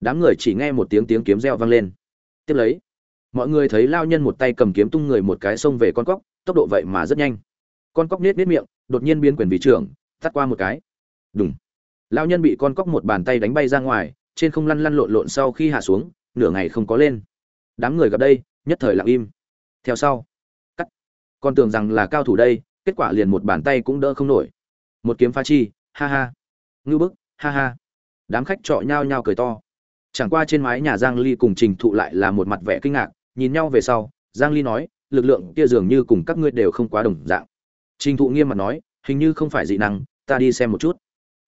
đám người chỉ nghe một tiếng tiếng kiếm reo vang lên. Tiếp lấy, mọi người thấy lao nhân một tay cầm kiếm tung người một cái xông về con cóc, tốc độ vậy mà rất nhanh. Con cóc nết nết miệng, đột nhiên biến quyền vị trưởng thắt qua một cái. Đúng lao nhân bị con cóc một bàn tay đánh bay ra ngoài, trên không lăn lăn lộn lộn sau khi hạ xuống, nửa ngày không có lên. Đám người gặp đây, nhất thời lặng im. Theo sau, cắt. Con tưởng rằng là cao thủ đây, kết quả liền một bàn tay cũng đỡ không nổi. Một kiếm pha chi, ha ha. Ngư bức, ha ha. Đám khách trọ nhao nhao cười to chẳng qua trên mái nhà giang ly cùng trình thụ lại là một mặt vẻ kinh ngạc, nhìn nhau về sau, giang ly nói, lực lượng kia dường như cùng các ngươi đều không quá đồng dạng. Trình thụ nghiêm mặt nói, hình như không phải dị năng, ta đi xem một chút.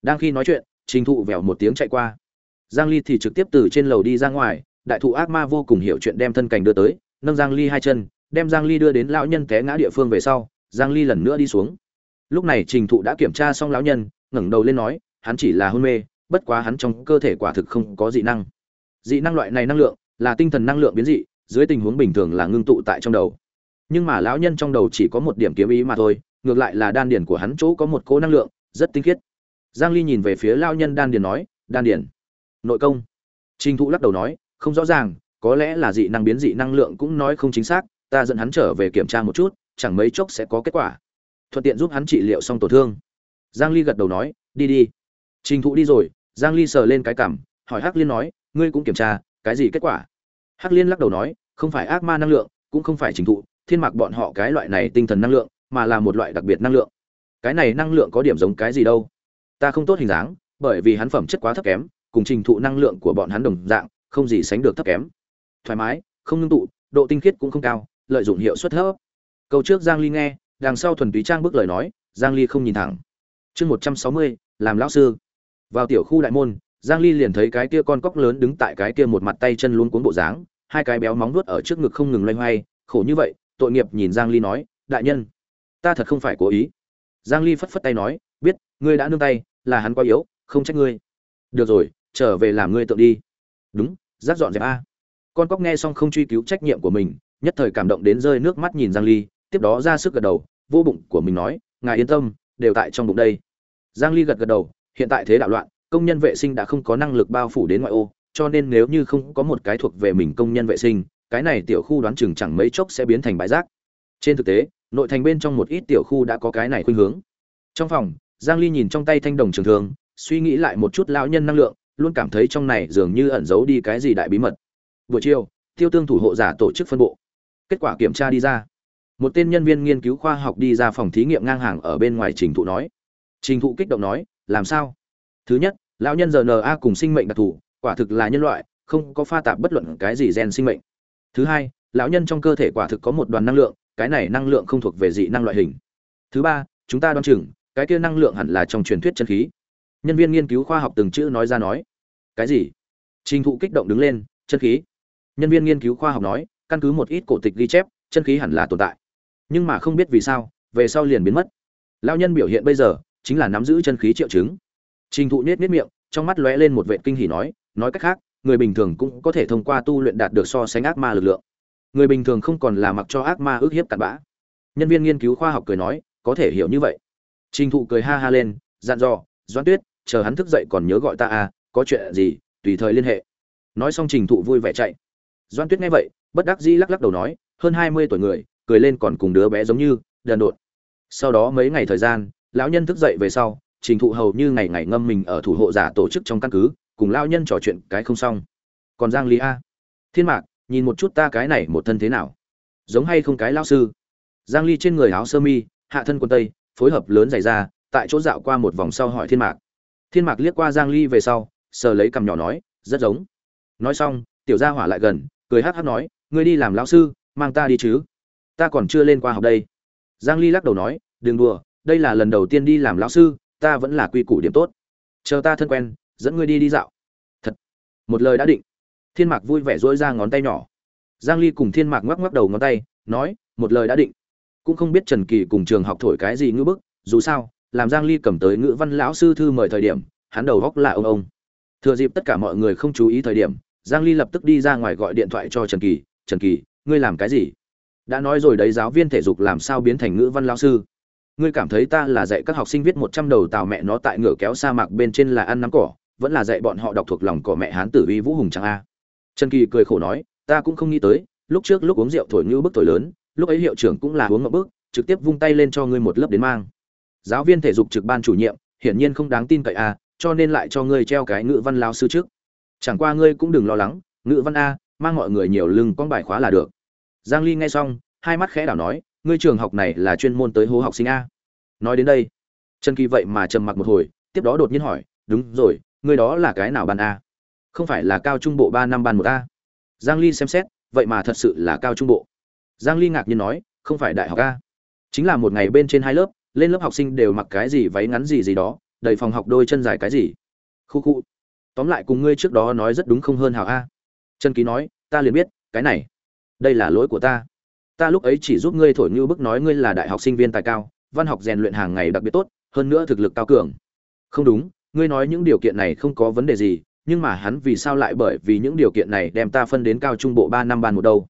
Đang khi nói chuyện, trình thụ vèo một tiếng chạy qua. Giang ly thì trực tiếp từ trên lầu đi ra ngoài, đại thụ ác ma vô cùng hiểu chuyện đem thân cảnh đưa tới, nâng giang ly hai chân, đem giang ly đưa đến lão nhân té ngã địa phương về sau, giang ly lần nữa đi xuống. Lúc này trình thụ đã kiểm tra xong lão nhân, ngẩng đầu lên nói, hắn chỉ là hôn mê bất quá hắn trong cơ thể quả thực không có dị năng. Dị năng loại này năng lượng là tinh thần năng lượng biến dị, dưới tình huống bình thường là ngưng tụ tại trong đầu. Nhưng mà lão nhân trong đầu chỉ có một điểm kiếm ý mà thôi, ngược lại là đan điền của hắn chỗ có một cỗ năng lượng rất tinh khiết. Giang ly nhìn về phía lão nhân đan điền nói, đan điền. Nội công. Trình thụ lắc đầu nói, không rõ ràng, có lẽ là dị năng biến dị năng lượng cũng nói không chính xác, ta dẫn hắn trở về kiểm tra một chút, chẳng mấy chốc sẽ có kết quả. Thuận tiện giúp hắn trị liệu xong tổn thương. Giang ly gật đầu nói, đi đi. Trình thụ đi rồi giang ly sờ lên cái cằm hỏi hắc liên nói ngươi cũng kiểm tra cái gì kết quả? Hắc liên lắc đầu nói không phải ác ma năng lượng cũng không phải trình thụ thiên mạc bọn họ cái loại này tinh thần năng lượng mà là một loại đặc biệt năng lượng. Cái này năng lượng có điểm giống cái gì đâu? Ta không tốt hình dáng bởi vì hắn phẩm chất quá thấp kém cùng trình thụ năng lượng của bọn hắn đồng dạng không gì sánh được thấp kém. Thoải mái không ngưng tụ độ tinh khiết cũng không cao lợi dụng hiệu suất thấp. Câu trước giang ly nghe đằng sau thuần túy trang bước lời nói giang ly không nhìn thẳng. Chương 160, làm lão sư vào tiểu khu đại môn, giang ly liền thấy cái kia con cóc lớn đứng tại cái kia một mặt tay chân luôn cuốn bộ dáng, hai cái béo móng nuốt ở trước ngực không ngừng loay hoay, khổ như vậy, tội nghiệp nhìn giang ly nói, đại nhân, ta thật không phải cố ý. Giang ly phất phất tay nói, biết, ngươi đã nương tay, là hắn quá yếu, không trách ngươi. Được rồi, trở về làm ngươi tự đi. Đúng rác dọn dẹp a. Con cóc nghe xong không truy cứu trách nhiệm của mình, nhất thời cảm động đến rơi nước mắt nhìn giang ly, tiếp đó ra sức gật đầu, vô bụng của mình nói, ngài yên tâm, đều tại trong bụng đây. Giang ly gật gật đầu hiện tại thế đạo loạn, công nhân vệ sinh đã không có năng lực bao phủ đến ngoại ô, cho nên nếu như không có một cái thuộc về mình công nhân vệ sinh, cái này tiểu khu đoán chừng chẳng mấy chốc sẽ biến thành bãi rác. Trên thực tế, nội thành bên trong một ít tiểu khu đã có cái này khuynh hướng. Trong phòng, giang ly nhìn trong tay thanh đồng trường thường suy nghĩ lại một chút lão nhân năng lượng, luôn cảm thấy trong này dường như ẩn giấu đi cái gì đại bí mật. Buổi chiều, tiêu tương thủ hộ giả tổ chức phân bộ. Kết quả kiểm tra đi ra. Một tên nhân viên nghiên cứu khoa học đi ra phòng thí nghiệm ngang hàng ở bên ngoài trình thụ nói. Trình thụ kích động nói làm sao? Thứ nhất, lão nhân rna cùng sinh mệnh đặc thù, quả thực là nhân loại, không có pha tạp bất luận cái gì gen sinh mệnh. Thứ hai, lão nhân trong cơ thể quả thực có một đoàn năng lượng, cái này năng lượng không thuộc về dị năng loại hình. Thứ ba, chúng ta đoán chừng, cái kia năng lượng hẳn là trong truyền thuyết chân khí. Nhân viên nghiên cứu khoa học từng chữ nói ra nói. Cái gì? Trình thụ kích động đứng lên, chân khí. Nhân viên nghiên cứu khoa học nói, căn cứ một ít cổ tịch ghi chép, chân khí hẳn là tồn tại. Nhưng mà không biết vì sao, về sau liền biến mất. Lao nhân biểu hiện bây giờ chính là nắm giữ chân khí triệu chứng. Trình thụ nết nết miệng, trong mắt lóe lên một vệ kinh hỉ nói nói cách khác, người bình thường cũng có thể thông qua tu luyện đạt được so sánh ác ma lực lượng. Người bình thường không còn là mặc cho ác ma ước hiếp cặn bã. Nhân viên nghiên cứu khoa học cười nói, có thể hiểu như vậy. Trình thụ cười ha ha lên, dặn dò, doãn tuyết, chờ hắn thức dậy còn nhớ gọi ta à có chuyện gì, tùy thời liên hệ. Nói xong trình thụ vui vẻ chạy. Doãn tuyết nghe vậy, bất đắc dĩ lắc lắc đầu nói, hơn hai mươi tuổi người, cười lên còn cùng đứa bé giống như, đần độn. Sau đó mấy ngày thời gian lão nhân thức dậy về sau, trình thụ hầu như ngày ngày ngâm mình ở thủ hộ giả tổ chức trong căn cứ, cùng lao nhân trò chuyện cái không xong. Còn giang lý a. Thiên mạc, nhìn một chút ta cái này một thân thế nào? Giống hay không cái lão sư? Giang ly trên người áo sơ mi, hạ thân quần tây, phối hợp lớn dày ra tại chỗ dạo qua một vòng sau hỏi thiên mạc. Thiên mạc liếc qua giang ly về sau, sờ lấy cằm nhỏ nói, rất giống. Nói xong, tiểu gia hỏa lại gần, cười hát hát nói, ngươi đi làm lão sư, mang ta đi chứ. Ta còn chưa lên qua học đây. Giang ly lắc đầu nói, đừng đùa đây là lần đầu tiên đi làm lão sư, ta vẫn là quy củ điểm tốt. Chờ ta thân quen, dẫn ngươi đi đi dạo. Thật. Một lời đã định. Thiên mạc vui vẻ dỗi ra ngón tay nhỏ. Giang ly cùng thiên mạc ngoắc ngoắc đầu ngón tay, nói, một lời đã định. Cũng không biết trần kỳ cùng trường học thổi cái gì ngữ bức, dù sao, làm giang ly cầm tới ngữ văn lão sư thư mời thời điểm, hắn đầu góc là ông ông. Thừa dịp tất cả mọi người không chú ý thời điểm, giang ly lập tức đi ra ngoài gọi điện thoại cho trần kỳ trần kỳ, ngươi làm cái gì? Đã nói rồi đấy, giáo viên thể dục làm sao biến thành ngữ văn lão sư? Ngươi cảm thấy ta là dạy các học sinh viết một trăm đầu tàu mẹ nó tại ngựa kéo sa mạc bên trên là ăn nắm cỏ, vẫn là dạy bọn họ đọc thuộc lòng cỏ mẹ hán tử uy vũ hùng chẳng a? Trần kỳ cười khổ nói, ta cũng không nghĩ tới, lúc trước lúc uống rượu thổi như bức thổi lớn, lúc ấy hiệu trưởng cũng là uống ngậm bức, trực tiếp vung tay lên cho ngươi một lớp đến mang. Giáo viên thể dục trực ban chủ nhiệm, hiển nhiên không đáng tin cậy a, cho nên lại cho ngươi treo cái ngữ văn lao sư trước. Chẳng qua ngươi cũng đừng lo lắng, ngữ văn a, mang mọi người nhiều lưng con bài khóa là được. Giang ly nghe xong, hai mắt khẽ đảo nói ngươi trường học này là chuyên môn tới hố học sinh a. Nói đến đây, trần kỳ vậy mà trầm mặc một hồi, tiếp đó đột nhiên hỏi, đúng rồi, ngươi đó là cái nào ban a? Không phải là cao trung bộ ba năm ban một a. Giang ly xem xét, vậy mà thật sự là cao trung bộ. Giang ly ngạc nhiên nói, không phải đại học a. Chính là một ngày bên trên hai lớp, lên lớp học sinh đều mặc cái gì váy ngắn gì gì đó, đầy phòng học đôi chân dài cái gì. Khu khu. Tóm lại cùng ngươi trước đó nói rất đúng không hơn hảo a. Trần ký nói, ta liền biết, cái này, đây là lỗi của ta ta lúc ấy chỉ giúp ngươi thổi như bức nói ngươi là đại học sinh viên tài cao, văn học rèn luyện hàng ngày đặc biệt tốt, hơn nữa thực lực cao cường. Không đúng, ngươi nói những điều kiện này không có vấn đề gì, nhưng mà hắn vì sao lại bởi vì những điều kiện này đem ta phân đến cao trung bộ ba năm ban một đâu?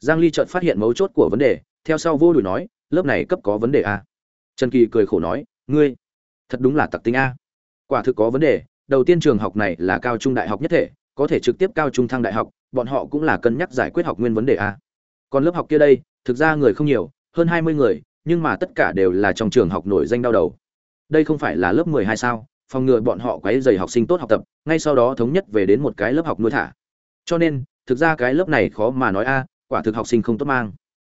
Giang ly chợt phát hiện mấu chốt của vấn đề, theo sau vô đùi nói, lớp này cấp có vấn đề a trần kỳ cười khổ nói, ngươi, thật đúng là tặc tính a. Quả thực có vấn đề, đầu tiên trường học này là cao trung đại học nhất thể, có thể trực tiếp cao trung thăng đại học, bọn họ cũng là cân nhắc giải quyết học nguyên vấn đề a còn lớp học kia đây, thực ra người không nhiều, hơn 20 người, nhưng mà tất cả đều là trong trường học nổi danh đau đầu. Đây không phải là lớp 12 sao? Phòng ngừa bọn họ quấy dày học sinh tốt học tập, ngay sau đó thống nhất về đến một cái lớp học nuôi thả. Cho nên, thực ra cái lớp này khó mà nói a, quả thực học sinh không tốt mang.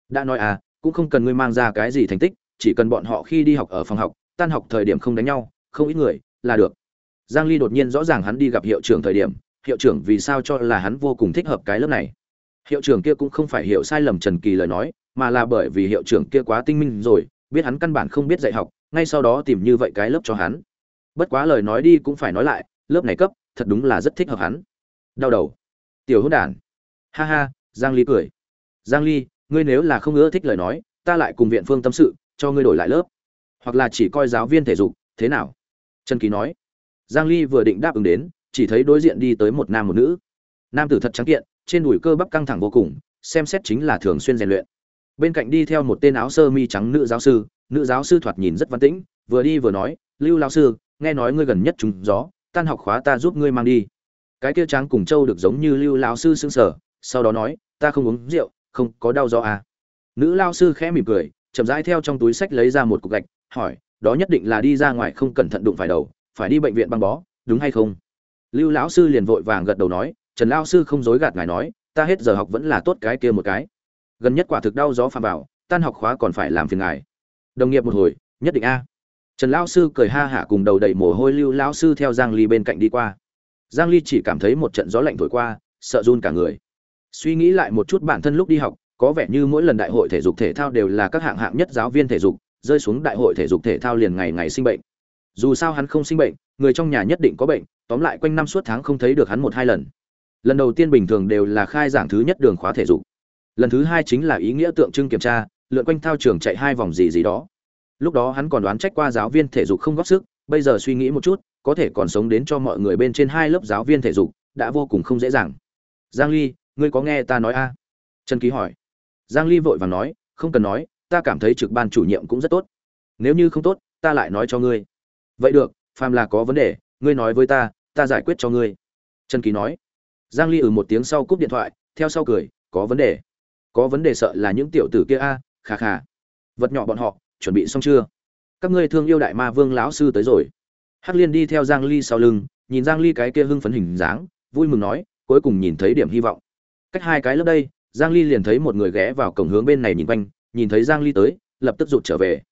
Đã nói a, cũng không cần ngươi mang ra cái gì thành tích, chỉ cần bọn họ khi đi học ở phòng học, tan học thời điểm không đánh nhau, không ít người, là được. Giang ly đột nhiên rõ ràng hắn đi gặp hiệu trưởng thời điểm, hiệu trưởng vì sao cho là hắn vô cùng thích hợp cái lớp này hiệu trưởng kia cũng không phải hiểu sai lầm trần kỳ lời nói, mà là bởi vì hiệu trưởng kia quá tinh minh rồi, biết hắn căn bản không biết dạy học, ngay sau đó tìm như vậy cái lớp cho hắn. Bất quá lời nói đi cũng phải nói lại, lớp này cấp, thật đúng là rất thích hợp hắn. Đau đầu. Tiểu hôn đản. Ha ha, giang ly cười. Giang ly, ngươi nếu là không ưa thích lời nói, ta lại cùng viện phương tâm sự, cho ngươi đổi lại lớp. Hoặc là chỉ coi giáo viên thể dục, thế nào? Trần kỳ nói. Giang ly vừa định đáp ứng đến, chỉ thấy đối diện đi tới một nam một nữ. Nam tử thật trắng kiện trên đùi cơ bắp căng thẳng vô cùng, xem xét chính là thường xuyên rèn luyện. Bên cạnh đi theo một tên áo sơ mi trắng nữ giáo sư, nữ giáo sư thoạt nhìn rất văn tĩnh, vừa đi vừa nói, lưu lão sư, nghe nói ngươi gần nhất trúng gió, tan học khóa ta giúp ngươi mang đi. Cái kia tráng cùng châu được giống như lưu lão sư sững sờ, sau đó nói, ta không uống rượu, không có đau gió à? Nữ Lão sư khẽ mỉm cười, chậm rãi theo trong túi sách lấy ra một cục gạch, hỏi, đó nhất định là đi ra ngoài không cẩn thận đụng phải đầu, phải đi bệnh viện băng bó, đúng hay không? Lưu lão sư liền vội vàng gật đầu nói trần lao sư không dối gạt ngài nói ta hết giờ học vẫn là tốt cái kia một cái. Gần nhất quả thực đau gió phàm bảo, tan học khóa còn phải làm phiền ngài. Đồng nghiệp một hồi nhất định a. Trần lao sư cười ha hả cùng đầu đầy mồ hôi lưu lão sư theo giang ly bên cạnh đi qua. Giang ly chỉ cảm thấy một trận gió lạnh thổi qua sợ run cả người. Suy nghĩ lại một chút bản thân lúc đi học có vẻ như mỗi lần đại hội thể dục thể thao đều là các hạng hạng nhất giáo viên thể dục rơi xuống đại hội thể dục thể thao liền ngày ngày sinh bệnh. Dù sao hắn không sinh bệnh người trong nhà nhất định có bệnh tóm lại quanh năm suốt tháng không thấy được hắn một hai lần lần đầu tiên bình thường đều là khai giảng thứ nhất đường khóa thể dục. Lần thứ hai chính là ý nghĩa tượng trưng kiểm tra, lượn quanh thao trường chạy hai vòng gì gì đó. Lúc đó hắn còn đoán trách qua giáo viên thể dục không góp sức, bây giờ suy nghĩ một chút, có thể còn sống đến cho mọi người bên trên hai lớp giáo viên thể dục, đã vô cùng không dễ dàng. Giang ly, ngươi có nghe ta nói a? Trần ký hỏi. Giang ly vội vàng nói, không cần nói, ta cảm thấy trực ban chủ nhiệm cũng rất tốt. Nếu như không tốt, ta lại nói cho ngươi. Vậy được, phàm là có vấn đề, ngươi nói với ta ta giải quyết cho ngươi. Trần kỳ nói giang ly ừ một tiếng sau cúp điện thoại, theo sau cười, có vấn đề. Có vấn đề sợ là những tiểu tử kia a khà khà vật nhỏ bọn họ, chuẩn bị xong chưa? Các ngươi thương yêu đại ma vương lão sư tới rồi. Hắc liên đi theo giang ly sau lưng, nhìn giang ly cái kia hưng phấn hình dáng, vui mừng nói, cuối cùng nhìn thấy điểm hy vọng. Cách hai cái lớp đây, giang ly liền thấy một người ghé vào cổng hướng bên này nhìn quanh, nhìn thấy giang ly tới, lập tức rụt trở về.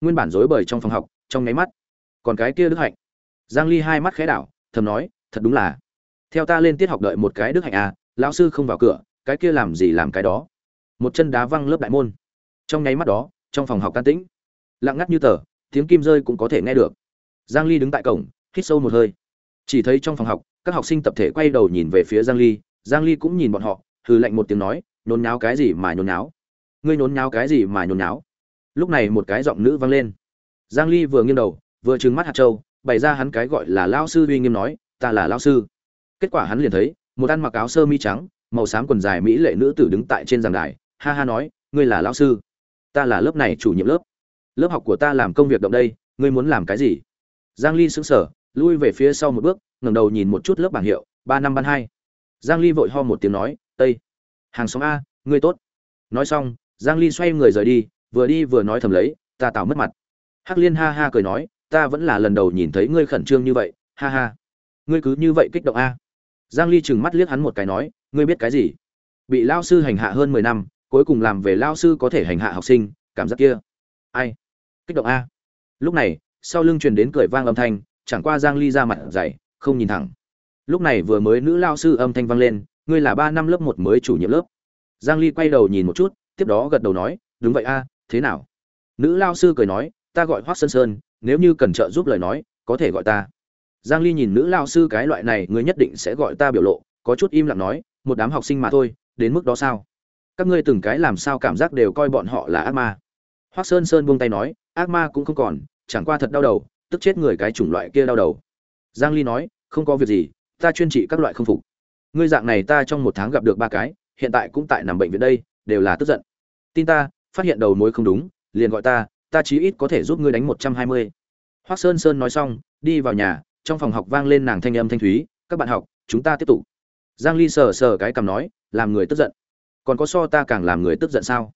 Nguyên bản rối bời trong phòng học, trong ngáy mắt, còn cái kia đức hạnh. Giang ly hai mắt khẽ đảo, thầm nói, thật đúng là theo ta lên tiết học đợi một cái đức hạnh à lão sư không vào cửa, cái kia làm gì làm cái đó? Một chân đá văng lớp đại môn. Trong nháy mắt đó, trong phòng học can tĩnh. Lặng ngắt như tờ, tiếng kim rơi cũng có thể nghe được. Giang ly đứng tại cổng, hít sâu một hơi. Chỉ thấy trong phòng học, các học sinh tập thể quay đầu nhìn về phía giang ly. Giang ly cũng nhìn bọn họ, hừ lạnh một tiếng nói, nhốn nháo cái gì mà nhốn nháo? Ngươi nhốn nháo cái gì mà nhốn nháo? Lúc này một cái giọng nữ vang lên. Giang ly vừa nghiêng đầu, vừa trừng mắt hạt châu, bày ra hắn cái gọi là lão sư uy nghiêm nói, ta là lão sư kết quả hắn liền thấy, một ăn mặc áo sơ mi trắng, màu xám quần dài mỹ lệ nữ tử đứng tại trên giảng đài, ha ha nói, ngươi là lão sư, ta là lớp này chủ nhiệm lớp. Lớp học của ta làm công việc động đây, ngươi muốn làm cái gì? Giang ly sững sờ, lui về phía sau một bước, ngẩng đầu nhìn một chút lớp bảng hiệu, ba năm ban hai. Giang ly vội ho một tiếng nói, tây, hàng xóm a, ngươi tốt. Nói xong, giang ly xoay người rời đi, vừa đi vừa nói thầm lấy, ta tạo mất mặt. Hắc liên ha ha cười nói, ta vẫn là lần đầu nhìn thấy ngươi khẩn trương như vậy, ha ha. Ngươi cứ như vậy kích động a giang ly chừng mắt liếc hắn một cái nói, ngươi biết cái gì? Bị lao sư hành hạ hơn 10 năm, cuối cùng làm về lao sư có thể hành hạ học sinh, cảm giác kia. Ai? Kích động a. Lúc này, sau lưng truyền đến cười vang âm thanh, chẳng qua giang ly ra mặt dày, không nhìn thẳng. Lúc này vừa mới nữ lao sư âm thanh vang lên, ngươi là ba năm lớp một mới chủ nhiệm lớp. Giang ly quay đầu nhìn một chút, tiếp đó gật đầu nói, đúng vậy a, thế nào? Nữ lao sư cười nói, ta gọi hoác sơn sơn, nếu như cần trợ giúp lời nói, có thể gọi ta giang ly nhìn nữ lao sư cái loại này, ngươi nhất định sẽ gọi ta biểu lộ, có chút im lặng nói, một đám học sinh mà thôi, đến mức đó sao? Các ngươi từng cái làm sao cảm giác đều coi bọn họ là ác ma? Hoác sơn sơn buông tay nói, ác ma cũng không còn, chẳng qua thật đau đầu, tức chết người cái chủng loại kia đau đầu. Giang ly nói, không có việc gì, ta chuyên trị các loại không phục. Ngươi dạng này ta trong một tháng gặp được ba cái, hiện tại cũng tại nằm bệnh viện đây, đều là tức giận. Tin ta, phát hiện đầu mối không đúng, liền gọi ta ta chí ít có thể giúp ngươi đánh 120. Hoắc sơn sơn nói xong, đi vào nhà trong phòng học vang lên nàng thanh âm thanh thúy, các bạn học, chúng ta tiếp tục. Giang ly sờ sờ cái cằm nói, làm người tức giận. Còn có so ta càng làm người tức giận sao?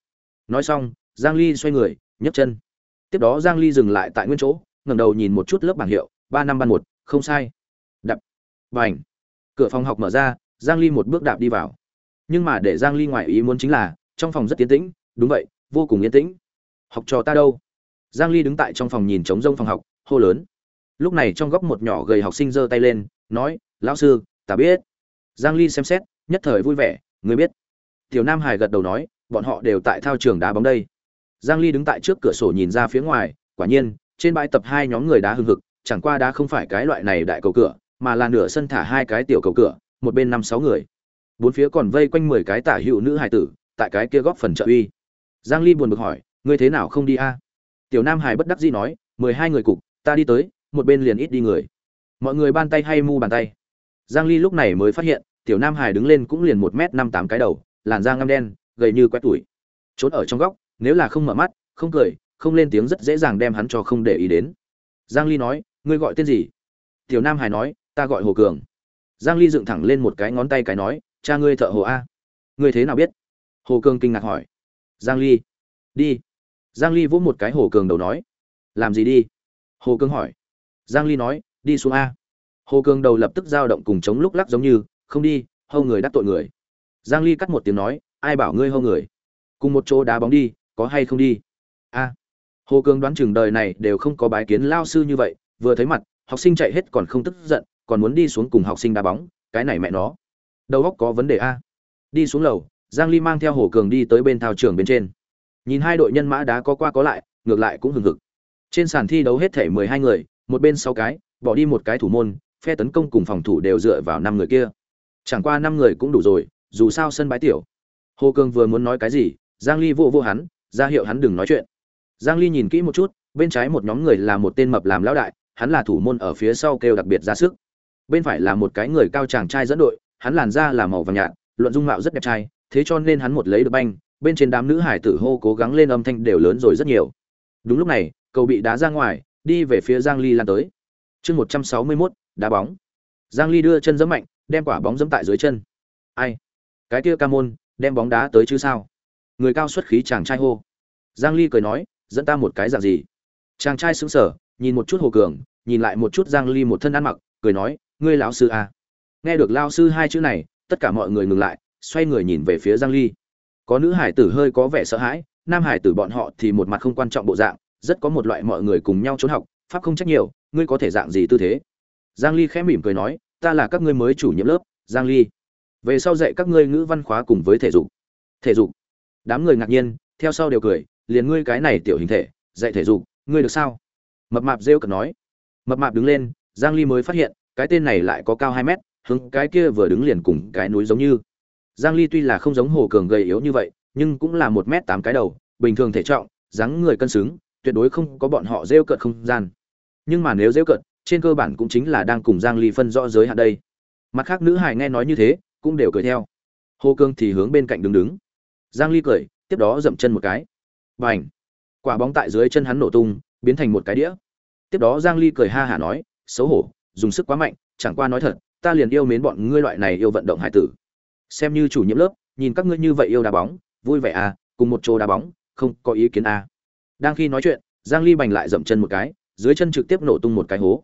Nói xong, giang ly xoay người, nhấc chân. Tiếp đó giang ly dừng lại tại nguyên chỗ, ngẩng đầu nhìn một chút lớp bảng hiệu, ba năm ban một, không sai. Đập. Bành. Cửa phòng học mở ra, giang ly một bước đạp đi vào. Nhưng mà để giang ly ngoại ý muốn chính là, trong phòng rất tiến tĩnh. Đúng vậy, vô cùng yên tĩnh. Học trò ta đâu? Giang ly đứng tại trong phòng nhìn trống rông phòng học, hô lớn lúc này trong góc một nhỏ gầy học sinh giơ tay lên, nói, lão sư, ta biết. Giang ly xem xét, nhất thời vui vẻ người biết. Tiểu nam hải gật đầu nói, bọn họ đều tại thao trường đá bóng đây. Giang ly đứng tại trước cửa sổ nhìn ra phía ngoài, quả nhiên, trên bãi tập hai nhóm người đá hưng hực, chẳng qua đá không phải cái loại này đại cầu cửa, mà là nửa sân thả hai cái tiểu cầu cửa, một bên năm sáu người. Bốn phía còn vây quanh mười cái tả hữu nữ hải tử, tại cái kia góp phần trợ uy. Giang ly buồn bực hỏi, ngươi thế nào không đi a? Tiểu nam hải bất đắc dĩ nói, mười hai người cục, ta đi tới một bên liền ít đi người. Mọi người ban tay hay mu bàn tay. Giang ly lúc này mới phát hiện, tiểu nam hải đứng lên cũng liền một mét năm tám cái đầu, làn da ngăm đen, gầy như quét tuổi trốn ở trong góc, nếu là không mở mắt, không cười, không lên tiếng rất dễ dàng đem hắn cho không để ý đến. Giang ly nói, ngươi gọi tên gì? Tiểu nam hải nói, ta gọi hồ cường. Giang ly dựng thẳng lên một cái ngón tay cái nói, cha ngươi thợ hồ a. Ngươi thế nào biết? Hồ cường kinh ngạc hỏi. Giang ly, đi. Giang ly vỗ một cái hồ cường đầu nói, làm gì đi? Hồ cường hỏi giang ly nói, đi xuống a. Hồ cường đầu lập tức dao động cùng chống lúc lắc giống như, không đi, hâu người đắc tội người. Giang ly cắt một tiếng nói, ai bảo ngươi hâu người? Cùng một chỗ đá bóng đi, có hay không đi? A. Hồ cường đoán chừng đời này đều không có bái kiến lao sư như vậy, vừa thấy mặt, học sinh chạy hết còn không tức giận, còn muốn đi xuống cùng học sinh đá bóng, cái này mẹ nó. Đầu óc có vấn đề a. Đi xuống lầu, giang ly mang theo hồ cường đi tới bên thao trường bên trên. Nhìn hai đội nhân mã đá có qua có lại, ngược lại cũng hừng hực. Trên sàn thi đấu hết thể 12 người một bên sáu cái, bỏ đi một cái thủ môn, phe tấn công cùng phòng thủ đều dựa vào năm người kia. Chẳng qua năm người cũng đủ rồi, dù sao sân bãi tiểu. Hồ cường vừa muốn nói cái gì, giang ly vô vô hắn, ra hiệu hắn đừng nói chuyện. Giang ly nhìn kỹ một chút, bên trái một nhóm người là một tên mập làm lão đại, hắn là thủ môn ở phía sau kêu đặc biệt ra sức. Bên phải là một cái người cao chàng trai dẫn đội, hắn làn da là màu vàng nhạt, luận dung mạo rất đẹp trai, thế cho nên hắn một lấy được banh, bên trên đám nữ hải tử hô cố gắng lên âm thanh đều lớn rồi rất nhiều. Đúng lúc này, cầu bị đá ra ngoài đi về phía giang ly lan tới. Chương 161, đá bóng. Giang ly đưa chân giẫm mạnh đem quả bóng giẫm tại dưới chân. Ai? Cái kia ca môn đem bóng đá tới chứ sao? Người cao xuất khí chàng trai hô. Giang ly cười nói dẫn ta một cái dạng gì? Chàng trai sững sờ nhìn một chút hồ cường nhìn lại một chút giang ly một thân ăn mặc cười nói ngươi lão sư à. nghe được lão sư hai chữ này tất cả mọi người ngừng lại xoay người nhìn về phía giang ly. Có nữ hải tử hơi có vẻ sợ hãi nam hải tử bọn họ thì một mặt không quan trọng bộ dạng rất có một loại mọi người cùng nhau trốn học, pháp không trách nhiều, ngươi có thể dạng gì tư thế? Giang ly khẽ mỉm cười nói, ta là các ngươi mới chủ nhiệm lớp, giang ly. Về sau dạy các ngươi ngữ văn khóa cùng với thể dục. Thể dục. Đám người ngạc nhiên, theo sau đều cười, liền ngươi cái này tiểu hình thể, dạy thể dục, ngươi được sao? Mập mạp rêu cợt nói. Mập mạp đứng lên, giang ly mới phát hiện, cái tên này lại có cao 2 mét, hướng cái kia vừa đứng liền cùng cái núi giống như. Giang ly tuy là không giống hồ cường gầy yếu như vậy, nhưng cũng là một mét tám cái đầu, bình thường thể trọng, dáng người cân xứng tuyệt đối không có bọn họ rêu cợt không gian. Nhưng mà nếu rêu cợt, trên cơ bản cũng chính là đang cùng giang ly phân rõ giới hạn đây. Mặt khác nữ hài nghe nói như thế, cũng đều cười theo. Hồ cương thì hướng bên cạnh đứng đứng. Giang ly cười, tiếp đó dậm chân một cái. Bành! Quả bóng tại dưới chân hắn nổ tung, biến thành một cái đĩa. Tiếp đó giang ly cười ha hả nói, xấu hổ, dùng sức quá mạnh, chẳng qua nói thật, ta liền yêu mến bọn ngươi loại này yêu vận động hải tử. Xem như chủ nhiệm lớp, nhìn các ngươi như vậy yêu đá bóng, vui vẻ à cùng một chỗ đá bóng, không có ý kiến à đang khi nói chuyện, giang ly bành lại dậm chân một cái, dưới chân trực tiếp nổ tung một cái hố.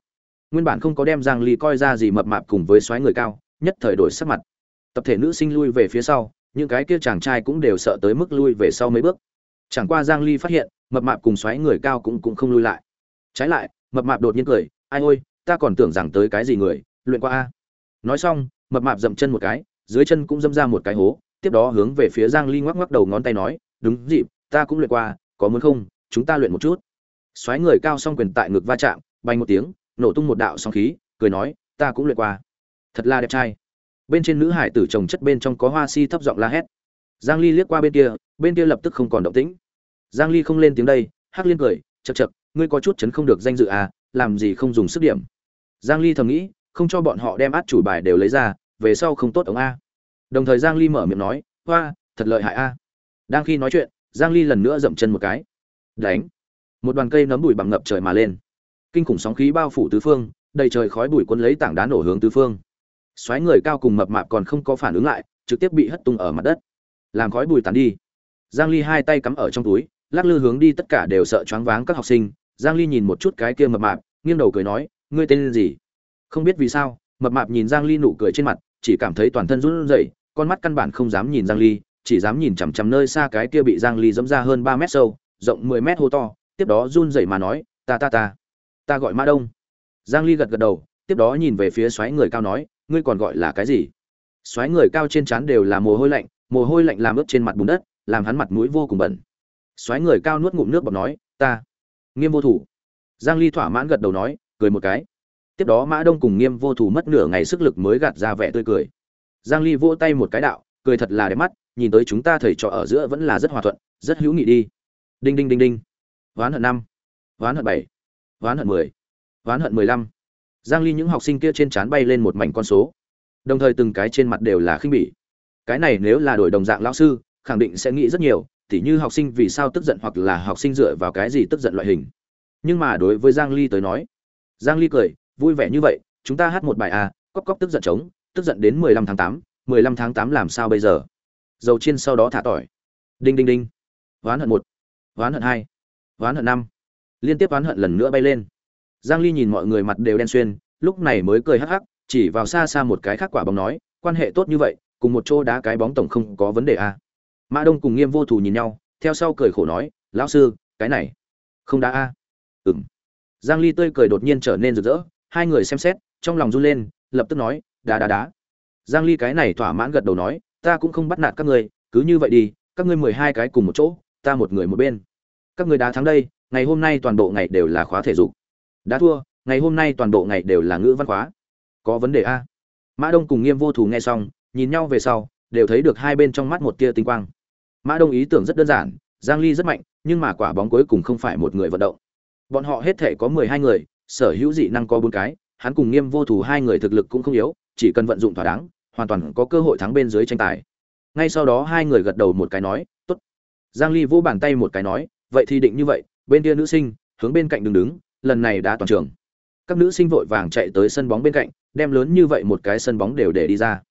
Nguyên bản không có đem giang ly coi ra gì mập mạp cùng với xoáy người cao, nhất thời đổi sắc mặt. Tập thể nữ sinh lui về phía sau, những cái kia chàng trai cũng đều sợ tới mức lui về sau mấy bước. Chẳng qua giang ly phát hiện, mập mạp cùng xoáy người cao cũng cũng không lui lại. Trái lại, mập mạp đột nhiên cười, ai ôi, ta còn tưởng rằng tới cái gì người, luyện qua a. Nói xong, mập mạp dậm chân một cái, dưới chân cũng dâm ra một cái hố, tiếp đó hướng về phía giang ly ngoắc ngoắc đầu ngón tay nói, đúng dịp, ta cũng luyện qua, có muốn không chúng ta luyện một chút. Xoáy người cao song quyền tại ngực va chạm, bay một tiếng, nổ tung một đạo sóng khí, cười nói, ta cũng luyện qua. Thật là đẹp trai. Bên trên nữ hải tử trồng chất bên trong có hoa si thấp giọng la hét. Giang ly liếc qua bên kia bên kia lập tức không còn động tĩnh. Giang ly không lên tiếng đây, hắc liên cười chật chật ngươi có chút chấn không được danh dự à làm gì không dùng sức điểm. Giang ly thầm nghĩ, không cho bọn họ đem át chủ bài đều lấy ra, về sau không tốt ống a. Đồng thời giang ly mở miệng nói, hoa, thật lợi hại a. Đang khi nói chuyện, giang ly lần nữa dậm chân một cái đánh. Một đoàn cây nấm bụi bằng ngập trời mà lên. Kinh khủng sóng khí bao phủ tứ phương, đầy trời khói bụi cuốn lấy tảng đá nổ hướng tứ phương. Xoáy người cao cùng mập mạp còn không có phản ứng lại, trực tiếp bị hất tung ở mặt đất. Làm khói bụi tàn đi. Giang ly hai tay cắm ở trong túi, lắc lư hướng đi tất cả đều sợ choáng váng các học sinh. Giang ly nhìn một chút cái kia mập mạp, nghiêng đầu cười nói, ngươi tên gì? Không biết vì sao, mập mạp nhìn giang ly nụ cười trên mặt, chỉ cảm thấy toàn thân run rẩy, con mắt căn bản không dám nhìn giang ly, chỉ dám nhìn chằm chằm nơi xa cái kia bị giang ly dẫm ra hơn 3 mét sâu rộng 10 mét hô to, tiếp đó run rẩy mà nói, ta ta ta ta gọi mã đông. Giang ly gật gật đầu, tiếp đó nhìn về phía xoáy người cao nói, ngươi còn gọi là cái gì? Xoáy người cao trên trán đều là mồ hôi lạnh, mồ hôi lạnh làm ướt trên mặt bùn đất, làm hắn mặt mũi vô cùng bẩn. Xoáy người cao nuốt ngụm nước bọt nói, ta, nghiêm vô thủ. Giang ly thỏa mãn gật đầu nói, cười một cái. Tiếp đó mã đông cùng nghiêm vô thủ mất nửa ngày sức lực mới gạt ra vẻ tươi cười. Giang ly vỗ tay một cái đạo, cười thật là đẹp mắt, nhìn tới chúng ta thầy trò ở giữa vẫn là rất hòa thuận, rất hữu nghị đi đinh đinh đinh đinh. Ván hận năm. Ván hận bảy. Ván hận mười. Ván hận mười lăm. Giang ly những học sinh kia trên trán bay lên một mảnh con số. Đồng thời từng cái trên mặt đều là khinh bỉ. Cái này nếu là đổi đồng dạng lão sư khẳng định sẽ nghĩ rất nhiều tỉ như học sinh vì sao tức giận hoặc là học sinh dựa vào cái gì tức giận loại hình. Nhưng mà đối với giang ly tới nói giang ly cười vui vẻ như vậy chúng ta hát một bài à cóc cóc tức giận trống tức giận đến 15 tháng 8, 15 tháng 8 làm sao bây giờ? Dầu chiên sau đó thả tỏi. Đinh đinh đinh. Ván hận một oán hận hai, oán hận năm. Liên tiếp oán hận lần nữa bay lên. Giang ly nhìn mọi người mặt đều đen xuyên, lúc này mới cười hắc hắc, chỉ vào xa xa một cái khác quả bóng nói, quan hệ tốt như vậy, cùng một chỗ đá cái bóng tổng không có vấn đề à. Mã đông cùng nghiêm vô thù nhìn nhau, theo sau cười khổ nói, lão sư, cái này không đá a à? Ừm. giang ly tươi cười đột nhiên trở nên rực rỡ, hai người xem xét, trong lòng run lên, lập tức nói, đá đá đá. Giang ly cái này thỏa mãn gật đầu nói, ta cũng không bắt nạt các ngươi, cứ như vậy đi, các ngươi 12 cái cùng một chỗ, ta một người một bên các người đá thắng đây, ngày hôm nay toàn bộ ngày đều là khóa thể dục. Đã thua, ngày hôm nay toàn bộ ngày đều là ngữ văn khóa. Có vấn đề a? Mã đông cùng nghiêm vô thù nghe xong, nhìn nhau về sau, đều thấy được hai bên trong mắt một tia tinh quang. Mã đông ý tưởng rất đơn giản, giang ly rất mạnh, nhưng mà quả bóng cuối cùng không phải một người vận động. Bọn họ hết thể có 12 người, sở hữu dị năng có bốn cái, hắn cùng nghiêm vô thù hai người thực lực cũng không yếu, chỉ cần vận dụng thỏa đáng, hoàn toàn có cơ hội thắng bên dưới tranh tài. Ngay sau đó hai người gật đầu một cái nói, tốt. Giang ly vỗ bàn tay một cái nói vậy thì định như vậy, bên kia nữ sinh, hướng bên cạnh đứng đứng, lần này đã toàn trường. Các nữ sinh vội vàng chạy tới sân bóng bên cạnh, đem lớn như vậy một cái sân bóng đều để đi ra.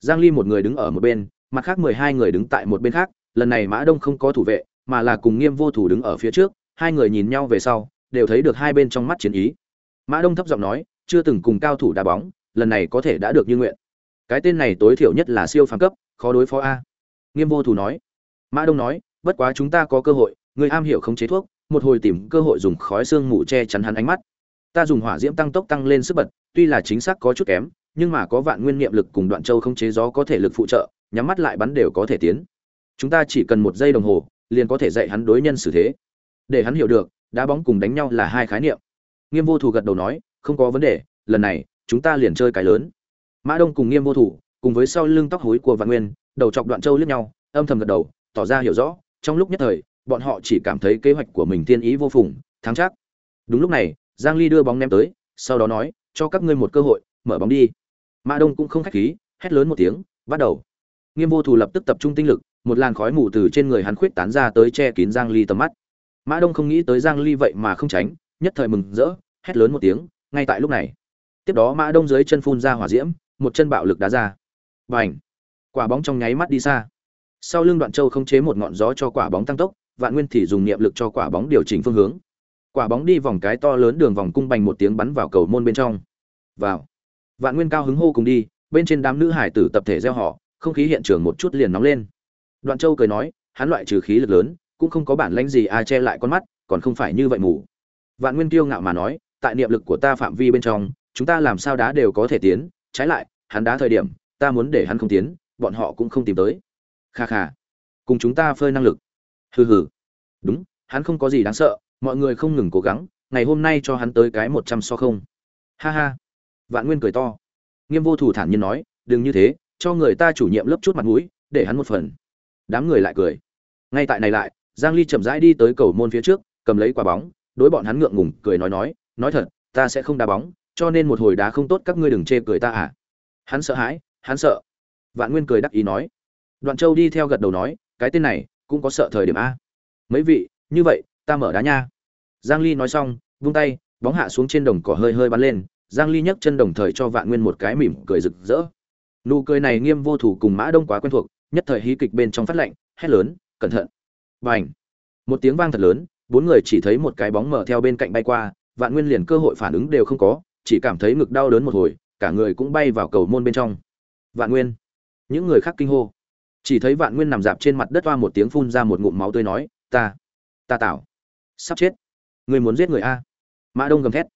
Giang ly một người đứng ở một bên, mặt khác 12 người đứng tại một bên khác, lần này mã đông không có thủ vệ, mà là cùng nghiêm vô thủ đứng ở phía trước, hai người nhìn nhau về sau, đều thấy được hai bên trong mắt chiến ý. Mã đông thấp giọng nói, chưa từng cùng cao thủ đá bóng, lần này có thể đã được như nguyện. Cái tên này tối thiểu nhất là siêu phàm cấp, khó đối phó a. Nghiêm vô thủ nói. Mã đông nói, bất quá chúng ta có cơ hội người am hiểu không chế thuốc, một hồi tìm cơ hội dùng khói xương mù che chắn hắn ánh mắt. Ta dùng hỏa diễm tăng tốc tăng lên sức bật, tuy là chính xác có chút kém, nhưng mà có vạn nguyên niệm lực cùng đoạn châu không chế gió có thể lực phụ trợ, nhắm mắt lại bắn đều có thể tiến. Chúng ta chỉ cần một giây đồng hồ, liền có thể dạy hắn đối nhân xử thế. Để hắn hiểu được, đá bóng cùng đánh nhau là hai khái niệm. Nghiêm vô thủ gật đầu nói, không có vấn đề, lần này, chúng ta liền chơi cái lớn. Mã đông cùng nghiêm vô thủ, cùng với sau lưng tóc hối của vạn nguyên, đầu chọc đoạn châu liếc nhau, âm thầm gật đầu, tỏ ra hiểu rõ, trong lúc nhất thời bọn họ chỉ cảm thấy kế hoạch của mình tiên ý vô phùng, thắng chắc. Đúng lúc này, giang ly đưa bóng ném tới, sau đó nói, cho các ngươi một cơ hội, mở bóng đi. Mã đông cũng không khách khí, hét lớn một tiếng, bắt đầu. Nghiêm vô thủ lập tức tập trung tinh lực, một làn khói mù từ trên người hắn khuyết tán ra tới che kín giang ly tầm mắt. Mã đông không nghĩ tới giang ly vậy mà không tránh, nhất thời mừng rỡ, hét lớn một tiếng, ngay tại lúc này. Tiếp đó mã đông dưới chân phun ra hỏa diễm, một chân bạo lực đá ra. Bành! quả bóng trong nháy mắt đi xa. Sau lưng đoạn châu không chế một ngọn gió cho quả bóng tăng tốc vạn nguyên thì dùng niệm lực cho quả bóng điều chỉnh phương hướng. Quả bóng đi vòng cái to lớn đường vòng cung bành một tiếng bắn vào cầu môn bên trong. Vào. Vạn nguyên cao hứng hô cùng đi, bên trên đám nữ hải tử tập thể gieo họ, không khí hiện trường một chút liền nóng lên. Đoạn châu cười nói, hắn loại trừ khí lực lớn, cũng không có bản lãnh gì ai che lại con mắt, còn không phải như vậy ngủ. vạn nguyên kiêu ngạo mà nói, tại niệm lực của ta phạm vi bên trong, chúng ta làm sao đá đều có thể tiến, trái lại, hắn đá thời điểm, ta muốn để hắn không tiến, bọn họ cũng không tìm tới. Kha kha. Cùng chúng ta phơi năng lực hừ hừ. Đúng, hắn không có gì đáng sợ, mọi người không ngừng cố gắng, ngày hôm nay cho hắn tới cái một trăm so không. Ha ha. Vạn nguyên cười to. Nghiêm vô thủ thản nhiên nói, đừng như thế, cho người ta chủ nhiệm lớp chút mặt mũi, để hắn một phần. Đám người lại cười. Ngay tại này lại, giang ly chậm rãi đi tới cầu môn phía trước, cầm lấy quả bóng, đối bọn hắn ngượng ngùng, cười nói nói nói thật, ta sẽ không đá bóng, cho nên một hồi đá không tốt các ngươi đừng chê cười ta à. Hắn sợ hãi, hắn sợ. Vạn nguyên cười đắc ý nói. Đoạn châu đi theo gật đầu nói, cái tên này cũng có sợ thời điểm a. Mấy vị, như vậy, ta mở đá nha. Giang ly nói xong, vung tay, bóng hạ xuống trên đồng cỏ hơi hơi bắn lên. Giang ly nhấc chân đồng thời cho vạn nguyên một cái mỉm cười rực rỡ. Nụ cười này nghiêm vô thủ cùng mã đông quá quen thuộc, nhất thời hí kịch bên trong phát lệnh hét lớn, cẩn thận! Bành! Một tiếng vang thật lớn, bốn người chỉ thấy một cái bóng mở theo bên cạnh bay qua, vạn nguyên liền cơ hội phản ứng đều không có, chỉ cảm thấy ngực đau đớn một hồi, cả người cũng bay vào cầu môn bên trong. Vạn nguyên! Những người khác kinh hô chỉ thấy vạn nguyên nằm dạp trên mặt đất toa một tiếng phun ra một ngụm máu tươi nói, ta ta tảo. Sắp chết. Người muốn giết người a? Mã đông gầm thét.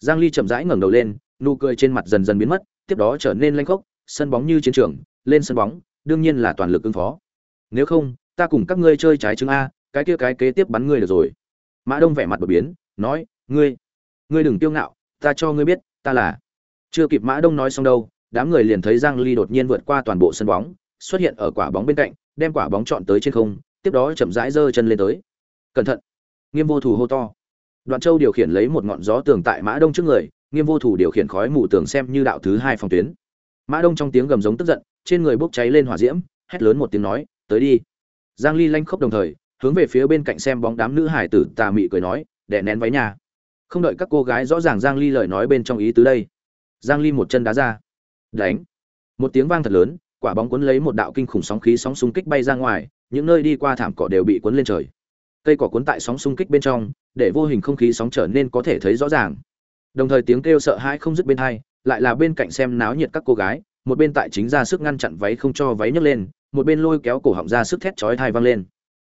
Giang ly chậm rãi ngẩng đầu lên, nụ cười trên mặt dần dần biến mất, tiếp đó trở nên lanh khốc, sân bóng như chiến trường, lên sân bóng, đương nhiên là toàn lực ứng phó. Nếu không, ta cùng các ngươi chơi trái trứng a, cái kia cái kế tiếp bắn ngươi được rồi. Mã đông vẻ mặt đột biến, nói, ngươi ngươi đừng tiêu ngạo, ta cho ngươi biết, ta là chưa kịp mã đông nói xong đâu, đám người liền thấy giang ly đột nhiên vượt qua toàn bộ sân bóng xuất hiện ở quả bóng bên cạnh, đem quả bóng chọn tới trên không, tiếp đó chậm rãi giơ chân lên tới. Cẩn thận. Nghiêm vô thủ hô to. Đoạn châu điều khiển lấy một ngọn gió tường tại mã đông trước người, nghiêm vô thủ điều khiển khói mù tường xem như đạo thứ hai phòng tuyến. Mã đông trong tiếng gầm giống tức giận, trên người bốc cháy lên hỏa diễm, hét lớn một tiếng nói, tới đi. Giang ly lanh khốc đồng thời, hướng về phía bên cạnh xem bóng đám nữ hải tử, tà mị cười nói, "Đè nén váy nhà. Không đợi các cô gái rõ ràng giang ly lời nói bên trong ý tứ đây, giang ly một chân đá ra. Đánh. Một tiếng vang thật lớn quả bóng cuốn lấy một đạo kinh khủng sóng khí sóng xung kích bay ra ngoài, những nơi đi qua thảm cỏ đều bị cuốn lên trời. Cây cỏ cuốn tại sóng xung kích bên trong, để vô hình không khí sóng trở nên có thể thấy rõ ràng. Đồng thời tiếng kêu sợ hãi không dứt bên hai, lại là bên cạnh xem náo nhiệt các cô gái, một bên tại chính ra sức ngăn chặn váy không cho váy nhấc lên, một bên lôi kéo cổ họng ra sức thét chói tai vang lên.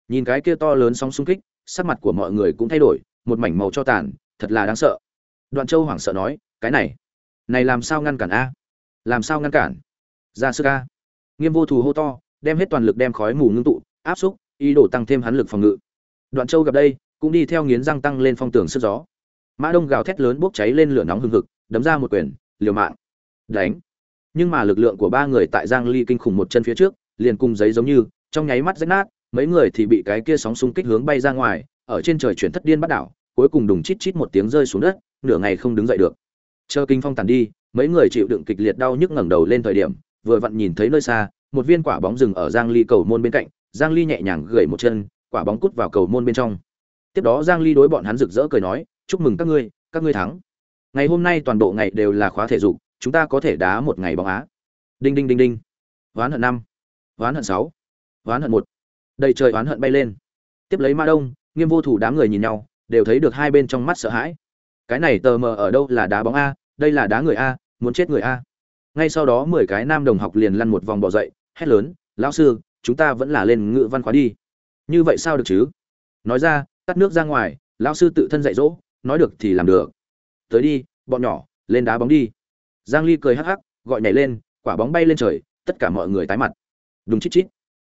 Nhìn cái kia to lớn sóng xung kích, sắc mặt của mọi người cũng thay đổi, một mảnh màu cho tàn, thật là đáng sợ. Đoạn châu hoảng sợ nói, cái này này làm sao ngăn cản a? Làm sao ngăn cản? Ra sức a nghiêm vô thù hô to, đem hết toàn lực đem khói mù ngưng tụ, áp xúc, ý đồ tăng thêm hắn lực phòng ngự. Đoạn châu gặp đây, cũng đi theo nghiến răng tăng lên phong tường sức gió. Mã đông gào thét lớn bốc cháy lên lửa nóng hừng hực, đấm ra một quyền, liều mạng. Đánh. Nhưng mà lực lượng của ba người tại giang ly kinh khủng một chân phía trước, liền cùng giấy giống như, trong nháy mắt rách nát, mấy người thì bị cái kia sóng xung kích hướng bay ra ngoài, ở trên trời chuyển thất điên bắt đảo, cuối cùng đùng chít chít một tiếng rơi xuống đất, nửa ngày không đứng dậy được. Chờ kinh phong tàn đi, mấy người chịu đựng kịch liệt đau nhức ngẩng đầu lên thời điểm vừa vặn nhìn thấy nơi xa, một viên quả bóng dừng ở giang ly cầu môn bên cạnh, giang ly nhẹ nhàng gẩy một chân, quả bóng cút vào cầu môn bên trong. Tiếp đó giang ly đối bọn hắn rực rỡ cười nói, chúc mừng các ngươi các ngươi thắng. Ngày hôm nay toàn bộ ngày đều là khóa thể dục, chúng ta có thể đá một ngày bóng á. Đinh đinh đinh đinh. Ván hận năm. Ván hận sáu. Ván hận một. Đầy trời ván hận bay lên. Tiếp lấy ma đông, nghiêm vô thủ đám người nhìn nhau, đều thấy được hai bên trong mắt sợ hãi. Cái này tờ mờ ở đâu là đá bóng a, đây là đá người a, muốn chết người a ngay sau đó mười cái nam đồng học liền lăn một vòng bỏ dậy, hét lớn, lão sư, chúng ta vẫn là lên ngữ văn khóa đi. Như vậy sao được chứ? Nói ra tắt nước ra ngoài, lão sư tự thân dạy dỗ, nói được thì làm được. Tới đi, bọn nhỏ, lên đá bóng đi. Giang ly cười hắc hắc, gọi nhảy lên, quả bóng bay lên trời, tất cả mọi người tái mặt. Đúng chít chít.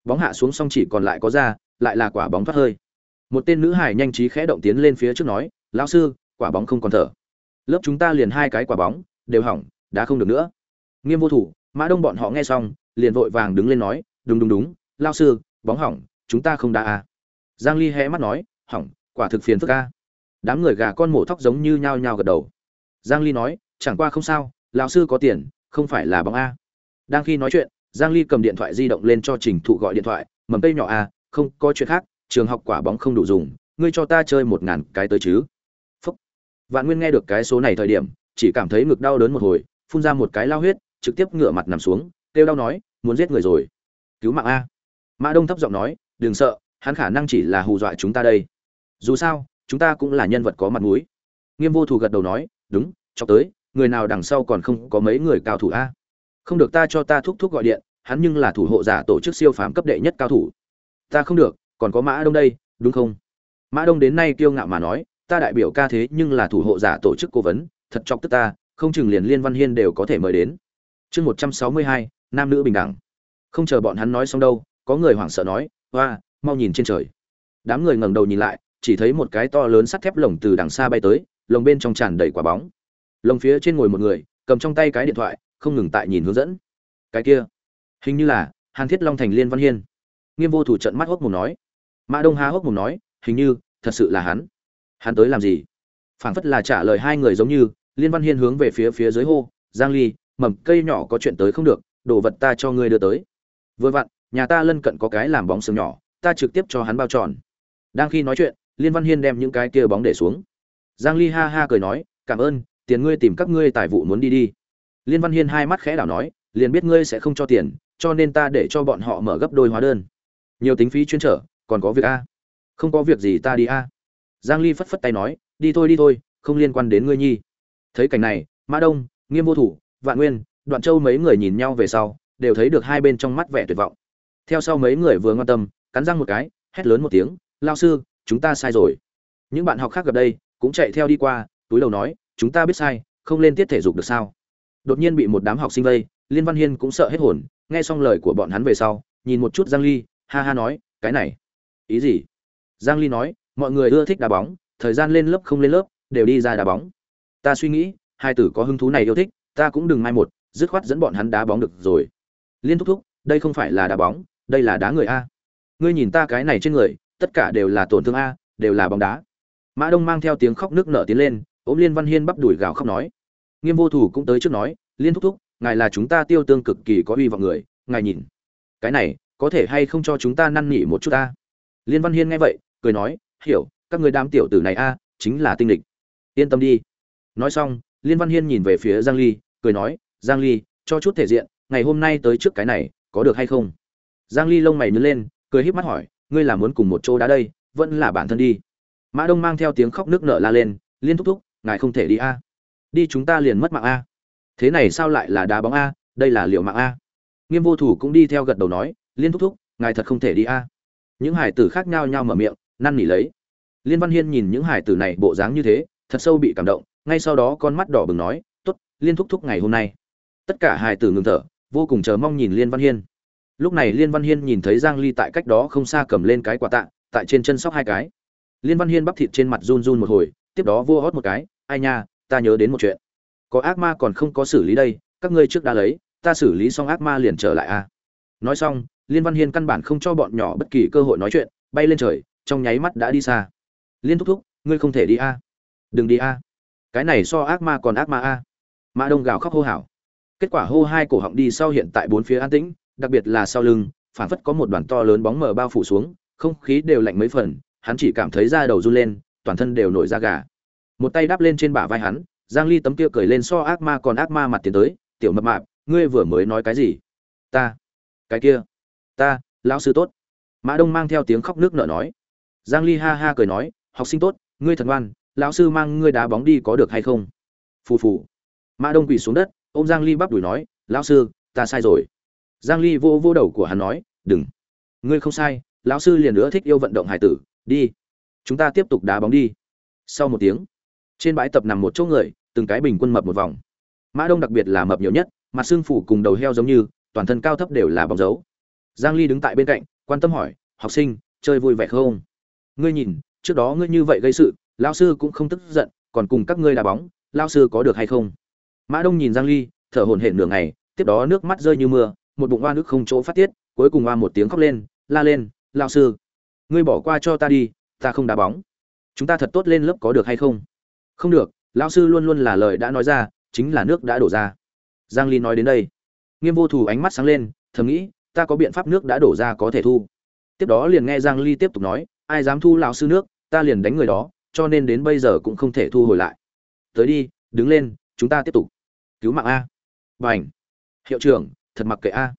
Bóng hạ xuống xong chỉ còn lại có ra, lại là quả bóng thoát hơi. Một tên nữ hải nhanh trí khẽ động tiến lên phía trước nói, lão sư, quả bóng không còn thở. Lớp chúng ta liền hai cái quả bóng, đều hỏng đã không được nữa nghiêm vô thủ, mã đông bọn họ nghe xong, liền vội vàng đứng lên nói, đúng đúng đúng, lao sư, bóng hỏng, chúng ta không đá à. giang ly hé mắt nói, hỏng, quả thực phiền phức a đám người gà con mổ thóc giống như nhao nhao gật đầu giang ly nói, chẳng qua không sao, lão sư có tiền, không phải là bóng a đang khi nói chuyện, giang ly cầm điện thoại di động lên cho trình thụ gọi điện thoại, mầm cây nhỏ a không có chuyện khác, trường học quả bóng không đủ dùng, ngươi cho ta chơi một ngàn cái tới chứ Phúc. vạn nguyên nghe được cái số này thời điểm, chỉ cảm thấy ngực đau đớn một hồi, phun ra một cái lao huyết trực tiếp ngửa mặt nằm xuống, kêu đau nói, muốn giết người rồi. Cứu mạng a. Mã đông thấp giọng nói, đừng sợ, hắn khả năng chỉ là hù dọa chúng ta đây. Dù sao, chúng ta cũng là nhân vật có mặt mũi. Nghiêm vô thủ gật đầu nói, đúng, cho tới, người nào đằng sau còn không có mấy người cao thủ a? Không được, ta cho ta thúc thúc gọi điện, hắn nhưng là thủ hộ giả tổ chức siêu phàm cấp đệ nhất cao thủ. Ta không được, còn có mã đông đây, đúng không? Mã đông đến nay kiêu ngạo mà nói, ta đại biểu ca thế nhưng là thủ hộ giả tổ chức cố vấn, thật chọc tức ta, không chừng liền liên văn hiên đều có thể mời đến chương một trăm sáu mươi hai, nam nữ bình đẳng. Không chờ bọn hắn nói xong đâu, có người hoảng sợ nói hoa mau nhìn trên trời. Đám người ngẩng đầu nhìn lại, chỉ thấy một cái to lớn sắt thép lồng từ đằng xa bay tới, lồng bên trong tràn đầy quả bóng. Lồng phía trên ngồi một người, cầm trong tay cái điện thoại, không ngừng tại nhìn hướng dẫn. Cái kia, hình như là hàn thiết long thành liên văn hiên. Nghiêm vô thủ trận mắt hốc mồm nói. Mã đông há hốc mồm nói, hình như, thật sự là hắn. Hắn tới làm gì? Phảng phất là trả lời hai người giống như, liên văn hiên hướng về phía phía dưới hô, giang ly mầm cây nhỏ có chuyện tới không được, đồ vật ta cho ngươi đưa tới. Vừa vặn, nhà ta lân cận có cái làm bóng sừng nhỏ, ta trực tiếp cho hắn bao tròn. Đang khi nói chuyện, liên văn hiên đem những cái kia bóng để xuống. Giang ly ha ha cười nói, cảm ơn, tiền ngươi tìm các ngươi tài vụ muốn đi đi. Liên văn hiên hai mắt khẽ đảo nói, liền biết ngươi sẽ không cho tiền, cho nên ta để cho bọn họ mở gấp đôi hóa đơn. Nhiều tính phí chuyên trở, còn có việc a. Không có việc gì ta đi a. Giang ly phất phất tay nói, đi thôi đi thôi, không liên quan đến ngươi nhi. Thấy cảnh này, mã đông, nghiêm vô thủ vạn nguyên, đoạn châu mấy người nhìn nhau về sau, đều thấy được hai bên trong mắt vẻ tuyệt vọng. Theo sau mấy người vừa ngoan tâm, cắn răng một cái, hét lớn một tiếng, lao sư, chúng ta sai rồi. Những bạn học khác gặp đây, cũng chạy theo đi qua, túi đầu nói, chúng ta biết sai, không lên tiết thể dục được sao? Đột nhiên bị một đám học sinh vây, liên văn hiên cũng sợ hết hồn, nghe xong lời của bọn hắn về sau, nhìn một chút giang ly, ha ha nói, cái này, ý gì? Giang ly nói, mọi người ưa thích đá bóng, thời gian lên lớp không lên lớp, đều đi ra đá bóng. Ta suy nghĩ, hai tử có hứng thú này yêu thích ta cũng đừng mai một dứt khoát dẫn bọn hắn đá bóng được rồi. Liên thúc thúc đây không phải là đá bóng đây là đá người a. Ngươi nhìn ta cái này trên người tất cả đều là tổn thương a đều là bóng đá. Mã đông mang theo tiếng khóc nước nở tiến lên ôm liên văn hiên bắp đuổi gào khóc nói. Nghiêm vô thủ cũng tới trước nói liên thúc thúc ngài là chúng ta tiêu tương cực kỳ có uy vọng người ngài nhìn. Cái này có thể hay không cho chúng ta năn nỉ một chút ta liên văn hiên nghe vậy cười nói hiểu các người đám tiểu tử này a chính là tinh địch, yên tâm đi. Nói xong liên văn hiên nhìn về phía giang ly, cười nói, giang ly, cho chút thể diện, ngày hôm nay tới trước cái này, có được hay không? Giang ly lông mày nhướng lên, cười híp mắt hỏi, ngươi là muốn cùng một chỗ đá đây, vẫn là bản thân đi? Mã đông mang theo tiếng khóc nước nở la lên, liên thúc thúc, ngài không thể đi a. Đi chúng ta liền mất mạng a. Thế này sao lại là đá bóng a, đây là liệu mạng a? Nghiêm vô thủ cũng đi theo gật đầu nói, liên thúc thúc, ngài thật không thể đi a. Những hải tử khác nhau nhau mở miệng, năn nỉ lấy. Liên văn hiên nhìn những hải tử này bộ dáng như thế, thật sâu bị cảm động ngay sau đó con mắt đỏ bừng nói, tốt, liên thúc thúc ngày hôm nay. Tất cả hải tử ngừng thở, vô cùng chờ mong nhìn liên văn hiên. Lúc này liên văn hiên nhìn thấy giang ly tại cách đó không xa cầm lên cái quả tạ, tại trên chân sóc hai cái. Liên văn hiên bắp thịt trên mặt run run một hồi, tiếp đó vua hót một cái, ai nha, ta nhớ đến một chuyện. Có ác ma còn không có xử lý đây, các ngươi trước đã lấy, ta xử lý xong ác ma liền trở lại a à. nói xong, liên văn hiên căn bản không cho bọn nhỏ bất kỳ cơ hội nói chuyện, bay lên trời, trong nháy mắt đã đi xa. Liên thúc thúc, ngươi không thể đi a. Đừng đi a cái này so ác ma còn ác ma a. Mã đông gào khóc hô hào. Kết quả hô hai cổ họng đi sau hiện tại bốn phía an tĩnh, đặc biệt là sau lưng phản phất có một đoàn to lớn bóng mờ bao phủ xuống, không khí đều lạnh mấy phần, hắn chỉ cảm thấy da đầu run lên, toàn thân đều nổi da gà. Một tay đáp lên trên bả vai hắn, giang ly tấm kia cười lên so ác ma còn ác ma mặt tiến tới, tiểu mập mạp, ngươi vừa mới nói cái gì? Ta. Cái kia. Ta, lão sư tốt. Mã đông mang theo tiếng khóc nước nở nói. Giang ly ha ha cười nói, học sinh tốt, ngươi thật ngoan lão sư mang ngươi đá bóng đi có được hay không? Phù phù. Mã đông quỳ xuống đất, ôm giang ly bắp đuổi nói, lão sư, ta sai rồi. Giang ly vô vô đầu của hắn nói, đừng. Ngươi không sai, lão sư liền nữa thích yêu vận động hải tử, đi. Chúng ta tiếp tục đá bóng đi. Sau một tiếng, trên bãi tập nằm một chỗ người, từng cái bình quân mập một vòng. Mã đông đặc biệt là mập nhiều nhất, mặt xương phủ cùng đầu heo giống như, toàn thân cao thấp đều là bóng dấu. Giang ly đứng tại bên cạnh, quan tâm hỏi, học sinh, chơi vui vẻ không? Ngươi nhìn, trước đó ngươi như vậy gây sự lão sư cũng không tức giận, còn cùng các ngươi đá bóng, lão sư có được hay không? Mã đông nhìn giang ly, thở hổn hển nửa ngày, tiếp đó nước mắt rơi như mưa, một bụng oan nước không chỗ phát tiết, cuối cùng oa một tiếng khóc lên, la lên, lão sư, ngươi bỏ qua cho ta đi, ta không đá bóng. Chúng ta thật tốt lên lớp có được hay không? Không được, lão sư luôn luôn là lời đã nói ra, chính là nước đã đổ ra. Giang ly nói đến đây, nghiêm vô thủ ánh mắt sáng lên, thầm nghĩ, ta có biện pháp nước đã đổ ra có thể thu. Tiếp đó liền nghe giang ly tiếp tục nói, ai dám thu lão sư nước, ta liền đánh người đó cho nên đến bây giờ cũng không thể thu hồi lại. Tới đi, đứng lên, chúng ta tiếp tục. Cứu mạng a. Bảnh hiệu trưởng, thật mặc kệ a.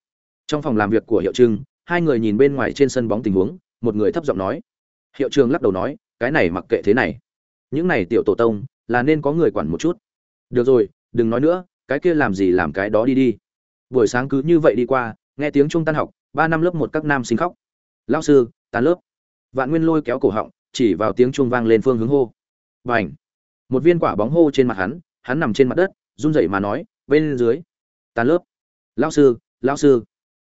Trong phòng làm việc của hiệu trưng hai người nhìn bên ngoài trên sân bóng tình huống, một người thấp giọng nói. Hiệu trường lắc đầu nói, cái này mặc kệ thế này. Những này tiểu tổ tông, là nên có người quản một chút. Được rồi, đừng nói nữa, cái kia làm gì làm cái đó đi đi. Buổi sáng cứ như vậy đi qua, nghe tiếng trung tan học, ba năm lớp một các nam sinh khóc. Lao sư tan lớp. Vạn nguyên lôi kéo cổ họng chỉ vào tiếng chuông vang lên phương hướng hô. Bành! một viên quả bóng hô trên mặt hắn hắn nằm trên mặt đất, run rẩy mà nói, bên dưới, tan lớp. Lão sư lão sư,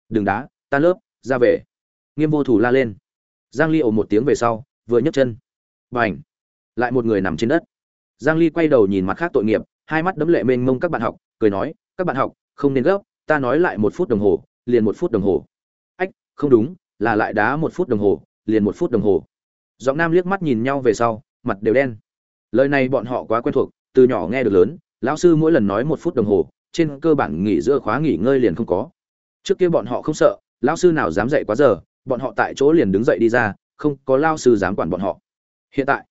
đừng đá, tan lớp, ra về. Nghiêm vô thủ la lên. Giang ly ồ một tiếng về sau, vừa nhấc chân. Bành! lại một người nằm trên đất. Giang ly quay đầu nhìn mặt khác tội nghiệp, hai mắt đấm lệ mênh mông các bạn học, cười nói, các bạn học, không nên gấp, ta nói lại một phút đồng hồ, liền một phút đồng hồ. Ách, không đúng, là lại đá một phút đồng hồ, liền một phút đồng hồ giọng nam liếc mắt nhìn nhau về sau, mặt đều đen. Lời này bọn họ quá quen thuộc, từ nhỏ nghe được lớn, lão sư mỗi lần nói một phút đồng hồ, trên cơ bản nghỉ giữa khóa nghỉ ngơi liền không có. Trước kia bọn họ không sợ, lão sư nào dám dậy quá giờ, bọn họ tại chỗ liền đứng dậy đi ra, không có lao sư dám quản bọn họ. Hiện tại,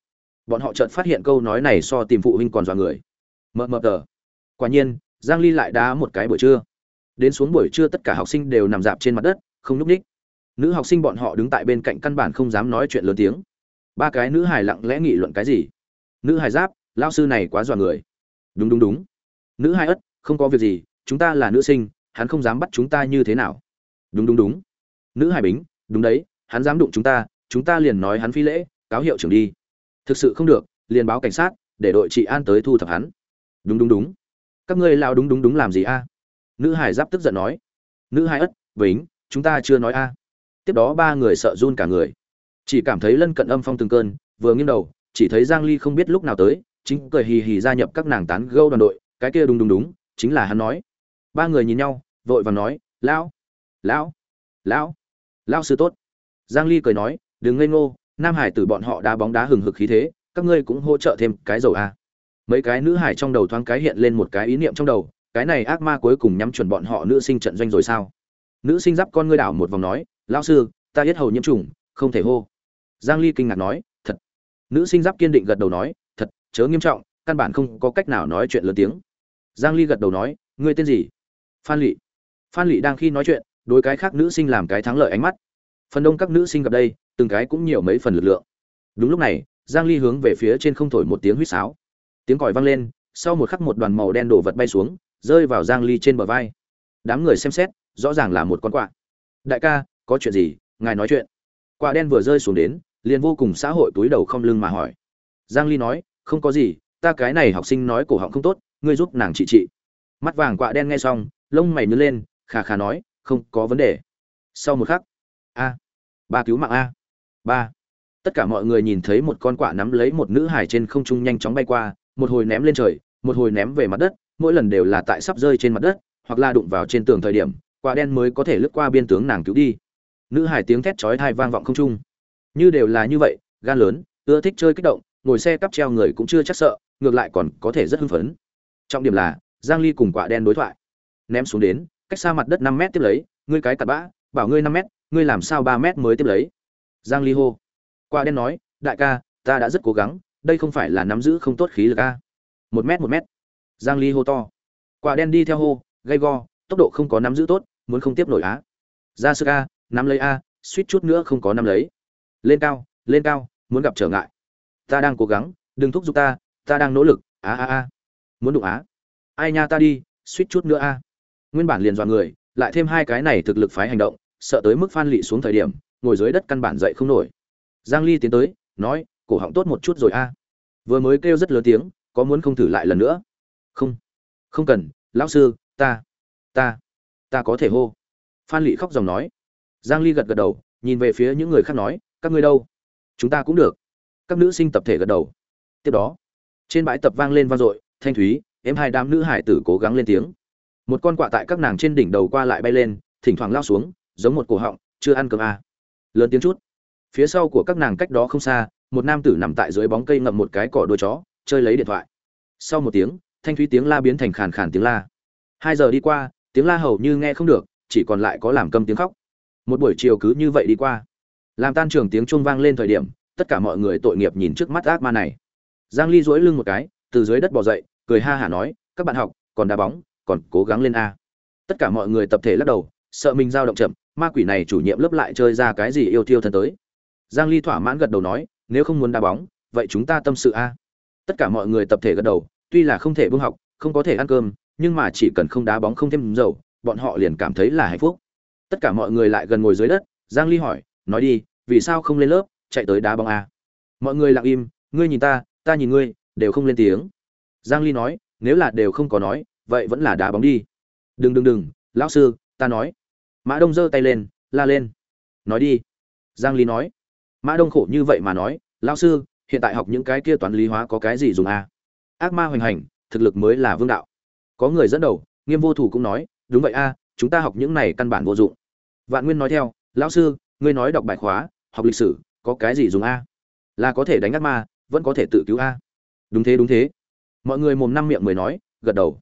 bọn họ chợt phát hiện câu nói này so tìm phụ huynh còn dọa người. Mờ mờ tờ. Quả nhiên, giang ly lại đá một cái buổi trưa. Đến xuống buổi trưa tất cả học sinh đều nằm dạp trên mặt đất, không nhúc ních nữ học sinh bọn họ đứng tại bên cạnh căn bản không dám nói chuyện lớn tiếng ba cái nữ hài lặng lẽ nghị luận cái gì? Nữ hài giáp lao sư này quá dọa người. Đúng đúng đúng. Nữ hài ất, không có việc gì, chúng ta là nữ sinh, hắn không dám bắt chúng ta như thế nào. Đúng đúng đúng. Nữ hài bính, đúng đấy, hắn dám đụng chúng ta chúng ta liền nói hắn phi lễ, cáo hiệu trưởng đi. Thực sự không được, liền báo cảnh sát, để đội trị an tới thu thập hắn. Đúng đúng đúng. Các ngươi lao đúng đúng đúng làm gì a? Nữ hải giáp tức giận nói. Nữ hải ất vĩnh chúng ta chưa nói a. Tiếp đó ba người sợ run cả người chỉ cảm thấy lân cận âm phong từng cơn, vừa nghiêng đầu, chỉ thấy giang ly không biết lúc nào tới, chính cười hì hì gia nhập các nàng tán gâu đoàn đội, cái kia đúng đúng đúng, chính là hắn nói. Ba người nhìn nhau, vội vàng nói, lão lão lão lão sư tốt. Giang ly cười nói, đừng ngây ngô, nam hải tử bọn họ đá bóng đá hừng hực khí thế, các ngươi cũng hỗ trợ thêm cái dầu a mấy cái nữ hải trong đầu thoáng cái hiện lên một cái ý niệm trong đầu, cái này ác ma cuối cùng nhắm chuẩn bọn họ nữ sinh trận doanh rồi sao? Nữ sinh giáp con ngươi đảo một vòng nói, lão sư, ta hết hầu nhiễm trùng, không thể hô giang ly kinh ngạc nói, thật. Nữ sinh giáp kiên định gật đầu nói, thật, chớ nghiêm trọng, căn bản không có cách nào nói chuyện lớn tiếng. Giang ly gật đầu nói, ngươi tên gì? Phan lị. Phan lị đang khi nói chuyện, đối cái khác nữ sinh làm cái thắng lợi ánh mắt. Phần đông các nữ sinh gặp đây, từng cái cũng nhiều mấy phần lực lượng. Đúng lúc này, giang ly hướng về phía trên không thổi một tiếng huýt sáo. Tiếng còi vang lên, sau một khắc một đoàn màu đen đổ vật bay xuống, rơi vào giang ly trên bờ vai. Đám người xem xét, rõ ràng là một con quạ. Đại ca, có chuyện gì? Ngài nói chuyện. Quạ đen vừa rơi xuống đến liền vô cùng xã hội túi đầu không lưng mà hỏi. Giang ly nói, không có gì, ta cái này học sinh nói cổ họng không tốt, ngươi giúp nàng trị trị. Mắt vàng quạ đen nghe xong, lông mày nhướng lên, khà khà nói, không có vấn đề. Sau một khắc, a, ba cứu mạng a, ba. Tất cả mọi người nhìn thấy một con quạ nắm lấy một nữ hải trên không trung nhanh chóng bay qua, một hồi ném lên trời, một hồi ném về mặt đất, mỗi lần đều là tại sắp rơi trên mặt đất, hoặc là đụng vào trên tường thời điểm quả đen mới có thể lướt qua biên tướng nàng cứu đi. Nữ hải tiếng thét chói tai vang vọng không trung như đều là như vậy, gan lớn, ưa thích chơi kích động, ngồi xe cắp treo người cũng chưa chắc sợ, ngược lại còn có thể rất hưng phấn. Trọng điểm là, giang ly cùng quả đen đối thoại. Ném xuống đến, cách xa mặt đất 5 mét tiếp lấy, ngươi cái cặn bã, bảo ngươi 5 mét, ngươi làm sao 3 mét mới tiếp lấy? Giang ly hô. Quả đen nói, đại ca, ta đã rất cố gắng, đây không phải là nắm giữ không tốt khí lực a. Một mét một mét. Giang ly hô to. Quả đen đi theo hô, gay go, tốc độ không có nắm giữ tốt, muốn không tiếp nổi á. Ra sức a, nắm lấy a, suýt chút nữa không có nắm lấy lên cao lên cao, muốn gặp trở ngại. Ta đang cố gắng, đừng thúc giục ta ta đang nỗ lực. A a a muốn đụng á. Ai nha ta đi, suýt chút nữa a nguyên bản liền dọa người, lại thêm hai cái này thực lực phái hành động, sợ tới mức phan lị xuống thời điểm, ngồi dưới đất căn bản dậy không nổi. Giang ly tiến tới, nói, cổ họng tốt một chút rồi a vừa mới kêu rất lớn tiếng, có muốn không thử lại lần nữa? Không không cần, lão sư, ta ta ta có thể hô. Phan lị khóc dòng nói. Giang ly gật gật đầu, nhìn về phía những người khác nói các ngươi đâu? Chúng ta cũng được. Các nữ sinh tập thể gật đầu. Tiếp đó, trên bãi tập vang lên vang dội, thanh thúy, em hai đám nữ hải tử cố gắng lên tiếng. Một con quạ tại các nàng trên đỉnh đầu qua lại bay lên, thỉnh thoảng lao xuống, giống một cổ họng, chưa ăn cơm à. lớn tiếng chút. Phía sau của các nàng cách đó không xa, một nam tử nằm tại dưới bóng cây ngậm một cái cỏ đuôi chó, chơi lấy điện thoại. Sau một tiếng, thanh thúy tiếng la biến thành khàn khàn tiếng la. Hai giờ đi qua, tiếng la hầu như nghe không được, chỉ còn lại có làm câm tiếng khóc. Một buổi chiều cứ như vậy đi qua làm tan trường tiếng chuông vang lên thời điểm, tất cả mọi người tội nghiệp nhìn trước mắt ác ma này. Giang ly duỗi lưng một cái, từ dưới đất bò dậy, cười ha hả nói, các bạn học, còn đá bóng, còn cố gắng lên a. Tất cả mọi người tập thể lắc đầu, sợ mình dao động chậm, ma quỷ này chủ nhiệm lớp lại chơi ra cái gì yêu thiêu thân tới. Giang ly thỏa mãn gật đầu nói, nếu không muốn đá bóng, vậy chúng ta tâm sự a. Tất cả mọi người tập thể gật đầu, tuy là không thể buông học, không có thể ăn cơm, nhưng mà chỉ cần không đá bóng không thêm dầu, bọn họ liền cảm thấy là hạnh phúc. Tất cả mọi người lại gần ngồi dưới đất, giang ly hỏi nói đi, vì sao không lên lớp, chạy tới đá bóng a. Mọi người lặng im, ngươi nhìn ta ta nhìn ngươi, đều không lên tiếng. Giang ly nói, nếu là đều không có nói, vậy vẫn là đá bóng đi. Đừng đừng đừng, lão sư, ta nói. Mã đông giơ tay lên, la lên. Nói đi. Giang ly nói. Mã đông khổ như vậy mà nói, lão sư, hiện tại học những cái kia toán lý hóa có cái gì dùng a? Ác ma hoành hành, thực lực mới là vương đạo. Có người dẫn đầu, nghiêm vô thủ cũng nói, đúng vậy a, chúng ta học những này căn bản vô dụng. Vạn nguyên nói theo, lão sư ngươi nói đọc bài khóa, học lịch sử, có cái gì dùng a? Là có thể đánh ác ma, vẫn có thể tự cứu a. Đúng thế đúng thế. Mọi người mồm năm miệng mười nói, gật đầu.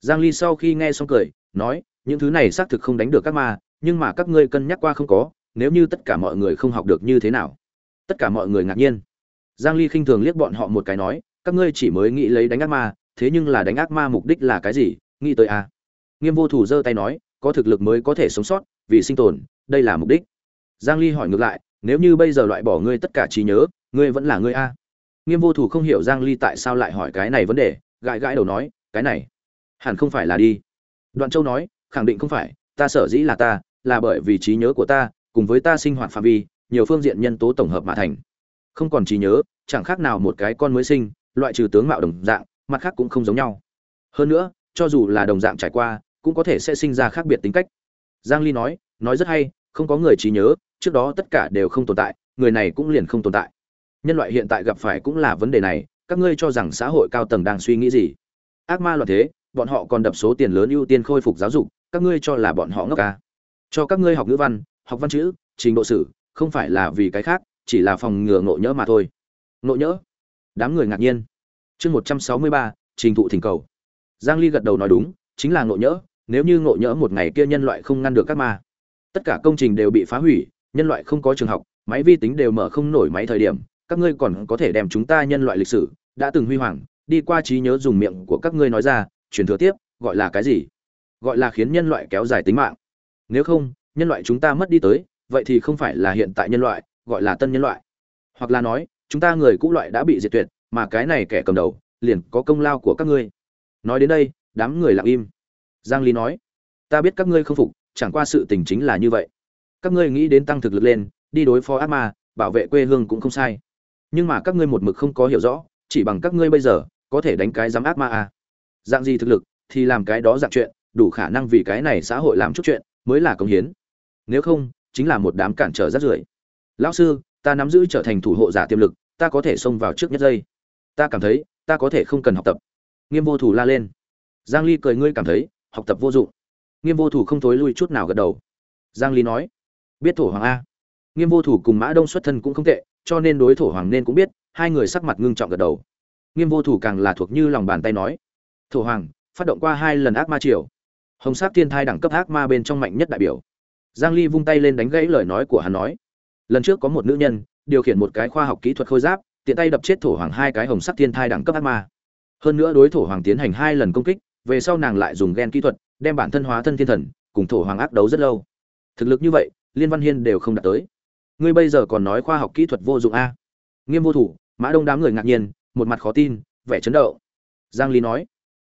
Giang ly sau khi nghe xong cười, nói, những thứ này xác thực không đánh được các ma, nhưng mà các ngươi cân nhắc qua không có, nếu như tất cả mọi người không học được như thế nào? Tất cả mọi người ngạc nhiên. Giang ly khinh thường liếc bọn họ một cái nói, các ngươi chỉ mới nghĩ lấy đánh ác ma, thế nhưng là đánh ác ma mục đích là cái gì? Nghĩ tới a. Nghiêm vô thủ giơ tay nói, có thực lực mới có thể sống sót, vì sinh tồn, đây là mục đích giang ly hỏi ngược lại, nếu như bây giờ loại bỏ ngươi tất cả trí nhớ, ngươi vẫn là ngươi a? Nghiêm vô thủ không hiểu giang ly tại sao lại hỏi cái này vấn đề, gãi gãi đầu nói, cái này, hẳn không phải là đi. Đoạn châu nói, khẳng định không phải, ta sở dĩ là ta, là bởi vì trí nhớ của ta, cùng với ta sinh hoạt phạm vi, nhiều phương diện nhân tố tổng hợp mà thành. Không còn trí nhớ, chẳng khác nào một cái con mới sinh, loại trừ tướng mạo đồng dạng, mặt khác cũng không giống nhau. Hơn nữa, cho dù là đồng dạng trải qua, cũng có thể sẽ sinh ra khác biệt tính cách. Giang ly nói nói rất hay, không có người trí nhớ trước đó tất cả đều không tồn tại, người này cũng liền không tồn tại. Nhân loại hiện tại gặp phải cũng là vấn đề này, các ngươi cho rằng xã hội cao tầng đang suy nghĩ gì? Ác ma loạn thế, bọn họ còn đập số tiền lớn ưu tiên khôi phục giáo dục, các ngươi cho là bọn họ ngốc ca cho các ngươi học ngữ văn, học văn chữ, trình độ sử, không phải là vì cái khác, chỉ là phòng ngừa ngộ nhỡ mà thôi. Ngộ nhỡ? Đám người ngạc nhiên. Chương một trăm sáu mươi ba, trình thụ thỉnh cầu. Giang ly gật đầu nói đúng, chính là ngộ nhỡ, nếu như ngộ nhỡ một ngày kia nhân loại không ngăn được các ma, tất cả công trình đều bị phá hủy nhân loại không có trường học, máy vi tính đều mở không nổi máy thời điểm, các ngươi còn có thể đem chúng ta nhân loại lịch sử, đã từng huy hoàng, đi qua trí nhớ dùng miệng của các ngươi nói ra, truyền thừa tiếp, gọi là cái gì? Gọi là khiến nhân loại kéo dài tính mạng. Nếu không, nhân loại chúng ta mất đi tới, vậy thì không phải là hiện tại nhân loại, gọi là tân nhân loại. Hoặc là nói, chúng ta người cũ loại đã bị diệt tuyệt, mà cái này kẻ cầm đầu, liền có công lao của các ngươi. Nói đến đây, đám người lặng im. Giang lý nói, ta biết các ngươi không phục, chẳng qua sự tình chính là như vậy các ngươi nghĩ đến tăng thực lực lên, đi đối phó ác ma, bảo vệ quê hương cũng không sai. Nhưng mà các ngươi một mực không có hiểu rõ, chỉ bằng các ngươi bây giờ, có thể đánh cái giám ác ma à. dạng gì thực lực, thì làm cái đó dạng chuyện, đủ khả năng vì cái này xã hội làm chút chuyện, mới là công hiến. Nếu không, chính là một đám cản trở rất rưởi. Lão sư, ta nắm giữ trở thành thủ hộ giả tiềm lực, ta có thể xông vào trước nhất giây. Ta cảm thấy, ta có thể không cần học tập. Nghiêm vô thủ la lên. Giang ly cười ngươi cảm thấy, học tập vô dụng. Nghiêm vô thủ không thối lui chút nào gật đầu. Giang ly nói biết thổ hoàng a. Nghiêm vô thủ cùng mã đông xuất thân cũng không tệ, cho nên đối thổ hoàng nên cũng biết, hai người sắc mặt ngưng trọng gật đầu. Nghiêm vô thủ càng là thuộc như lòng bàn tay nói, thổ hoàng, phát động qua hai lần ác ma triều. Hồng sát thiên thai đẳng cấp ác ma bên trong mạnh nhất đại biểu. Giang ly vung tay lên đánh gãy lời nói của hắn nói, lần trước có một nữ nhân, điều khiển một cái khoa học kỹ thuật khôi giáp, tiện tay đập chết thổ hoàng hai cái hồng sắc thiên thai đẳng cấp ác ma. Hơn nữa đối thổ hoàng tiến hành hai lần công kích, về sau nàng lại dùng gen kỹ thuật, đem bản thân hóa thân thiên thần, cùng thổ hoàng ác đấu rất lâu. Thực lực như vậy liên văn hiên đều không đạt tới. Ngươi bây giờ còn nói khoa học kỹ thuật vô dụng a nghiêm vô thủ, mã đông đám người ngạc nhiên, một mặt khó tin, vẻ chấn động. Giang lý nói,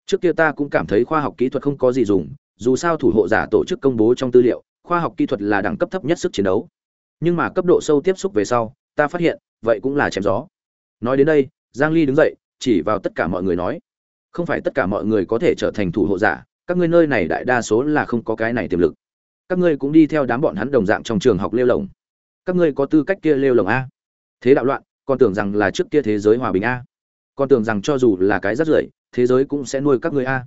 trước kia ta cũng cảm thấy khoa học kỹ thuật không có gì dùng, dù sao thủ hộ giả tổ chức công bố trong tư liệu, khoa học kỹ thuật là đẳng cấp thấp nhất sức chiến đấu. Nhưng mà cấp độ sâu tiếp xúc về sau, ta phát hiện, vậy cũng là chém gió. Nói đến đây, giang ly đứng dậy, chỉ vào tất cả mọi người nói, không phải tất cả mọi người có thể trở thành thủ hộ giả, các ngươi nơi này đại đa số là không có cái này tiềm lực các ngươi cũng đi theo đám bọn hắn đồng dạng trong trường học lêu lồng. Các ngươi có tư cách kia lêu lồng a? Thế đạo loạn, còn tưởng rằng là trước kia thế giới hòa bình a. Còn tưởng rằng cho dù là cái rất rưởi, thế giới cũng sẽ nuôi các ngươi a.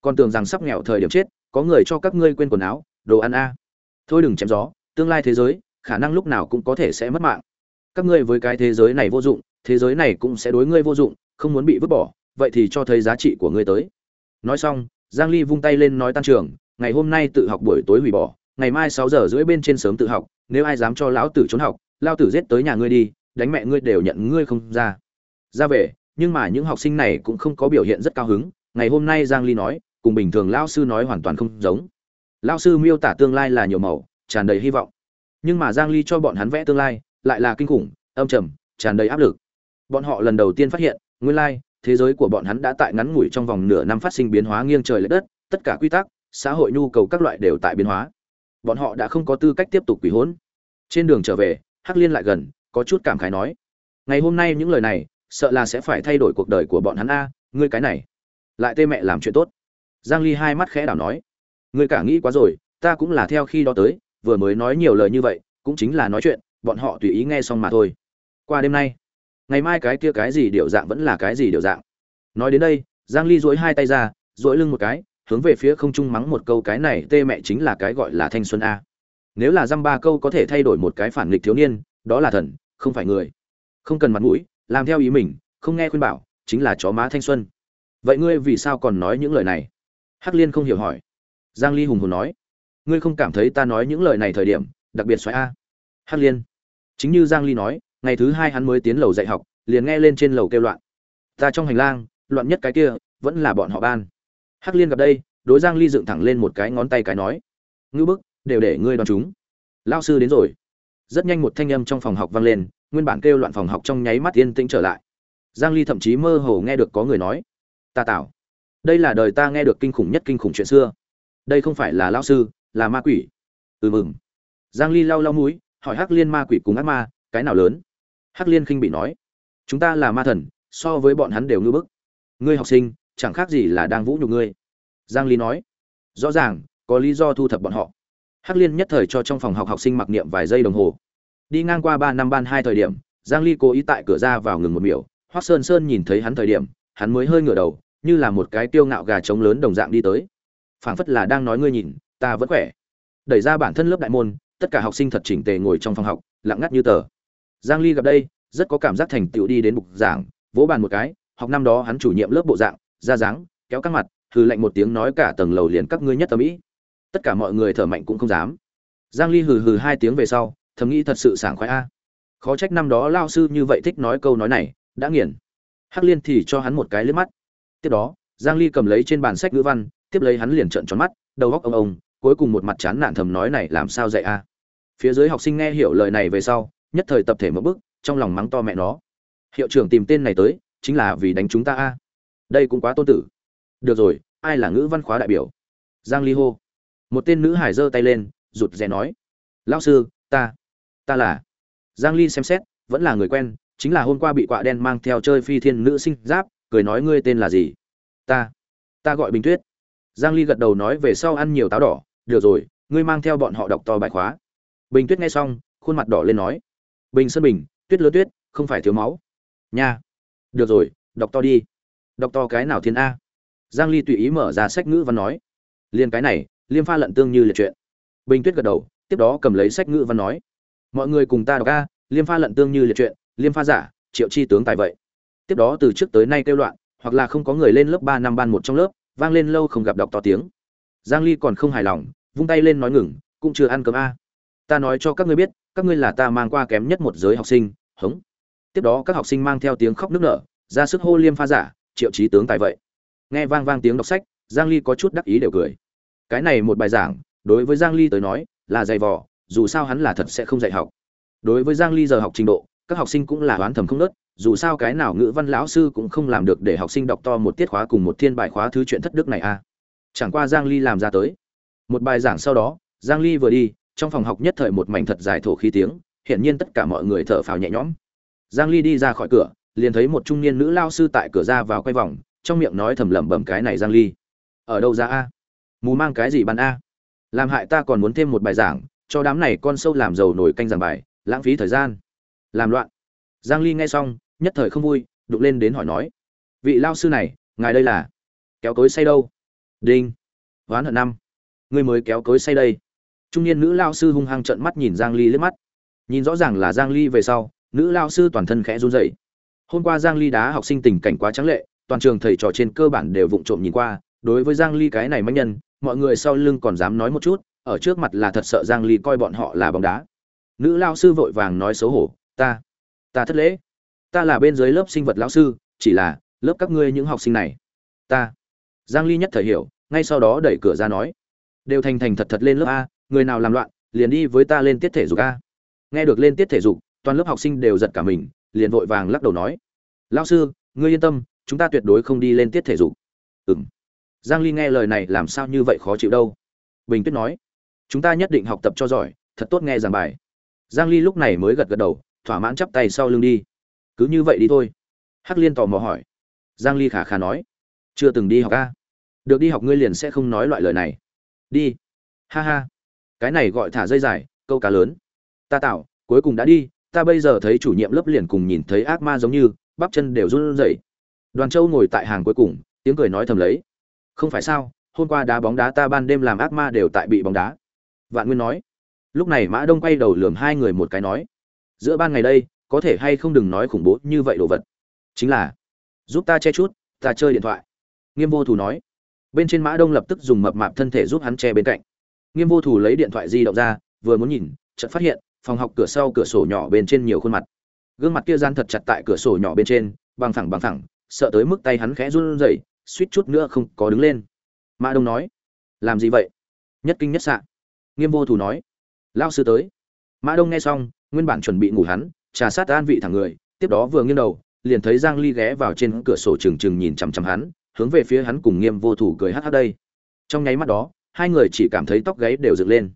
Còn tưởng rằng sắp nghèo thời điểm chết, có người cho các ngươi quên quần áo, đồ ăn a. Thôi đừng chém gió, tương lai thế giới, khả năng lúc nào cũng có thể sẽ mất mạng. Các ngươi với cái thế giới này vô dụng, thế giới này cũng sẽ đối ngươi vô dụng, không muốn bị vứt bỏ, vậy thì cho thấy giá trị của ngươi tới. Nói xong, giang ly vung tay lên nói tan trường, ngày hôm nay tự học buổi tối hủy bỏ ngày mai 6 giờ rưỡi bên trên sớm tự học, nếu ai dám cho lão tử trốn học lao tử giết tới nhà ngươi đi, đánh mẹ ngươi đều nhận ngươi không ra. Ra về, nhưng mà những học sinh này cũng không có biểu hiện rất cao hứng, ngày hôm nay giang ly nói, cùng bình thường lão sư nói hoàn toàn không giống. Lão sư miêu tả tương lai là nhiều màu, tràn đầy hy vọng. Nhưng mà giang ly cho bọn hắn vẽ tương lai, lại là kinh khủng, âm trầm, tràn đầy áp lực. Bọn họ lần đầu tiên phát hiện, nguyên lai, thế giới của bọn hắn đã tại ngắn ngủi trong vòng nửa năm phát sinh biến hóa nghiêng trời lệch đất, tất cả quy tắc, xã hội nhu cầu các loại đều tại biến hóa bọn họ đã không có tư cách tiếp tục quỷ hỗn trên đường trở về, hắc liên lại gần, có chút cảm khái nói, ngày hôm nay những lời này, sợ là sẽ phải thay đổi cuộc đời của bọn hắn a, ngươi cái này. Lại tê mẹ làm chuyện tốt. Giang ly hai mắt khẽ đảo nói, ngươi cả nghĩ quá rồi, ta cũng là theo khi đó tới, vừa mới nói nhiều lời như vậy, cũng chính là nói chuyện, bọn họ tùy ý nghe xong mà thôi. Qua đêm nay, ngày mai cái kia cái gì điều dạng vẫn là cái gì điều dạng. Nói đến đây, giang ly duỗi hai tay ra, duỗi lưng một cái hướng về phía không trung mắng một câu cái này tê mẹ chính là cái gọi là thanh xuân a. Nếu là dăm ba câu có thể thay đổi một cái phản nghịch thiếu niên, đó là thần, không phải người. Không cần mặt mũi, làm theo ý mình, không nghe khuyên bảo, chính là chó má thanh xuân. Vậy ngươi vì sao còn nói những lời này? Hắc liên không hiểu hỏi. Giang ly hùng hồn nói. Ngươi không cảm thấy ta nói những lời này thời điểm, đặc biệt xoáy a. Hắc liên. Chính như giang ly nói, ngày thứ hai hắn mới tiến lầu dạy học, liền nghe lên trên lầu kêu loạn. Ta trong hành lang, loạn nhất cái kia, vẫn là bọn họ ban hắc liên gặp đây, đối giang ly dựng thẳng lên một cái ngón tay cái nói ngư bức, đều để ngươi đoán chúng. Lao sư đến rồi. Rất nhanh một thanh âm trong phòng học vang lên, nguyên bản kêu loạn phòng học trong nháy mắt yên tĩnh trở lại. Giang ly thậm chí mơ hồ nghe được có người nói, ta tạo đây là đời ta nghe được kinh khủng nhất kinh khủng chuyện xưa. Đây không phải là lao sư, là ma quỷ. Ừ mừng. Giang ly lau lau mũi, hỏi hắc liên ma quỷ cùng ác ma, cái nào lớn? Hắc liên khinh bị nói, chúng ta là ma thần, so với bọn hắn đều ngư bức. Ngươi học sinh chẳng khác gì là đang vũ nhục ngươi. Giang ly nói, rõ ràng, có lý do thu thập bọn họ. Hắc liên nhất thời cho trong phòng học học sinh mặc niệm vài giây đồng hồ. Đi ngang qua ba năm ban hai thời điểm, giang ly cố ý tại cửa ra vào ngừng một miểu. Hoắc sơn sơn nhìn thấy hắn thời điểm, hắn mới hơi ngửa đầu, như là một cái tiêu ngạo gà trống lớn đồng dạng đi tới. Phảng phất là đang nói ngươi nhìn, ta vẫn khỏe. Đẩy ra bản thân lớp đại môn, tất cả học sinh thật chỉnh tề ngồi trong phòng học, lặng ngắt như tờ. Giang ly gặp đây, rất có cảm giác thành tựu đi đến bục giảng, vỗ bàn một cái, học năm đó hắn chủ nhiệm lớp bộ dạng ra dáng, kéo các mặt, hừ lạnh một tiếng nói cả tầng lầu liền các ngươi nhất tâm ý. Tất cả mọi người thở mạnh cũng không dám. Giang ly hừ hừ hai tiếng về sau, thầm nghĩ thật sự sảng khoái a. Khó trách năm đó lao sư như vậy thích nói câu nói này, đã nghiền. Hắc liên thì cho hắn một cái liếc mắt. Tiếp đó, giang ly cầm lấy trên bàn sách ngữ văn, tiếp lấy hắn liền trợn tròn mắt, đầu góc ông ông, cuối cùng một mặt chán nản thầm nói này làm sao dạy a. Phía dưới học sinh nghe hiểu lời này về sau, nhất thời tập thể một bức trong lòng mắng to mẹ nó. Hiệu trưởng tìm tên này tới, chính là vì đánh chúng ta a đây cũng quá tôn tử. Được rồi, ai là ngữ văn khóa đại biểu? Giang ly hô. Một tên nữ hải giơ tay lên, rụt rè nói. Lão sư, ta ta là. Giang ly xem xét, vẫn là người quen, chính là hôm qua bị quạ đen mang theo chơi phi thiên nữ sinh giáp, cười nói ngươi tên là gì? Ta ta gọi bình tuyết. Giang ly gật đầu nói về sau ăn nhiều táo đỏ. Được rồi, ngươi mang theo bọn họ đọc to bài khóa. Bình tuyết nghe xong, khuôn mặt đỏ lên nói. Bình sơn bình, tuyết lứa tuyết, không phải thiếu máu. Nha. Được rồi, đọc to đi đọc to cái nào thiên a. Giang ly tùy ý mở ra sách ngữ văn nói. Liên cái này, liêm pha lận tương như liệt chuyện. Bình tuyết gật đầu, tiếp đó cầm lấy sách ngữ văn nói. Mọi người cùng ta đọc a, liêm pha lận tương như liệt chuyện, liêm pha giả, triệu chi tướng tài vậy. Tiếp đó từ trước tới nay kêu loạn, hoặc là không có người lên lớp 3 năm ban một trong lớp, vang lên lâu không gặp đọc to tiếng. Giang ly còn không hài lòng, vung tay lên nói ngừng, cũng chưa ăn cơm a. Ta nói cho các ngươi biết, các ngươi là ta mang qua kém nhất một giới học sinh, hống. Tiếp đó các học sinh mang theo tiếng khóc nức nở, ra sức hô liêm pha giả triệu trí tướng tài vậy. Nghe vang vang tiếng đọc sách, giang ly có chút đắc ý đều cười. Cái này một bài giảng, đối với giang ly tới nói, là dày vò, dù sao hắn là thật sẽ không dạy học. Đối với giang ly giờ học trình độ, các học sinh cũng là đoán thầm không nớt, dù sao cái nào ngữ văn lão sư cũng không làm được để học sinh đọc to một tiết khóa cùng một thiên bài khóa thứ chuyện thất đức này a. À. chẳng qua giang ly làm ra tới. Một bài giảng sau đó, giang ly vừa đi, trong phòng học nhất thời một mảnh thật dài thổ khí tiếng, hiển nhiên tất cả mọi người thở phào nhẹ nhõm. Giang ly đi ra khỏi cửa liền thấy một trung niên nữ lao sư tại cửa ra vào quay vòng, trong miệng nói thầm lẩm bẩm cái này giang ly. Ở đâu ra a? Mù mang cái gì ban a? Làm hại ta còn muốn thêm một bài giảng, cho đám này con sâu làm giàu nổi canh giảng bài, lãng phí thời gian. Làm loạn. Giang ly nghe xong, nhất thời không vui, đụng lên đến hỏi nói. Vị lao sư này, ngài đây là? Kéo cối say đâu? Đinh. Hoán hận năm. Ngươi mới kéo cối say đây. Trung niên nữ lao sư hung hăng trợn mắt nhìn giang ly liếc mắt. Nhìn rõ ràng là giang ly về sau, nữ lao sư toàn thân khẽ run rẩy hôm qua giang ly đá học sinh tình cảnh quá trắng lệ, toàn trường thầy trò trên cơ bản đều vụng trộm nhìn qua. Đối với giang ly cái này manh nhân, mọi người sau lưng còn dám nói một chút, ở trước mặt là thật sợ giang ly coi bọn họ là bóng đá. Nữ lao sư vội vàng nói xấu hổ, ta ta thất lễ. Ta là bên dưới lớp sinh vật lão sư, chỉ là lớp các ngươi những học sinh này. Ta. Giang ly nhất thời hiểu, ngay sau đó đẩy cửa ra nói, đều thành thành thật thật lên lớp a, người nào làm loạn, liền đi với ta lên tiết thể dục a. Nghe được lên tiết thể dục, toàn lớp học sinh đều giật cả mình liền vội vàng lắc đầu nói, lão sư, ngươi yên tâm, chúng ta tuyệt đối không đi lên tiết thể dục. Ừm. Giang ly nghe lời này làm sao như vậy khó chịu đâu. Bình tuyết nói, chúng ta nhất định học tập cho giỏi, thật tốt nghe giảng bài. Giang ly lúc này mới gật gật đầu, thỏa mãn chắp tay sau lưng đi. Cứ như vậy đi thôi. Hắc liên tò mò hỏi. Giang ly khả khả nói, chưa từng đi học a. Được đi học ngươi liền sẽ không nói loại lời này. Đi. Ha ha. Cái này gọi thả dây dài, câu cá lớn. Ta tạo, cuối cùng đã đi ta bây giờ thấy chủ nhiệm lớp liền cùng nhìn thấy ác ma giống như, bắp chân đều run rẩy. Đoàn châu ngồi tại hàng cuối cùng, tiếng cười nói thầm lấy. Không phải sao, hôm qua đá bóng đá ta ban đêm làm ác ma đều tại bị bóng đá. Vạn nguyên nói. Lúc này mã đông quay đầu lườm hai người một cái nói. Giữa ban ngày đây, có thể hay không đừng nói khủng bố như vậy đồ vật. Chính là, giúp ta che chút, ta chơi điện thoại. Nghiêm vô thủ nói. Bên trên mã đông lập tức dùng mập mạp thân thể giúp hắn che bên cạnh. Nghiêm vô thủ lấy điện thoại di động ra, vừa muốn nhìn, chợt phát hiện phòng học cửa sau cửa sổ nhỏ bên trên nhiều khuôn mặt. Gương mặt kia gian thật chặt tại cửa sổ nhỏ bên trên, bằng thẳng bằng thẳng sợ tới mức tay hắn khẽ run rẩy, suýt chút nữa không có đứng lên. Mã đông nói, làm gì vậy? Nhất kinh nhất sợ nghiêm vô thủ nói lao sư tới. Mã đông nghe xong, nguyên bản chuẩn bị ngủ hắn, trà sát an vị thẳng người, tiếp đó vừa nghiêng đầu, liền thấy giang ly ghé vào trên cửa sổ trừng trừng nhìn chằm chằm hắn, hướng về phía hắn cùng nghiêm vô thủ cười hắc hắc đây. Trong nháy mắt đó, hai người chỉ cảm thấy tóc gáy đều dựng lên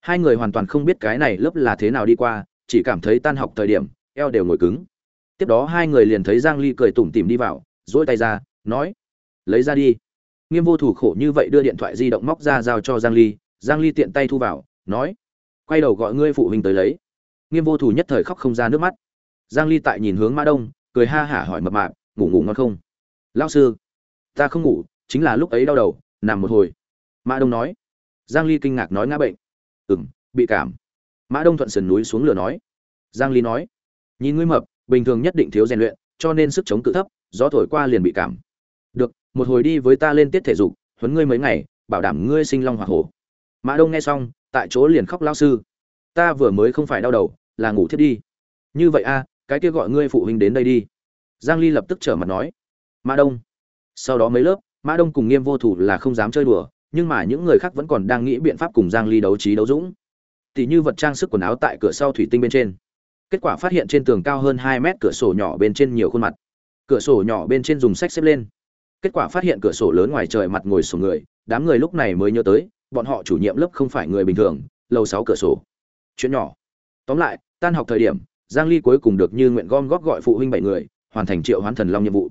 hai người hoàn toàn không biết cái này lớp là thế nào đi qua, chỉ cảm thấy tan học thời điểm, eo đều ngồi cứng. Tiếp đó hai người liền thấy giang ly cười tủm tỉm đi vào dỗi tay ra, nói, lấy ra đi. Nghiêm vô thủ khổ như vậy đưa điện thoại di động móc ra giao cho giang ly giang ly tiện tay thu vào, nói, quay đầu gọi ngươi phụ huynh tới lấy. Nghiêm vô thủ nhất thời khóc không ra nước mắt. Giang ly tại nhìn hướng mã đông, cười ha hả hỏi mập mạp, ngủ ngủ ngon không? Lão sư, ta không ngủ, chính là lúc ấy đau đầu, nằm một hồi. Mã đông nói. Giang ly kinh ngạc nói ngã bệnh ừm, bị cảm. Mã đông thuận sườn núi xuống lửa nói. Giang ly nói, nhìn ngươi mập, bình thường nhất định thiếu rèn luyện, cho nên sức chống cự thấp, gió thổi qua liền bị cảm. Được, một hồi đi với ta lên tiết thể dục, huấn ngươi mấy ngày, bảo đảm ngươi sinh long hỏa hổ. Mã đông nghe xong, tại chỗ liền khóc lao sư. Ta vừa mới không phải đau đầu, là ngủ thiết đi. Như vậy a cái kia gọi ngươi phụ huynh đến đây đi. Giang ly lập tức trở mặt nói. Mã đông. Sau đó mấy lớp, mã đông cùng nghiêm vô thủ là không dám chơi đùa nhưng mà những người khác vẫn còn đang nghĩ biện pháp cùng giang ly đấu trí đấu dũng. Tỷ như vật trang sức quần áo tại cửa sau thủy tinh bên trên. Kết quả phát hiện trên tường cao hơn 2 mét cửa sổ nhỏ bên trên nhiều khuôn mặt. Cửa sổ nhỏ bên trên dùng sách xếp lên. Kết quả phát hiện cửa sổ lớn ngoài trời mặt ngồi sổ người, đám người lúc này mới nhớ tới, bọn họ chủ nhiệm lớp không phải người bình thường, lầu sáu cửa sổ. Chuyện nhỏ. Tóm lại, tan học thời điểm, giang ly cuối cùng được như nguyện gom góp gọi phụ huynh bảy người, hoàn thành triệu hoán thần long nhiệm vụ.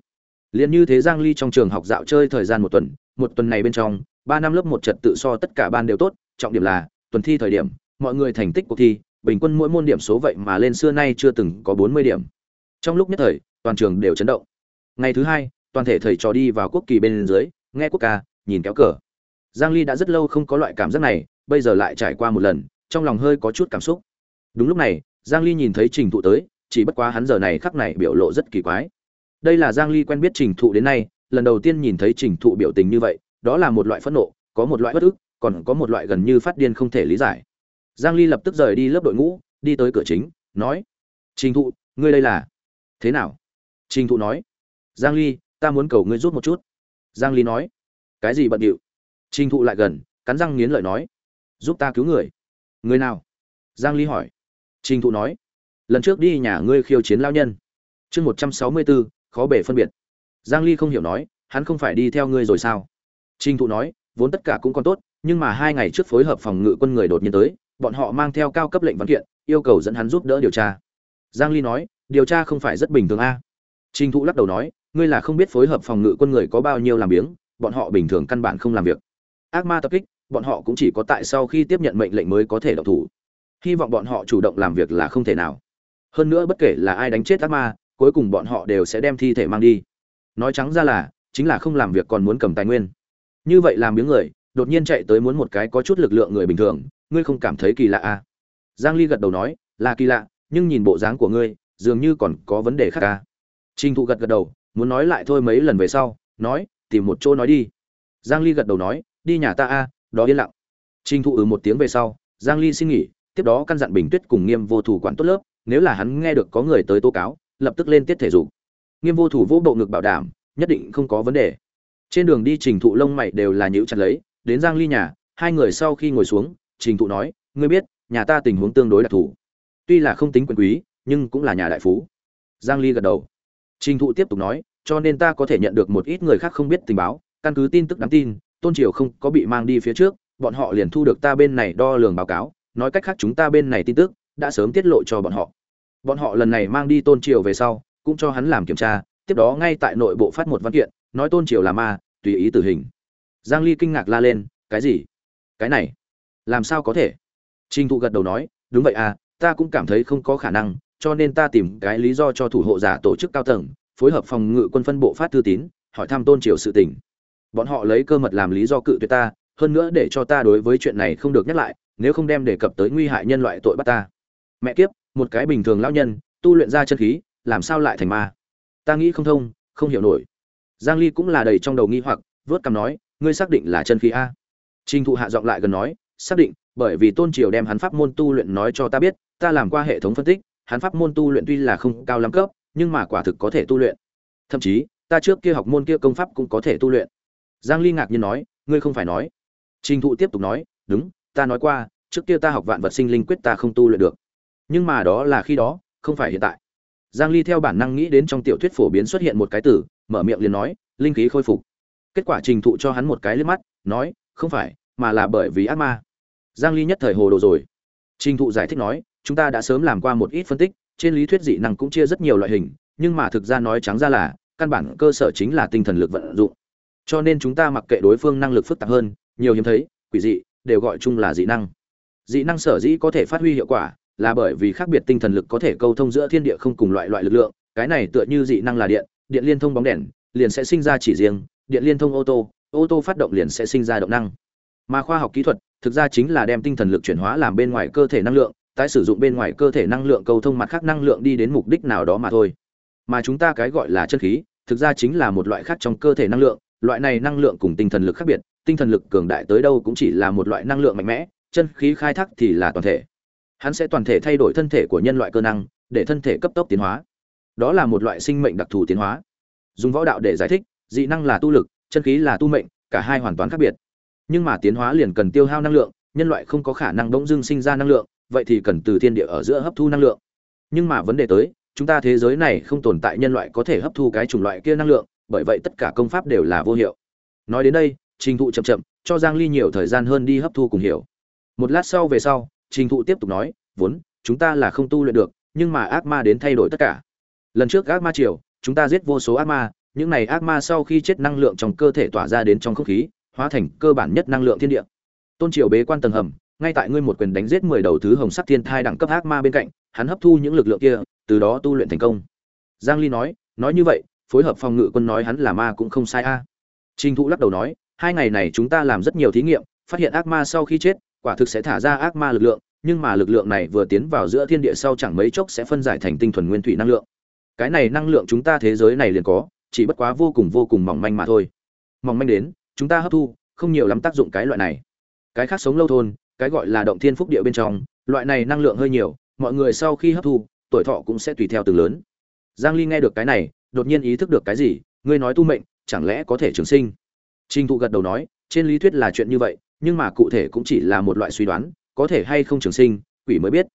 Liên như thế giang ly trong trường học dạo chơi thời gian một tuần một tuần này bên trong ba năm lớp một trật tự so tất cả ban đều tốt, trọng điểm là, tuần thi thời điểm, mọi người thành tích cuộc thi, bình quân mỗi môn điểm số vậy mà lên xưa nay chưa từng có 40 điểm. Trong lúc nhất thời, toàn trường đều chấn động. Ngày thứ hai, toàn thể thầy trò đi vào quốc kỳ bên dưới, nghe quốc ca, nhìn kéo cờ. Giang ly đã rất lâu không có loại cảm giác này, bây giờ lại trải qua một lần, trong lòng hơi có chút cảm xúc. Đúng lúc này, giang ly nhìn thấy trình thụ tới, chỉ bất quá hắn giờ này khắc này biểu lộ rất kỳ quái. Đây là giang ly quen biết trình thụ đến nay, lần đầu tiên nhìn thấy trình thụ biểu tình như vậy đó là một loại phẫn nộ có một loại bất ức còn có một loại gần như phát điên không thể lý giải. Giang ly lập tức rời đi lớp đội ngũ đi tới cửa chính nói trình thụ ngươi đây là thế nào? Trình thụ nói. Giang ly ta muốn cầu ngươi rút một chút. Giang ly nói. Cái gì bận điệu? Trình thụ lại gần cắn răng nghiến lợi nói. Giúp ta cứu người. Người nào? Giang ly hỏi. Trình thụ nói. Lần trước đi nhà ngươi khiêu chiến lao nhân. Chương 164, khó bể phân biệt. Giang ly không hiểu nói hắn không phải đi theo ngươi rồi sao? Trình thụ nói, vốn tất cả cũng còn tốt, nhưng mà hai ngày trước phối hợp phòng ngự quân người đột nhiên tới, bọn họ mang theo cao cấp lệnh văn kiện, yêu cầu dẫn hắn giúp đỡ điều tra. Giang ly nói, điều tra không phải rất bình thường a. Trình thụ lắc đầu nói, ngươi là không biết phối hợp phòng ngự quân người có bao nhiêu làm biếng, bọn họ bình thường căn bản không làm việc. Ác ma tập kích, bọn họ cũng chỉ có tại sau khi tiếp nhận mệnh lệnh mới có thể động thủ. Hy vọng bọn họ chủ động làm việc là không thể nào. Hơn nữa bất kể là ai đánh chết ác ma, cuối cùng bọn họ đều sẽ đem thi thể mang đi. Nói trắng ra là, chính là không làm việc còn muốn cầm tài nguyên như vậy làm biếng người, đột nhiên chạy tới muốn một cái có chút lực lượng người bình thường, ngươi không cảm thấy kỳ lạ à? Giang ly gật đầu nói, là kỳ lạ, nhưng nhìn bộ dáng của ngươi, dường như còn có vấn đề khác à? Trình thụ gật gật đầu, muốn nói lại thôi mấy lần về sau, nói, tìm một chỗ nói đi. Giang ly gật đầu nói, đi nhà ta a đó yên lặng. Trình thụ ừ một tiếng về sau, giang ly xin nghỉ, tiếp đó căn dặn bình tuyết cùng nghiêm vô thủ quản tốt lớp, nếu là hắn nghe được có người tới tố cáo, lập tức lên tiết thể dục. Nghiêm vô thủ vô bộ ngực bảo đảm, nhất định không có vấn đề trên đường đi trình thụ lông mày đều là nhíu chặt lấy, đến giang ly nhà, hai người sau khi ngồi xuống, trình thụ nói, ngươi biết, nhà ta tình huống tương đối đặc thù. Tuy là không tính quyền quý, nhưng cũng là nhà đại phú. Giang ly gật đầu. Trình thụ tiếp tục nói, cho nên ta có thể nhận được một ít người khác không biết tình báo, căn cứ tin tức đáng tin, tôn triều không có bị mang đi phía trước, bọn họ liền thu được ta bên này đo lường báo cáo, nói cách khác chúng ta bên này tin tức đã sớm tiết lộ cho bọn họ. Bọn họ lần này mang đi tôn triều về sau, cũng cho hắn làm kiểm tra, tiếp đó ngay tại nội bộ phát một văn kiện nói tôn triều là ma, tùy ý tử hình. Giang ly kinh ngạc la lên, cái gì? Cái này, làm sao có thể? Trình thụ gật đầu nói, đúng vậy à ta cũng cảm thấy không có khả năng, cho nên ta tìm cái lý do cho thủ hộ giả tổ chức cao tầng, phối hợp phòng ngự quân phân bộ phát thư tín, hỏi thăm tôn triều sự tình. Bọn họ lấy cơ mật làm lý do cự tuyệt ta, hơn nữa để cho ta đối với chuyện này không được nhắc lại, nếu không đem đề cập tới nguy hại nhân loại tội bắt ta. Mẹ kiếp, một cái bình thường lão nhân, tu luyện ra chân khí, làm sao lại thành ma? Ta nghĩ không thông, không hiểu nổi giang ly cũng là đầy trong đầu nghi hoặc, vớt cằm nói, ngươi xác định là chân khí a? Trình thụ hạ giọng lại gần nói, xác định, bởi vì tôn triều đem hắn pháp môn tu luyện nói cho ta biết, ta làm qua hệ thống phân tích, hắn pháp môn tu luyện tuy là không cao lắm cấp, nhưng mà quả thực có thể tu luyện. Thậm chí, ta trước kia học môn kia công pháp cũng có thể tu luyện. Giang ly ngạc nhiên nói, ngươi không phải nói. Trình thụ tiếp tục nói, đúng, ta nói qua, trước kia ta học vạn vật sinh linh quyết ta không tu luyện được. Nhưng mà đó là khi đó, không phải hiện tại giang ly theo bản năng nghĩ đến trong tiểu thuyết phổ biến xuất hiện một cái từ mở miệng liền nói, linh khí khôi phục. Kết quả trình thụ cho hắn một cái liếc mắt, nói, không phải, mà là bởi vì ác ma. Giang ly nhất thời hồ đồ rồi. Trình thụ giải thích nói, chúng ta đã sớm làm qua một ít phân tích, trên lý thuyết dị năng cũng chia rất nhiều loại hình, nhưng mà thực ra nói trắng ra là, căn bản cơ sở chính là tinh thần lực vận dụng. Cho nên chúng ta mặc kệ đối phương năng lực phức tạp hơn, nhiều hiếm thấy, quỷ dị, đều gọi chung là dị năng. Dị năng sở dĩ có thể phát huy hiệu quả là bởi vì khác biệt tinh thần lực có thể câu thông giữa thiên địa không cùng loại loại lực lượng, cái này tựa như dị năng là điện điện liên thông bóng đèn, liền sẽ sinh ra chỉ riêng, điện liên thông ô tô ô tô phát động liền sẽ sinh ra động năng. Mà khoa học kỹ thuật, thực ra chính là đem tinh thần lực chuyển hóa làm bên ngoài cơ thể năng lượng, tái sử dụng bên ngoài cơ thể năng lượng câu thông mặt khác năng lượng đi đến mục đích nào đó mà thôi. Mà chúng ta cái gọi là chân khí, thực ra chính là một loại khác trong cơ thể năng lượng, loại này năng lượng cùng tinh thần lực khác biệt, tinh thần lực cường đại tới đâu cũng chỉ là một loại năng lượng mạnh mẽ, chân khí khai thác thì là toàn thể hắn sẽ toàn thể thay đổi thân thể của nhân loại cơ năng, để thân thể cấp tốc tiến hóa. Đó là một loại sinh mệnh đặc thù tiến hóa. Dùng võ đạo để giải thích, dị năng là tu lực, chân khí là tu mệnh, cả hai hoàn toàn khác biệt. Nhưng mà tiến hóa liền cần tiêu hao năng lượng, nhân loại không có khả năng bỗng dưng sinh ra năng lượng, vậy thì cần từ thiên địa ở giữa hấp thu năng lượng. Nhưng mà vấn đề tới, chúng ta thế giới này không tồn tại nhân loại có thể hấp thu cái chủng loại kia năng lượng, bởi vậy tất cả công pháp đều là vô hiệu. Nói đến đây, trình thụ chậm chậm, cho giang ly nhiều thời gian hơn đi hấp thu cùng hiểu. Một lát sau về sau trình thụ tiếp tục nói, vốn, chúng ta là không tu luyện được, nhưng mà ác ma đến thay đổi tất cả. Lần trước ác ma triều, chúng ta giết vô số ác ma, những này ác ma sau khi chết năng lượng trong cơ thể tỏa ra đến trong không khí, hóa thành cơ bản nhất năng lượng thiên địa. Tôn triều bế quan tầng hầm, ngay tại ngươi một quyền đánh giết 10 đầu thứ hồng sắc thiên thai đẳng cấp ác ma bên cạnh, hắn hấp thu những lực lượng kia, từ đó tu luyện thành công. Giang ly nói nói như vậy, phối hợp phòng ngự quân nói hắn là ma cũng không sai a. Trình thụ lắc đầu nói, hai ngày này chúng ta làm rất nhiều thí nghiệm, phát hiện ác ma sau khi chết quả thực sẽ thả ra ác ma lực lượng, nhưng mà lực lượng này vừa tiến vào giữa thiên địa sau chẳng mấy chốc sẽ phân giải thành tinh thuần nguyên thủy năng lượng. Cái này năng lượng chúng ta thế giới này liền có, chỉ bất quá vô cùng vô cùng mỏng manh mà thôi. Mỏng manh đến, chúng ta hấp thu, không nhiều lắm tác dụng cái loại này. Cái khác sống lâu thôn, cái gọi là động thiên phúc địa bên trong, loại này năng lượng hơi nhiều, mọi người sau khi hấp thu, tuổi thọ cũng sẽ tùy theo từng lớn. Giang ly nghe được cái này, đột nhiên ý thức được cái gì, ngươi nói tu mệnh, chẳng lẽ có thể trường sinh? Trinh thụ gật đầu nói, trên lý thuyết là chuyện như vậy nhưng mà cụ thể cũng chỉ là một loại suy đoán, có thể hay không trường sinh, quỷ mới biết.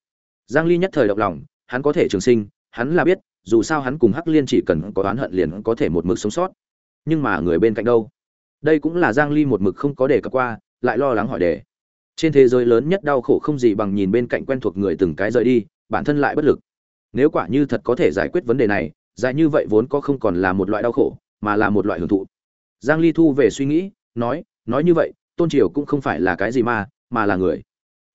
Giang ly nhất thời động lòng, hắn có thể trường sinh, hắn là biết, dù sao hắn cùng hắc liên chỉ cần có oán hận liền có thể một mực sống sót. Nhưng mà người bên cạnh đâu? Đây cũng là giang ly một mực không có đề cập qua, lại lo lắng hỏi đề. Trên thế giới lớn nhất đau khổ không gì bằng nhìn bên cạnh quen thuộc người từng cái rời đi, bản thân lại bất lực. Nếu quả như thật có thể giải quyết vấn đề này, dài như vậy vốn có không còn là một loại đau khổ, mà là một loại hưởng thụ. Giang ly thu về suy nghĩ, nói nói như vậy tôn triều cũng không phải là cái gì ma, mà là người.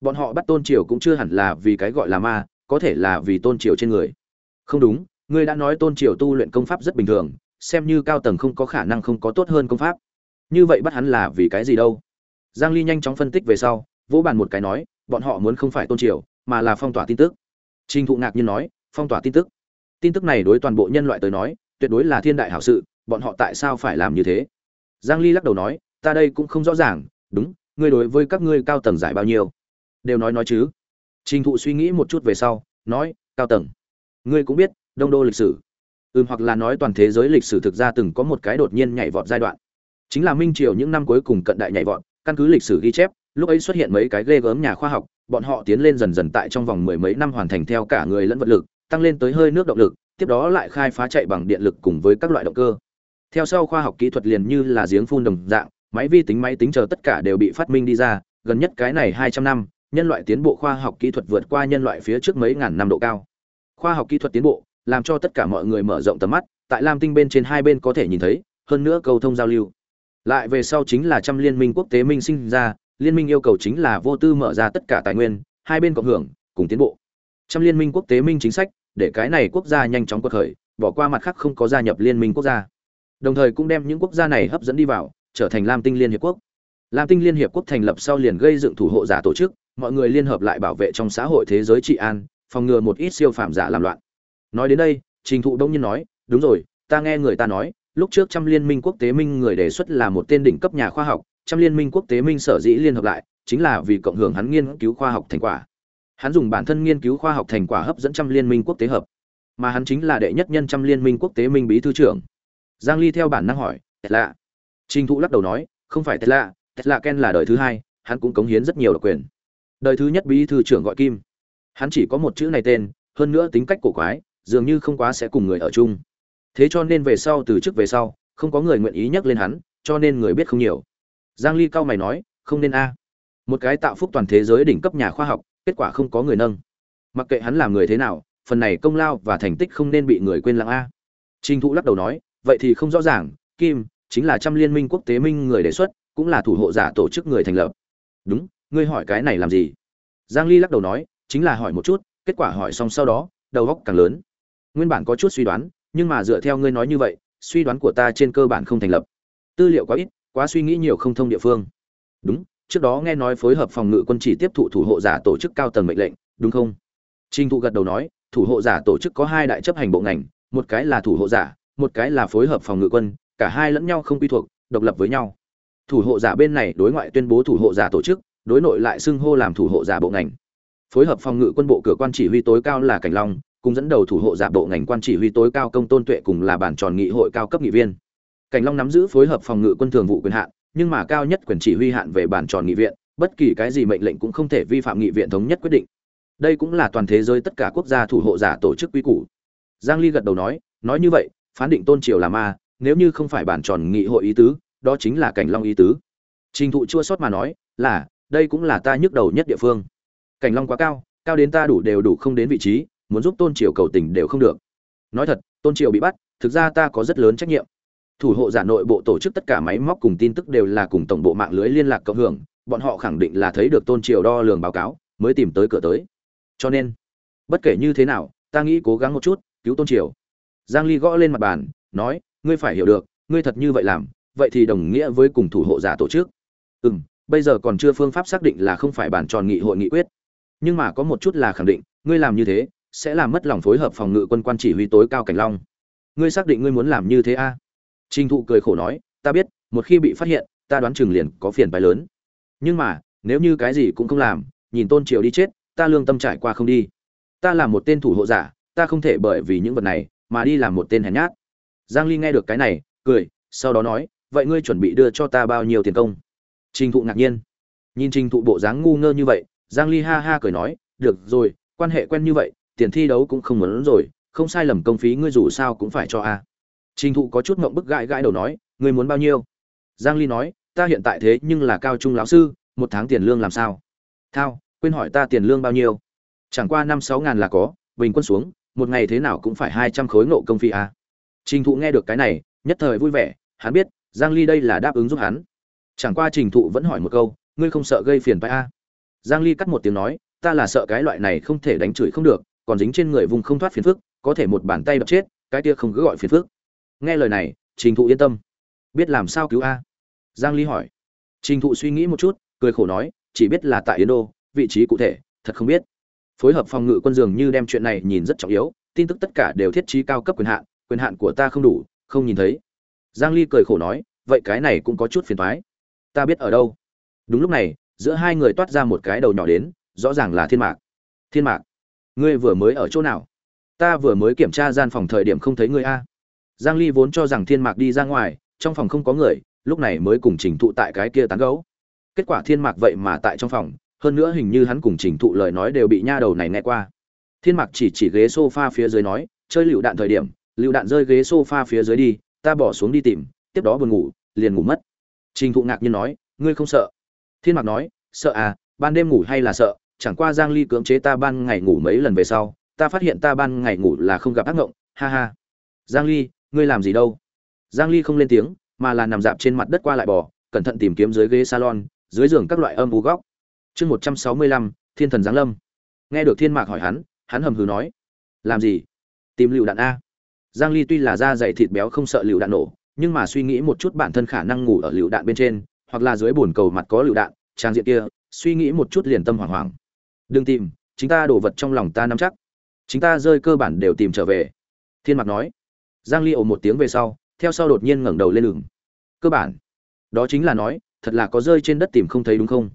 Bọn họ bắt tôn triều cũng chưa hẳn là vì cái gọi là ma, có thể là vì tôn triều trên người. Không đúng, ngươi đã nói tôn triều tu luyện công pháp rất bình thường, xem như cao tầng không có khả năng không có tốt hơn công pháp. Như vậy bắt hắn là vì cái gì đâu? Giang ly nhanh chóng phân tích về sau, vỗ bàn một cái nói, bọn họ muốn không phải tôn triều, mà là phong tỏa tin tức. Trình thụ ngạc nhiên nói, phong tỏa tin tức. Tin tức này đối toàn bộ nhân loại tới nói, tuyệt đối là thiên đại hảo sự, bọn họ tại sao phải làm như thế? Giang ly lắc đầu nói ta đây cũng không rõ ràng, đúng, ngươi đối với các ngươi cao tầng giải bao nhiêu? Đều nói nói chứ. Trình thụ suy nghĩ một chút về sau, nói, cao tầng. Ngươi cũng biết, đông đô lịch sử. Ừ hoặc là nói toàn thế giới lịch sử thực ra từng có một cái đột nhiên nhảy vọt giai đoạn. Chính là minh triều những năm cuối cùng cận đại nhảy vọt, căn cứ lịch sử ghi chép, lúc ấy xuất hiện mấy cái ghê gớm nhà khoa học, bọn họ tiến lên dần dần tại trong vòng mười mấy năm hoàn thành theo cả người lẫn vật lực, tăng lên tới hơi nước động lực, tiếp đó lại khai phá chạy bằng điện lực cùng với các loại động cơ. Theo sau khoa học kỹ thuật liền như là giếng phun đồng dạng máy vi tính máy tính chờ tất cả đều bị phát minh đi ra, gần nhất cái này hai trăm năm, nhân loại tiến bộ khoa học kỹ thuật vượt qua nhân loại phía trước mấy ngàn năm độ cao. Khoa học kỹ thuật tiến bộ, làm cho tất cả mọi người mở rộng tầm mắt, tại lam tinh bên trên hai bên có thể nhìn thấy, hơn nữa cầu thông giao lưu. Lại về sau chính là trăm liên minh quốc tế minh sinh ra, liên minh yêu cầu chính là vô tư mở ra tất cả tài nguyên, hai bên cộng hưởng, cùng tiến bộ. Trăm liên minh quốc tế minh chính sách, để cái này quốc gia nhanh chóng quật khởi, bỏ qua mặt khác không có gia nhập liên minh quốc gia. Đồng thời cũng đem những quốc gia này hấp dẫn đi vào trở thành lam tinh liên hiệp quốc. Lam tinh liên hiệp quốc thành lập sau liền gây dựng thủ hộ giả tổ chức, mọi người liên hợp lại bảo vệ trong xã hội thế giới trị an, phòng ngừa một ít siêu phạm giả làm loạn. Nói đến đây, trình thụ đông nhiên nói, đúng rồi, ta nghe người ta nói, lúc trước trăm liên minh quốc tế minh người đề xuất là một tên đỉnh cấp nhà khoa học, trăm liên minh quốc tế minh sở dĩ liên hợp lại, chính là vì cộng hưởng hắn nghiên cứu khoa học thành quả. Hắn dùng bản thân nghiên cứu khoa học thành quả hấp dẫn trăm liên minh quốc tế hợp, mà hắn chính là đệ nhất nhân trăm liên minh quốc tế minh bí thư trưởng. Giang ly theo bản năng hỏi lạ trình thụ lắc đầu nói, không phải lạ lạ ken là đời thứ hai, hắn cũng cống hiến rất nhiều độc quyền. Đời thứ nhất bí thư trưởng gọi kim. Hắn chỉ có một chữ này tên, hơn nữa tính cách cổ quái, dường như không quá sẽ cùng người ở chung. Thế cho nên về sau, từ trước về sau, không có người nguyện ý nhắc lên hắn, cho nên người biết không nhiều. Giang ly cao mày nói, không nên a. Một cái tạo phúc toàn thế giới đỉnh cấp nhà khoa học, kết quả không có người nâng. Mặc kệ hắn làm người thế nào, phần này công lao và thành tích không nên bị người quên lãng a. Trình thụ lắc đầu nói, vậy thì không rõ ràng, kim chính là trăm liên minh quốc tế minh người đề xuất, cũng là thủ hộ giả tổ chức người thành lập. Đúng, ngươi hỏi cái này làm gì? Giang ly lắc đầu nói, chính là hỏi một chút, kết quả hỏi xong sau đó, đầu góc càng lớn. Nguyên bản có chút suy đoán, nhưng mà dựa theo ngươi nói như vậy, suy đoán của ta trên cơ bản không thành lập. Tư liệu quá ít, quá suy nghĩ nhiều không thông địa phương. Đúng, trước đó nghe nói phối hợp phòng ngự quân chỉ tiếp thụ thủ hộ giả tổ chức cao tầng mệnh lệnh, đúng không? Trình thụ gật đầu nói, thủ hộ giả tổ chức có hai đại chấp hành bộ ngành, một cái là thủ hộ giả, một cái là phối hợp phòng ngự quân cả hai lẫn nhau không quy thuộc, độc lập với nhau. Thủ hộ giả bên này đối ngoại tuyên bố thủ hộ giả tổ chức, đối nội lại xưng hô làm thủ hộ giả bộ ngành. Phối hợp phòng ngự quân bộ cửa quan chỉ huy tối cao là cảnh long, cùng dẫn đầu thủ hộ giả bộ ngành quan chỉ huy tối cao công tôn tuệ cùng là bản tròn nghị hội cao cấp nghị viên. Cảnh long nắm giữ phối hợp phòng ngự quân thường vụ quyền hạn, nhưng mà cao nhất quyền chỉ huy hạn về bản tròn nghị viện, bất kỳ cái gì mệnh lệnh cũng không thể vi phạm nghị viện thống nhất quyết định. Đây cũng là toàn thế giới tất cả quốc gia thủ hộ giả tổ chức quy củ. Giang ly gật đầu nói nói như vậy, phán định tôn triều là ma nếu như không phải bản tròn nghị hội ý tứ, đó chính là cảnh long ý tứ. Trình thụ chua sót mà nói, là, đây cũng là ta nhức đầu nhất địa phương. Cảnh long quá cao cao đến ta đủ đều đủ không đến vị trí, muốn giúp tôn triều cầu tình đều không được. Nói thật, tôn triều bị bắt, thực ra ta có rất lớn trách nhiệm. Thủ hộ giả nội bộ tổ chức tất cả máy móc cùng tin tức đều là cùng tổng bộ mạng lưới liên lạc cộng hưởng, bọn họ khẳng định là thấy được tôn triều đo lường báo cáo, mới tìm tới cửa tới. Cho nên, bất kể như thế nào, ta nghĩ cố gắng một chút, cứu tôn triều. Giang ly gõ lên mặt bàn, nói ngươi phải hiểu được, ngươi thật như vậy làm, vậy thì đồng nghĩa với cùng thủ hộ giả tổ chức. Ừ bây giờ còn chưa phương pháp xác định là không phải bản tròn nghị hội nghị quyết. Nhưng mà có một chút là khẳng định, ngươi làm như thế, sẽ làm mất lòng phối hợp phòng ngự quân quan chỉ huy tối cao cảnh long. Ngươi xác định ngươi muốn làm như thế a? À? trình thụ cười khổ nói, ta biết, một khi bị phát hiện, ta đoán chừng liền có phiền phái lớn. Nhưng mà, nếu như cái gì cũng không làm, nhìn tôn triều đi chết, ta lương tâm trải qua không đi. Ta là một tên thủ hộ giả, ta không thể bởi vì những vật này mà đi làm một tên hèn nhát giang ly nghe được cái này, cười, sau đó nói, vậy ngươi chuẩn bị đưa cho ta bao nhiêu tiền công? Trình thụ ngạc nhiên. Nhìn trình thụ bộ dáng ngu ngơ như vậy, giang ly ha ha cười nói, được rồi, quan hệ quen như vậy, tiền thi đấu cũng không muốn rồi, không sai lầm công phí ngươi dù sao cũng phải cho a. Trình thụ có chút ngậm bức gãi gãi đầu nói, ngươi muốn bao nhiêu? Giang ly nói, ta hiện tại thế nhưng là cao trung lão sư, một tháng tiền lương làm sao? Thao, quên hỏi ta tiền lương bao nhiêu? Chẳng qua năm sáu ngàn là có, bình quân xuống, một ngày thế nào cũng phải hai trăm khối ngộ công phí a trình thụ nghe được cái này, nhất thời vui vẻ, hắn biết, giang ly đây là đáp ứng giúp hắn. Chẳng qua trình thụ vẫn hỏi một câu, ngươi không sợ gây phiền phải a? Giang ly cắt một tiếng nói, ta là sợ cái loại này không thể đánh chửi không được, còn dính trên người vùng không thoát phiền phức, có thể một bàn tay đập chết, cái kia không cứ gọi phiền phức. Nghe lời này, trình thụ yên tâm. Biết làm sao cứu a? Giang ly hỏi. Trình thụ suy nghĩ một chút, cười khổ nói, chỉ biết là tại yến đô, vị trí cụ thể, thật không biết. Phối hợp phòng ngự quân dường như đem chuyện này nhìn rất trọng yếu, tin tức tất cả đều thiết trí cao cấp quyền hạn quyền hạn của ta không đủ, không nhìn thấy. Giang ly cười khổ nói, vậy cái này cũng có chút phiền toái. Ta biết ở đâu. Đúng lúc này, giữa hai người toát ra một cái đầu nhỏ đến, rõ ràng là thiên mạc. Thiên mạc, ngươi vừa mới ở chỗ nào? Ta vừa mới kiểm tra gian phòng thời điểm không thấy ngươi a. Giang ly vốn cho rằng thiên mạc đi ra ngoài, trong phòng không có người, lúc này mới cùng trình thụ tại cái kia tán gấu kết quả thiên mạc vậy mà tại trong phòng, hơn nữa hình như hắn cùng trình thụ lời nói đều bị nha đầu này nghe qua. Thiên mạc chỉ chỉ ghế sofa phía dưới nói, chơi lựu đạn thời điểm lựu đạn rơi ghế sofa phía dưới đi ta bỏ xuống đi tìm tiếp đó buồn ngủ liền ngủ mất. Trình thụ ngạc nhiên nói ngươi không sợ? Thiên Mặc nói sợ à ban đêm ngủ hay là sợ chẳng qua giang ly cưỡng chế ta ban ngày ngủ mấy lần về sau ta phát hiện ta ban ngày ngủ là không gặp ác ngộng ha ha. Giang ly ngươi làm gì đâu? Giang ly không lên tiếng mà là nằm dạp trên mặt đất qua lại bò cẩn thận tìm kiếm dưới ghế salon dưới giường các loại âm u góc. Chương 165, thiên thần giáng lâm. Nghe được thiên mạc hỏi hắn hắn hầm hừ nói làm gì? Tìm lựu đạn a giang ly tuy là da dày thịt béo không sợ lựu đạn nổ, nhưng mà suy nghĩ một chút bản thân khả năng ngủ ở lựu đạn bên trên, hoặc là dưới bồn cầu mặt có lựu đạn, trang diện kia, suy nghĩ một chút liền tâm hoảng hoảng. Đừng tìm, chính ta đổ vật trong lòng ta nắm chắc. Chính ta rơi cơ bản đều tìm trở về. Thiên mặt nói. Giang ly ồ một tiếng về sau, theo sau đột nhiên ngẩng đầu lên lửng. cơ bản. Đó chính là nói, thật là có rơi trên đất tìm không thấy đúng không?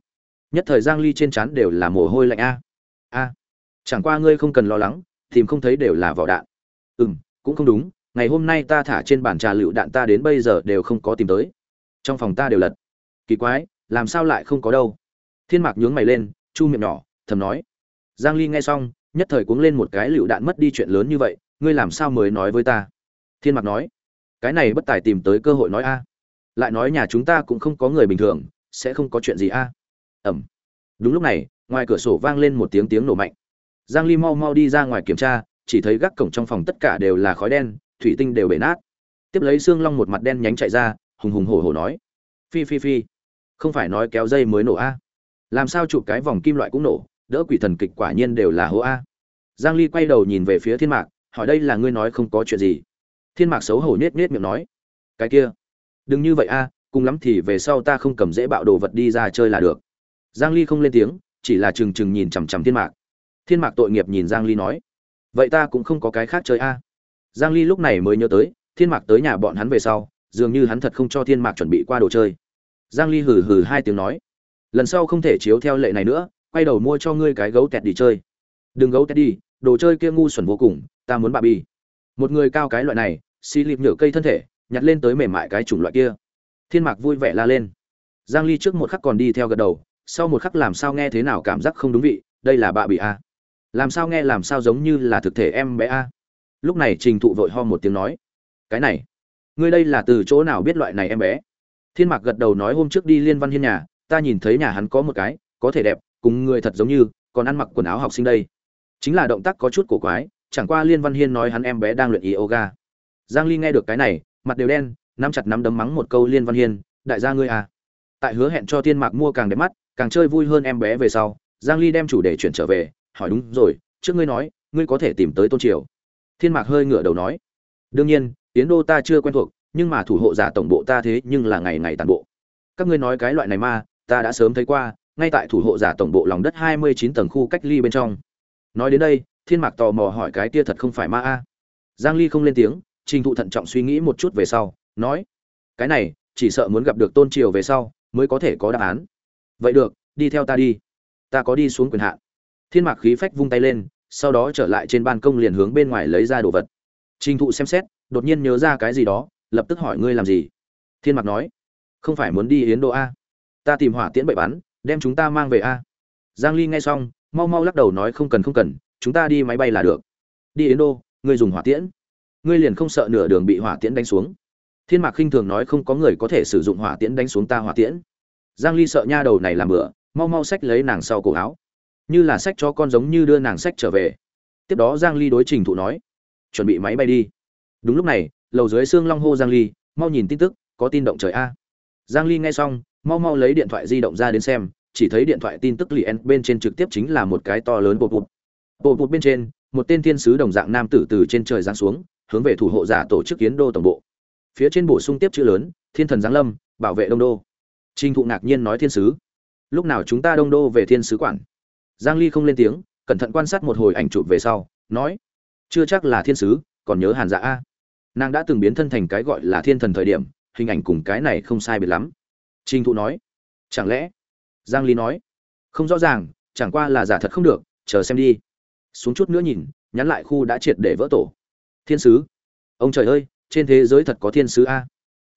Nhất thời giang ly trên trán đều là mồ hôi lạnh a. A. Chẳng qua ngươi không cần lo lắng, tìm không thấy đều là vỏ đạn. Ừm cũng không đúng, ngày hôm nay ta thả trên bàn trà lựu đạn ta đến bây giờ đều không có tìm tới. Trong phòng ta đều lật. Kỳ quái, làm sao lại không có đâu? Thiên mạc nhướng mày lên, chu miệng nhỏ, thầm nói. Giang ly nghe xong, nhất thời cuống lên một cái lựu đạn mất đi chuyện lớn như vậy, ngươi làm sao mới nói với ta? Thiên mạc nói. Cái này bất tài tìm tới cơ hội nói a. Lại nói nhà chúng ta cũng không có người bình thường, sẽ không có chuyện gì a. Ẩm. Đúng lúc này, ngoài cửa sổ vang lên một tiếng tiếng nổ mạnh. Giang ly mau mau đi ra ngoài kiểm tra chỉ thấy gác cổng trong phòng tất cả đều là khói đen, thủy tinh đều bể nát. Tiếp lấy xương long một mặt đen nhánh chạy ra, hùng hùng hổ hổ nói, phi phi phi, không phải nói kéo dây mới nổ a? Làm sao chụp cái vòng kim loại cũng nổ, đỡ quỷ thần kịch quả nhiên đều là hố a? Giang ly quay đầu nhìn về phía thiên mạc, hỏi, đây là ngươi nói không có chuyện gì? Thiên mạc xấu hổ nết nết miệng nói, cái kia, đừng như vậy a, cùng lắm thì về sau ta không cầm dễ bạo đồ vật đi ra chơi là được. Giang ly không lên tiếng, chỉ là chừng chừng nhìn chằm chằm thiên mạc. Thiên mạc tội nghiệp nhìn giang ly nói vậy ta cũng không có cái khác chơi a. Giang ly lúc này mới nhớ tới, thiên mạc tới nhà bọn hắn về sau, dường như hắn thật không cho thiên mạc chuẩn bị qua đồ chơi. Giang ly hừ hừ hai tiếng nói, lần sau không thể chiếu theo lệ này nữa, quay đầu mua cho ngươi cái gấu tẹt đi chơi. Đừng gấu tẹt đi, đồ chơi kia ngu xuẩn vô cùng, ta muốn bà bi một người cao cái loại này, xì lịp nhựa cây thân thể, nhặt lên tới mềm mại cái chủng loại kia. Thiên mạc vui vẻ la lên. Giang ly trước một khắc còn đi theo gật đầu, sau một khắc làm sao nghe thế nào cảm giác không đúng vị, đây là bà bị a làm sao nghe làm sao giống như là thực thể em bé a? Lúc này trình thụ vội ho một tiếng nói, cái này, ngươi đây là từ chỗ nào biết loại này em bé? Thiên mạc gật đầu nói, hôm trước đi liên văn hiên nhà, ta nhìn thấy nhà hắn có một cái, có thể đẹp, cùng người thật giống như, còn ăn mặc quần áo học sinh đây. Chính là động tác có chút cổ quái, chẳng qua liên văn hiên nói hắn em bé đang luyện yoga. Giang ly nghe được cái này, mặt đều đen, nắm chặt nắm đấm mắng một câu, liên văn hiên, đại gia ngươi à. Tại hứa hẹn cho thiên mạc mua càng đẹp mắt, càng chơi vui hơn em bé về sau, giang ly đem chủ đề chuyển trở về hỏi đúng rồi, trước ngươi nói, ngươi có thể tìm tới tôn triều. Thiên mạc hơi ngửa đầu nói, đương nhiên tiến đô ta chưa quen thuộc, nhưng mà thủ hộ giả tổng bộ ta thế nhưng là ngày ngày tàn bộ. Các ngươi nói cái loại này ma ta đã sớm thấy qua, ngay tại thủ hộ giả tổng bộ lòng đất 29 tầng khu cách ly bên trong. Nói đến đây, thiên mạc tò mò hỏi cái kia thật không phải ma a. Giang ly không lên tiếng, trình thụ thận trọng suy nghĩ một chút về sau, nói, cái này, chỉ sợ muốn gặp được tôn triều về sau, mới có thể có đáp án. Vậy được, đi theo ta đi. Ta có đi xuống quyền hạn thiên mạc khí phách vung tay lên, sau đó trở lại trên ban công liền hướng bên ngoài lấy ra đồ vật. Trình thụ xem xét, đột nhiên nhớ ra cái gì đó, lập tức hỏi ngươi làm gì? Thiên mạc nói, không phải muốn đi yến đô a. Ta tìm hỏa tiễn bậy bắn, đem chúng ta mang về a. Giang ly nghe xong, mau mau lắc đầu nói, không cần không cần, chúng ta đi máy bay là được. Đi yến đô, ngươi dùng hỏa tiễn. Ngươi liền không sợ nửa đường bị hỏa tiễn đánh xuống. Thiên mạc khinh thường nói, không có người có thể sử dụng hỏa tiễn đánh xuống ta hỏa tiễn. Giang ly sợ nha đầu này làm bựa mau mau xách lấy nàng sau cổ áo như là sách cho con giống như đưa nàng sách trở về. Tiếp đó giang ly đối trình thụ nói, chuẩn bị máy bay đi. Đúng lúc này, lầu dưới xương long hô giang ly, mau nhìn tin tức, có tin động trời a. Giang ly nghe xong, mau mau lấy điện thoại di động ra đến xem, chỉ thấy điện thoại tin tức liền bên trên trực tiếp chính là một cái to lớn bột bột bột bột bên trên, một tên thiên sứ đồng dạng nam tử từ trên trời giáng xuống, hướng về thủ hộ giả tổ chức kiến đô tổng bộ. Phía trên bổ sung tiếp chữ lớn, thiên thần giáng lâm, bảo vệ đông đô. Trinh thụ ngạc nhiên nói thiên sứ, lúc nào chúng ta đông đô về thiên sứ quản? Giang ly không lên tiếng, cẩn thận quan sát một hồi ảnh chụp về sau, nói, chưa chắc là thiên sứ, còn nhớ hàn dạ a. Nàng đã từng biến thân thành cái gọi là thiên thần thời điểm, hình ảnh cùng cái này không sai biệt lắm. Trình thụ nói, chẳng lẽ? Giang ly nói, không rõ ràng, chẳng qua là giả thật không được, chờ xem đi. Xuống chút nữa nhìn, nhắn lại khu đã triệt để vỡ tổ. Thiên sứ? Ông trời ơi, trên thế giới thật có thiên sứ a.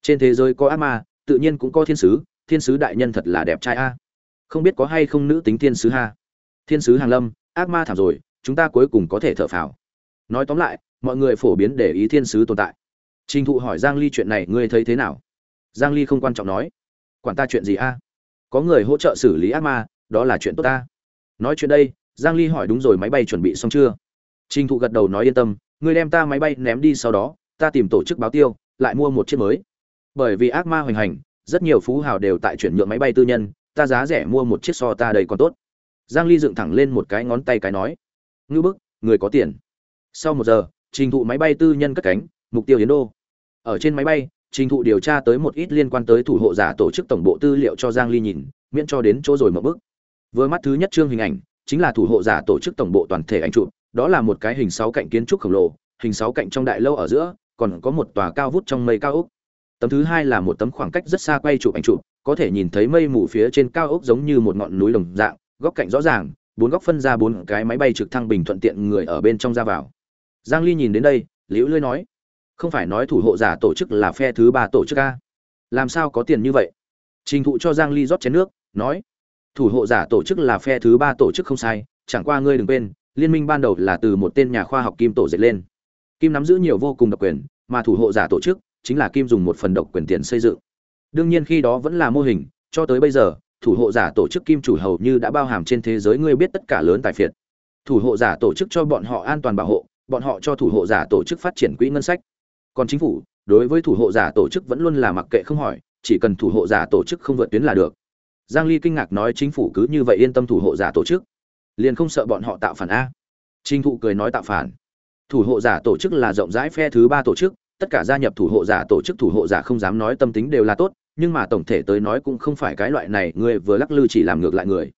Trên thế giới có ác ma, tự nhiên cũng có thiên sứ thiên sứ đại nhân thật là đẹp trai a. Không biết có hay không nữ tính thiên sứ ha thiên sứ hàng lâm, ác ma thảm rồi, chúng ta cuối cùng có thể thở phào. Nói tóm lại, mọi người phổ biến để ý thiên sứ tồn tại. Trình thụ hỏi giang ly chuyện này, ngươi thấy thế nào? Giang ly không quan trọng nói. Quản ta chuyện gì a? Có người hỗ trợ xử lý ác ma, đó là chuyện tốt ta. Nói chuyện đây, giang ly hỏi đúng rồi, máy bay chuẩn bị xong chưa? Trình thụ gật đầu nói yên tâm, ngươi đem ta máy bay ném đi sau đó, ta tìm tổ chức báo tiêu, lại mua một chiếc mới. Bởi vì ác ma hoành hành, rất nhiều phú hào đều tại chuyển nhượng máy bay tư nhân, ta giá rẻ mua một chiếc so ta đây còn tốt giang ly dựng thẳng lên một cái ngón tay cái nói ngư bức, người có tiền. Sau một giờ, trình thụ máy bay tư nhân cất cánh, mục tiêu yến đô. Ở trên máy bay, trình thụ điều tra tới một ít liên quan tới thủ hộ giả tổ chức tổng bộ tư liệu cho giang ly nhìn, miễn cho đến chỗ rồi mở bước vừa mắt thứ nhất trương hình ảnh, chính là thủ hộ giả tổ chức tổng bộ toàn thể ảnh chụp, đó là một cái hình sáu cạnh kiến trúc khổng lồ, hình sáu cạnh trong đại lâu ở giữa, còn có một tòa cao vút trong mây cao ốc. Tấm thứ hai là một tấm khoảng cách rất xa quay chụp ảnh chụp, có thể nhìn thấy mây mù phía trên cao ốc giống như một ngọn núi đồng dạng góc cạnh rõ ràng, bốn góc phân ra bốn cái máy bay trực thăng bình thuận tiện người ở bên trong ra vào. Giang ly nhìn đến đây, liễu Lôi nói, không phải nói thủ hộ giả tổ chức là phe thứ ba tổ chức a? Làm sao có tiền như vậy? Trình thụ cho giang ly rót chén nước, nói, thủ hộ giả tổ chức là phe thứ ba tổ chức không sai, chẳng qua ngươi đừng quên, liên minh ban đầu là từ một tên nhà khoa học kim tổ dệt lên. Kim nắm giữ nhiều vô cùng độc quyền, mà thủ hộ giả tổ chức chính là kim dùng một phần độc quyền tiền xây dựng. Đương nhiên khi đó vẫn là mô hình, cho tới bây giờ thủ hộ giả tổ chức kim chủ hầu như đã bao hàm trên thế giới, ngươi biết tất cả lớn tài phiệt. Thủ hộ giả tổ chức cho bọn họ an toàn bảo hộ, bọn họ cho thủ hộ giả tổ chức phát triển quỹ ngân sách. Còn chính phủ, đối với thủ hộ giả tổ chức vẫn luôn là mặc kệ không hỏi, chỉ cần thủ hộ giả tổ chức không vượt tuyến là được. Giang ly kinh ngạc nói chính phủ cứ như vậy yên tâm thủ hộ giả tổ chức. Liền không sợ bọn họ tạo phản a. Trinh thụ cười nói tạo phản. Thủ hộ giả tổ chức là rộng rãi phe thứ ba tổ chức, tất cả gia nhập thủ hộ giả tổ chức thủ hộ giả không dám nói tâm tính đều là tốt nhưng mà tổng thể tới nói cũng không phải cái loại này, người vừa lắc lư chỉ làm ngược lại người.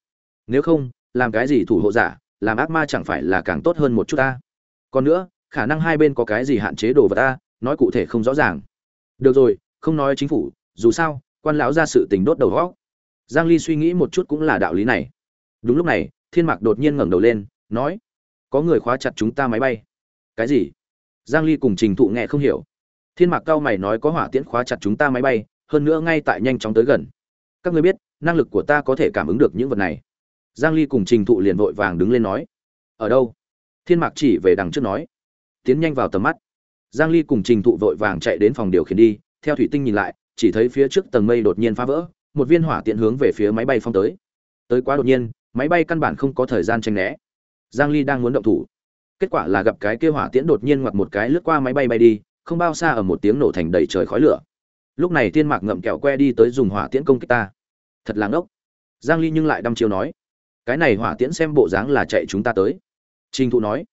Nếu không, làm cái gì thủ hộ giả, làm ác ma chẳng phải là càng tốt hơn một chút ta? Còn nữa, khả năng hai bên có cái gì hạn chế đồ vật ta, nói cụ thể không rõ ràng. Được rồi, không nói chính phủ, dù sao, quan lão ra sự tình đốt đầu góc. Giang ly suy nghĩ một chút cũng là đạo lý này. Đúng lúc này, thiên mạc đột nhiên ngẩng đầu lên, nói, có người khóa chặt chúng ta máy bay. Cái gì? Giang ly cùng trình thụ nghe không hiểu. Thiên mạc cao mày nói, có hỏa tiễn khóa chặt chúng ta máy bay hơn nữa ngay tại nhanh chóng tới gần. Các ngươi biết, năng lực của ta có thể cảm ứng được những vật này. Giang ly cùng trình thụ liền vội vàng đứng lên nói, ở đâu? Thiên mạc chỉ về đằng trước nói, tiến nhanh vào tầm mắt. Giang ly cùng trình thụ vội vàng chạy đến phòng điều khiển đi, theo thủy tinh nhìn lại, chỉ thấy phía trước tầng mây đột nhiên phá vỡ, một viên hỏa tiễn hướng về phía máy bay phong tới. Tới quá đột nhiên, máy bay căn bản không có thời gian tranh né. Giang ly đang muốn động thủ. Kết quả là gặp cái kia hỏa tiễn đột nhiên ngoặt một cái lướt qua máy bay bay đi, không bao xa ở một tiếng nổ thành đầy trời khói lửa lúc này thiên mạc ngậm kẹo que đi tới dùng hỏa tiễn công kích ta. Thật là ngốc. Giang ly nhưng lại đăm chiêu nói, cái này hỏa tiễn xem bộ dáng là chạy chúng ta tới. Trình thụ nói,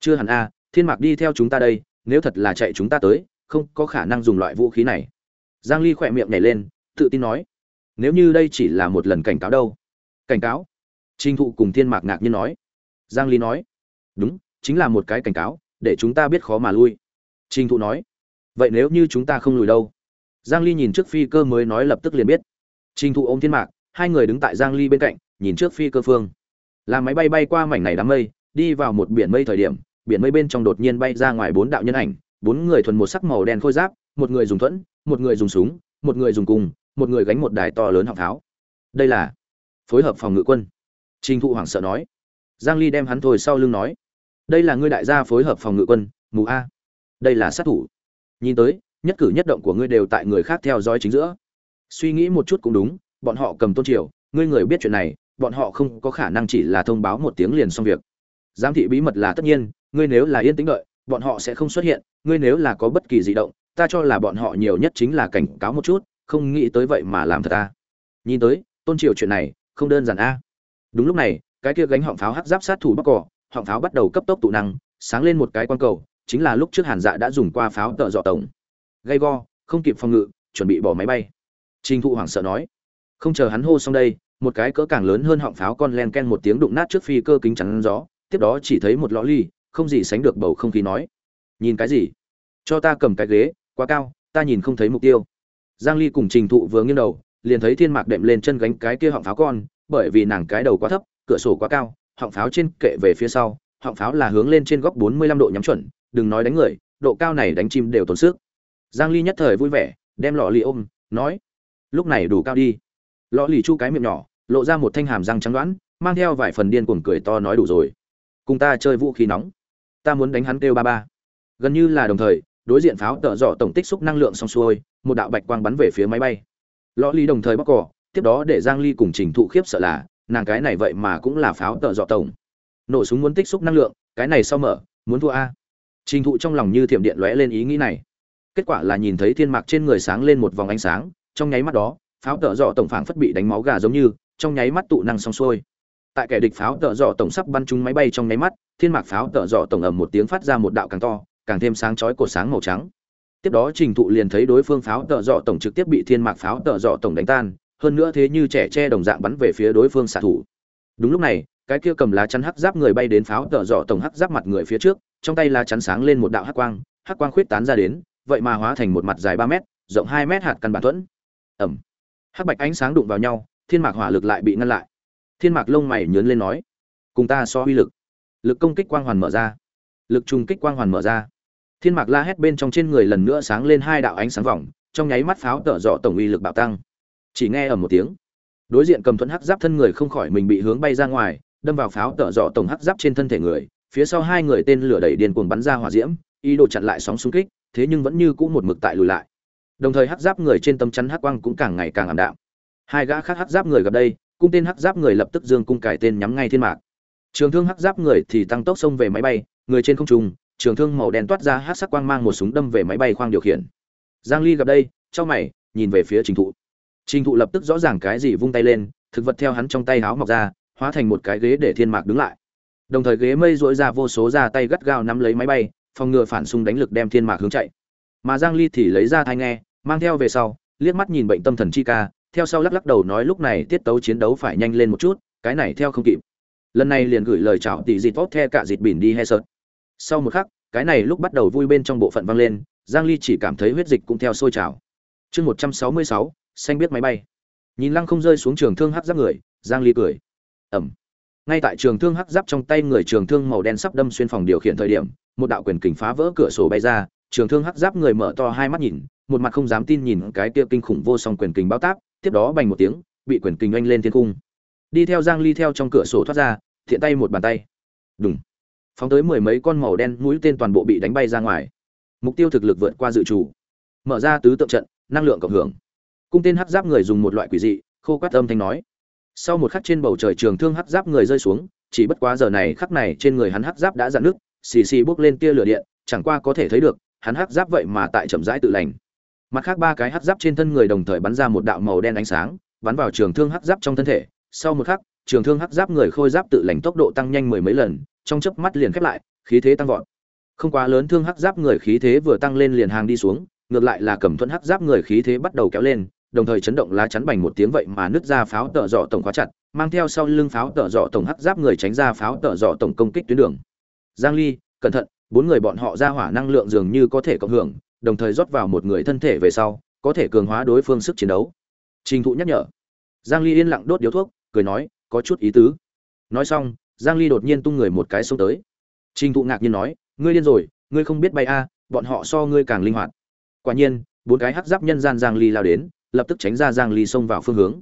chưa hẳn a, thiên mạc đi theo chúng ta đây, nếu thật là chạy chúng ta tới, không có khả năng dùng loại vũ khí này. Giang ly khỏe miệng nhảy lên, tự tin nói, nếu như đây chỉ là một lần cảnh cáo đâu. Cảnh cáo? Trình thụ cùng thiên mạc ngạc nhiên nói. Giang ly nói, đúng, chính là một cái cảnh cáo, để chúng ta biết khó mà lui. Trình thụ nói, vậy nếu như chúng ta không lùi đâu? Giang ly nhìn trước phi cơ mới nói lập tức liền biết. Trình thụ ôm thiên mạc, hai người đứng tại giang ly bên cạnh, nhìn trước phi cơ phương. Là máy bay bay qua mảnh này đám mây, đi vào một biển mây thời điểm, biển mây bên trong đột nhiên bay ra ngoài bốn đạo nhân ảnh, bốn người thuần một sắc màu đen khôi giáp, một người dùng thuẫn, một người dùng súng, một người dùng cung, một người gánh một đài to lớn họng tháo. Đây là phối hợp phòng ngự quân. Trình thụ hoảng sợ nói. Giang ly đem hắn thôi sau lưng nói. Đây là ngươi đại gia phối hợp phòng ngự quân, mù a. Đây là sát thủ. Nhìn tới nhất cử nhất động của ngươi đều tại người khác theo dõi chính giữa. Suy nghĩ một chút cũng đúng, bọn họ cầm tôn triều, ngươi người biết chuyện này, bọn họ không có khả năng chỉ là thông báo một tiếng liền xong việc. Giám thị bí mật là tất nhiên, ngươi nếu là yên tĩnh đợi, bọn họ sẽ không xuất hiện, ngươi nếu là có bất kỳ di động, ta cho là bọn họ nhiều nhất chính là cảnh cáo một chút, không nghĩ tới vậy mà làm thật ta nhìn tới, tôn triều chuyện này, không đơn giản a đúng lúc này, cái kia gánh họng pháo hắc giáp sát thủ bắc cỏ, họng pháo bắt đầu cấp tốc tụ năng, sáng lên một cái quan cầu, chính là lúc trước hàn dạ đã dùng qua pháo tợ dọ tổng gay go, không kịp phòng ngự, chuẩn bị bỏ máy bay. Trình thụ hoảng sợ nói. Không chờ hắn hô xong đây, một cái cỡ càng lớn hơn họng pháo con len ken một tiếng đụng nát trước phi cơ kính chắn gió, tiếp đó chỉ thấy một lõ ly, không gì sánh được bầu không khí nói. Nhìn cái gì? Cho ta cầm cái ghế, quá cao, ta nhìn không thấy mục tiêu. Giang ly cùng trình thụ vừa nghiêng đầu, liền thấy thiên mạc đệm lên chân gánh cái kia họng pháo con, bởi vì nàng cái đầu quá thấp, cửa sổ quá cao, họng pháo trên kệ về phía sau, họng pháo là hướng lên trên góc 45 độ nhắm chuẩn, đừng nói đánh người, độ cao này đánh chim đều tốn sức giang ly nhất thời vui vẻ, đem lọ lì ôm, nói, lúc này đủ cao đi. Lọ lì chu cái miệng nhỏ, lộ ra một thanh hàm răng trắng đoán, mang theo vài phần điên cuồng cười to nói đủ rồi. Cùng ta chơi vũ khí nóng. Ta muốn đánh hắn kêu ba ba. Gần như là đồng thời, đối diện pháo tợ dọ tổng tích xúc năng lượng xong xuôi, một đạo bạch quang bắn về phía máy bay. Lọ lì đồng thời bóc cỏ, tiếp đó để giang ly cùng trình thụ khiếp sợ là, nàng cái này vậy mà cũng là pháo tợ dọ tổng. Nổ súng muốn tích xúc năng lượng, cái này sau mở, muốn thua a? Trình thụ trong lòng như thiểm điện lóe lên ý nghĩ này kết quả là nhìn thấy thiên mạc trên người sáng lên một vòng ánh sáng, trong nháy mắt đó, pháo tợ dọ tổng phảng phất bị đánh máu gà giống như, trong nháy mắt tụ năng xong xuôi. Tại kẻ địch pháo tợ dọ tổng sắp bắn trúng máy bay trong nháy mắt, thiên mạc pháo tợ dọ tổng ầm một tiếng phát ra một đạo càng to, càng thêm sáng chói cột sáng màu trắng. Tiếp đó trình thụ liền thấy đối phương pháo tợ dọ tổng trực tiếp bị thiên mạc pháo tợ dọ tổng đánh tan, hơn nữa thế như trẻ tre đồng dạng bắn về phía đối phương xạ thủ. Đúng lúc này, cái kia cầm lá chắn hắc giáp người bay đến pháo tợ dọ tổng hắc giáp mặt người phía trước, trong tay lá chắn sáng lên một đạo hắc quang hắc quang khuyết tán ra đến vậy mà hóa thành một mặt dài ba mét, rộng hai mét hạt căn bản thuẫn. Ẩm. Hắc bạch ánh sáng đụng vào nhau, thiên mạc hỏa lực lại bị ngăn lại. Thiên mạc lông mày nhớn lên nói, cùng ta so uy lực. Lực công kích quang hoàn mở ra. Lực trùng kích quang hoàn mở ra. Thiên mạc la hét bên trong trên người lần nữa sáng lên hai đạo ánh sáng vòng, trong nháy mắt pháo tở dọ tổng uy lực bạo tăng. Chỉ nghe ở một tiếng. Đối diện cầm thuẫn hắc giáp thân người không khỏi mình bị hướng bay ra ngoài, đâm vào pháo tở dọ tổng hắc giáp trên thân thể người, phía sau hai người tên lửa đẩy điên cuồng bắn ra hỏa diễm, ý đồ chặn lại sóng xung kích thế nhưng vẫn như cũ một mực tại lùi lại. Đồng thời hắc giáp người trên tấm chắn hắc quang cũng càng ngày càng ảm đạm. Hai gã khác hắc giáp người gặp đây, cung tên hắc giáp người lập tức dương cung cải tên nhắm ngay thiên mạc. Trường thương hắc giáp người thì tăng tốc xông về máy bay, người trên không trung, trường thương màu đen toát ra hắc sắc quang mang một súng đâm về máy bay khoang điều khiển. Giang ly gặp đây trong mày, nhìn về phía trình thụ. Trình thụ lập tức rõ ràng cái gì vung tay lên, thực vật theo hắn trong tay háo mọc ra, hóa thành một cái ghế để thiên mạc đứng lại. Đồng thời ghế mây duỗi ra vô số ra tay gắt gao nắm lấy máy bay phòng ngừa phản xung đánh lực đem thiên mạc hướng chạy. Mà giang ly thì lấy ra thai nghe mang theo về sau liếc mắt nhìn bệnh tâm thần chi ca theo sau lắc lắc đầu nói lúc này tiết tấu chiến đấu phải nhanh lên một chút cái này theo không kịp. Lần này liền gửi lời chào tỷ dịt tốt the cả dịt bỉn đi hay sợ sau một khắc cái này lúc bắt đầu vui bên trong bộ phận vang lên giang ly chỉ cảm thấy huyết dịch cũng theo sôi trào. Chương 166, xanh biết máy bay. Nhìn lăng không rơi xuống trường thương hắc giáp người giang ly cười. Ẩm ngay tại trường thương hắc giáp trong tay người trường thương màu đen sắp đâm xuyên phòng điều khiển thời điểm, một đạo quyền kình phá vỡ cửa sổ bay ra, trường thương hắc giáp người mở to hai mắt nhìn, một mặt không dám tin nhìn cái kia kinh khủng vô song quyền kình bao táp tiếp đó bành một tiếng, bị quyền kình oanh lên thiên cung. Đi theo giang ly theo trong cửa sổ thoát ra, thiện tay một bàn tay. Đúng phóng tới mười mấy con màu đen, mũi tên toàn bộ bị đánh bay ra ngoài. Mục tiêu thực lực vượt qua dự trù. Mở ra tứ tượng trận, năng lượng cộng hưởng. Cung tên hắc giáp người dùng một loại quỷ dị, khô quát âm thanh nói sau một khắc trên bầu trời trường thương hắc giáp người rơi xuống, chỉ bất quá giờ này khắc này trên người hắn hắc giáp đã dạn nước xì xì bốc lên tia lửa điện, chẳng qua có thể thấy được, hắn hắc giáp vậy mà tại chậm rãi tự lành. Mặt khác ba cái hắc giáp trên thân người đồng thời bắn ra một đạo màu đen ánh sáng, bắn vào trường thương hắc giáp trong thân thể. Sau một khắc, trường thương hắc giáp người khôi giáp tự lành tốc độ tăng nhanh mười mấy lần, trong chớp mắt liền khép lại, khí thế tăng vọt. Không quá lớn thương hắc giáp người khí thế vừa tăng lên liền hàng đi xuống, ngược lại là cầm thuận hắc giáp người khí thế bắt đầu kéo lên đồng thời chấn động lá chắn bành một tiếng vậy mà nứt ra pháo tợ dọ tổng khóa chặt, mang theo sau lưng pháo tợ dọ tổng hắc giáp người tránh ra pháo tợ dọ tổng công kích tuyến đường. Giang ly, cẩn thận, bốn người bọn họ ra hỏa năng lượng dường như có thể cộng hưởng, đồng thời rót vào một người thân thể về sau, có thể cường hóa đối phương sức chiến đấu. Trình thụ nhắc nhở. Giang ly yên lặng đốt điếu thuốc, cười nói, có chút ý tứ. Nói xong, giang ly đột nhiên tung người một cái xông tới. Trình thụ ngạc nhiên nói, ngươi điên rồi, ngươi không biết bay a, bọn họ so ngươi càng linh hoạt. Quả nhiên, bốn cái hắc giáp nhân gian giang ly lao đến lập tức tránh ra giang ly xông vào phương hướng.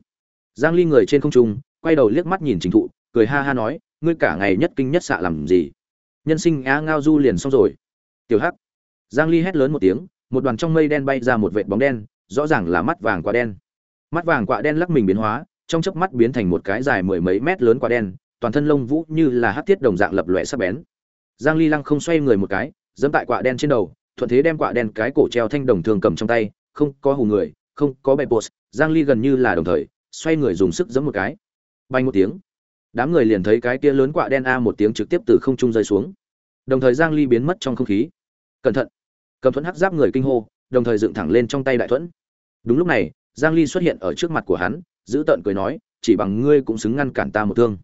Giang ly người trên không trung, quay đầu liếc mắt nhìn trình thụ, cười ha ha nói, ngươi cả ngày nhất kinh nhất xạ làm gì? Nhân sinh á ngao du liền xong rồi. Tiểu hắc. Giang ly hét lớn một tiếng, một đoàn trong mây đen bay ra một vệt bóng đen, rõ ràng là mắt vàng quả đen. Mắt vàng quả đen lắc mình biến hóa, trong chớp mắt biến thành một cái dài mười mấy mét lớn quả đen, toàn thân lông vũ như là hắc tiết đồng dạng lập lòe sắc bén. Giang ly lăng không xoay người một cái dẫm tại quả đen trên đầu, thuận thế đem quả đen cái cổ treo thanh đồng thường cầm trong tay, không có hù người không có bệ bột giang ly gần như là đồng thời, xoay người dùng sức giẫm một cái. Bay một tiếng, đám người liền thấy cái kia lớn quạ đen a một tiếng trực tiếp từ không trung rơi xuống. Đồng thời giang ly biến mất trong không khí. Cẩn thận, cầm thuẫn hắc giáp người kinh hô, đồng thời dựng thẳng lên trong tay đại thuẫn. Đúng lúc này, giang ly xuất hiện ở trước mặt của hắn, giữ tận cười nói, chỉ bằng ngươi cũng xứng ngăn cản ta một thương.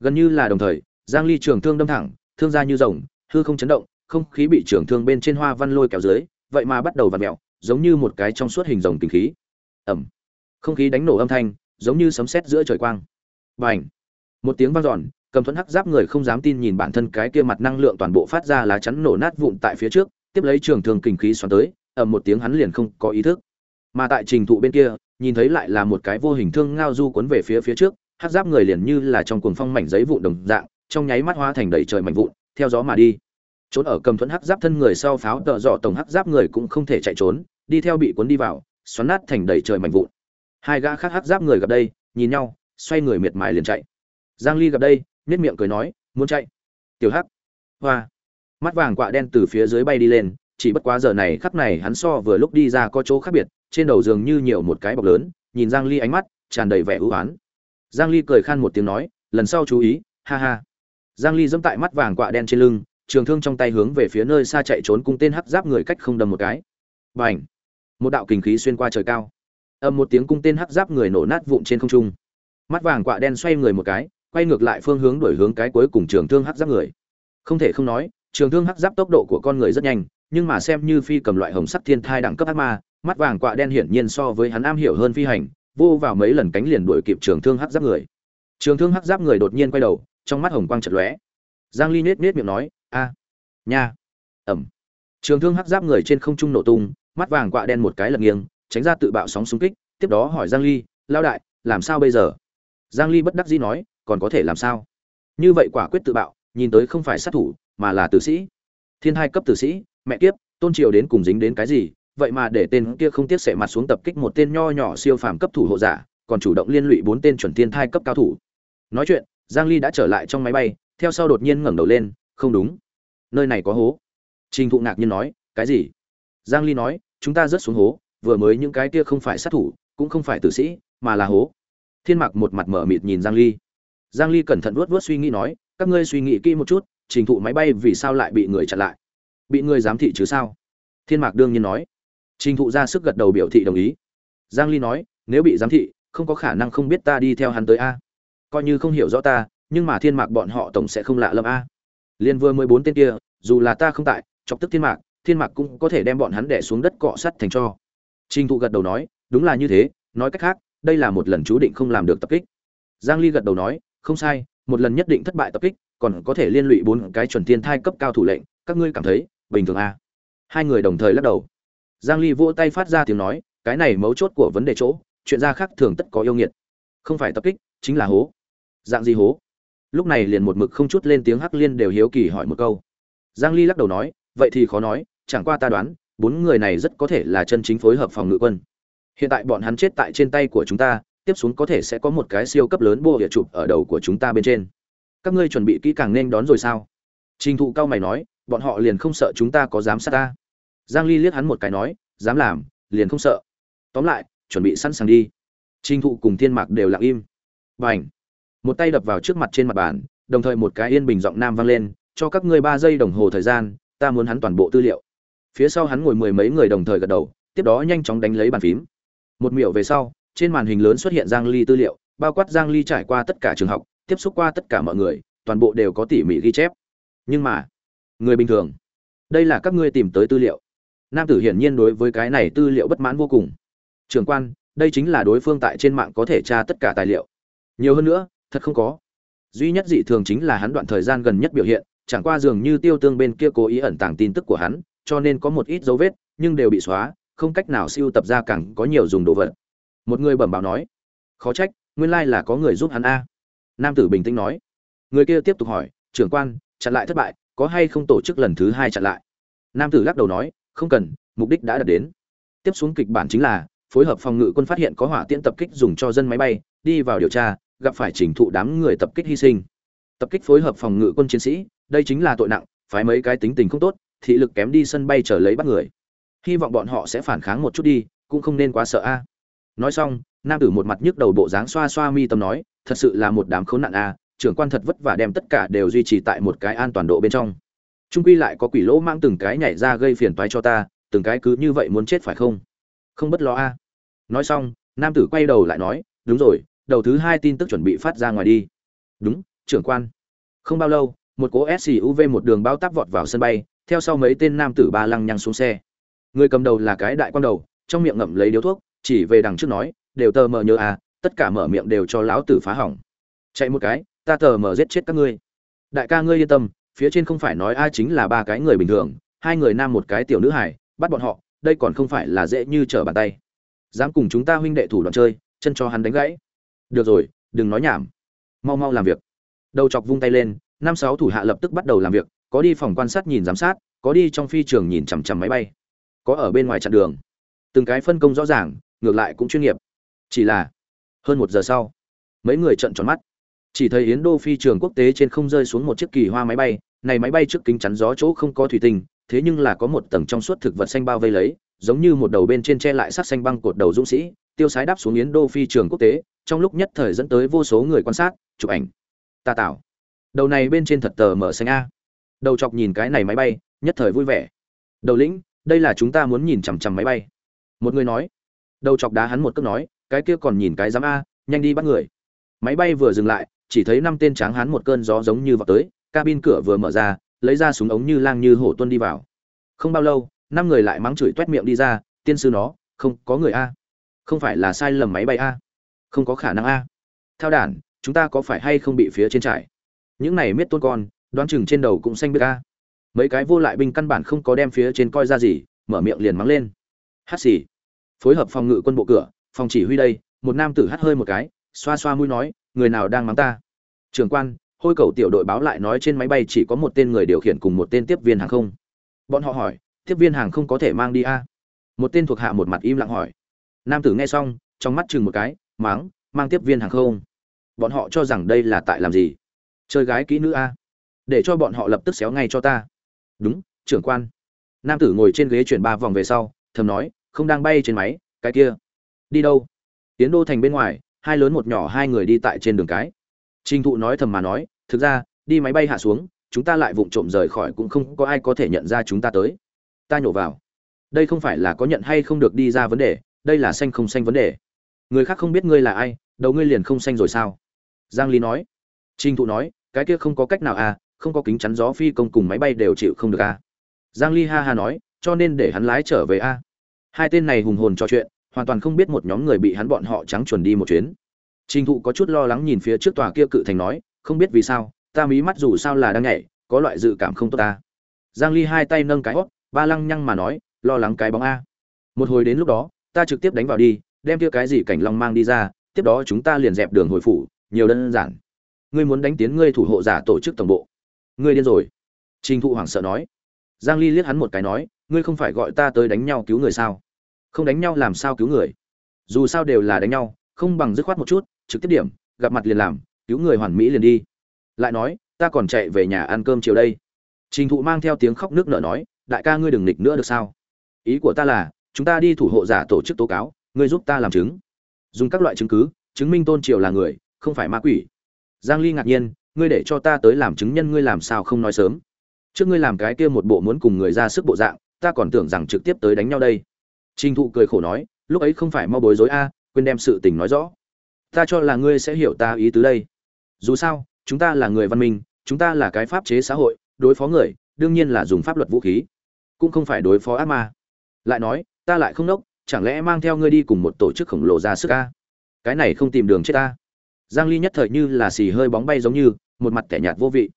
Gần như là đồng thời, giang ly trường thương đâm thẳng, thương ra như rồng, hư không chấn động, không khí bị trường thương bên trên hoa văn lôi kéo dưới, vậy mà bắt đầu vặn mèo giống như một cái trong suốt hình rồng kinh khí. Ẩm không khí đánh nổ âm thanh, giống như sấm sét giữa trời quang. Và một tiếng vang dọn, cầm thuẫn hắc giáp người không dám tin nhìn bản thân cái kia mặt năng lượng toàn bộ phát ra lá chắn nổ nát vụn tại phía trước, tiếp lấy trường thường kinh khí xoắn tới, ầm một tiếng hắn liền không có ý thức. Mà tại trình thụ bên kia, nhìn thấy lại là một cái vô hình thương ngao du cuốn về phía phía trước, hắc giáp người liền như là trong cuồng phong mảnh giấy vụn đồng dạng, trong nháy mắt hóa thành đầy trời mảnh vụn, theo gió mà đi trốn ở cầm thuẫn hắc giáp thân người sau pháo tợ dọ tổng hắc giáp người cũng không thể chạy trốn, đi theo bị cuốn đi vào, xoắn nát thành đầy trời mảnh vụn. Hai gã khác hắc giáp người gặp đây, nhìn nhau, xoay người miệt mài liền chạy. Giang ly gặp đây nét miệng cười nói, muốn chạy? Tiểu hắc. Hoa. Mắt vàng quạ đen từ phía dưới bay đi lên, chỉ bất quá giờ này khắc này hắn so vừa lúc đi ra có chỗ khác biệt, trên đầu giường như nhiều một cái bọc lớn, nhìn giang ly ánh mắt, tràn đầy vẻ ưu ái giang ly cười khan một tiếng nói, lần sau chú ý, ha ha. Giang ly dẫm tại mắt vàng quạ đen trên lưng trường thương trong tay hướng về phía nơi xa chạy trốn cung tên hắc giáp người cách không đâm một cái. Bành! Một đạo kình khí xuyên qua trời cao. Âm một tiếng cung tên hắc giáp người nổ nát vụn trên không trung. Mắt vàng quạ đen xoay người một cái, quay ngược lại phương hướng đổi hướng cái cuối cùng trường thương hắc giáp người. Không thể không nói, trường thương hắc giáp tốc độ của con người rất nhanh, nhưng mà xem như phi cầm loại hồng sắc thiên thai đẳng cấp ác ma, mắt vàng quạ đen hiển nhiên so với hắn am hiểu hơn phi hành, vô vào mấy lần cánh liền đuổi kịp trường thương hắc giáp người. Trường thương hắc giáp người đột nhiên quay đầu, trong mắt hồng quang chật lóe. Giang ly nết nết miệng nói a. Nha. Ẩm. Trường thương hắc giáp người trên không trung nổ tung, mắt vàng quạ đen một cái lật nghiêng, tránh ra tự bạo sóng xung kích, tiếp đó hỏi giang ly lao đại, làm sao bây giờ? Giang ly bất đắc dĩ nói, còn có thể làm sao? Như vậy quả quyết tự bạo, nhìn tới không phải sát thủ, mà là tử sĩ. Thiên hai cấp tử sĩ, mẹ kiếp, tôn triều đến cùng dính đến cái gì? Vậy mà để tên kia không tiếc sệ mặt xuống tập kích một tên nho nhỏ siêu phàm cấp thủ hộ giả, còn chủ động liên lụy bốn tên chuẩn thiên thai cấp cao thủ. Nói chuyện, giang ly đã trở lại trong máy bay, theo sau đột nhiên ngẩng đầu lên, không đúng nơi này có hố. Trình thụ ngạc nhiên nói, cái gì? Giang ly nói, chúng ta rớt xuống hố, vừa mới những cái kia không phải sát thủ, cũng không phải tử sĩ, mà là hố. Thiên mặc một mặt mở mịt nhìn giang ly. Giang ly cẩn thận vuốt vuốt suy nghĩ nói, các ngươi suy nghĩ kỹ một chút, trình thụ máy bay vì sao lại bị người chặn lại? Bị người giám thị chứ sao? Thiên mạc đương nhiên nói. Trình thụ ra sức gật đầu biểu thị đồng ý. Giang ly nói, nếu bị giám thị, không có khả năng không biết ta đi theo hắn tới a. Coi như không hiểu rõ ta, nhưng mà thiên mạc bọn họ tổng sẽ không lạ lẫm a liên vừa mười bốn tên kia, dù là ta không tại, chọc tức thiên mạc thiên mạc cũng có thể đem bọn hắn đẻ xuống đất cọ sắt thành cho. Trình thụ gật đầu nói, đúng là như thế, nói cách khác, đây là một lần chú định không làm được tập kích. Giang ly gật đầu nói, không sai, một lần nhất định thất bại tập kích, còn có thể liên lụy bốn cái chuẩn tiên thai cấp cao thủ lệnh, các ngươi cảm thấy bình thường à? hai người đồng thời lắc đầu. Giang ly vỗ tay phát ra tiếng nói, cái này mấu chốt của vấn đề chỗ, chuyện ra khác thường tất có yêu nghiệt. Không phải tập kích, chính là hố. Dạng gì hố? Lúc này liền một mực không chút lên tiếng hắc liên đều hiếu kỳ hỏi một câu. Giang ly lắc đầu nói, vậy thì khó nói, chẳng qua ta đoán, bốn người này rất có thể là chân chính phối hợp phòng ngự quân. Hiện tại bọn hắn chết tại trên tay của chúng ta, tiếp xuống có thể sẽ có một cái siêu cấp lớn bô địa chụp ở đầu của chúng ta bên trên. Các ngươi chuẩn bị kỹ càng nên đón rồi sao? Trình thụ cao mày nói, bọn họ liền không sợ chúng ta có dám sát ta. Giang ly liếc hắn một cái nói, dám làm, liền không sợ. Tóm lại, chuẩn bị sẵn sàng đi. Trình thụ cùng thiên mạc đều lặng im. Bảnh một tay đập vào trước mặt trên mặt bàn, đồng thời một cái yên bình giọng nam vang lên, cho các ngươi ba giây đồng hồ thời gian, ta muốn hắn toàn bộ tư liệu. Phía sau hắn ngồi mười mấy người đồng thời gật đầu, tiếp đó nhanh chóng đánh lấy bàn phím. Một miểu về sau, trên màn hình lớn xuất hiện giang ly tư liệu, bao quát giang ly trải qua tất cả trường học, tiếp xúc qua tất cả mọi người, toàn bộ đều có tỉ mỉ ghi chép. Nhưng mà, người bình thường, đây là các ngươi tìm tới tư liệu. Nam tử hiển nhiên đối với cái này tư liệu bất mãn vô cùng. Trường quan, đây chính là đối phương tại trên mạng có thể tra tất cả tài liệu. Nhiều hơn nữa thật không có. Duy nhất dị thường chính là hắn đoạn thời gian gần nhất biểu hiện, chẳng qua dường như tiêu tương bên kia cố ý ẩn tàng tin tức của hắn, cho nên có một ít dấu vết, nhưng đều bị xóa, không cách nào siêu tập ra càng có nhiều dùng đồ vật. Một người bẩm báo nói, khó trách, nguyên lai là có người giúp hắn a. Nam tử bình tĩnh nói. Người kia tiếp tục hỏi, trưởng quan, chặn lại thất bại, có hay không tổ chức lần thứ hai chặn lại? Nam tử lắc đầu nói, không cần, mục đích đã đạt đến. Tiếp xuống kịch bản chính là, phối hợp phòng ngự quân phát hiện có hỏa tiễn tập kích dùng cho dân máy bay, đi vào điều tra gặp phải chỉnh thụ đám người tập kích hy sinh. Tập kích phối hợp phòng ngự quân chiến sĩ, đây chính là tội nặng, phái mấy cái tính tình không tốt, thị lực kém đi sân bay trở lấy bắt người. Hy vọng bọn họ sẽ phản kháng một chút đi, cũng không nên quá sợ a. Nói xong, nam tử một mặt nhức đầu bộ dáng xoa xoa mi tâm nói, thật sự là một đám khốn nạn a, trưởng quan thật vất vả đem tất cả đều duy trì tại một cái an toàn độ bên trong. Trung quy lại có quỷ lỗ mang từng cái nhảy ra gây phiền toái cho ta, từng cái cứ như vậy muốn chết phải không? Không bất lo a. Nói xong, nam tử quay đầu lại nói, đúng rồi đầu thứ hai tin tức chuẩn bị phát ra ngoài đi. Đúng, trưởng quan. Không bao lâu, một cỗ suv một đường bao táp vọt vào sân bay, theo sau mấy tên nam tử ba lăng nhăng xuống xe. Người cầm đầu là cái đại quan đầu, trong miệng ngậm lấy điếu thuốc, chỉ về đằng trước nói, đều tờ mờ nhớ à tất cả mở miệng đều cho lão tử phá hỏng. Chạy một cái, ta tờ mờ giết chết các ngươi. Đại ca ngươi yên tâm, phía trên không phải nói ai chính là ba cái người bình thường, hai người nam một cái tiểu nữ hải bắt bọn họ, đây còn không phải là dễ như trở bàn tay. Dám cùng chúng ta huynh đệ thủ đoạn chơi, chân cho hắn đánh gãy được rồi, đừng nói nhảm. Mau mau làm việc. Đầu chọc vung tay lên, năm sáu thủ hạ lập tức bắt đầu làm việc, có đi phòng quan sát nhìn giám sát, có đi trong phi trường nhìn chằm chằm máy bay, có ở bên ngoài chặn đường. Từng cái phân công rõ ràng, ngược lại cũng chuyên nghiệp. Chỉ là, hơn một giờ sau, mấy người trận tròn mắt. Chỉ thấy yến đô phi trường quốc tế trên không rơi xuống một chiếc kỳ hoa máy bay, này máy bay trước kính chắn gió chỗ không có thủy tinh, thế nhưng là có một tầng trong suốt thực vật xanh bao vây lấy, giống như một đầu bên trên che lại sắc xanh băng cột đầu dũng sĩ, tiêu sái đáp xuống yến đô phi trường quốc tế trong lúc nhất thời dẫn tới vô số người quan sát, chụp ảnh. Ta tạo đầu này bên trên thật tờ mở xanh a. Đầu chọc nhìn cái này máy bay, nhất thời vui vẻ. Đầu lĩnh, đây là chúng ta muốn nhìn chằm chằm máy bay. Một người nói. Đầu chọc đá hắn một cước nói, cái kia còn nhìn cái dám a, nhanh đi bắt người. Máy bay vừa dừng lại, chỉ thấy năm tên tráng hắn một cơn gió giống như vào tới, cabin cửa vừa mở ra, lấy ra súng ống như lang như hổ tuân đi vào. Không bao lâu, năm người lại mắng chửi toét miệng đi ra, tiên sư nó, không có người a. Không phải là sai lầm máy bay a không có khả năng a. Theo đản, chúng ta có phải hay không bị phía trên trại những này miết tôn con, đoán chừng trên đầu cũng xanh biết a. Mấy cái vô lại binh căn bản không có đem phía trên coi ra gì, mở miệng liền mắng lên. Hát xì. Phối hợp phòng ngự quân bộ cửa, phòng chỉ huy đây, một nam tử hắt hơi một cái, xoa xoa mũi nói, người nào đang mắng ta? Trưởng quan, hôi cầu tiểu đội báo lại nói trên máy bay chỉ có một tên người điều khiển cùng một tên tiếp viên hàng không. Bọn họ hỏi, tiếp viên hàng không có thể mang đi a? Một tên thuộc hạ một mặt im lặng hỏi. Nam tử nghe xong, trong mắt chừng một cái máng, mang tiếp viên hàng không. Bọn họ cho rằng đây là tại làm gì? Chơi gái kỹ nữ a. Để cho bọn họ lập tức xéo ngay cho ta. Đúng, trưởng quan. Nam tử ngồi trên ghế chuyển ba vòng về sau, thầm nói, không đang bay trên máy, cái kia. Đi đâu? Tiến đô thành bên ngoài, hai lớn một nhỏ hai người đi tại trên đường cái. Trinh thụ nói thầm mà nói, thực ra, đi máy bay hạ xuống, chúng ta lại vụng trộm rời khỏi cũng không có ai có thể nhận ra chúng ta tới. Ta nhổ vào. Đây không phải là có nhận hay không được đi ra vấn đề, đây là xanh không xanh vấn đề người khác không biết ngươi là ai, đầu ngươi liền không xanh rồi sao? Giang lý nói. Trình thụ nói, cái kia không có cách nào à không có kính chắn gió phi công cùng máy bay đều chịu không được à. Giang ly ha ha nói, cho nên để hắn lái trở về a à. hai tên này hùng hồn trò chuyện, hoàn toàn không biết một nhóm người bị hắn bọn họ trắng chuẩn đi một chuyến. Trình thụ có chút lo lắng nhìn phía trước tòa kia cự thành nói, không biết vì sao, ta mí mắt dù sao là đang nhảy, có loại dự cảm không tốt ta. Giang ly hai tay nâng cái hót, ba lăng nhăng mà nói, lo lắng cái bóng a. Một hồi đến lúc đó, ta trực tiếp đánh vào đi đem kia cái gì cảnh long mang đi ra, tiếp đó chúng ta liền dẹp đường hồi phủ, nhiều đơn giản. Ngươi muốn đánh tiến ngươi thủ hộ giả tổ chức tổng bộ. Ngươi điên rồi. Trình thụ hoảng sợ nói. Giang ly liếc hắn một cái nói, ngươi không phải gọi ta tới đánh nhau cứu người sao? Không đánh nhau làm sao cứu người? Dù sao đều là đánh nhau, không bằng dứt khoát một chút, trực tiếp điểm, gặp mặt liền làm, cứu người hoàn mỹ liền đi. Lại nói, ta còn chạy về nhà ăn cơm chiều đây. Trình thụ mang theo tiếng khóc nước nở nói, đại ca ngươi đừng nghịch nữa được sao? Ý của ta là, chúng ta đi thủ hộ giả tổ chức tố cáo ngươi giúp ta làm chứng. Dùng các loại chứng cứ, chứng minh tôn triều là người, không phải ma quỷ. Giang ly ngạc nhiên, ngươi để cho ta tới làm chứng nhân ngươi làm sao không nói sớm? Trước ngươi làm cái kia một bộ muốn cùng người ra sức bộ dạng, ta còn tưởng rằng trực tiếp tới đánh nhau đây. Trình thụ cười khổ nói, lúc ấy không phải mau bối rối a, quên đem sự tình nói rõ. Ta cho là ngươi sẽ hiểu ta ý tứ đây. Dù sao, chúng ta là người văn minh, chúng ta là cái pháp chế xã hội, đối phó người, đương nhiên là dùng pháp luật vũ khí. Cũng không phải đối phó ác ma. Lại nói, ta lại không nốc chẳng lẽ mang theo ngươi đi cùng một tổ chức khổng lồ ra sức a? Cái này không tìm đường chết ta. Giang ly nhất thời như là xì hơi bóng bay giống như, một mặt kẻ nhạt vô vị.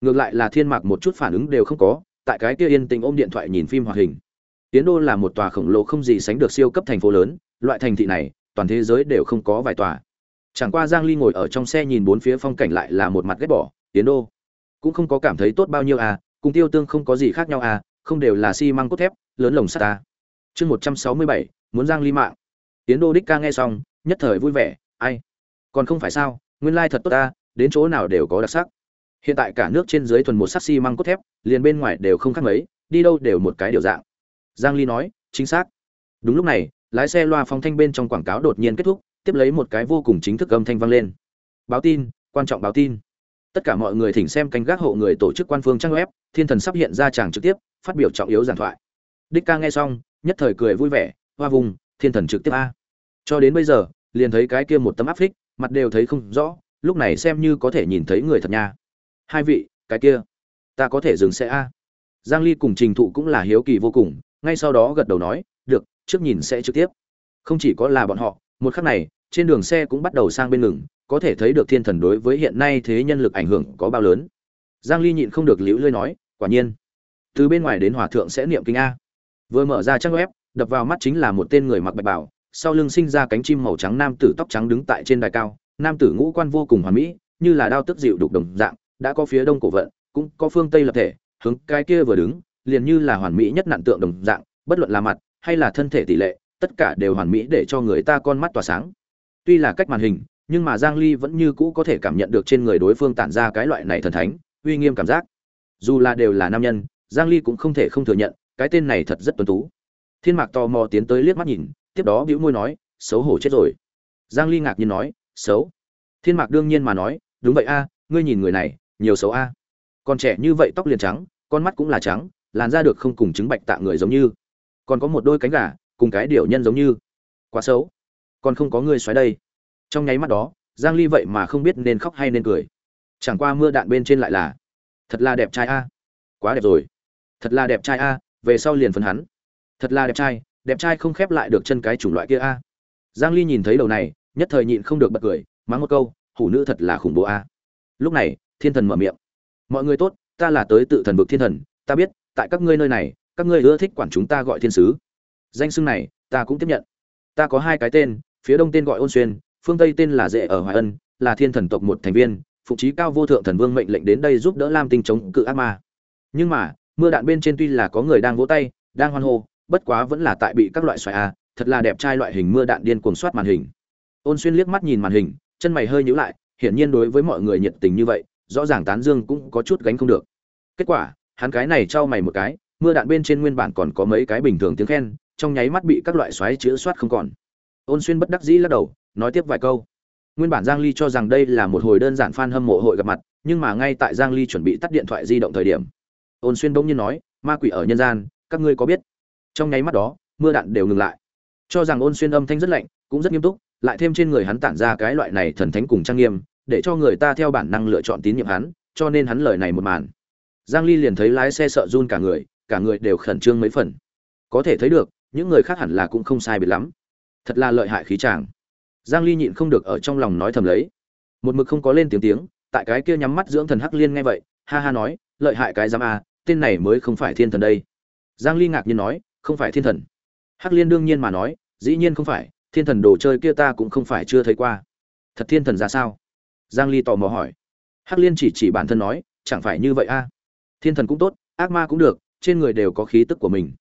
Ngược lại là thiên mạc một chút phản ứng đều không có, tại cái kia yên tình ôm điện thoại nhìn phim hoạt hình. Tiến đô là một tòa khổng lồ không gì sánh được siêu cấp thành phố lớn, loại thành thị này, toàn thế giới đều không có vài tòa. Chẳng qua giang ly ngồi ở trong xe nhìn bốn phía phong cảnh lại là một mặt ghét bỏ, tiến đô, cũng không có cảm thấy tốt bao nhiêu à cùng tiêu tương không có gì khác nhau à không đều là xi măng cốt thép, lớn lồng sắt à chương 167, muốn giang ly mạng. Tiến đô đích ca nghe xong nhất thời vui vẻ ai? Còn không phải sao? Nguyên lai thật tốt ta đến chỗ nào đều có đặc sắc. Hiện tại cả nước trên dưới thuần một sắt xi măng cốt thép liền bên ngoài đều không khác mấy đi đâu đều một cái điều dạng. Giang ly nói chính xác. Đúng lúc này lái xe loa phóng thanh bên trong quảng cáo đột nhiên kết thúc tiếp lấy một cái vô cùng chính thức âm thanh vang lên. Báo tin quan trọng báo tin. Tất cả mọi người thỉnh xem canh gác hộ người tổ chức quan phương trang web thiên thần sắp hiện ra chàng trực tiếp phát biểu trọng yếu giảng thoại. Đích ca nghe xong nhất thời cười vui vẻ, hoa vùng, thiên thần trực tiếp a. Cho đến bây giờ, liền thấy cái kia một tấm áp phích, mặt đều thấy không rõ, lúc này xem như có thể nhìn thấy người thật nha. Hai vị, cái kia, ta có thể dừng xe a. Giang ly cùng trình thụ cũng là hiếu kỳ vô cùng, ngay sau đó gật đầu nói, được, trước nhìn sẽ trực tiếp. Không chỉ có là bọn họ, một khắc này, trên đường xe cũng bắt đầu sang bên ngừng, có thể thấy được thiên thần đối với hiện nay thế nhân lực ảnh hưởng có bao lớn. Giang ly nhịn không được liễu lơi nói, quả nhiên, từ bên ngoài đến hòa thượng sẽ niệm kinh a vừa mở ra trang web, đập vào mắt chính là một tên người mặc bạch bảo sau lưng sinh ra cánh chim màu trắng nam tử tóc trắng đứng tại trên đài cao, nam tử ngũ quan vô cùng hoàn mỹ, như là đao tức dịu đục đồng dạng, đã có phía đông cổ vận, cũng có phương tây lập thể, hướng cái kia vừa đứng, liền như là hoàn mỹ nhất nạn tượng đồng dạng, bất luận là mặt hay là thân thể tỷ lệ, tất cả đều hoàn mỹ để cho người ta con mắt tỏa sáng. Tuy là cách màn hình, nhưng mà giang ly vẫn như cũ có thể cảm nhận được trên người đối phương tản ra cái loại này thần thánh, uy nghiêm cảm giác. Dù là đều là nam nhân, giang ly cũng không thể không thừa nhận cái tên này thật rất tuấn tú. Thiên mạc tò mò tiến tới liếc mắt nhìn, tiếp đó bĩu môi nói, xấu hổ chết rồi. Giang ly ngạc nhiên nói, xấu? Thiên mạc đương nhiên mà nói, đúng vậy a, ngươi nhìn người này, nhiều xấu a. Còn trẻ như vậy tóc liền trắng, con mắt cũng là trắng, làn da được không cùng chứng bạch tạ người giống như. Còn có một đôi cánh gà, cùng cái điểu nhân giống như. Quá xấu. Còn không có người xoáy đây. Trong nháy mắt đó, giang ly vậy mà không biết nên khóc hay nên cười. Chẳng qua mưa đạn bên trên lại là, thật là đẹp trai a. Quá đẹp rồi. Thật là đẹp trai a về sau liền phân hắn. Thật là đẹp trai đẹp trai không khép lại được chân cái chủng loại kia a. Giang ly nhìn thấy đầu này, nhất thời nhịn không được bật cười, mắng một câu, hủ nữ thật là khủng bố a. Lúc này, thiên thần mở miệng. Mọi người tốt, ta là tới tự thần vực thiên thần, ta biết, tại các ngươi nơi này, các ngươi ưa thích quản chúng ta gọi thiên sứ. Danh xưng này, ta cũng tiếp nhận. Ta có hai cái tên, phía đông tên gọi ôn xuyên, phương tây tên là dễ ở hoài ân, là thiên thần tộc một thành viên phụ trí cao vô thượng thần vương mệnh lệnh đến đây giúp đỡ lam tinh chống cự ác ma. Nhưng mà mưa đạn bên trên tuy là có người đang vỗ tay, đang hoan hô, bất quá vẫn là tại bị các loại xoài a thật là đẹp trai loại hình mưa đạn điên cuồng soát màn hình. Ôn xuyên liếc mắt nhìn màn hình, chân mày hơi nhíu lại, hiển nhiên đối với mọi người nhiệt tình như vậy, rõ ràng tán dương cũng có chút gánh không được. Kết quả, hắn cái này trao mày một cái, mưa đạn bên trên nguyên bản còn có mấy cái bình thường tiếng khen, trong nháy mắt bị các loại xoáy chữa soát không còn. Ôn xuyên bất đắc dĩ lắc đầu, nói tiếp vài câu. Nguyên bản giang ly cho rằng đây là một hồi đơn giản fan hâm mộ hội gặp mặt, nhưng mà ngay tại giang ly chuẩn bị tắt điện thoại di động thời điểm ôn xuyên bỗng nhiên nói, ma quỷ ở nhân gian, các ngươi có biết? Trong nháy mắt đó, mưa đạn đều ngừng lại. Cho rằng ôn xuyên âm thanh rất lạnh, cũng rất nghiêm túc, lại thêm trên người hắn tản ra cái loại này thần thánh cùng trang nghiêm, để cho người ta theo bản năng lựa chọn tín nhiệm hắn, cho nên hắn lời này một màn. Giang ly liền thấy lái xe sợ run cả người cả người đều khẩn trương mấy phần. Có thể thấy được, những người khác hẳn là cũng không sai biệt lắm. Thật là lợi hại khí chàng. Giang ly nhịn không được ở trong lòng nói thầm lấy. Một mực không có lên tiếng tiếng, tại cái kia nhắm mắt dưỡng thần hắc liên nghe vậy, ha ha nói, lợi hại cái giám a tên này mới không phải thiên thần đây. Giang ly ngạc nhiên nói, không phải thiên thần. Hắc liên đương nhiên mà nói, dĩ nhiên không phải, thiên thần đồ chơi kia ta cũng không phải chưa thấy qua. Thật thiên thần ra sao? Giang ly tò mò hỏi. Hắc liên chỉ chỉ bản thân nói, chẳng phải như vậy a? Thiên thần cũng tốt, ác ma cũng được, trên người đều có khí tức của mình.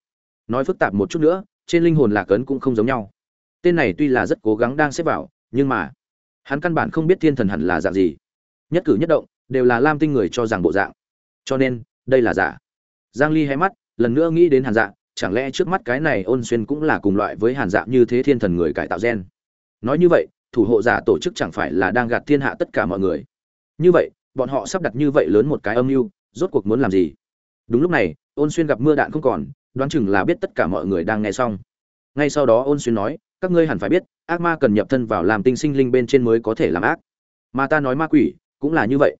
Nói phức tạp một chút nữa, trên linh hồn lạc ấn cũng không giống nhau. Tên này tuy là rất cố gắng đang xếp vào, nhưng mà, hắn căn bản không biết thiên thần hẳn là dạng gì. Nhất cử nhất động, đều là lam tinh người cho rằng bộ dạng. Cho nên đây là giả. Giang ly hé mắt, lần nữa nghĩ đến hàn dạ chẳng lẽ trước mắt cái này ôn xuyên cũng là cùng loại với hàn dạ như thế thiên thần người cải tạo gen? Nói như vậy, thủ hộ giả tổ chức chẳng phải là đang gạt thiên hạ tất cả mọi người. Như vậy, bọn họ sắp đặt như vậy lớn một cái âm mưu, rốt cuộc muốn làm gì? Đúng lúc này, ôn xuyên gặp mưa đạn không còn, đoán chừng là biết tất cả mọi người đang nghe xong. Ngay sau đó ôn xuyên nói, các ngươi hẳn phải biết, ác ma cần nhập thân vào làm tinh sinh linh bên trên mới có thể làm ác. Mà ta nói ma quỷ, cũng là như vậy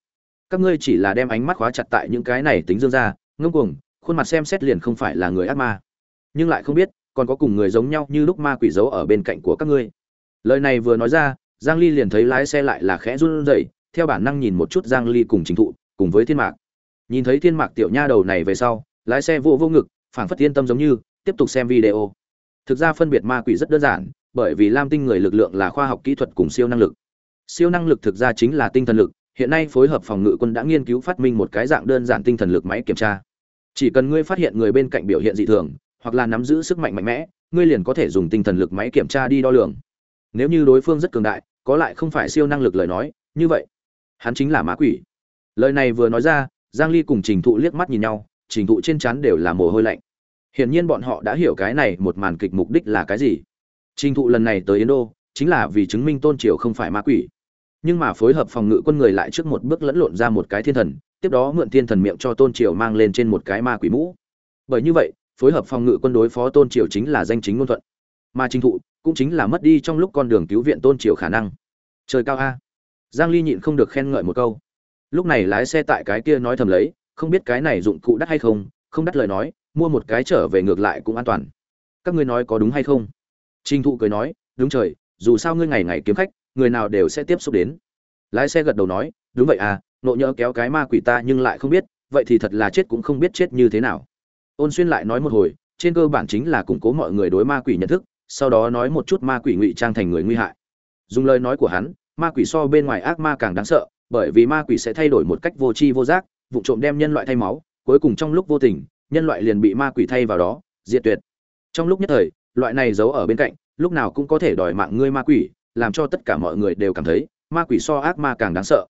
các ngươi chỉ là đem ánh mắt khóa chặt tại những cái này tính dương ra ngông cuồng, khuôn mặt xem xét liền không phải là người ác ma. Nhưng lại không biết, còn có cùng người giống nhau như lúc ma quỷ giấu ở bên cạnh của các ngươi. Lời này vừa nói ra, giang ly liền thấy lái xe lại là khẽ run rẩy, theo bản năng nhìn một chút giang ly cùng chính thụ, cùng với thiên mạc. Nhìn thấy thiên mạc tiểu nha đầu này về sau, lái xe vô vô ngực, phảng phất yên tâm giống như, tiếp tục xem video. Thực ra phân biệt ma quỷ rất đơn giản, bởi vì lam tinh người lực lượng là khoa học kỹ thuật cùng siêu năng lực. Siêu năng lực thực ra chính là tinh thần lực hiện nay phối hợp phòng ngự quân đã nghiên cứu phát minh một cái dạng đơn giản tinh thần lực máy kiểm tra. Chỉ cần ngươi phát hiện người bên cạnh biểu hiện dị thường, hoặc là nắm giữ sức mạnh mạnh mẽ, ngươi liền có thể dùng tinh thần lực máy kiểm tra đi đo lường. Nếu như đối phương rất cường đại, có lại không phải siêu năng lực lời nói, như vậy, hắn chính là ma quỷ. Lời này vừa nói ra, giang ly cùng trình thụ liếc mắt nhìn nhau, trình thụ trên trán đều là mồ hôi lạnh. Hiển nhiên bọn họ đã hiểu cái này một màn kịch mục đích là cái gì. Trình thụ lần này tới yến đô chính là vì chứng minh tôn triều không phải ma quỷ nhưng mà phối hợp phòng ngự quân người lại trước một bước lẫn lộn ra một cái thiên thần, tiếp đó mượn thiên thần miệng cho tôn triều mang lên trên một cái ma quỷ mũ. Bởi như vậy, phối hợp phòng ngự quân đối phó tôn triều chính là danh chính ngôn thuận. Mà chính thụ cũng chính là mất đi trong lúc con đường cứu viện tôn triều khả năng. Trời cao a. Giang ly nhịn không được khen ngợi một câu. Lúc này lái xe tại cái kia nói thầm lấy, không biết cái này dụng cụ đắt hay không không đắt lời nói, mua một cái trở về ngược lại cũng an toàn. Các ngươi nói có đúng hay không? Trình thụ cười nói, đúng trời, dù sao ngươi ngày ngày kiếm khách người nào đều sẽ tiếp xúc đến. Lái xe gật đầu nói, đúng vậy à nộ nhỡ kéo cái ma quỷ ta nhưng lại không biết, vậy thì thật là chết cũng không biết chết như thế nào. Ôn xuyên lại nói một hồi, trên cơ bản chính là củng cố mọi người đối ma quỷ nhận thức, sau đó nói một chút ma quỷ ngụy trang thành người nguy hại. Dùng lời nói của hắn, ma quỷ so bên ngoài ác ma càng đáng sợ, bởi vì ma quỷ sẽ thay đổi một cách vô tri vô giác, vụ trộm đem nhân loại thay máu, cuối cùng trong lúc vô tình, nhân loại liền bị ma quỷ thay vào đó, diệt tuyệt. Trong lúc nhất thời, loại này giấu ở bên cạnh, lúc nào cũng có thể đòi mạng ngươi ma quỷ làm cho tất cả mọi người đều cảm thấy, ma quỷ so ác ma càng đáng sợ.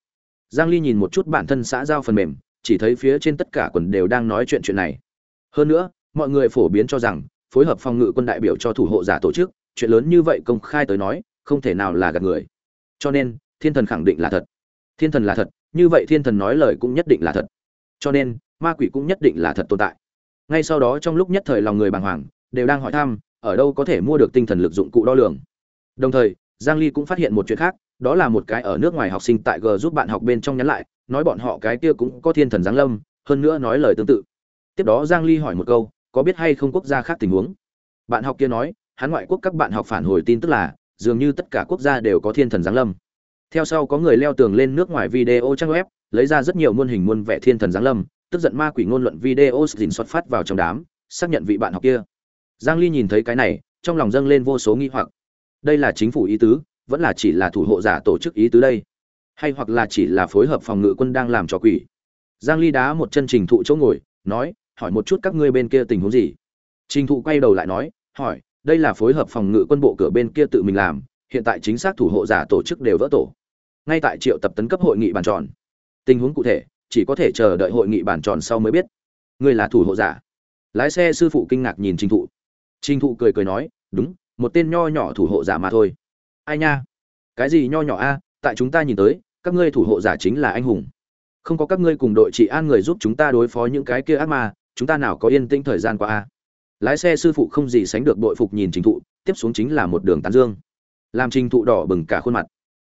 Giang ly nhìn một chút bản thân xã giao phần mềm, chỉ thấy phía trên tất cả quần đều đang nói chuyện chuyện này. Hơn nữa, mọi người phổ biến cho rằng, phối hợp phòng ngự quân đại biểu cho thủ hộ giả tổ chức, chuyện lớn như vậy công khai tới nói, không thể nào là gạt người. Cho nên, thiên thần khẳng định là thật. Thiên thần là thật, như vậy thiên thần nói lời cũng nhất định là thật. Cho nên, ma quỷ cũng nhất định là thật tồn tại. Ngay sau đó trong lúc nhất thời lòng người bàng hoàng, đều đang hỏi thăm, ở đâu có thể mua được tinh thần lực dụng cụ đo lường. Đồng thời giang ly cũng phát hiện một chuyện khác, đó là một cái ở nước ngoài học sinh tại g giúp bạn học bên trong nhắn lại, nói bọn họ cái kia cũng có thiên thần giáng lâm, hơn nữa nói lời tương tự. Tiếp đó giang ly hỏi một câu, có biết hay không quốc gia khác tình huống? Bạn học kia nói, hắn ngoại quốc các bạn học phản hồi tin tức là, dường như tất cả quốc gia đều có thiên thần giáng lâm. Theo sau có người leo tường lên nước ngoài video trang web, lấy ra rất nhiều muôn hình muôn vẻ thiên thần giáng lâm, tức giận ma quỷ ngôn luận video dình xuất phát vào trong đám, xác nhận vị bạn học kia. Giang ly nhìn thấy cái này, trong lòng dâng lên vô số nghi hoặc đây là chính phủ ý tứ, vẫn là chỉ là thủ hộ giả tổ chức ý tứ đây. Hay hoặc là chỉ là phối hợp phòng ngự quân đang làm trò quỷ. Giang ly đá một chân trình thụ chỗ ngồi, nói, hỏi một chút các ngươi bên kia tình huống gì? Trình thụ quay đầu lại nói, hỏi, đây là phối hợp phòng ngự quân bộ cửa bên kia tự mình làm, hiện tại chính xác thủ hộ giả tổ chức đều vỡ tổ. Ngay tại triệu tập tấn cấp hội nghị bàn tròn. Tình huống cụ thể, chỉ có thể chờ đợi hội nghị bàn tròn sau mới biết. Ngươi là thủ hộ giả. Lái xe sư phụ kinh ngạc nhìn trình thụ. Trình thụ cười cười nói, đúng một tên nho nhỏ thủ hộ giả mà thôi. Ai nha? Cái gì nho nhỏ a? Tại chúng ta nhìn tới, các ngươi thủ hộ giả chính là anh hùng. Không có các ngươi cùng đội trị an người giúp chúng ta đối phó những cái kia ác ma, chúng ta nào có yên tĩnh thời gian qua a? Lái xe sư phụ không gì sánh được bội phục nhìn trình thụ, tiếp xuống chính là một đường tán dương. Làm trình thụ đỏ bừng cả khuôn mặt.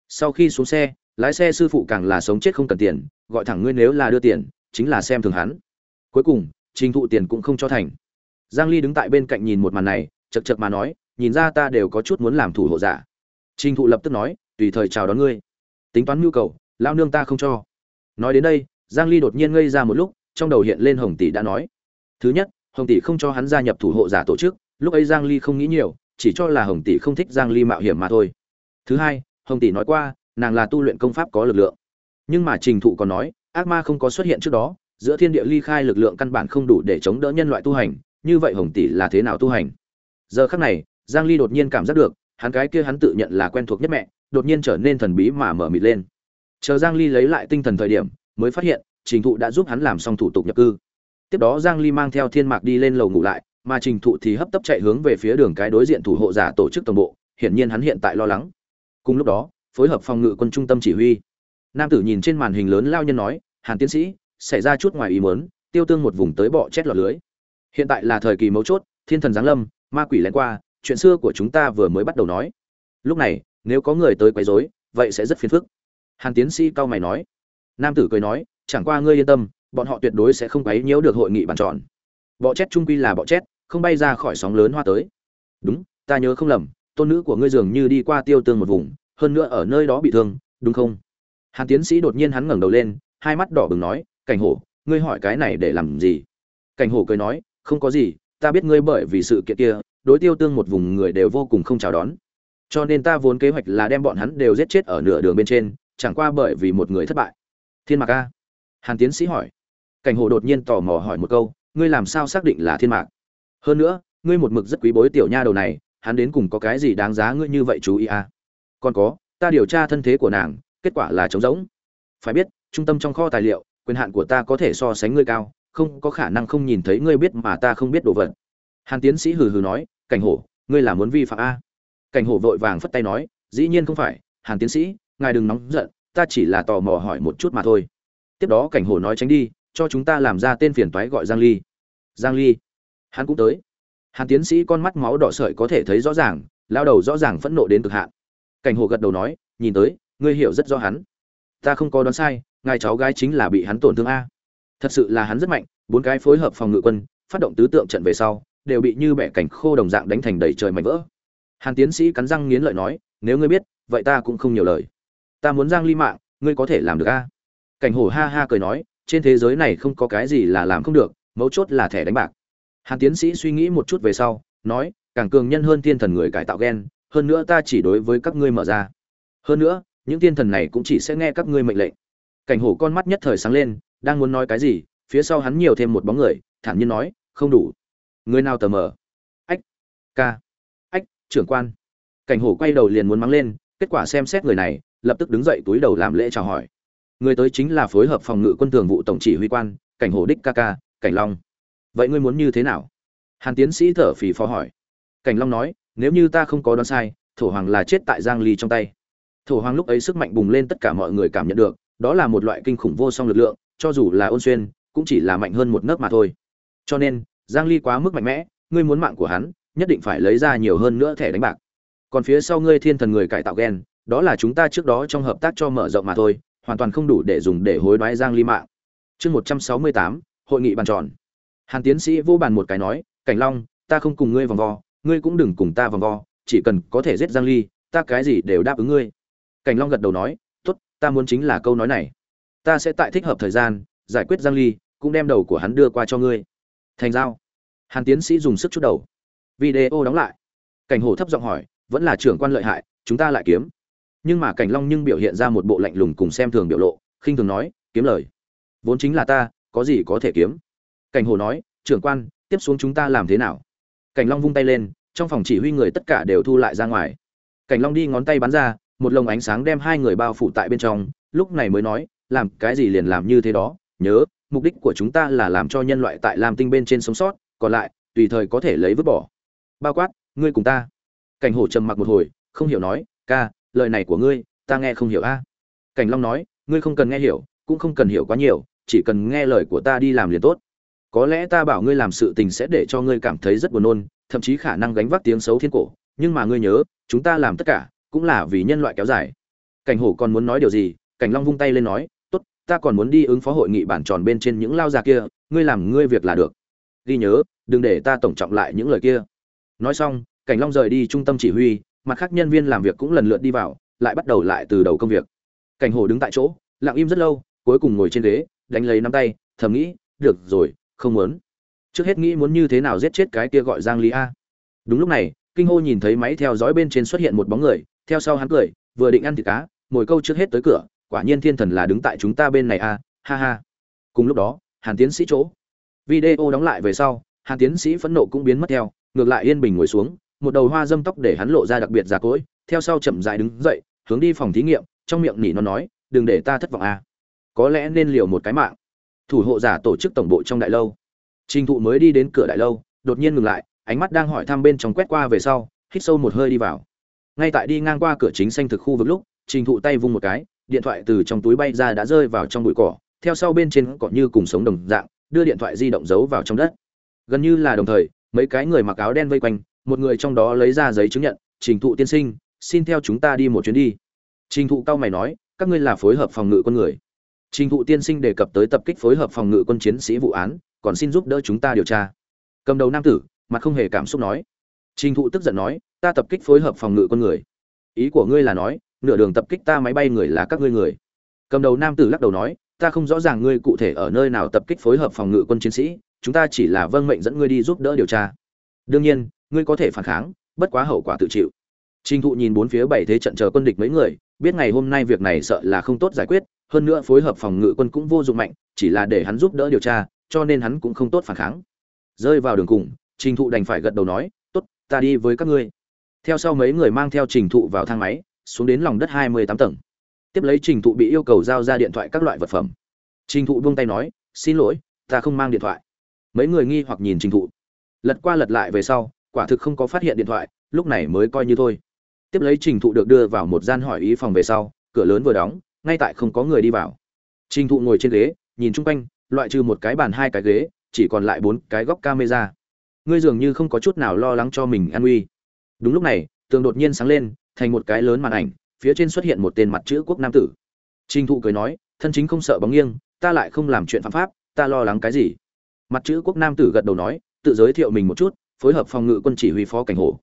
Sau khi xuống xe, lái xe sư phụ càng là sống chết không cần tiền, gọi thẳng ngươi nếu là đưa tiền, chính là xem thường hắn. Cuối cùng, trình thụ tiền cũng không cho thành. Giang ly đứng tại bên cạnh nhìn một màn này, chật chật mà nói nhìn ra ta đều có chút muốn làm thủ hộ giả. Trình thụ lập tức nói, tùy thời chào đón ngươi. Tính toán nhu cầu lao nương ta không cho. Nói đến đây, giang ly đột nhiên ngây ra một lúc, trong đầu hiện lên hồng tỷ đã nói. Thứ nhất, hồng tỷ không cho hắn gia nhập thủ hộ giả tổ chức, lúc ấy giang ly không nghĩ nhiều, chỉ cho là hồng tỷ không thích giang ly mạo hiểm mà thôi. Thứ hai, hồng tỷ nói qua, nàng là tu luyện công pháp có lực lượng. Nhưng mà trình thụ còn nói, ác ma không có xuất hiện trước đó, giữa thiên địa ly khai lực lượng căn bản không đủ để chống đỡ nhân loại tu hành, như vậy hồng tỷ là thế nào tu hành? Giờ khắc này giang ly đột nhiên cảm giác được, hắn cái kia hắn tự nhận là quen thuộc nhất mẹ, đột nhiên trở nên thần bí mà mở mịt lên. Chờ giang ly lấy lại tinh thần thời điểm, mới phát hiện, trình thụ đã giúp hắn làm xong thủ tục nhập cư. Tiếp đó giang ly mang theo thiên mạc đi lên lầu ngủ lại, mà trình thụ thì hấp tấp chạy hướng về phía đường cái đối diện thủ hộ giả tổ chức tổng bộ, hiển nhiên hắn hiện tại lo lắng. Cùng lúc đó, phối hợp phòng ngự quân trung tâm chỉ huy. Nam tử nhìn trên màn hình lớn lao nhân nói, hàn tiến sĩ, xảy ra chút ngoài ý muốn, tiêu tương một vùng tới bọ chết lọt lưới. Hiện tại là thời kỳ mấu chốt, thiên thần giáng lâm, ma quỷ lén qua chuyện xưa của chúng ta vừa mới bắt đầu nói. Lúc này, nếu có người tới quấy rối, vậy sẽ rất phiền phức. Hàn tiến sĩ cao mày nói. Nam tử cười nói, chẳng qua ngươi yên tâm, bọn họ tuyệt đối sẽ không quấy nhiễu được hội nghị bàn tròn. Bọ chết trung quy là bọ chết không bay ra khỏi sóng lớn hoa tới. Đúng, ta nhớ không lầm, tôn nữ của ngươi dường như đi qua tiêu tương một vùng, hơn nữa ở nơi đó bị thương, đúng không? Hàn tiến sĩ đột nhiên hắn ngẩng đầu lên, hai mắt đỏ bừng nói, cảnh hổ, ngươi hỏi cái này để làm gì? Cảnh hổ cười nói, không có gì, ta biết ngươi bởi vì sự kiện kia đối tiêu tương một vùng người đều vô cùng không chào đón. Cho nên ta vốn kế hoạch là đem bọn hắn đều giết chết ở nửa đường bên trên, chẳng qua bởi vì một người thất bại. Thiên mạc a. Hàn tiến sĩ hỏi. Cảnh hồ đột nhiên tò mò hỏi một câu, ngươi làm sao xác định là thiên mạc? Hơn nữa, ngươi một mực rất quý bối tiểu nha đầu này, hắn đến cùng có cái gì đáng giá ngươi như vậy chú ý à còn có, ta điều tra thân thế của nàng, kết quả là trống rỗng. Phải biết, trung tâm trong kho tài liệu, quyền hạn của ta có thể so sánh ngươi cao, không có khả năng không nhìn thấy ngươi biết mà ta không biết đồ vật hàn tiến sĩ hừ hừ nói, cảnh hổ, ngươi là muốn vi phạm a? Cảnh hổ vội vàng phất tay nói, dĩ nhiên không phải, hàn tiến sĩ, ngài đừng nóng giận, ta chỉ là tò mò hỏi một chút mà thôi. Tiếp đó cảnh hổ nói tránh đi, cho chúng ta làm ra tên phiền toái gọi giang ly. Giang ly? Hắn cũng tới. Hàn tiến sĩ con mắt máu đỏ sợi có thể thấy rõ ràng, lao đầu rõ ràng phẫn nộ đến cực hạn. Cảnh hổ gật đầu nói, nhìn tới, ngươi hiểu rất rõ hắn. Ta không có đoán sai, ngài cháu gái chính là bị hắn tổn thương a. Thật sự là hắn rất mạnh, bốn cái phối hợp phòng ngự quân, phát động tứ tượng trận về sau đều bị như bẻ cảnh khô đồng dạng đánh thành đầy trời mảnh vỡ. Hàn tiến sĩ cắn răng nghiến lợi nói, nếu ngươi biết, vậy ta cũng không nhiều lời. Ta muốn giang ly mạng, ngươi có thể làm được a? Cảnh hổ ha ha cười nói, trên thế giới này không có cái gì là làm không được, mấu chốt là thẻ đánh bạc. Hàn tiến sĩ suy nghĩ một chút về sau, nói, càng cường nhân hơn thiên thần người cải tạo gen, hơn nữa ta chỉ đối với các ngươi mở ra. Hơn nữa, những thiên thần này cũng chỉ sẽ nghe các ngươi mệnh lệnh. Cảnh hổ con mắt nhất thời sáng lên, đang muốn nói cái gì, phía sau hắn nhiều thêm một bóng người, thản nhiên nói, không đủ người nào tờ mờ? Ách, ca. Ách, trưởng quan. Cảnh hổ quay đầu liền muốn mắng lên, kết quả xem xét người này, lập tức đứng dậy túi đầu làm lễ chào hỏi. Người tới chính là phối hợp phòng ngự quân thường vụ tổng chỉ huy quan, cảnh hổ đích ca ca, cảnh long. Vậy ngươi muốn như thế nào? Hàn tiến sĩ thở phì phò hỏi. Cảnh long nói, nếu như ta không có đoán sai, thổ hoàng là chết tại giang ly trong tay. Thổ hoàng lúc ấy sức mạnh bùng lên tất cả mọi người cảm nhận được, đó là một loại kinh khủng vô song lực lượng, cho dù là ôn xuyên, cũng chỉ là mạnh hơn một nấc mà thôi. Cho nên giang ly quá mức mạnh mẽ ngươi muốn mạng của hắn nhất định phải lấy ra nhiều hơn nữa thẻ đánh bạc. Còn phía sau ngươi thiên thần người cải tạo gen đó là chúng ta trước đó trong hợp tác cho mở rộng mà thôi hoàn toàn không đủ để dùng để hối đoái giang ly mạng. Chương 168, hội nghị bàn tròn. Hàn tiến sĩ vô bàn một cái nói cảnh long ta không cùng ngươi vòng vo ngươi cũng đừng cùng ta vòng vo chỉ cần có thể giết giang ly ta cái gì đều đáp ứng ngươi. Cảnh long gật đầu nói tốt ta muốn chính là câu nói này. Ta sẽ tại thích hợp thời gian giải quyết giang ly cũng đem đầu của hắn đưa qua cho ngươi thành giao. Hàn tiến sĩ dùng sức chút đầu. Video đóng lại. Cảnh hổ thấp giọng hỏi, vẫn là trưởng quan lợi hại, chúng ta lại kiếm. Nhưng mà cảnh long nhưng biểu hiện ra một bộ lạnh lùng cùng xem thường biểu lộ, khinh thường nói, kiếm lời. Vốn chính là ta, có gì có thể kiếm? Cảnh hồ nói, trưởng quan, tiếp xuống chúng ta làm thế nào? Cảnh long vung tay lên, trong phòng chỉ huy người tất cả đều thu lại ra ngoài. Cảnh long đi ngón tay bắn ra, một lồng ánh sáng đem hai người bao phủ tại bên trong, lúc này mới nói, làm cái gì liền làm như thế đó, nhớ mục đích của chúng ta là làm cho nhân loại tại lam tinh bên trên sống sót, còn lại, tùy thời có thể lấy vứt bỏ. Bao quát, ngươi cùng ta. Cảnh hổ trầm mặc một hồi, không hiểu nói, ca, lời này của ngươi, ta nghe không hiểu a. Cảnh long nói, ngươi không cần nghe hiểu, cũng không cần hiểu quá nhiều, chỉ cần nghe lời của ta đi làm liền tốt. Có lẽ ta bảo ngươi làm sự tình sẽ để cho ngươi cảm thấy rất buồn nôn, thậm chí khả năng gánh vác tiếng xấu thiên cổ, nhưng mà ngươi nhớ, chúng ta làm tất cả, cũng là vì nhân loại kéo dài. Cảnh hổ còn muốn nói điều gì, cảnh long vung tay lên nói ta còn muốn đi ứng phó hội nghị bản tròn bên trên những lao già kia, ngươi làm ngươi việc là được. Ghi nhớ, đừng để ta tổng trọng lại những lời kia. Nói xong, cảnh long rời đi trung tâm chỉ huy, mặt khác nhân viên làm việc cũng lần lượt đi vào, lại bắt đầu lại từ đầu công việc. Cảnh hổ đứng tại chỗ, lặng im rất lâu, cuối cùng ngồi trên ghế, đánh lấy nắm tay, thầm nghĩ, được rồi, không muốn. Trước hết nghĩ muốn như thế nào giết chết cái kia gọi giang lý a. Đúng lúc này, kinh hô nhìn thấy máy theo dõi bên trên xuất hiện một bóng người, theo sau hắn cười, vừa định ăn thịt cá ngồi câu trước hết tới cửa quả nhiên thiên thần là đứng tại chúng ta bên này a ha ha. Cùng lúc đó, hàn tiến sĩ chỗ. Video đóng lại về sau, hàn tiến sĩ phẫn nộ cũng biến mất theo, ngược lại yên bình ngồi xuống, một đầu hoa dâm tóc để hắn lộ ra đặc biệt già cỗi, theo sau chậm rãi đứng dậy, hướng đi phòng thí nghiệm, trong miệng nỉ nó nói, đừng để ta thất vọng a có lẽ nên liều một cái mạng. Thủ hộ giả tổ chức tổng bộ trong đại lâu. Trình thụ mới đi đến cửa đại lâu, đột nhiên ngừng lại, ánh mắt đang hỏi thăm bên trong quét qua về sau, hít sâu một hơi đi vào. Ngay tại đi ngang qua cửa chính xanh thực khu vực lúc, trình thụ tay vung một cái điện thoại từ trong túi bay ra đã rơi vào trong bụi cỏ theo sau bên trên cỏ như cùng sống đồng dạng đưa điện thoại di động giấu vào trong đất gần như là đồng thời mấy cái người mặc áo đen vây quanh một người trong đó lấy ra giấy chứng nhận trình thụ tiên sinh xin theo chúng ta đi một chuyến đi trình thụ cao mày nói các ngươi là phối hợp phòng ngự con người Trình thụ tiên sinh đề cập tới tập kích phối hợp phòng ngự quân chiến sĩ vụ án, còn xin giúp đỡ chúng ta điều tra. Cầm đầu nam tử, mặt không hề cảm xúc nói. Trình thụ tức giận nói, ta tập kích phối hợp phòng ngự quân người. Ý của ngươi là nói, nửa đường tập kích ta máy bay người là các ngươi người. Cầm đầu nam tử lắc đầu nói, ta không rõ ràng ngươi cụ thể ở nơi nào tập kích phối hợp phòng ngự quân chiến sĩ, chúng ta chỉ là vâng mệnh dẫn ngươi đi giúp đỡ điều tra. Đương nhiên, ngươi có thể phản kháng, bất quá hậu quả tự chịu. Trình thụ nhìn bốn phía bảy thế trận chờ quân địch mấy người, biết ngày hôm nay việc này sợ là không tốt giải quyết, hơn nữa phối hợp phòng ngự quân cũng vô dụng mạnh, chỉ là để hắn giúp đỡ điều tra, cho nên hắn cũng không tốt phản kháng. Rơi vào đường cùng, Trình Thụ đành phải gật đầu nói, "Tốt, ta đi với các ngươi." Theo sau mấy người mang theo Trình Thụ vào thang máy, xuống đến lòng đất hai mươi tám tầng. Tiếp lấy Trình Thụ bị yêu cầu giao ra điện thoại các loại vật phẩm. Trình Thụ buông tay nói, "Xin lỗi, ta không mang điện thoại." Mấy người nghi hoặc nhìn Trình Thụ. Lật qua lật lại về sau, quả thực không có phát hiện điện thoại, lúc này mới coi như thôi. Tiếp lấy Trình Thụ được đưa vào một gian hỏi ý phòng về sau, cửa lớn vừa đóng, ngay tại không có người đi vào trình thụ ngồi trên ghế nhìn chung quanh loại trừ một cái bàn hai cái ghế chỉ còn lại bốn cái góc camera ngươi dường như không có chút nào lo lắng cho mình an nguy đúng lúc này tường đột nhiên sáng lên thành một cái lớn màn ảnh, phía trên xuất hiện một tên mặt chữ quốc nam tử. Trình thụ cười nói, thân chính không sợ bóng nghiêng, ta lại không làm chuyện phạm pháp, ta lo lắng cái gì? Mặt chữ quốc nam tử gật đầu nói, tự giới thiệu mình một chút, phối hợp phòng ngự quân chỉ huy phó cảnh hồ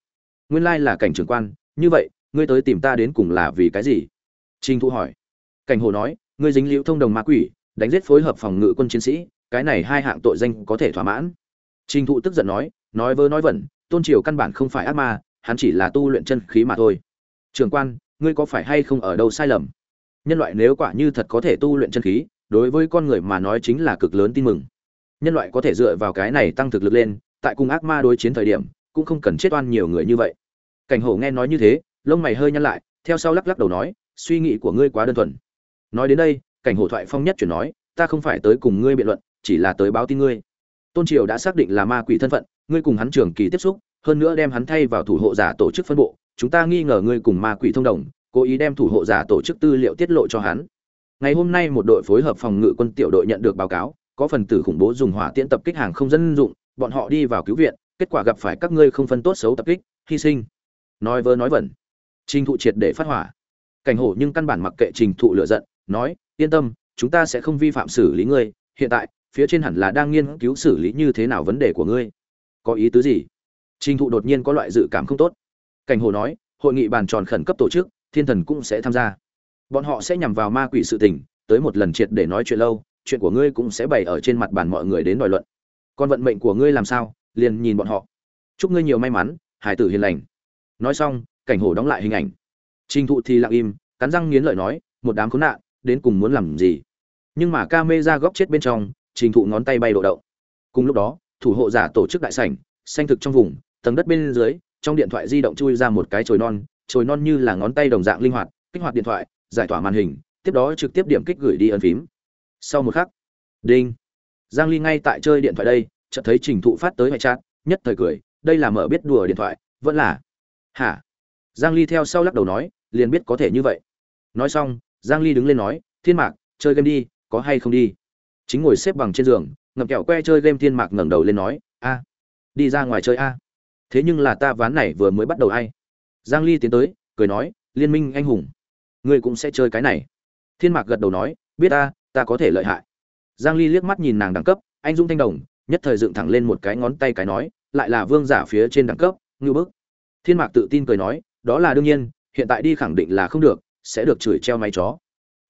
nguyên lai là cảnh trưởng quan, như vậy, ngươi tới tìm ta đến cùng là vì cái gì? Trình thụ hỏi. Cảnh hồ nói, ngươi dính liễu thông đồng ma quỷ, đánh giết phối hợp phòng ngự quân chiến sĩ, cái này hai hạng tội danh có thể thỏa mãn. Trình thụ tức giận nói nói vơ nói vẩn, tôn triều căn bản không phải ác ma, hắn chỉ là tu luyện chân khí mà thôi trường quan, ngươi có phải hay không ở đâu sai lầm? Nhân loại nếu quả như thật có thể tu luyện chân khí, đối với con người mà nói chính là cực lớn tin mừng. Nhân loại có thể dựa vào cái này tăng thực lực lên, tại cung ác ma đối chiến thời điểm, cũng không cần chết oan nhiều người như vậy. Cảnh hổ nghe nói như thế, lông mày hơi nhăn lại, theo sau lắc lắc đầu nói, suy nghĩ của ngươi quá đơn thuần. Nói đến đây, cảnh hổ thoại phong nhất chuyển nói, ta không phải tới cùng ngươi biện luận, chỉ là tới báo tin ngươi. Tôn triều đã xác định là ma quỷ thân phận, ngươi cùng hắn trường kỳ tiếp xúc, hơn nữa đem hắn thay vào thủ hộ giả tổ chức phân bộ chúng ta nghi ngờ ngươi cùng ma quỷ thông đồng, cố ý đem thủ hộ giả tổ chức tư liệu tiết lộ cho hắn. Ngày hôm nay một đội phối hợp phòng ngự quân tiểu đội nhận được báo cáo, có phần tử khủng bố dùng hỏa tiễn tập kích hàng không dân dụng, bọn họ đi vào cứu viện, kết quả gặp phải các ngươi không phân tốt xấu tập kích, hy sinh. Nói vơ nói vẩn. Trình thụ triệt để phát hỏa. Cảnh hổ nhưng căn bản mặc kệ trình thụ lựa giận, nói, yên tâm, chúng ta sẽ không vi phạm xử lý ngươi. Hiện tại, phía trên hẳn là đang nghiên cứu xử lý như thế nào vấn đề của ngươi. Có ý tứ gì? Trình thụ đột nhiên có loại dự cảm không tốt cảnh hồ nói, hội nghị bàn tròn khẩn cấp tổ chức, thiên thần cũng sẽ tham gia. Bọn họ sẽ nhằm vào ma quỷ sự tình, tới một lần triệt để nói chuyện lâu, chuyện của ngươi cũng sẽ bày ở trên mặt bàn mọi người đến đòi luận. Còn vận mệnh của ngươi làm sao? Liền nhìn bọn họ. Chúc ngươi nhiều may mắn hải tử hiền lành. Nói xong, cảnh hồ đóng lại hình ảnh. Trình thụ thì lặng im, cắn răng nghiến lợi nói, một đám khốn nạn, đến cùng muốn làm gì? Nhưng mà ca mê ra góc chết bên trong, trình thụ ngón tay bay độ đậu cùng lúc đó, thủ hộ giả tổ chức đại sảnh, xanh thực trong vùng, tầng đất bên dưới trong điện thoại di động chui ra một cái chồi non chồi non như là ngón tay đồng dạng linh hoạt, kích hoạt điện thoại, giải tỏa màn hình, tiếp đó trực tiếp điểm kích gửi đi ấn phím. Sau một khắc, đinh. Giang ly ngay tại chơi điện thoại đây, chợt thấy trình thụ phát tới hệ chat, nhất thời cười, đây là mở biết đùa điện thoại, vẫn là. Hả? Giang ly theo sau lắc đầu nói, liền biết có thể như vậy. Nói xong, giang ly đứng lên nói, thiên mạc, chơi game đi, có hay không đi? Chính ngồi xếp bằng trên giường, ngậm kẹo que chơi game thiên mạc ngẩng đầu lên nói, a, đi ra ngoài chơi a thế nhưng là ta ván này vừa mới bắt đầu ai? Giang ly tiến tới, cười nói, liên minh anh hùng, ngươi cũng sẽ chơi cái này. Thiên mạc gật đầu nói, biết ta ta có thể lợi hại. Giang ly liếc mắt nhìn nàng đẳng cấp, anh dung thanh đồng, nhất thời dựng thẳng lên một cái ngón tay cái nói, lại là vương giả phía trên đẳng cấp, ngưu bức. Thiên mạc tự tin cười nói, đó là đương nhiên, hiện tại đi khẳng định là không được, sẽ được chửi treo máy chó.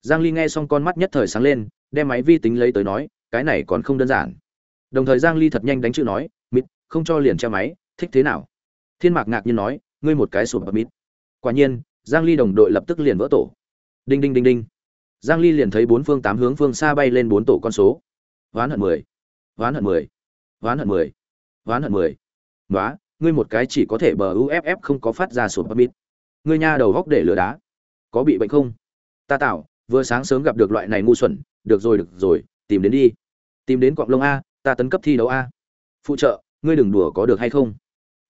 Giang ly nghe xong con mắt nhất thời sáng lên, đem máy vi tính lấy tới nói, cái này còn không đơn giản. Đồng thời giang ly thật nhanh đánh chữ nói, mịt, không cho liền treo máy thích thế nào? Thiên mạc ngạc nhiên nói ngươi một cái sụp mít quả nhiên giang ly đồng đội lập tức liền vỡ tổ. Đinh đinh đinh đinh. Giang ly liền thấy bốn phương tám hướng phương xa bay lên bốn tổ con số. Ván hận 10, ván hận 10, ván hận 10, ván hận 10. Nóa, ngươi một cái chỉ có thể bờ UFF không có phát ra sụp mít ngươi nha đầu góc để lửa đá. Có bị bệnh không? Ta tạo vừa sáng sớm gặp được loại này ngu xuẩn. Được rồi được rồi tìm đến đi. Tìm đến quạng lông a ta tấn cấp thi đấu a. Phụ trợ ngươi đừng đùa có được hay không?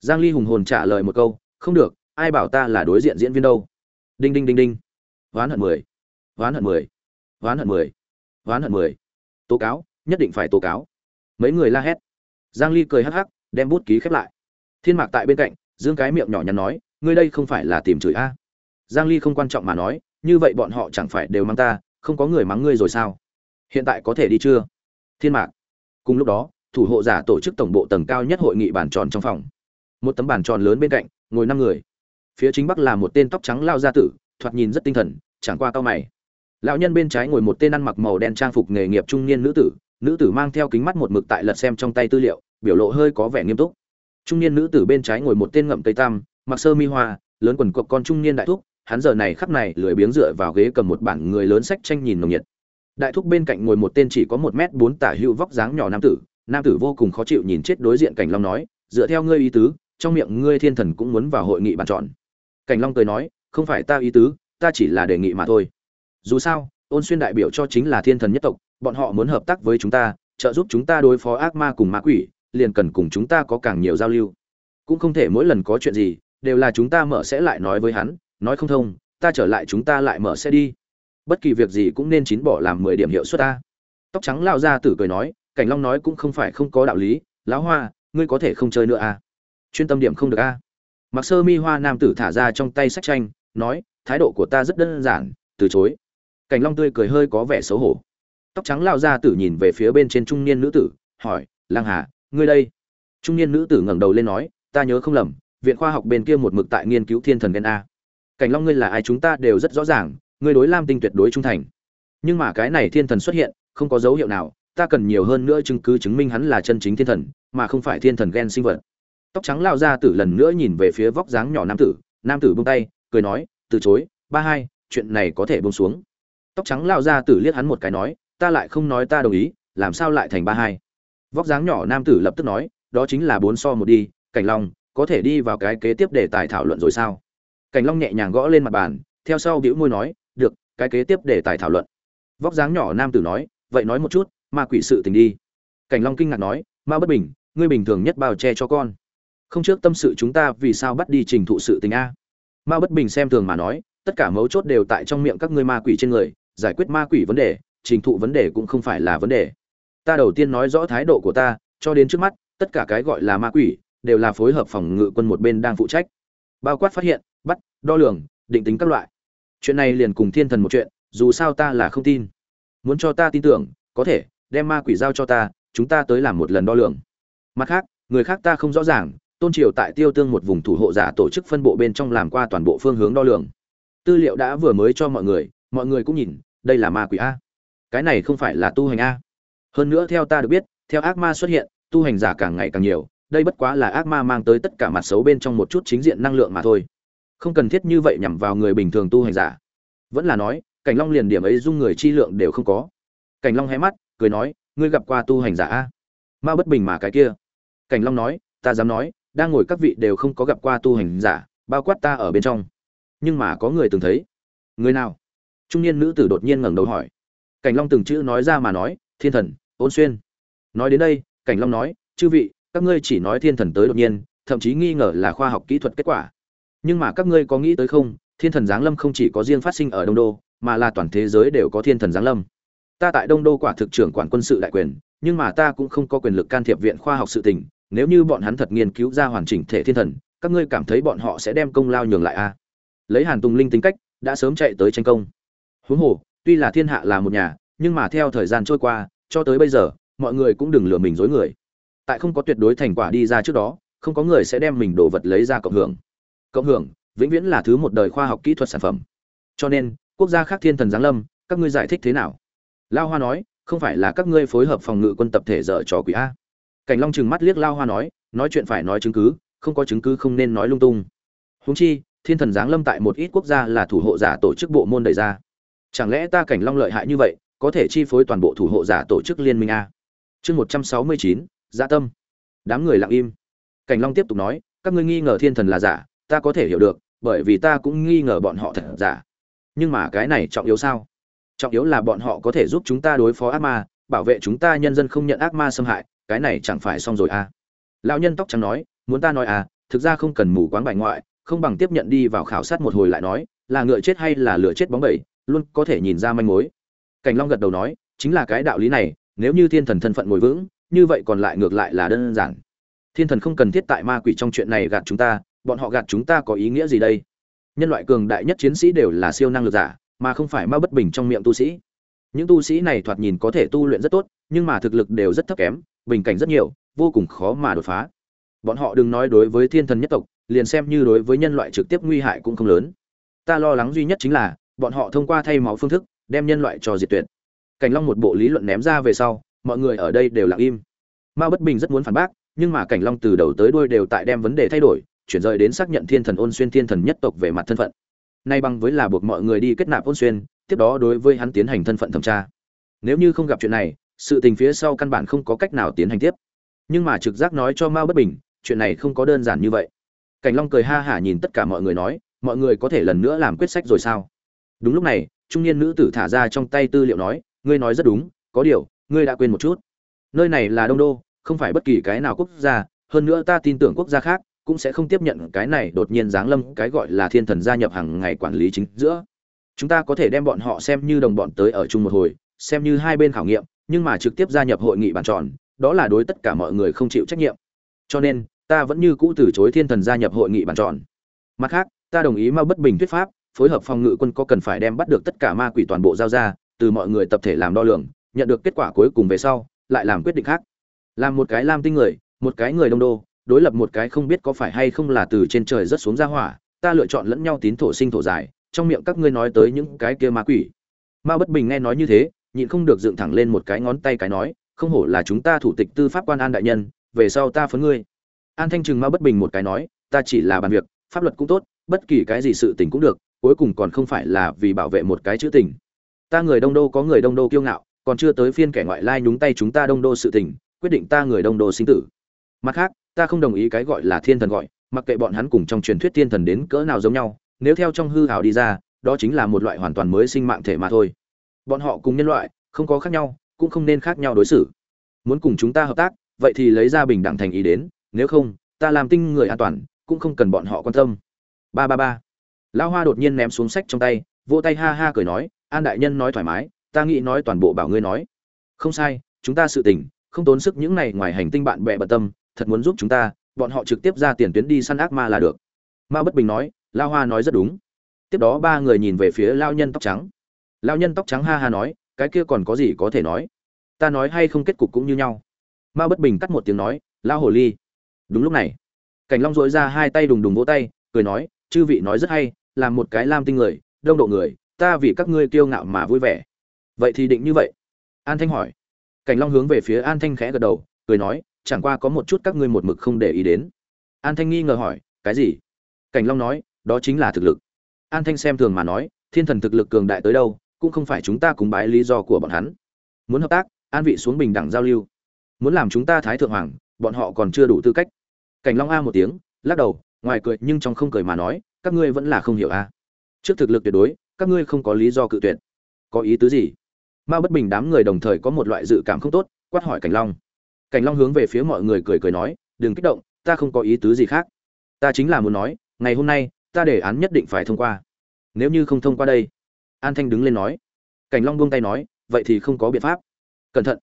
Giang ly hùng hồn trả lời một câu, không được, ai bảo ta là đối diện diễn viên đâu. Đinh đinh đinh đinh. Ván hận mười. Ván hận mười. Ván hận mười. Ván hận mười. Tố cáo, nhất định phải tố cáo. Mấy người la hét. Giang ly cười hắc hắc, đem bút ký khép lại. Thiên mạc tại bên cạnh, dương cái miệng nhỏ nhắn nói, ngươi đây không phải là tìm chửi a? Giang ly không quan trọng mà nói, như vậy bọn họ chẳng phải đều mang ta, không có người mắng ngươi rồi sao? Hiện tại có thể đi chưa? Thiên mạc. Cùng lúc đó, thủ hộ giả tổ chức tổng bộ tầng cao nhất hội nghị bàn tròn trong phòng một tấm bàn tròn lớn bên cạnh, ngồi năm người. Phía chính bắc là một tên tóc trắng lao gia tử, thoạt nhìn rất tinh thần, chẳng qua cao mày. Lão nhân bên trái ngồi một tên ăn mặc màu đen trang phục nghề nghiệp trung niên nữ tử nữ tử mang theo kính mắt một mực tại lật xem trong tay tư liệu, biểu lộ hơi có vẻ nghiêm túc. Trung niên nữ tử bên trái ngồi một tên ngậm cây tam, mặc sơ mi hoa, lớn quần cộc con trung niên đại thúc, hắn giờ này khắp này lười biếng dựa vào ghế cầm một bản người lớn sách tranh nhìn nồng nhiệt. Đại thúc bên cạnh ngồi một tên chỉ có một m bốn tả hữu vóc dáng nhỏ nam tử nam tử vô cùng khó chịu nhìn chết đối diện cảnh long nói, dựa theo ngươi ý tứ trong miệng ngươi thiên thần cũng muốn vào hội nghị bàn chọn. Cảnh long cười nói, không phải ta ý tứ, ta chỉ là đề nghị mà thôi. Dù sao, ôn xuyên đại biểu cho chính là thiên thần nhất tộc, bọn họ muốn hợp tác với chúng ta, trợ giúp chúng ta đối phó ác ma cùng ma quỷ, liền cần cùng chúng ta có càng nhiều giao lưu. Cũng không thể mỗi lần có chuyện gì, đều là chúng ta mở sẽ lại nói với hắn, nói không thông, ta trở lại chúng ta lại mở sẽ đi. Bất kỳ việc gì cũng nên chín bỏ làm mười điểm hiệu suất ta. Tóc trắng lao ra tử cười nói, cảnh long nói cũng không phải không có đạo lý, lão hoa, ngươi có thể không chơi nữa à? Chuyên tâm điểm không được à mặc sơ mi hoa nam tử thả ra trong tay sách tranh, nói, thái độ của ta rất đơn giản, từ chối. Cảnh long tươi cười hơi có vẻ xấu hổ. Tóc trắng lao ra tử nhìn về phía bên trên trung niên nữ tử, hỏi lang hà, ngươi đây? Trung niên nữ tử ngẩng đầu lên nói, ta nhớ không lầm, viện khoa học bên kia một mực tại nghiên cứu thiên thần gen a. Cảnh long ngươi là ai chúng ta đều rất rõ ràng, ngươi đối lam tinh tuyệt đối trung thành. Nhưng mà cái này thiên thần xuất hiện, không có dấu hiệu nào, ta cần nhiều hơn nữa chứng cứ chứng minh hắn là chân chính thiên thần, mà không phải thiên thần gen sinh vật tóc trắng lao ra tử lần nữa nhìn về phía vóc dáng nhỏ nam tử nam tử buông tay, cười nói, từ chối, ba hai, chuyện này có thể buông xuống. Tóc trắng lao ra tử liếc hắn một cái nói, ta lại không nói ta đồng ý, làm sao lại thành ba hai? Vóc dáng nhỏ nam tử lập tức nói, đó chính là bốn so một đi, cảnh long, có thể đi vào cái kế tiếp để tài thảo luận rồi sao? Cảnh long nhẹ nhàng gõ lên mặt bàn, theo sau bĩu môi nói, được, cái kế tiếp để tài thảo luận. Vóc dáng nhỏ nam tử nói, vậy nói một chút, ma quỷ sự tình đi. Cảnh long kinh ngạc nói, ma bất bình, ngươi bình thường nhất bao che cho con không trước tâm sự chúng ta vì sao bắt đi trình thụ sự tình a. Ma bất bình xem thường mà nói, tất cả mấu chốt đều tại trong miệng các ngươi ma quỷ trên người, giải quyết ma quỷ vấn đề, trình thụ vấn đề cũng không phải là vấn đề. Ta đầu tiên nói rõ thái độ của ta, cho đến trước mắt, tất cả cái gọi là ma quỷ, đều là phối hợp phòng ngự quân một bên đang phụ trách. Bao quát phát hiện, bắt, đo lường, định tính các loại. Chuyện này liền cùng thiên thần một chuyện, dù sao ta là không tin. Muốn cho ta tin tưởng, có thể, đem ma quỷ giao cho ta, chúng ta tới làm một lần đo lường. Mặt khác, người khác ta không rõ ràng tôn triều tại tiêu tương một vùng thủ hộ giả tổ chức phân bộ bên trong làm qua toàn bộ phương hướng đo lường. Tư liệu đã vừa mới cho mọi người mọi người cũng nhìn, đây là ma quỷ a. Cái này không phải là tu hành a. Hơn nữa theo ta được biết, theo ác ma xuất hiện, tu hành giả càng ngày càng nhiều, đây bất quá là ác ma mang tới tất cả mặt xấu bên trong một chút chính diện năng lượng mà thôi. Không cần thiết như vậy nhằm vào người bình thường tu hành giả. Vẫn là nói, cảnh long liền điểm ấy dung người chi lượng đều không có. Cảnh long hé mắt, cười nói, ngươi gặp qua tu hành giả a? Ma bất bình mà cái kia. Cảnh long nói, ta dám nói đang ngồi các vị đều không có gặp qua tu hành giả, bao quát ta ở bên trong. Nhưng mà có người từng thấy. Người nào? Trung niên nữ tử đột nhiên ngẩng đầu hỏi. Cảnh long từng chữ nói ra mà nói, thiên thần, ôn xuyên. Nói đến đây, cảnh long nói, chư vị, các ngươi chỉ nói thiên thần tới đột nhiên, thậm chí nghi ngờ là khoa học kỹ thuật kết quả. Nhưng mà các ngươi có nghĩ tới không, thiên thần giáng lâm không chỉ có riêng phát sinh ở đông đô, mà là toàn thế giới đều có thiên thần giáng lâm. Ta tại đông đô quả thực trưởng quản quân sự đại quyền, nhưng mà ta cũng không có quyền lực can thiệp viện khoa học sự tình nếu như bọn hắn thật nghiên cứu ra hoàn chỉnh thể thiên thần, các ngươi cảm thấy bọn họ sẽ đem công lao nhường lại a à? lấy hàn tùng linh tính cách, đã sớm chạy tới tranh công. Huống hồ, tuy là thiên hạ là một nhà, nhưng mà theo thời gian trôi qua, cho tới bây giờ, mọi người cũng đừng lừa mình dối người. Tại không có tuyệt đối thành quả đi ra trước đó, không có người sẽ đem mình đồ vật lấy ra cộng hưởng. Cộng hưởng, vĩnh viễn là thứ một đời khoa học kỹ thuật sản phẩm. Cho nên, quốc gia khác thiên thần giáng lâm, các ngươi giải thích thế nào? Lao hoa nói, không phải là các ngươi phối hợp phòng ngự quân tập thể dở trò quỷ a cảnh long chừng mắt liếc lao hoa nói nói chuyện phải nói chứng cứ, không có chứng cứ không nên nói lung tung. Húng chi, thiên thần giáng lâm tại một ít quốc gia là thủ hộ giả tổ chức bộ môn đầy ra. Chẳng lẽ ta cảnh long lợi hại như vậy, có thể chi phối toàn bộ thủ hộ giả tổ chức liên minh a? Chương một trăm sáu mươi chín gia tâm. Đám người lặng im. Cảnh long tiếp tục nói, các ngươi nghi ngờ thiên thần là giả, ta có thể hiểu được, bởi vì ta cũng nghi ngờ bọn họ thật giả. Nhưng mà cái này trọng yếu sao? Trọng yếu là bọn họ có thể giúp chúng ta đối phó ác ma, bảo vệ chúng ta nhân dân không nhận ác ma xâm hại cái này chẳng phải xong rồi à? Lão nhân tóc trắng nói, muốn ta nói à thực ra không cần mù quáng bài ngoại, không bằng tiếp nhận đi vào khảo sát một hồi lại nói, là ngựa chết hay là lửa chết bóng bẩy, luôn có thể nhìn ra manh mối. Cảnh long gật đầu nói, chính là cái đạo lý này, nếu như thiên thần thân phận ngồi vững, như vậy còn lại ngược lại là đơn giản. Thiên thần không cần thiết tại ma quỷ trong chuyện này gạt chúng ta, bọn họ gạt chúng ta có ý nghĩa gì đây? Nhân loại cường đại nhất chiến sĩ đều là siêu năng lực giả, mà không phải ma bất bình trong miệng tu sĩ. Những tu sĩ này thoạt nhìn có thể tu luyện rất tốt, nhưng mà thực lực đều rất thấp kém bình cảnh rất nhiều, vô cùng khó mà đột phá. Bọn họ đừng nói đối với thiên thần nhất tộc, liền xem như đối với nhân loại trực tiếp nguy hại cũng không lớn. Ta lo lắng duy nhất chính là, bọn họ thông qua thay máu phương thức, đem nhân loại cho diệt tuyệt. Cảnh long một bộ lý luận ném ra về sau, mọi người ở đây đều lặng im. Mao bất bình rất muốn phản bác, nhưng mà cảnh long từ đầu tới đuôi đều tại đem vấn đề thay đổi, chuyển rời đến xác nhận thiên thần ôn xuyên thiên thần nhất tộc về mặt thân phận. Nay bằng với là buộc mọi người đi kết nạp ôn xuyên, tiếp đó đối với hắn tiến hành thân phận thẩm tra. Nếu như không gặp chuyện này sự tình phía sau căn bản không có cách nào tiến hành tiếp. Nhưng mà trực giác nói cho mao bất bình, chuyện này không có đơn giản như vậy. Cảnh long cười ha hả nhìn tất cả mọi người nói, mọi người có thể lần nữa làm quyết sách rồi sao? Đúng lúc này, trung niên nữ tử thả ra trong tay tư liệu nói, ngươi nói rất đúng, có điều, ngươi đã quên một chút. Nơi này là đông đô, không phải bất kỳ cái nào quốc gia, hơn nữa ta tin tưởng quốc gia khác cũng sẽ không tiếp nhận cái này đột nhiên giáng lâm cái gọi là thiên thần gia nhập hàng ngày quản lý chính giữa. Chúng ta có thể đem bọn họ xem như đồng bọn tới ở chung một hồi, xem như hai bên khảo nghiệm nhưng mà trực tiếp gia nhập hội nghị bàn tròn, đó là đối tất cả mọi người không chịu trách nhiệm. Cho nên, ta vẫn như cũ từ chối thiên thần gia nhập hội nghị bàn tròn. Mặt khác, ta đồng ý ma bất bình thuyết pháp, phối hợp phòng ngự quân có cần phải đem bắt được tất cả ma quỷ toàn bộ giao ra, từ mọi người tập thể làm đo lường, nhận được kết quả cuối cùng về sau, lại làm quyết định khác. Làm một cái lam tinh người, một cái người đông đô, đối lập một cái không biết có phải hay không là từ trên trời rất xuống ra hỏa, ta lựa chọn lẫn nhau tín thổ sinh thổ dài trong miệng các ngươi nói tới những cái kia ma quỷ. Ma bất bình nghe nói như thế nhịn không được dựng thẳng lên một cái ngón tay cái nói, không hổ là chúng ta thủ tịch tư pháp quan an đại nhân, về sau ta phấn ngươi. An thanh trừng ma bất bình một cái nói, ta chỉ là bàn việc, pháp luật cũng tốt, bất kỳ cái gì sự tình cũng được, cuối cùng còn không phải là vì bảo vệ một cái chữ tình. Ta người đông đô có người đông đô kiêu ngạo, còn chưa tới phiên kẻ ngoại lai nhúng tay chúng ta đông đô sự tình, quyết định ta người đông đô sinh tử. Mặt khác, ta không đồng ý cái gọi là thiên thần gọi, mặc kệ bọn hắn cùng trong truyền thuyết thiên thần đến cỡ nào giống nhau, nếu theo trong hư hào đi ra, đó chính là một loại hoàn toàn mới sinh mạng thể mà thôi bọn họ cùng nhân loại, không có khác nhau, cũng không nên khác nhau đối xử. Muốn cùng chúng ta hợp tác, vậy thì lấy ra bình đẳng thành ý đến, nếu không, ta làm tinh người an toàn, cũng không cần bọn họ quan tâm. Ba ba ba. Lão hoa đột nhiên ném xuống sách trong tay, vỗ tay ha ha cười nói, an đại nhân nói thoải mái, ta nghĩ nói toàn bộ bảo ngươi nói. Không sai, chúng ta sự tình, không tốn sức những này ngoài hành tinh bạn bè bận tâm, thật muốn giúp chúng ta, bọn họ trực tiếp ra tiền tuyến đi săn ác ma là được. Ma bất bình nói lao hoa nói rất đúng. Tiếp đó ba người nhìn về phía lao nhân tóc trắng lao nhân tóc trắng ha ha nói, cái kia còn có gì có thể nói? Ta nói hay không kết cục cũng như nhau. Ma bất bình cắt một tiếng nói lao hồ ly. Đúng lúc này, cảnh long dội ra hai tay đùng đùng vỗ tay, cười nói, chư vị nói rất hay làm một cái lam tinh người, đông độ người, ta vì các ngươi kiêu ngạo mà vui vẻ. Vậy thì định như vậy. An thanh hỏi. Cảnh long hướng về phía an thanh khẽ gật đầu, cười nói, chẳng qua có một chút các ngươi một mực không để ý đến. An thanh nghi ngờ hỏi, cái gì? Cảnh long nói, đó chính là thực lực. An thanh xem thường mà nói, thiên thần thực lực cường đại tới đâu cũng không phải chúng ta cùng bái lý do của bọn hắn. Muốn hợp tác, an vị xuống bình đẳng giao lưu. Muốn làm chúng ta thái thượng hoàng, bọn họ còn chưa đủ tư cách. Cảnh long a một tiếng, lắc đầu, ngoài cười nhưng trong không cười mà nói, các ngươi vẫn là không hiểu a. Trước thực lực tuyệt đối, các ngươi không có lý do cự tuyệt. Có ý tứ gì? Ma bất bình đám người đồng thời có một loại dự cảm không tốt, quát hỏi cảnh long. Cảnh long hướng về phía mọi người cười cười nói, đừng kích động, ta không có ý tứ gì khác. Ta chính là muốn nói, ngày hôm nay, ta đề án nhất định phải thông qua. Nếu như không thông qua đây an thanh đứng lên nói. Cảnh long buông tay nói, vậy thì không có biện pháp. Cẩn thận.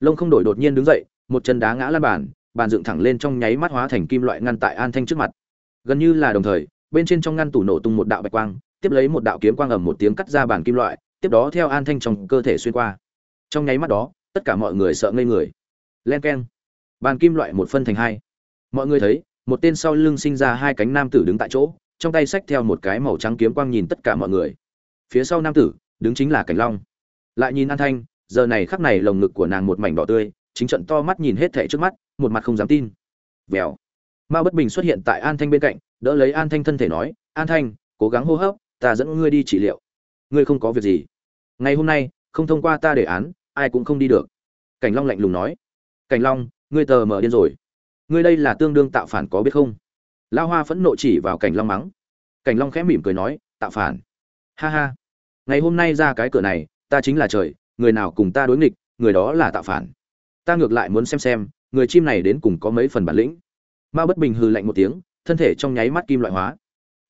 Lông không đổi đột nhiên đứng dậy, một chân đá ngã lan bàn bàn dựng thẳng lên trong nháy mắt hóa thành kim loại ngăn tại an thanh trước mặt. Gần như là đồng thời, bên trên trong ngăn tủ nổ tung một đạo bạch quang, tiếp lấy một đạo kiếm quang ầm một tiếng cắt ra bàn kim loại, tiếp đó theo an thanh trong cơ thể xuyên qua. Trong nháy mắt đó, tất cả mọi người sợ ngây người. Len keng. Bàn kim loại một phân thành hai. Mọi người thấy, một tên sau lưng sinh ra hai cánh nam tử đứng tại chỗ, trong tay xách theo một cái màu trắng kiếm quang nhìn tất cả mọi người phía sau nam tử, đứng chính là cảnh long. Lại nhìn an thanh, giờ này khắc này lồng ngực của nàng một mảnh đỏ tươi, chính trận to mắt nhìn hết thảy trước mắt, một mặt không dám tin. Vèo. Ma bất bình xuất hiện tại an thanh bên cạnh, đỡ lấy an thanh thân thể nói, an thanh, cố gắng hô hấp, ta dẫn ngươi đi trị liệu. Ngươi không có việc gì. Ngày hôm nay, không thông qua ta đề án, ai cũng không đi được. Cảnh long lạnh lùng nói, cảnh long, ngươi tờ mở điên rồi. Ngươi đây là tương đương tạo phản có biết không? Lao hoa phẫn nộ chỉ vào cảnh long mắng. Cảnh long khẽ mỉm cười nói, tạo phản ha ha. Ngày hôm nay ra cái cửa này, ta chính là trời, người nào cùng ta đối nghịch, người đó là tạo phản. Ta ngược lại muốn xem xem, người chim này đến cùng có mấy phần bản lĩnh. Ma bất bình hừ lạnh một tiếng, thân thể trong nháy mắt kim loại hóa.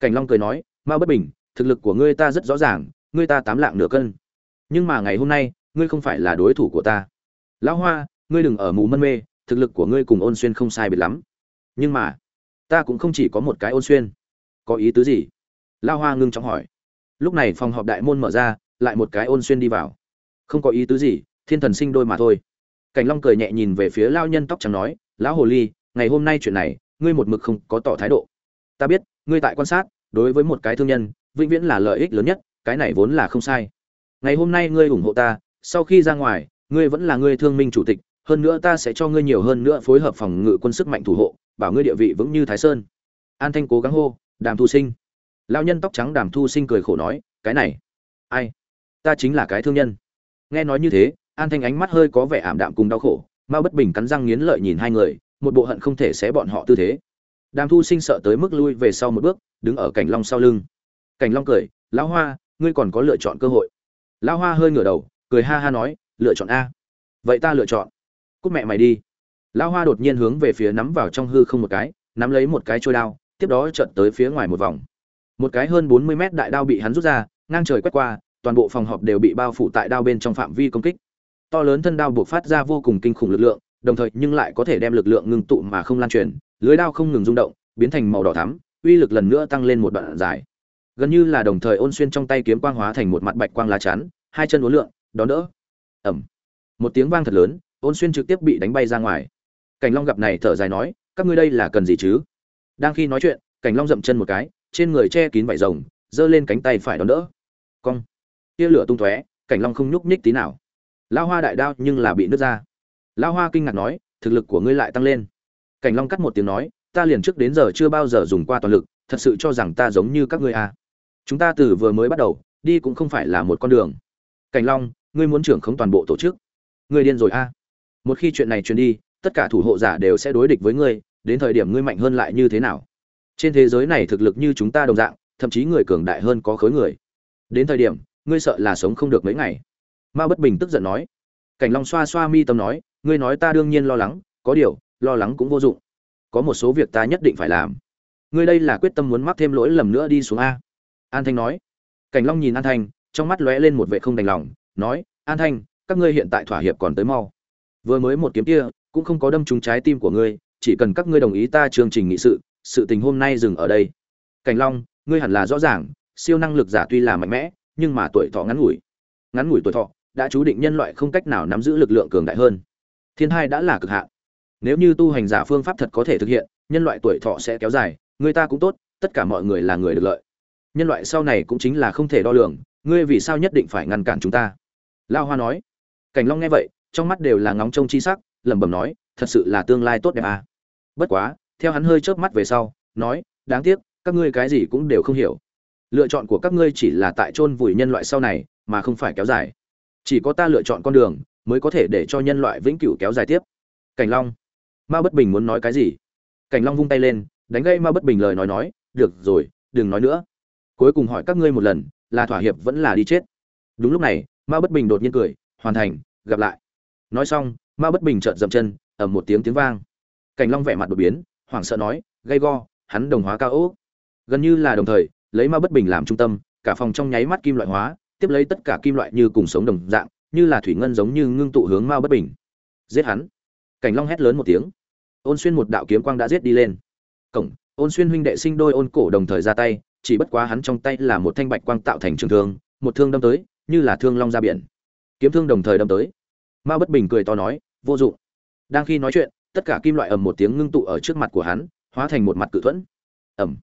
Cảnh long cười nói, ma bất bình, thực lực của ngươi ta rất rõ ràng, ngươi ta tám lạng nửa cân. Nhưng mà ngày hôm nay, ngươi không phải là đối thủ của ta. Lão hoa, ngươi đừng ở mù mân mê, thực lực của ngươi cùng ôn xuyên không sai biệt lắm. Nhưng mà, ta cũng không chỉ có một cái ôn xuyên. Có ý tứ gì? Lao hoa ngưng trọng hỏi lúc này phòng họp đại môn mở ra, lại một cái ôn xuyên đi vào. Không có ý tứ gì, thiên thần sinh đôi mà thôi. Cảnh long cười nhẹ nhìn về phía lao nhân tóc trắng nói, lão hồ ly, ngày hôm nay chuyện này, ngươi một mực không có tỏ thái độ. Ta biết, ngươi tại quan sát, đối với một cái thương nhân, vĩnh viễn là lợi ích lớn nhất, cái này vốn là không sai. Ngày hôm nay ngươi ủng hộ ta, sau khi ra ngoài, ngươi vẫn là ngươi thương minh chủ tịch, hơn nữa ta sẽ cho ngươi nhiều hơn nữa phối hợp phòng ngự quân sức mạnh thủ hộ, bảo ngươi địa vị vững như thái sơn. An thanh cố gắng hô, đàm thu sinh lao nhân tóc trắng đàm thu sinh cười khổ nói, cái này, ai? Ta chính là cái thương nhân. Nghe nói như thế, an thanh ánh mắt hơi có vẻ ảm đạm cùng đau khổ, mao bất bình cắn răng nghiến lợi nhìn hai người, một bộ hận không thể xé bọn họ tư thế. Đàm thu sinh sợ tới mức lui về sau một bước, đứng ở cảnh long sau lưng. Cảnh long cười, lão hoa, ngươi còn có lựa chọn cơ hội. Lão hoa hơi ngửa đầu, cười ha ha nói, lựa chọn a. Vậy ta lựa chọn. Cút mẹ mày đi. Lão hoa đột nhiên hướng về phía nắm vào trong hư không một cái, nắm lấy một cái trôi đao, tiếp đó trận tới phía ngoài một vòng một cái hơn bốn mươi mét đại đao bị hắn rút ra, ngang trời quét qua, toàn bộ phòng họp đều bị bao phủ tại đao bên trong phạm vi công kích. To lớn thân đao buộc phát ra vô cùng kinh khủng lực lượng, đồng thời nhưng lại có thể đem lực lượng ngưng tụ mà không lan truyền, lưới đao không ngừng rung động, biến thành màu đỏ thắm, uy lực lần nữa tăng lên một đoạn dài. Gần như là đồng thời ôn xuyên trong tay kiếm quang hóa thành một mặt bạch quang lá chắn, hai chân uốn lượn, đón đỡ. Ẩm một tiếng vang thật lớn, ôn xuyên trực tiếp bị đánh bay ra ngoài. Cảnh long gặp này thở dài nói, các ngươi đây là cần gì chứ? Đang khi nói chuyện, cảnh long dậm chân một cái trên người che kín vải rồng, giơ lên cánh tay phải đón đỡ. Cong. Tia lửa tung tóe, cảnh long không nhúc nhích tí nào. Lao hoa đại đao nhưng là bị nứt ra. Lao hoa kinh ngạc nói, thực lực của ngươi lại tăng lên. Cảnh long cắt một tiếng nói, ta liền trước đến giờ chưa bao giờ dùng qua toàn lực, thật sự cho rằng ta giống như các ngươi à. chúng ta từ vừa mới bắt đầu, đi cũng không phải là một con đường. Cảnh long, ngươi muốn trưởng không toàn bộ tổ chức. Ngươi điên rồi à. một khi chuyện này truyền đi, tất cả thủ hộ giả đều sẽ đối địch với ngươi, đến thời điểm ngươi mạnh hơn lại như thế nào? Trên thế giới này thực lực như chúng ta đồng dạng, thậm chí người cường đại hơn có khối người. Đến thời điểm, ngươi sợ là sống không được mấy ngày. Ma bất bình tức giận nói. Cảnh long xoa xoa mi tâm nói, ngươi nói ta đương nhiên lo lắng, có điều, lo lắng cũng vô dụng. Có một số việc ta nhất định phải làm. Ngươi đây là quyết tâm muốn mắc thêm lỗi lầm nữa đi xuống a. An thanh nói. Cảnh long nhìn an thanh, trong mắt lóe lên một vệ không đành lòng, nói, an thanh, các ngươi hiện tại thỏa hiệp còn tới mau. Vừa mới một kiếm kia, cũng không có đâm trúng trái tim của ngươi, chỉ cần các ngươi đồng ý ta chương trình nghị sự sự tình hôm nay dừng ở đây. Cảnh long, ngươi hẳn là rõ ràng, siêu năng lực giả tuy là mạnh mẽ, nhưng mà tuổi thọ ngắn ngủi. Ngắn ngủi tuổi thọ đã chú định nhân loại không cách nào nắm giữ lực lượng cường đại hơn. Thiên hai đã là cực hạn. Nếu như tu hành giả phương pháp thật có thể thực hiện, nhân loại tuổi thọ sẽ kéo dài, người ta cũng tốt, tất cả mọi người là người được lợi. Nhân loại sau này cũng chính là không thể đo lường, ngươi vì sao nhất định phải ngăn cản chúng ta? Lao hoa nói. Cảnh long nghe vậy, trong mắt đều là ngóng trông chi sắc, lẩm bẩm nói, thật sự là tương lai tốt đẹp à. bất quá theo hắn hơi chớp mắt về sau, nói, đáng tiếc, các ngươi cái gì cũng đều không hiểu. Lựa chọn của các ngươi chỉ là tại chôn vùi nhân loại sau này, mà không phải kéo dài. Chỉ có ta lựa chọn con đường, mới có thể để cho nhân loại vĩnh cửu kéo dài tiếp. Cảnh long. Ma bất bình muốn nói cái gì? Cảnh long vung tay lên, đánh gãy ma bất bình lời nói nói, được rồi, đừng nói nữa. Cuối cùng hỏi các ngươi một lần, là thỏa hiệp vẫn là đi chết? Đúng lúc này, ma bất bình đột nhiên cười, hoàn thành, gặp lại. Nói xong, ma bất bình trợn dậm chân, ầm một tiếng tiếng vang. Cảnh long vẻ mặt đột biến hoảng sợ nói, gay go, hắn đồng hóa cao ốc. Gần như là đồng thời, lấy ma bất bình làm trung tâm, cả phòng trong nháy mắt kim loại hóa, tiếp lấy tất cả kim loại như cùng sống đồng dạng, như là thủy ngân giống như ngưng tụ hướng ma bất bình. Giết hắn. Cảnh long hét lớn một tiếng. Ôn xuyên một đạo kiếm quang đã giết đi lên. Cổng, ôn xuyên huynh đệ sinh đôi ôn cổ đồng thời ra tay, chỉ bất quá hắn trong tay là một thanh bạch quang tạo thành trường thương, một thương đâm tới, như là thương long ra biển. Kiếm thương đồng thời đâm tới. Ma bất bình cười to nói, vô dụng. Đang khi nói chuyện tất cả kim loại ầm một tiếng ngưng tụ ở trước mặt của hắn, hóa thành một mặt cự thuẫn. Ầm.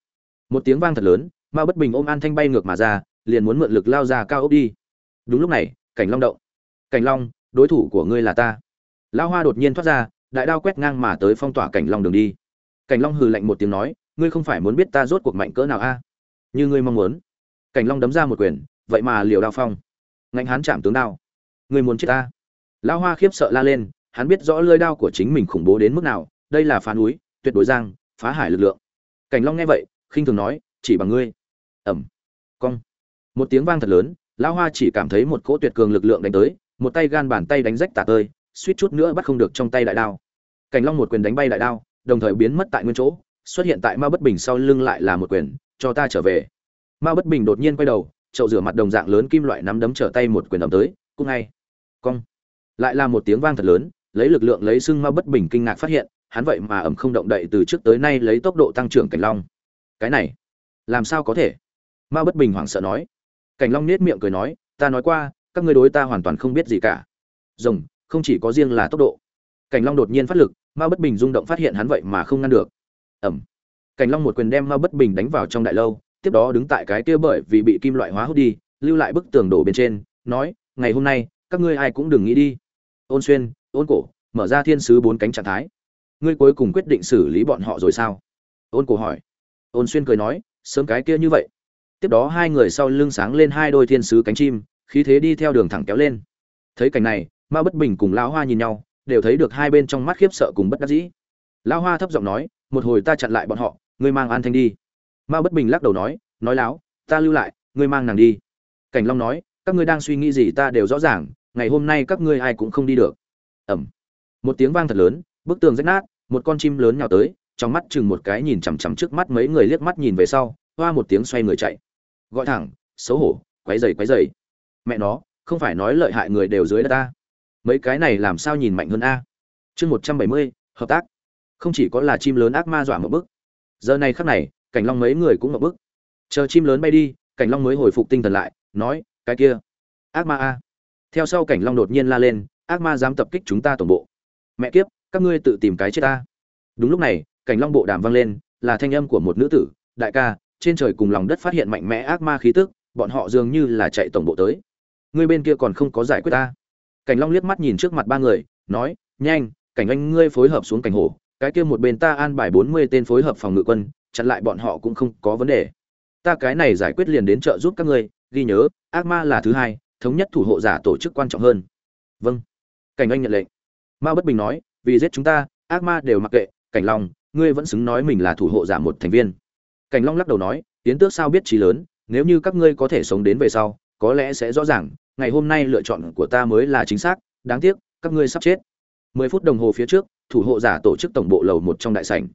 Một tiếng vang thật lớn ma bất bình ôm an thanh bay ngược mà ra, liền muốn mượn lực lao ra cao ốc đi. Đúng lúc này, cảnh long động. Cảnh long, đối thủ của ngươi là ta. Lão hoa đột nhiên thoát ra, đại đao quét ngang mà tới phong tỏa cảnh long đường đi. Cảnh long hừ lạnh một tiếng nói, ngươi không phải muốn biết ta rốt cuộc mạnh cỡ nào a? Như ngươi mong muốn. Cảnh long đấm ra một quyền, vậy mà liều đao phong. Ngạnh hán chạm tướng đao. Ngươi muốn chết ta? Lão hoa khiếp sợ la lên hắn biết rõ lưỡi đao của chính mình khủng bố đến mức nào đây là phá núi tuyệt đối giang phá hải lực lượng. Cảnh long nghe vậy khinh thường nói chỉ bằng ngươi. Ầm, cong. Một tiếng vang thật lớn lão hoa chỉ cảm thấy một cỗ tuyệt cường lực lượng đánh tới một tay gan bàn tay đánh rách tả tơi suýt chút nữa bắt không được trong tay đại đao. Cảnh long một quyền đánh bay đại đao đồng thời biến mất tại nguyên chỗ xuất hiện tại ma bất bình sau lưng lại là một quyền cho ta trở về. Ma bất bình đột nhiên quay đầu chậu rửa mặt đồng dạng lớn kim loại nắm đấm trở tay một quyền đấm tới cũng ngay. Cong. Lại là một tiếng vang thật lớn lấy lực lượng lấy xưng ma bất bình kinh ngạc phát hiện, hắn vậy mà ẩm không động đậy từ trước tới nay lấy tốc độ tăng trưởng cảnh long. Cái này, làm sao có thể? Ma bất bình hoảng sợ nói. Cảnh long nết miệng cười nói, ta nói qua, các ngươi đối ta hoàn toàn không biết gì cả. Rồng, không chỉ có riêng là tốc độ. Cảnh long đột nhiên phát lực, ma bất bình rung động phát hiện hắn vậy mà không ngăn được. Ẩm. Cảnh long một quyền đem ma bất bình đánh vào trong đại lâu, tiếp đó đứng tại cái kia bởi vì bị kim loại hóa hút đi, lưu lại bức tường đổ bên trên, nói, ngày hôm nay, các ngươi ai cũng đừng nghĩ đi. Ôn xuyên ôn cổ, mở ra thiên sứ bốn cánh trạng thái. Ngươi cuối cùng quyết định xử lý bọn họ rồi sao? Ôn cổ hỏi. Ôn xuyên cười nói, sớm cái kia như vậy. Tiếp đó hai người sau lưng sáng lên hai đôi thiên sứ cánh chim, khí thế đi theo đường thẳng kéo lên. Thấy cảnh này, ma bất bình cùng lão hoa nhìn nhau, đều thấy được hai bên trong mắt khiếp sợ cùng bất đắc dĩ. Lão hoa thấp giọng nói, một hồi ta chặn lại bọn họ, ngươi mang an thanh đi. Ma bất bình lắc đầu nói nói láo, ta lưu lại, ngươi mang nàng đi. Cảnh long nói, các ngươi đang suy nghĩ gì ta đều rõ ràng, ngày hôm nay các ngươi ai cũng không đi được ẩm một tiếng vang thật lớn, bức tường rách nát, một con chim lớn nhào tới, trong mắt chừng một cái nhìn chằm chằm trước mắt mấy người liếc mắt nhìn về sau, hoa một tiếng xoay người chạy. Gọi thẳng, xấu hổ quấy dày quấy dày. Mẹ nó, không phải nói lợi hại người đều dưới đất ta. Mấy cái này làm sao nhìn mạnh hơn a? Chương một trăm bảy mươi, hợp tác. Không chỉ có là chim lớn ác ma dọa một bức. Giờ này khắc này, cảnh long mấy người cũng một bức. Chờ chim lớn bay đi, cảnh long mới hồi phục tinh thần lại, nói, cái kia, ác ma a. Theo sau cảnh long đột nhiên la lên ác ma dám tập kích chúng ta tổng bộ. Mẹ kiếp, các ngươi tự tìm cái chết ta. Đúng lúc này, cảnh long bộ đàm vang lên, là thanh âm của một nữ tử, đại ca, trên trời cùng lòng đất phát hiện mạnh mẽ ác ma khí tức, bọn họ dường như là chạy tổng bộ tới. Ngươi bên kia còn không có giải quyết ta. Cảnh long liếc mắt nhìn trước mặt ba người, nói, nhanh, cảnh anh ngươi phối hợp xuống cảnh hồ, cái kia một bên ta an bài bốn mươi tên phối hợp phòng ngự quân, chặn lại bọn họ cũng không có vấn đề. Ta cái này giải quyết liền đến trợ giúp các ngươi, ghi nhớ, ác ma là thứ hai, thống nhất thủ hộ giả tổ chức quan trọng hơn. Vâng cảnh anh nhận lệnh. Mao bất bình nói, vì giết chúng ta, ác ma đều mặc kệ, cảnh long, ngươi vẫn xứng nói mình là thủ hộ giả một thành viên. Cảnh long lắc đầu nói tiến tước sao biết trí lớn, nếu như các ngươi có thể sống đến về sau, có lẽ sẽ rõ ràng, ngày hôm nay lựa chọn của ta mới là chính xác, đáng tiếc, các ngươi sắp chết. Mười phút đồng hồ phía trước, thủ hộ giả tổ chức tổng bộ lầu một trong đại sảnh.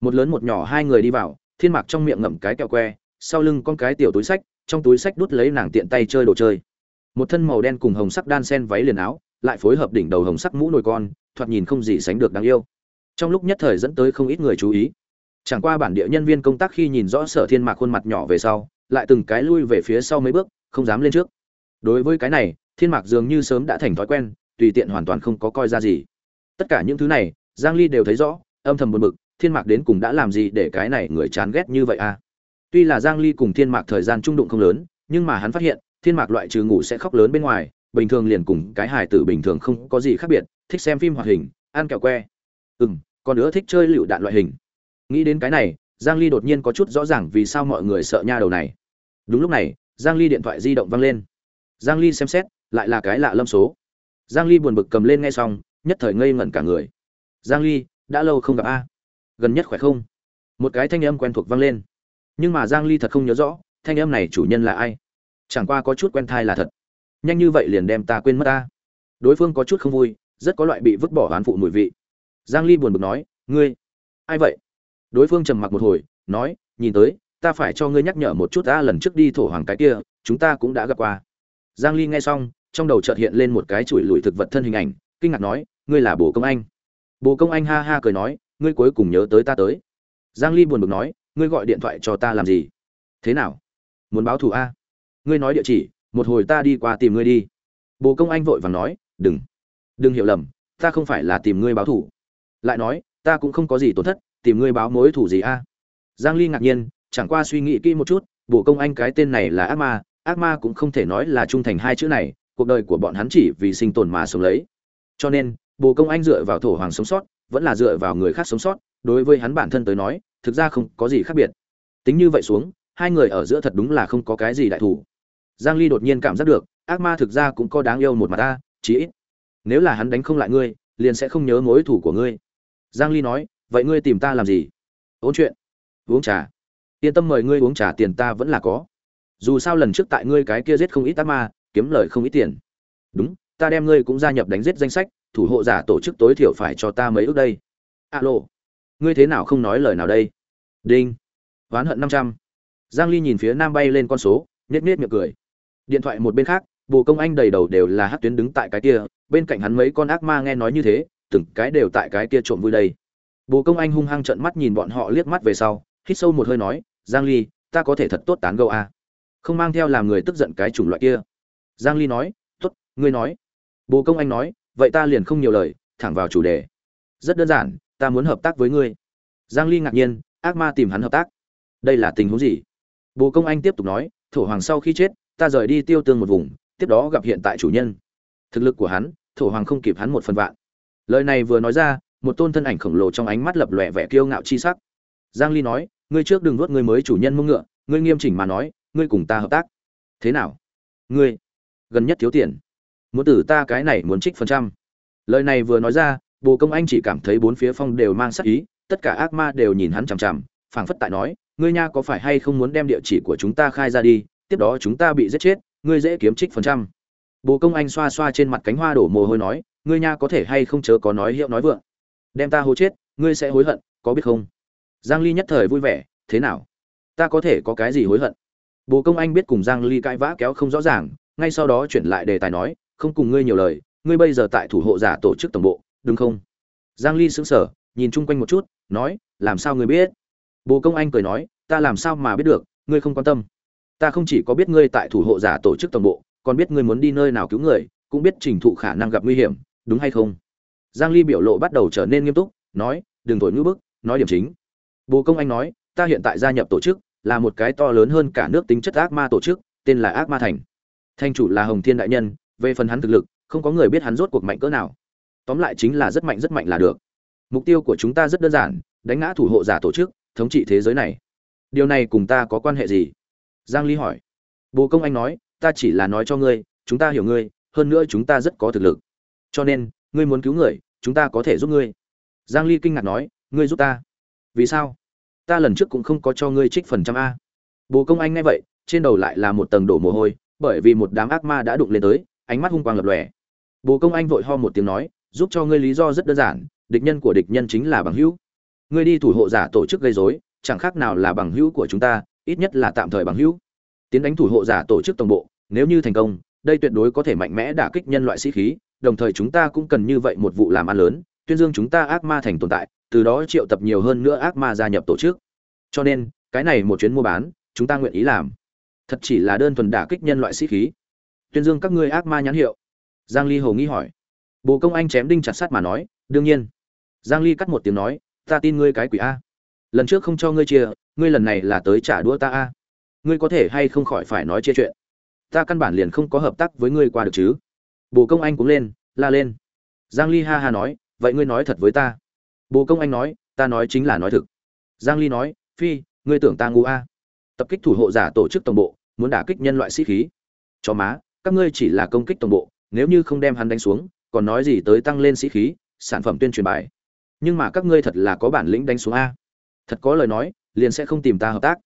Một lớn một nhỏ hai người đi vào, thiên mạc trong miệng ngậm cái kẹo que, sau lưng con cái tiểu túi sách, trong túi sách đút lấy nàng tiện tay chơi đồ chơi. Một thân màu đen cùng hồng sắc đan sen váy liền áo lại phối hợp đỉnh đầu hồng sắc mũ nồi con, thoạt nhìn không gì sánh được đáng yêu. Trong lúc nhất thời dẫn tới không ít người chú ý. Chẳng qua bản địa nhân viên công tác khi nhìn rõ sở thiên mạc khuôn mặt nhỏ về sau, lại từng cái lui về phía sau mấy bước, không dám lên trước. Đối với cái này, thiên mạc dường như sớm đã thành thói quen, tùy tiện hoàn toàn không có coi ra gì. Tất cả những thứ này, giang ly đều thấy rõ, âm thầm buồn bực, thiên mạc đến cùng đã làm gì để cái này người chán ghét như vậy à? Tuy là giang ly cùng thiên mạc thời gian trung đụng không lớn, nhưng mà hắn phát hiện, thiên mạc loại trừ ngủ sẽ khóc lớn bên ngoài bình thường liền cùng cái hài tử bình thường không có gì khác biệt, thích xem phim hoạt hình, ăn kẹo que. Ừm còn nữa thích chơi lựu đạn loại hình. Nghĩ đến cái này, giang ly đột nhiên có chút rõ ràng vì sao mọi người sợ nha đầu này. Đúng lúc này, giang ly điện thoại di động vang lên. Giang ly xem xét, lại là cái lạ lâm số. Giang ly buồn bực cầm lên nghe xong, nhất thời ngây ngẩn cả người. Giang ly, đã lâu không gặp a. Gần nhất khỏe không? Một cái thanh âm quen thuộc vang lên. Nhưng mà giang ly thật không nhớ rõ, thanh âm này chủ nhân là ai? Chẳng qua có chút quen thai là thật nhanh như vậy liền đem ta quên mất ta. Đối phương có chút không vui, rất có loại bị vứt bỏ oán phụ mùi vị. Giang ly buồn bực nói, ngươi, ai vậy? Đối phương trầm mặc một hồi, nói, nhìn tới, ta phải cho ngươi nhắc nhở một chút ta lần trước đi thổ hoàng cái kia, chúng ta cũng đã gặp qua. Giang ly nghe xong, trong đầu chợt hiện lên một cái chuỗi lùi thực vật thân hình ảnh, kinh ngạc nói, ngươi là bồ công anh. Bồ công anh ha ha cười nói, ngươi cuối cùng nhớ tới ta tới. Giang ly buồn bực nói, ngươi gọi điện thoại cho ta làm gì? Thế nào? Muốn báo thù a? Ngươi nói địa chỉ một hồi ta đi qua tìm ngươi đi. Bồ công anh vội vàng nói, đừng đừng hiểu lầm, ta không phải là tìm ngươi báo thù. Lại nói, ta cũng không có gì tổn thất, tìm ngươi báo mối thù gì a? Giang ly ngạc nhiên, chẳng qua suy nghĩ kỹ một chút, bồ công anh cái tên này là ác ma ác ma cũng không thể nói là trung thành hai chữ này, cuộc đời của bọn hắn chỉ vì sinh tồn mà sống lấy. Cho nên, bồ công anh dựa vào thổ hoàng sống sót, vẫn là dựa vào người khác sống sót, đối với hắn bản thân tới nói, thực ra không có gì khác biệt. Tính như vậy xuống, hai người ở giữa thật đúng là không có cái gì đại thủ giang ly đột nhiên cảm giác được, ác ma thực ra cũng có đáng yêu một mặt ta chỉ ít. Nếu là hắn đánh không lại ngươi, liền sẽ không nhớ mối thủ của ngươi. Giang ly nói, vậy ngươi tìm ta làm gì? Ôn chuyện. Uống trà. Yên tâm mời ngươi uống trà tiền ta vẫn là có. Dù sao lần trước tại ngươi cái kia giết không ít ác ma, kiếm lời không ít tiền. Đúng, ta đem ngươi cũng gia nhập đánh giết danh sách, thủ hộ giả tổ chức tối thiểu phải cho ta mấy ước đây. Alo. Ngươi thế nào không nói lời nào đây? Đinh. Ván hận năm trăm. Giang ly nhìn phía nam bay lên con số, nhếch nhếch miệng cười điện thoại một bên khác, bồ công anh đầy đầu đều là hát tuyến đứng tại cái kia, bên cạnh hắn mấy con ác ma nghe nói như thế, từng cái đều tại cái kia trộm vui đây. Bồ công anh hung hăng trợn mắt nhìn bọn họ liếc mắt về sau, hít sâu một hơi nói, giang ly, ta có thể thật tốt tán gẫu à. không mang theo làm người tức giận cái chủng loại kia. Giang ly nói, tốt, ngươi nói. Bồ công anh nói, vậy ta liền không nhiều lời, thẳng vào chủ đề. Rất đơn giản, ta muốn hợp tác với ngươi. Giang ly ngạc nhiên, ác ma tìm hắn hợp tác. Đây là tình huống gì? Bồ công anh tiếp tục nói, thổ hoàng sau khi chết ta rời đi tiêu tương một vùng, tiếp đó gặp hiện tại chủ nhân. Thực lực của hắn, thổ hoàng không kịp hắn một phần vạn. Lời này vừa nói ra, một tôn thân ảnh khổng lồ trong ánh mắt lập lòe vẻ kiêu ngạo chi sắc. Giang ly nói, ngươi trước đừng nuốt ngươi mới chủ nhân mông ngựa, ngươi nghiêm chỉnh mà nói, ngươi cùng ta hợp tác. Thế nào? Ngươi, gần nhất thiếu tiền. Muốn tử ta cái này muốn trích phần trăm. Lời này vừa nói ra, bồ công anh chỉ cảm thấy bốn phía phong đều mang sắc ý, tất cả ác ma đều nhìn hắn chằm chằm, phảng phất tại nói, ngươi nha có phải hay không muốn đem địa chỉ của chúng ta khai ra đi tiếp đó chúng ta bị giết chết, ngươi dễ kiếm trích phần trăm. Bồ công anh xoa xoa trên mặt cánh hoa đổ mồ hôi nói, ngươi nha có thể hay không chớ có nói hiệu nói vượng. Đem ta hố chết, ngươi sẽ hối hận, có biết không? Giang ly nhất thời vui vẻ, thế nào? Ta có thể có cái gì hối hận? Bồ công anh biết cùng giang ly cãi vã kéo không rõ ràng, ngay sau đó chuyển lại đề tài nói, không cùng ngươi nhiều lời, ngươi bây giờ tại thủ hộ giả tổ chức tổng bộ, đúng không? Giang ly sững sờ, nhìn chung quanh một chút, nói, làm sao ngươi biết? Bồ công anh cười nói, ta làm sao mà biết được, ngươi không quan tâm ta không chỉ có biết ngươi tại thủ hộ giả tổ chức tổng bộ, còn biết ngươi muốn đi nơi nào cứu người, cũng biết trình thụ khả năng gặp nguy hiểm, đúng hay không? Giang ly biểu lộ bắt đầu trở nên nghiêm túc, nói, đừng thổi ngữ bức, nói điểm chính. Bồ công anh nói, ta hiện tại gia nhập tổ chức, là một cái to lớn hơn cả nước tính chất ác ma tổ chức, tên là ác ma thành. Thành chủ là hồng thiên đại nhân, về phần hắn thực lực, không có người biết hắn rốt cuộc mạnh cỡ nào. Tóm lại chính là rất mạnh rất mạnh là được. Mục tiêu của chúng ta rất đơn giản, đánh ngã thủ hộ giả tổ chức, thống trị thế giới này. Điều này cùng ta có quan hệ gì? Giang ly hỏi. Bồ công anh nói, ta chỉ là nói cho ngươi, chúng ta hiểu ngươi, hơn nữa chúng ta rất có thực lực. Cho nên, ngươi muốn cứu người, chúng ta có thể giúp ngươi. Giang ly kinh ngạc nói, ngươi giúp ta? Vì sao? Ta lần trước cũng không có cho ngươi trích phần trăm a. Bồ công anh nghe vậy, trên đầu lại là một tầng đổ mồ hôi, bởi vì một đám ác ma đã đụng lên tới, ánh mắt hung quang lập lòe. Bồ công anh vội ho một tiếng nói, giúp cho ngươi lý do rất đơn giản, địch nhân của địch nhân chính là bằng hữu. Ngươi đi thủ hộ giả tổ chức gây rối, chẳng khác nào là bằng hữu của chúng ta ít nhất là tạm thời bằng hữu. Tiến đánh thủ hộ giả tổ chức tổng bộ, nếu như thành công, đây tuyệt đối có thể mạnh mẽ đả kích nhân loại sĩ khí, đồng thời chúng ta cũng cần như vậy một vụ làm ăn lớn, tuyên dương chúng ta ác ma thành tồn tại, từ đó triệu tập nhiều hơn nữa ác ma gia nhập tổ chức. Cho nên, cái này một chuyến mua bán, chúng ta nguyện ý làm. Thật chỉ là đơn thuần đả kích nhân loại sĩ khí. Tuyên dương các ngươi ác ma nhãn hiệu. Giang ly hồ nghi hỏi. Bồ công anh chém đinh chặt sắt mà nói, đương nhiên. Giang ly cắt một tiếng nói, ta tin ngươi cái quỷ a. Lần trước không cho ngươi chia ngươi lần này là tới trả đũa ta a? Ngươi có thể hay không khỏi phải nói chia chuyện? Ta căn bản liền không có hợp tác với ngươi qua được chứ. Bồ công anh cũng lên, la lên. Giang ly ha ha nói, vậy ngươi nói thật với ta. Bồ công anh nói, ta nói chính là nói thực. Giang ly nói, phi, ngươi tưởng ta ngu a? Tập kích thủ hộ giả tổ chức tổng bộ, muốn đả kích nhân loại sĩ khí. Cho má, các ngươi chỉ là công kích tổng bộ, nếu như không đem hắn đánh xuống, còn nói gì tới tăng lên sĩ khí, sản phẩm tuyên truyền bài. Nhưng mà các ngươi thật là có bản lĩnh đánh xuống a? Thật có lời nói liền sẽ không tìm ta hợp tác.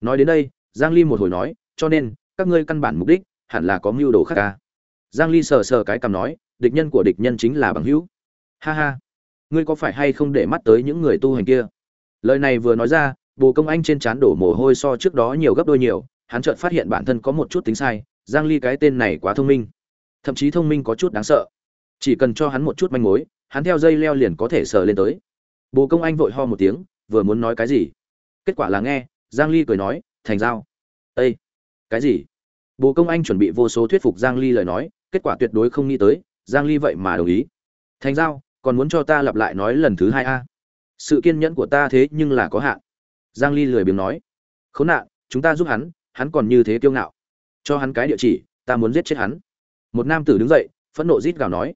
Nói đến đây, giang ly một hồi nói, cho nên, các ngươi căn bản mục đích hẳn là có mưu đồ khác a giang ly sờ sờ cái cằm nói, địch nhân của địch nhân chính là bằng hữu. Ha ha. Ngươi có phải hay không để mắt tới những người tu hành kia? Lời này vừa nói ra, bồ công anh trên trán đổ mồ hôi so trước đó nhiều gấp đôi nhiều, hắn chợt phát hiện bản thân có một chút tính sai, giang ly cái tên này quá thông minh. Thậm chí thông minh có chút đáng sợ. Chỉ cần cho hắn một chút manh mối, hắn theo dây leo liền có thể sờ lên tới. Bồ công anh vội ho một tiếng, vừa muốn nói cái gì? Kết quả là nghe, giang ly cười nói, thành giao. Ây cái gì? Bồ công anh chuẩn bị vô số thuyết phục giang ly lời nói, kết quả tuyệt đối không nghĩ tới, giang ly vậy mà đồng ý. Thành giao, còn muốn cho ta lặp lại nói lần thứ hai a? Sự kiên nhẫn của ta thế nhưng là có hạn. Giang ly lười biếng nói. Khốn nạn, chúng ta giúp hắn hắn còn như thế kiêu ngạo. Cho hắn cái địa chỉ, ta muốn giết chết hắn. Một nam tử đứng dậy, phẫn nộ rít gào nói.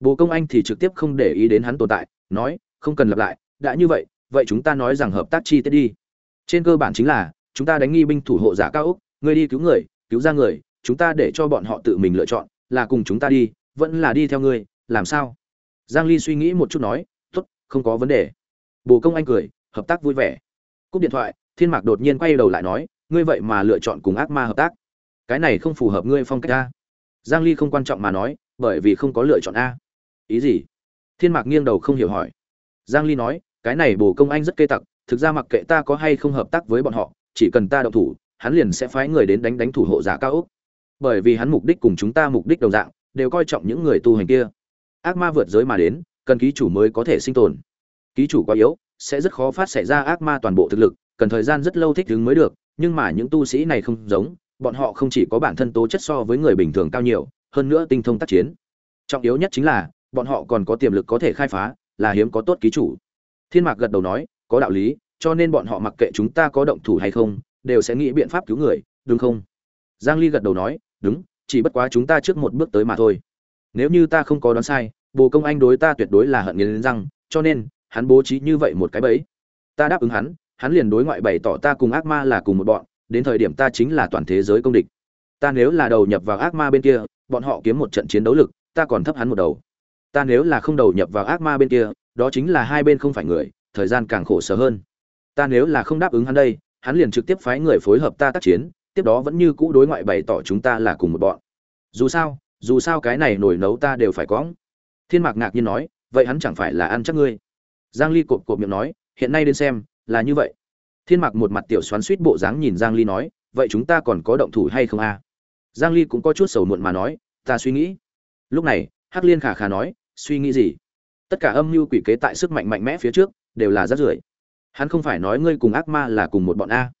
Bồ công anh thì trực tiếp không để ý đến hắn tồn tại, nói, không cần lặp lại, đã như vậy vậy chúng ta nói rằng hợp tác chi tiết đi trên cơ bản chính là, chúng ta đánh nghi binh thủ hộ giả cao úc người đi cứu người, cứu ra người, chúng ta để cho bọn họ tự mình lựa chọn, là cùng chúng ta đi, vẫn là đi theo ngươi, làm sao? Giang ly suy nghĩ một chút nói, tốt, không có vấn đề. Bồ công anh cười, hợp tác vui vẻ. Cúp điện thoại, thiên mạc đột nhiên quay đầu lại nói, ngươi vậy mà lựa chọn cùng ác ma hợp tác. Cái này không phù hợp ngươi phong cách a giang ly không quan trọng mà nói, bởi vì không có lựa chọn a. Ý gì? Thiên mạc nghiêng đầu không hiểu hỏi. Giang ly nói, cái này bồ công anh rất kê tặc thực ra mặc kệ ta có hay không hợp tác với bọn họ, chỉ cần ta động thủ, hắn liền sẽ phái người đến đánh đánh thủ hộ giả cao ốc. Bởi vì hắn mục đích cùng chúng ta mục đích đồng dạng, đều coi trọng những người tu hành kia. Ác ma vượt giới mà đến, cần ký chủ mới có thể sinh tồn. Ký chủ quá yếu, sẽ rất khó phát xảy ra ác ma toàn bộ thực lực, cần thời gian rất lâu thích ứng mới được, nhưng mà những tu sĩ này không giống, bọn họ không chỉ có bản thân tố chất so với người bình thường cao nhiều, hơn nữa tinh thông tác chiến. Trọng yếu nhất chính là, bọn họ còn có tiềm lực có thể khai phá, là hiếm có tốt ký chủ. Thiên mạc gật đầu nói có đạo lý, cho nên bọn họ mặc kệ chúng ta có động thủ hay không, đều sẽ nghĩ biện pháp cứu người, đúng không? Giang ly gật đầu nói, đúng, chỉ bất quá chúng ta trước một bước tới mà thôi. Nếu như ta không có đoán sai, bồ công anh đối ta tuyệt đối là hận nghiến răng, cho nên, hắn bố trí như vậy một cái bẫy. Ta đáp ứng hắn hắn liền đối ngoại bày tỏ ta cùng ác ma là cùng một bọn, đến thời điểm ta chính là toàn thế giới công địch. Ta nếu là đầu nhập vào ác ma bên kia, bọn họ kiếm một trận chiến đấu lực, ta còn thấp hắn một đầu. Ta nếu là không đầu nhập vào ác ma bên kia, đó chính là hai bên không phải người thời gian càng khổ sở hơn. Ta nếu là không đáp ứng hắn đây, hắn liền trực tiếp phái người phối hợp ta tác chiến, tiếp đó vẫn như cũ đối ngoại bày tỏ chúng ta là cùng một bọn. Dù sao dù sao cái này nổi nấu ta đều phải có thiên mạc ngạc nhiên nói, vậy hắn chẳng phải là ăn chắc ngươi? Giang ly cộp cộp miệng nói, hiện nay đến xem, là như vậy. Thiên mạc một mặt tiểu xoắn suýt bộ dáng nhìn giang ly nói, vậy chúng ta còn có động thủ hay không a? Giang ly cũng có chút sầu muộn mà nói, ta suy nghĩ. Lúc này, hắc liên khả khả nói, suy nghĩ gì? Tất cả âm mưu quỷ kế tại sức mạnh mạnh mẽ phía trước đều là rác rưởi. Hắn không phải nói ngươi cùng ác ma là cùng một bọn a.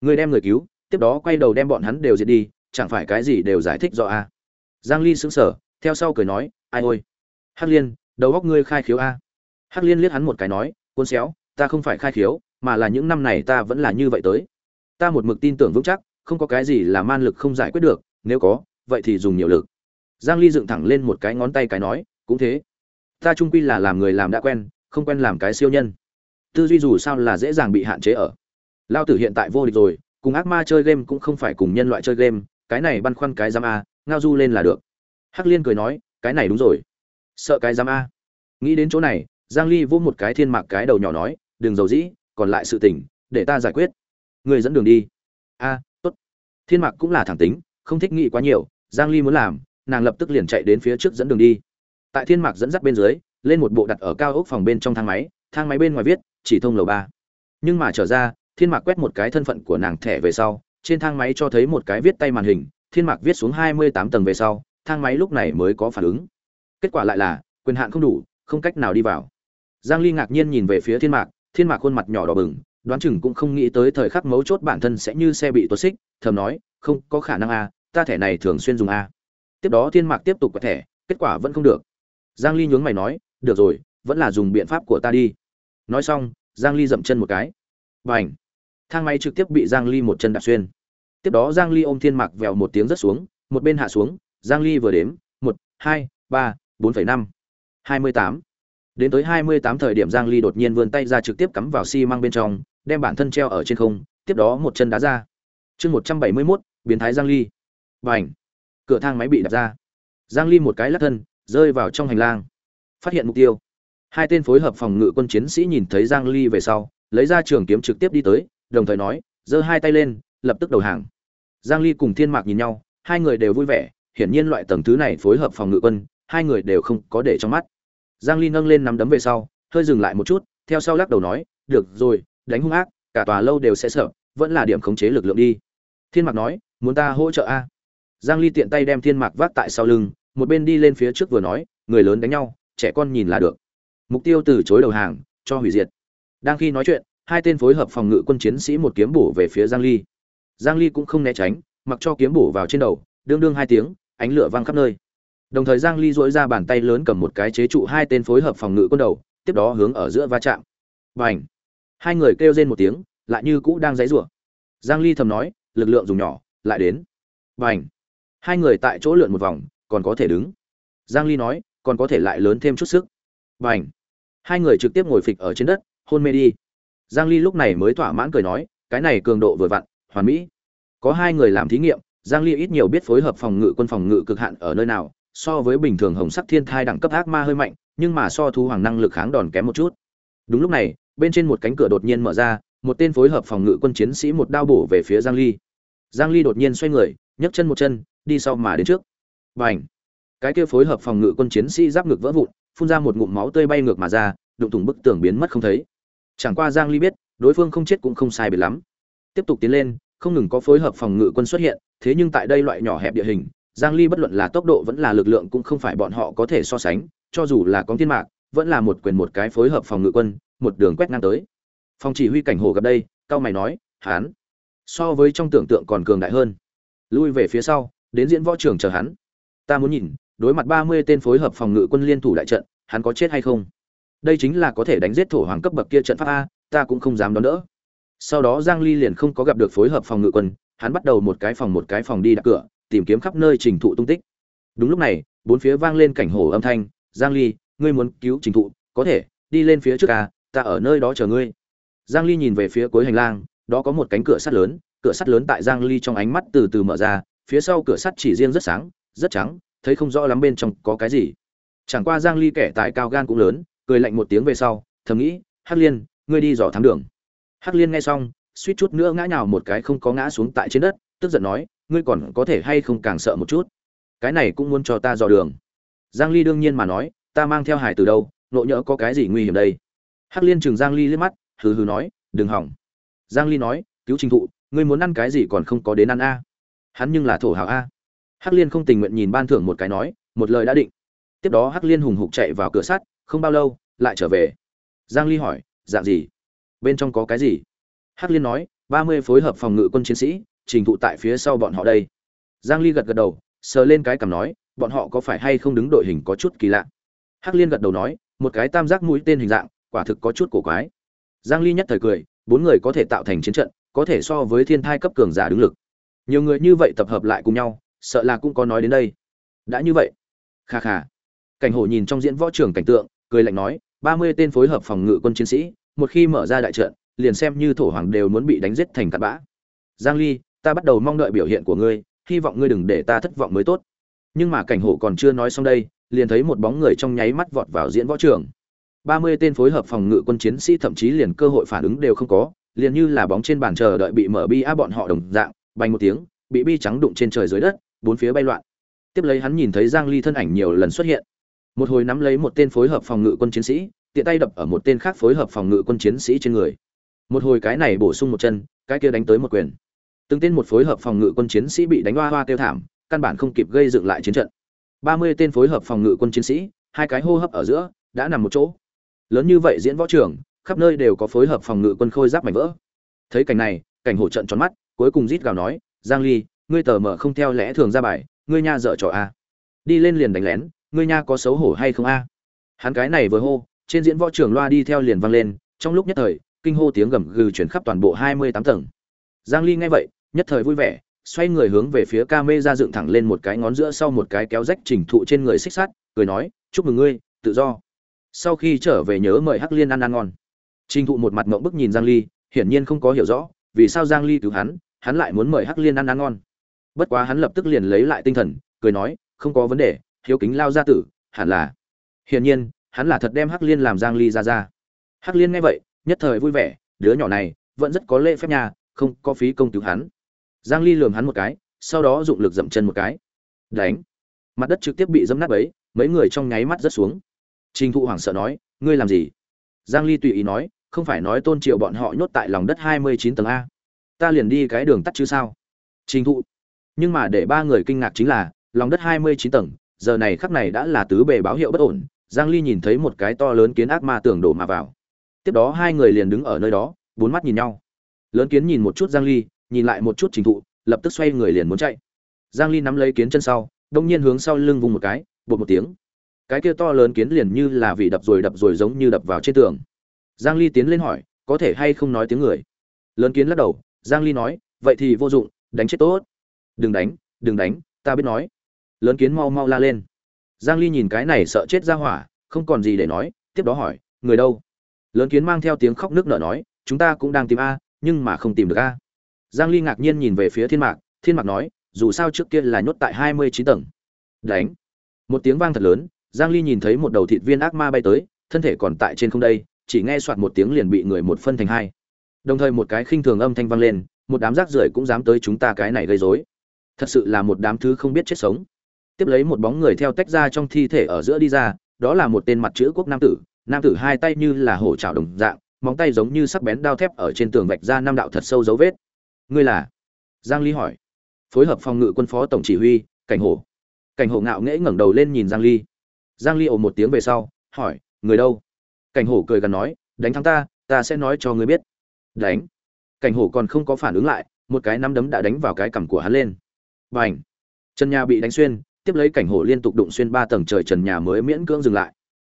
Ngươi đem người cứu, tiếp đó quay đầu đem bọn hắn đều diệt đi, chẳng phải cái gì đều giải thích rõ a. Giang ly sững sờ, theo sau cười nói, ai ôi! Hắc liên, đầu góc ngươi khai khiếu a. Hắc liên liếc hắn một cái nói, cuốn xéo, ta không phải khai khiếu, mà là những năm này ta vẫn là như vậy tới. Ta một mực tin tưởng vững chắc, không có cái gì là man lực không giải quyết được, nếu có, vậy thì dùng nhiều lực. Giang ly dựng thẳng lên một cái ngón tay cái nói, cũng thế. Ta trung quy là làm người làm đã quen, không quen làm cái siêu nhân tư duy dù sao là dễ dàng bị hạn chế ở. Lao tử hiện tại vô địch rồi, cùng ác ma chơi game cũng không phải cùng nhân loại chơi game, cái này băn khoăn cái giam a, ngao du lên là được. Hắc liên cười nói, cái này đúng rồi. Sợ cái giam a. Nghĩ đến chỗ này, giang ly vô một cái thiên mạc cái đầu nhỏ nói, đừng giàu dĩ, còn lại sự tình, để ta giải quyết. Người dẫn đường đi. A, tốt. Thiên mạc cũng là thẳng tính, không thích nghĩ quá nhiều, giang ly muốn làm, nàng lập tức liền chạy đến phía trước dẫn đường đi. Tại thiên mạc dẫn dắt bên dưới, lên một bộ đặt ở cao ốc phòng bên trong thang máy thang máy bên ngoài viết chỉ thông lầu ba. Nhưng mà trở ra, thiên mạc quét một cái thân phận của nàng thẻ về sau, trên thang máy cho thấy một cái viết tay màn hình, thiên mạc viết xuống 28 tầng về sau, thang máy lúc này mới có phản ứng. Kết quả lại là, quyền hạn không đủ, không cách nào đi vào. Giang ly ngạc nhiên nhìn về phía thiên mạc thiên mạc khuôn mặt nhỏ đỏ bừng, đoán chừng cũng không nghĩ tới thời khắc mấu chốt bản thân sẽ như xe bị tuột xích, thầm nói, không, có khả năng a, ta thẻ này thường xuyên dùng a. Tiếp đó thiên mạc tiếp tục quẹt thẻ, kết quả vẫn không được. Giang ly nhướng mày nói, được rồi, vẫn là dùng biện pháp của ta đi nói xong giang ly dậm chân một cái. Bành! Thang máy trực tiếp bị giang ly một chân đạp xuyên. Tiếp đó giang ly ôm thiên mạc vèo một tiếng rất xuống một bên hạ xuống giang ly vừa đếm một hai ba bốn phẩy năm. Hai mươi tám. Đến tới hai mươi tám thời điểm giang ly đột nhiên vươn tay ra trực tiếp cắm vào xi măng bên trong đem bản thân treo ở trên không tiếp đó một chân đá ra. Chương một trăm bảy mươi 171, biến thái giang ly. Bành! Cửa thang máy bị đạp ra. Giang ly một cái lắc thân rơi vào trong hành lang. Phát hiện mục tiêu hai tên phối hợp phòng ngự quân chiến sĩ nhìn thấy giang ly về sau, lấy ra trường kiếm trực tiếp đi tới, đồng thời nói, giơ hai tay lên, lập tức đầu hàng. Giang ly cùng thiên mạc nhìn nhau, hai người đều vui vẻ, hiển nhiên loại tầng thứ này phối hợp phòng ngự quân, hai người đều không có để trong mắt. Giang ly nâng lên nắm đấm về sau, hơi dừng lại một chút, theo sau lắc đầu nói, được rồi, đánh hung ác, cả tòa lâu đều sẽ sợ, vẫn là điểm khống chế lực lượng đi. Thiên mạc nói, muốn ta hỗ trợ a? Giang ly tiện tay đem thiên mạc vác tại sau lưng, một bên đi lên phía trước vừa nói, người lớn đánh nhau, trẻ con nhìn là được mục tiêu từ chối đầu hàng, cho hủy diệt. Đang khi nói chuyện, hai tên phối hợp phòng ngự quân chiến sĩ một kiếm bổ về phía giang ly. Giang ly cũng không né tránh, mặc cho kiếm bổ vào trên đầu, đương đương hai tiếng, ánh lửa vang khắp nơi. Đồng thời giang ly duỗi ra bàn tay lớn cầm một cái chế trụ hai tên phối hợp phòng ngự quân đầu, tiếp đó hướng ở giữa va chạm. Bành! Hai người kêu rên một tiếng, lại như cũ đang giãy rủa. giang ly thầm nói, lực lượng dùng nhỏ, lại đến. Bành! Hai người tại chỗ lượn một vòng, còn có thể đứng. Giang ly nói, còn có thể lại lớn thêm chút sức bành hai người trực tiếp ngồi phịch ở trên đất, hôn mê đi. Giang ly lúc này mới thỏa mãn cười nói, cái này cường độ vừa vặn, hoàn mỹ. Có hai người làm thí nghiệm, giang ly ít nhiều biết phối hợp phòng ngự, quân phòng ngự cực hạn ở nơi nào, so với bình thường hồng sắc thiên thai đẳng cấp ác ma hơi mạnh, nhưng mà so thu hoàng năng lực kháng đòn kém một chút. Đúng lúc này, bên trên một cánh cửa đột nhiên mở ra, một tên phối hợp phòng ngự quân chiến sĩ một đao bổ về phía giang ly. Giang ly đột nhiên xoay người, nhấc chân một chân, đi sau mà đến trước. Bành! Cái kia phối hợp phòng ngự quân chiến sĩ giáp ngực vỡ vụn phun ra một ngụm máu tươi bay ngược mà ra, đụng thủng bức tường biến mất không thấy. Chẳng qua giang ly biết, đối phương không chết cũng không sai biệt lắm. Tiếp tục tiến lên, không ngừng có phối hợp phòng ngự quân xuất hiện, thế nhưng tại đây loại nhỏ hẹp địa hình, giang ly bất luận là tốc độ vẫn là lực lượng cũng không phải bọn họ có thể so sánh, cho dù là có thiên mạc, vẫn là một quyền một cái phối hợp phòng ngự quân, một đường quét ngang tới. Phòng chỉ huy cảnh hồ gặp đây, cao mày nói, hắn, so với trong tưởng tượng còn cường đại hơn. Lui về phía sau, đến diễn võ trường chờ hắn. Ta muốn nhìn đối mặt 30 tên phối hợp phòng ngự quân liên thủ đại trận hắn có chết hay không? Đây chính là có thể đánh giết thổ hoàng cấp bậc kia trận pháp a ta cũng không dám đón đỡ. Sau đó giang ly liền không có gặp được phối hợp phòng ngự quân hắn bắt đầu một cái phòng một cái phòng đi đặt cửa tìm kiếm khắp nơi trình thụ tung tích. Đúng lúc này bốn phía vang lên cảnh hổ âm thanh giang ly ngươi muốn cứu trình thụ có thể đi lên phía trước a, ta ở nơi đó chờ ngươi. Giang ly nhìn về phía cuối hành lang đó có một cánh cửa sắt lớn cửa sắt lớn tại giang ly trong ánh mắt từ từ mở ra phía sau cửa sắt chỉ riêng rất sáng rất trắng thấy không rõ lắm bên trong có cái gì. Chẳng qua giang ly kẻ tài cao gan cũng lớn, cười lạnh một tiếng về sau, thầm nghĩ, hắc liên, ngươi đi dò thám đường. Hắc liên nghe xong, suýt chút nữa ngã nhào một cái không có ngã xuống tại trên đất, tức giận nói, ngươi còn có thể hay không càng sợ một chút? Cái này cũng muốn cho ta dò đường. Giang ly đương nhiên mà nói, ta mang theo hải từ đâu, nộ nhỡ có cái gì nguy hiểm đây? Hắc liên chừng giang ly liếc mắt, hừ hừ nói, đừng hỏng. Giang ly nói, cứu trình thụ, ngươi muốn ăn cái gì còn không có đến ăn a. Hắn nhưng là thổ hào a hắc liên không tình nguyện nhìn ban thưởng một cái nói, một lời đã định. Tiếp đó hắc liên hùng hục chạy vào cửa sắt, không bao lâu, lại trở về. Giang ly hỏi, dạng gì? Bên trong có cái gì? Hắc liên nói 30 phối hợp phòng ngự quân chiến sĩ, trình thụ tại phía sau bọn họ đây. Giang ly gật gật đầu, sờ lên cái cằm nói, bọn họ có phải hay không đứng đội hình có chút kỳ lạ? Hắc liên gật đầu nói, một cái tam giác mũi tên hình dạng, quả thực có chút cổ quái. Giang ly nhất thời cười, bốn người có thể tạo thành chiến trận, có thể so với thiên thai cấp cường giả đứng lực. Nhiều người như vậy tập hợp lại cùng nhau sợ là cũng có nói đến đây. Đã như vậy. Kha kha. Cảnh hổ nhìn trong diễn võ trường cảnh tượng, cười lạnh nói, ba mươi tên phối hợp phòng ngự quân chiến sĩ, một khi mở ra đại trận, liền xem như thổ hoàng đều muốn bị đánh giết thành cát bã. Giang ly, ta bắt đầu mong đợi biểu hiện của ngươi, hy vọng ngươi đừng để ta thất vọng mới tốt. Nhưng mà cảnh hộ còn chưa nói xong đây, liền thấy một bóng người trong nháy mắt vọt vào diễn võ trường ba mươi tên phối hợp phòng ngự quân chiến sĩ thậm chí liền cơ hội phản ứng đều không có, liền như là bóng trên bàn chờ đợi bị mở bi á bọn họ đồng dạng bay một tiếng, bị bi trắng đụng trên trời dưới đất bốn phía bay loạn. Tiếp lấy hắn nhìn thấy giang ly thân ảnh nhiều lần xuất hiện. Một hồi nắm lấy một tên phối hợp phòng ngự quân chiến sĩ, tiện tay đập ở một tên khác phối hợp phòng ngự quân chiến sĩ trên người. Một hồi cái này bổ sung một chân, cái kia đánh tới một quyền. Từng tên một phối hợp phòng ngự quân chiến sĩ bị đánh hoa hoa tiêu thảm, căn bản không kịp gây dựng lại chiến trận. Ba mươi tên phối hợp phòng ngự quân chiến sĩ, hai cái hô hấp ở giữa, đã nằm một chỗ. Lớn như vậy diễn võ trường, khắp nơi đều có phối hợp phòng ngự quân khôi giáp mảnh vỡ. Thấy cảnh này, cảnh hổ trận tròn mắt, cuối cùng rít gào nói, giang ly ngươi tờ mở không theo lẽ thường ra bài, ngươi nha dở trò a. Đi lên liền đánh lén, ngươi nha có xấu hổ hay không a? Hắn cái này vừa hô, trên diễn võ trường loa đi theo liền vang lên, trong lúc nhất thời, kinh hô tiếng gầm gừ chuyển khắp toàn bộ 28 tầng. Giang ly nghe vậy, nhất thời vui vẻ, xoay người hướng về phía ca mê ra dựng thẳng lên một cái ngón giữa sau một cái kéo rách trình thụ trên người xích sắt, cười nói, chúc mừng ngươi, tự do. Sau khi trở về nhớ mời hắc liên ăn ăn ngon. Trình thụ một mặt mộng bức nhìn giang ly, hiển nhiên không có hiểu rõ, vì sao giang ly cứu hắn hắn lại muốn mời hắc liên ăn ăn ngon bất quá hắn lập tức liền lấy lại tinh thần cười nói không có vấn đề hiếu kính lao gia tử hẳn là. Hiển nhiên hắn là thật đem hắc liên làm giang ly ra ra. Hắc liên nghe vậy nhất thời vui vẻ đứa nhỏ này vẫn rất có lễ phép nhà không có phí công cứu hắn. Giang ly lườm hắn một cái sau đó dụng lực dậm chân một cái. Đánh. Mặt đất trực tiếp bị dẫm nát ấy, mấy người trong nháy mắt rất xuống. Trình thụ hoảng sợ nói ngươi làm gì? Giang ly tùy ý nói không phải nói tôn triệu bọn họ nhốt tại lòng đất 29 tầng a. Ta liền đi cái đường tắt chứ sao? Trình thụ nhưng mà để ba người kinh ngạc chính là, lòng đất 29 tầng, giờ này khắc này đã là tứ bề báo hiệu bất ổn, giang ly nhìn thấy một cái to lớn kiến ác ma tường đổ mà vào. Tiếp đó hai người liền đứng ở nơi đó, bốn mắt nhìn nhau. Lớn kiến nhìn một chút giang ly, nhìn lại một chút trình thụ, lập tức xoay người liền muốn chạy. Giang ly nắm lấy kiến chân sau, đông nhiên hướng sau lưng vùng một cái bột một tiếng. Cái kia to lớn kiến liền như là vị đập rồi đập rồi giống như đập vào trên tường. Giang ly tiến lên hỏi, có thể hay không nói tiếng người? Lớn kiến lắc đầu, giang ly nói, vậy thì vô dụng, đánh chết tốt đừng đánh đừng đánh, ta biết nói. Lớn kiến mau mau la lên. Giang ly nhìn cái này sợ chết ra hỏa, không còn gì để nói, tiếp đó hỏi, người đâu? Lớn kiến mang theo tiếng khóc nước nở nói, chúng ta cũng đang tìm a, nhưng mà không tìm được a. Giang ly ngạc nhiên nhìn về phía thiên mạc thiên mạc nói, dù sao trước kia là nhốt tại 29 tầng. Đánh. Một tiếng vang thật lớn, giang ly nhìn thấy một đầu thịt viên ác ma bay tới, thân thể còn tại trên không đây, chỉ nghe soạt một tiếng liền bị người một phân thành hai. Đồng thời một cái khinh thường âm thanh vang lên, một đám rác rưởi cũng dám tới chúng ta cái này gây rối thật sự là một đám thứ không biết chết sống. Tiếp lấy một bóng người theo tách ra trong thi thể ở giữa đi ra, đó là một tên mặt chữ quốc nam tử nam tử hai tay như là hổ trào đồng dạng, móng tay giống như sắc bén đao thép ở trên tường vạch ra năm đạo thật sâu dấu vết. Ngươi là? Giang ly hỏi. Phối hợp phòng ngự quân phó tổng chỉ huy, cảnh hổ. Cảnh hổ ngạo nghễ ngẩng đầu lên nhìn giang ly. Giang ly ồ một tiếng về sau, hỏi, người đâu? Cảnh hổ cười gần nói, đánh thắng ta ta sẽ nói cho ngươi biết. Đánh. Cảnh hổ còn không có phản ứng lại, một cái nắm đấm đã đánh vào cái cằm của hắn lên bành Trần nhà bị đánh xuyên, tiếp lấy cảnh hổ liên tục đụng xuyên ba tầng trời trần nhà mới miễn cưỡng dừng lại.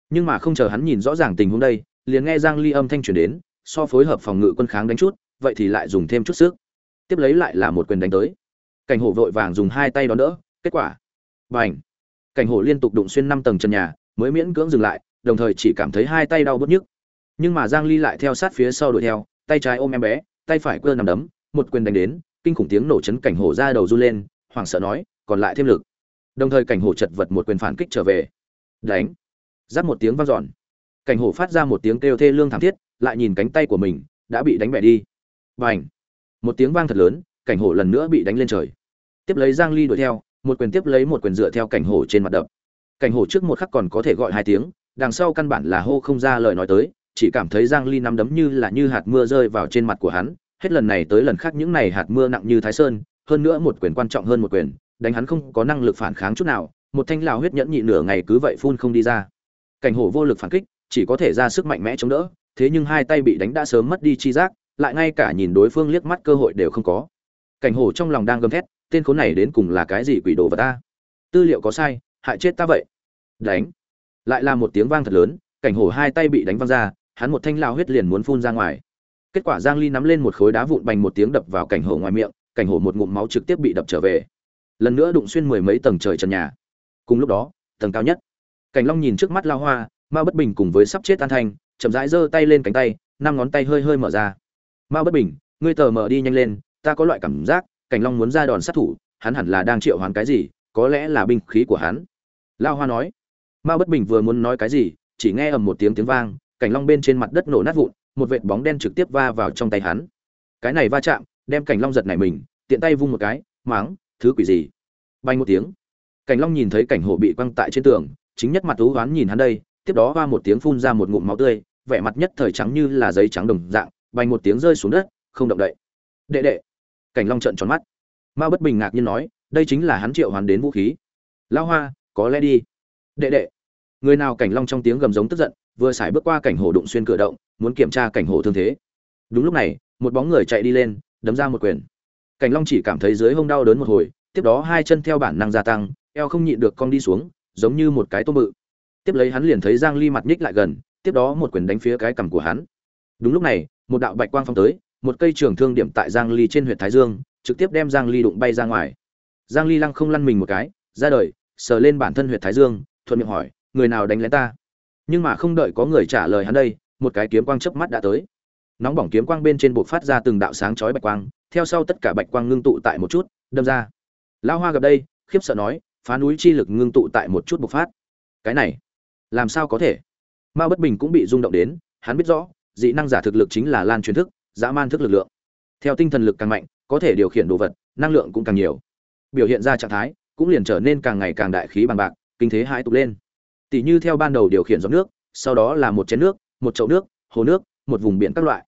Nhưng mà không chờ hắn nhìn rõ ràng tình huống đây, liền nghe giang ly âm thanh truyền đến, so phối hợp phòng ngự quân kháng đánh chút, vậy thì lại dùng thêm chút sức. Tiếp lấy lại là một quyền đánh tới. Cảnh hổ vội vàng dùng hai tay đón đỡ, kết quả. Bành cảnh hổ liên tục đụng xuyên năm tầng trần nhà, mới miễn cưỡng dừng lại, đồng thời chỉ cảm thấy hai tay đau bứt nhức. Nhưng mà giang ly lại theo sát phía sau đuổi theo, tay trái ôm em bé, tay phải quơ nằm đấm, một quyền đánh đến, kinh khủng tiếng nổ chấn cảnh hổ ra đầu du lên hoảng sợ nói, còn lại thêm lực. Đồng thời cảnh hổ chật vật một quyền phản kích trở về. Đánh. Giáp một tiếng vang dọn. Cảnh hổ phát ra một tiếng kêu thê lương thảm thiết, lại nhìn cánh tay của mình, đã bị đánh bẻ đi. Bành. Một tiếng vang thật lớn, cảnh hổ lần nữa bị đánh lên trời. Tiếp lấy giang ly đuổi theo, một quyền tiếp lấy một quyền dựa theo cảnh hổ trên mặt đập. Cảnh hổ trước một khắc còn có thể gọi hai tiếng, đằng sau căn bản là hô không ra lời nói tới, chỉ cảm thấy giang ly nắm đấm như là như hạt mưa rơi vào trên mặt của hắn. Hết lần này tới lần khác những này hạt mưa nặng như thái sơn hơn nữa một quyền quan trọng hơn một quyền, đánh hắn không có năng lực phản kháng chút nào, một thanh lão huyết nhẫn nhị nửa ngày cứ vậy phun không đi ra. Cảnh hổ vô lực phản kích, chỉ có thể ra sức mạnh mẽ chống đỡ, thế nhưng hai tay bị đánh đã sớm mất đi chi giác, lại ngay cả nhìn đối phương liếc mắt cơ hội đều không có. Cảnh hổ trong lòng đang gầm thét, tên khốn này đến cùng là cái gì quỷ đồ vật ta? Tư liệu có sai, hại chết ta vậy. Đánh. Lại là một tiếng vang thật lớn, cảnh hổ hai tay bị đánh văng ra, hắn một thanh lao huyết liền muốn phun ra ngoài. Kết quả giang ly nắm lên một khối đá vụn bành một tiếng đập vào cảnh hổ ngoài miệng cảnh hổ một ngụm máu trực tiếp bị đập trở về. Lần nữa đụng xuyên mười mấy tầng trời trần nhà. Cùng lúc đó, tầng cao nhất. Cảnh long nhìn trước mắt lao hoa, Ma bất bình cùng với sắp chết an thanh, chậm rãi giơ tay lên cánh tay, năm ngón tay hơi hơi mở ra. Ma bất bình, ngươi tờ mở đi nhanh lên, ta có loại cảm giác, cảnh long muốn ra đòn sát thủ, hắn hẳn là đang triệu hoán cái gì, có lẽ là binh khí của hắn. Lao hoa nói. Ma bất bình vừa muốn nói cái gì, chỉ nghe ầm một tiếng tiếng vang, cảnh long bên trên mặt đất nổ nát vụn, một vệt bóng đen trực tiếp va vào trong tay hắn. Cái này va chạm đem cảnh long giật nảy mình, tiện tay vung một cái, máng, thứ quỷ gì? Bay một tiếng. Cảnh long nhìn thấy cảnh hổ bị quăng tại trên tường, chính nhất mặt thú hoán nhìn hắn đây, tiếp đó va một tiếng phun ra một ngụm máu tươi, vẻ mặt nhất thời trắng như là giấy trắng đồng dạng, bay một tiếng rơi xuống đất, không động đậy. Đệ đệ. Cảnh long trợn tròn mắt. Ma bất bình ngạc nhiên nói, đây chính là hắn triệu hoàn đến vũ khí. Lao hoa, có lẽ đi. Đệ đệ. Người nào cảnh long trong tiếng gầm giống tức giận, vừa xài bước qua cảnh hổ đụng xuyên cửa động, muốn kiểm tra cảnh hổ thương thế. Đúng lúc này, một bóng người chạy đi lên đấm ra một quyền. Cảnh long chỉ cảm thấy dưới hông đau đớn một hồi, tiếp đó hai chân theo bản năng gia tăng, eo không nhịn được cong đi xuống, giống như một cái tôm bự. Tiếp lấy hắn liền thấy giang ly mặt nhích lại gần, tiếp đó một quyền đánh phía cái cằm của hắn. Đúng lúc này, một đạo bạch quang phong tới, một cây trường thương điểm tại giang ly trên huyệt thái dương, trực tiếp đem giang ly đụng bay ra ngoài. Giang ly lăng không lăn mình một cái, ra đời, sờ lên bản thân huyệt thái dương, thuận miệng hỏi, người nào đánh lén ta? Nhưng mà không đợi có người trả lời hắn đây, một cái kiếm quang chớp mắt đã tới nóng bỏng kiếm quang bên trên bộc phát ra từng đạo sáng chói bạch quang, theo sau tất cả bạch quang ngưng tụ tại một chút, đâm ra. Lão hoa gặp đây, khiếp sợ nói, phá núi chi lực ngưng tụ tại một chút bộc phát. Cái này, làm sao có thể? Mao bất bình cũng bị rung động đến, hắn biết rõ, dị năng giả thực lực chính là lan truyền thức, dã man thức lực lượng. Theo tinh thần lực càng mạnh, có thể điều khiển đồ vật, năng lượng cũng càng nhiều. Biểu hiện ra trạng thái, cũng liền trở nên càng ngày càng đại khí bằng bạc, kinh thế hãi tục lên. Tỷ như theo ban đầu điều khiển giọt nước, sau đó là một chén nước, một chậu nước, hồ nước, một vùng biển các loại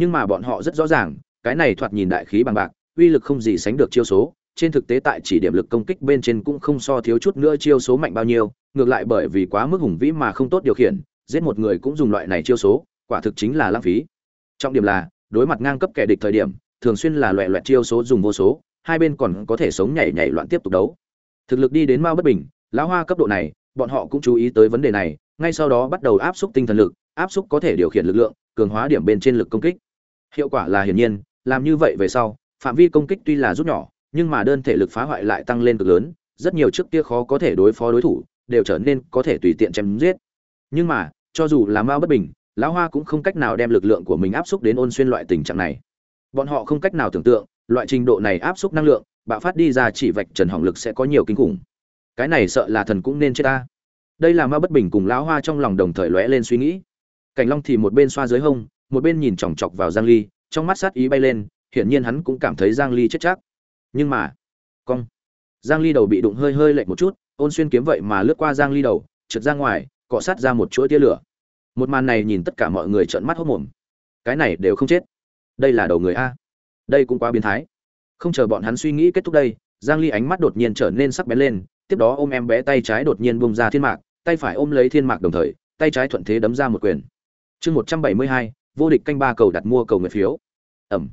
nhưng mà bọn họ rất rõ ràng, cái này thoạt nhìn đại khí bằng bạc, uy lực không gì sánh được chiêu số, trên thực tế tại chỉ điểm lực công kích bên trên cũng không so thiếu chút nữa chiêu số mạnh bao nhiêu, ngược lại bởi vì quá mức hùng vĩ mà không tốt điều khiển, giết một người cũng dùng loại này chiêu số, quả thực chính là lãng phí. Trọng điểm là, đối mặt ngang cấp kẻ địch thời điểm, thường xuyên là loại loại chiêu số dùng vô số, hai bên còn có thể sống nhảy nhảy loạn tiếp tục đấu. Thực lực đi đến mao bất bình, lão hoa cấp độ này, bọn họ cũng chú ý tới vấn đề này, ngay sau đó bắt đầu áp xúc tinh thần lực, áp xúc có thể điều khiển lực lượng, cường hóa điểm bên trên lực công kích hiệu quả là hiển nhiên, làm như vậy về sau, phạm vi công kích tuy là rút nhỏ, nhưng mà đơn thể lực phá hoại lại tăng lên cực lớn, rất nhiều trước kia khó có thể đối phó đối thủ, đều trở nên có thể tùy tiện chém giết. Nhưng mà, cho dù là mao bất bình, lão hoa cũng không cách nào đem lực lượng của mình áp xúc đến ôn xuyên loại tình trạng này. Bọn họ không cách nào tưởng tượng, loại trình độ này áp xúc năng lượng, bạo phát đi ra chỉ vạch trần hỏng lực sẽ có nhiều kinh khủng. Cái này sợ là thần cũng nên chết ta. Đây là mao bất bình cùng lão hoa trong lòng đồng thời lóe lên suy nghĩ. Cảnh long thì một bên xoa dưới hông một bên nhìn chòng chọc vào giang ly trong mắt sát ý bay lên hiển nhiên hắn cũng cảm thấy giang ly chết chắc. Nhưng mà cong. Giang ly đầu bị đụng hơi hơi lệch một chút ôn xuyên kiếm vậy mà lướt qua giang ly đầu trượt ra ngoài cọ sát ra một chuỗi tia lửa. Một màn này nhìn tất cả mọi người trợn mắt hốt mồm cái này đều không chết. Đây là đầu người a. Đây cũng quá biến thái. Không chờ bọn hắn suy nghĩ kết thúc đây giang ly ánh mắt đột nhiên trở nên sắc bén lên tiếp đó ôm em bé tay trái đột nhiên bung ra thiên mạc tay phải ôm lấy thiên mạc đồng thời tay trái thuận thế đấm ra một quyền. Chương 172, vô địch canh ba cầu đặt mua cầu nguyện phiếu. Ẩm.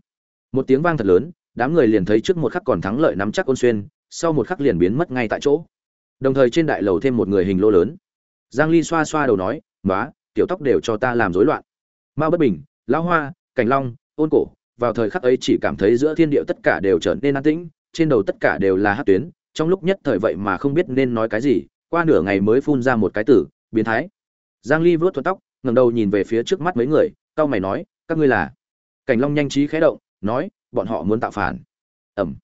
Một tiếng vang thật lớn, đám người liền thấy trước một khắc còn thắng lợi nắm chắc ôn xuyên, sau một khắc liền biến mất ngay tại chỗ. Đồng thời trên đại lầu thêm một người hình lô lớn. Giang ly xoa xoa đầu nói má tiểu tóc đều cho ta làm rối loạn. Mao bất bình, lão hoa, cảnh long, ôn cổ, vào thời khắc ấy chỉ cảm thấy giữa thiên địa tất cả đều trở nên an tĩnh, trên đầu tất cả đều là hát tuyến, trong lúc nhất thời vậy mà không biết nên nói cái gì, qua nửa ngày mới phun ra một cái tử, biến thái. Giang ly vớt thuận tóc, ngẩng đầu nhìn về phía trước mắt mấy người cao mày nói, các ngươi là? Cảnh long nhanh trí khẽ động, nói, bọn họ muốn tạo phản. Ẩm.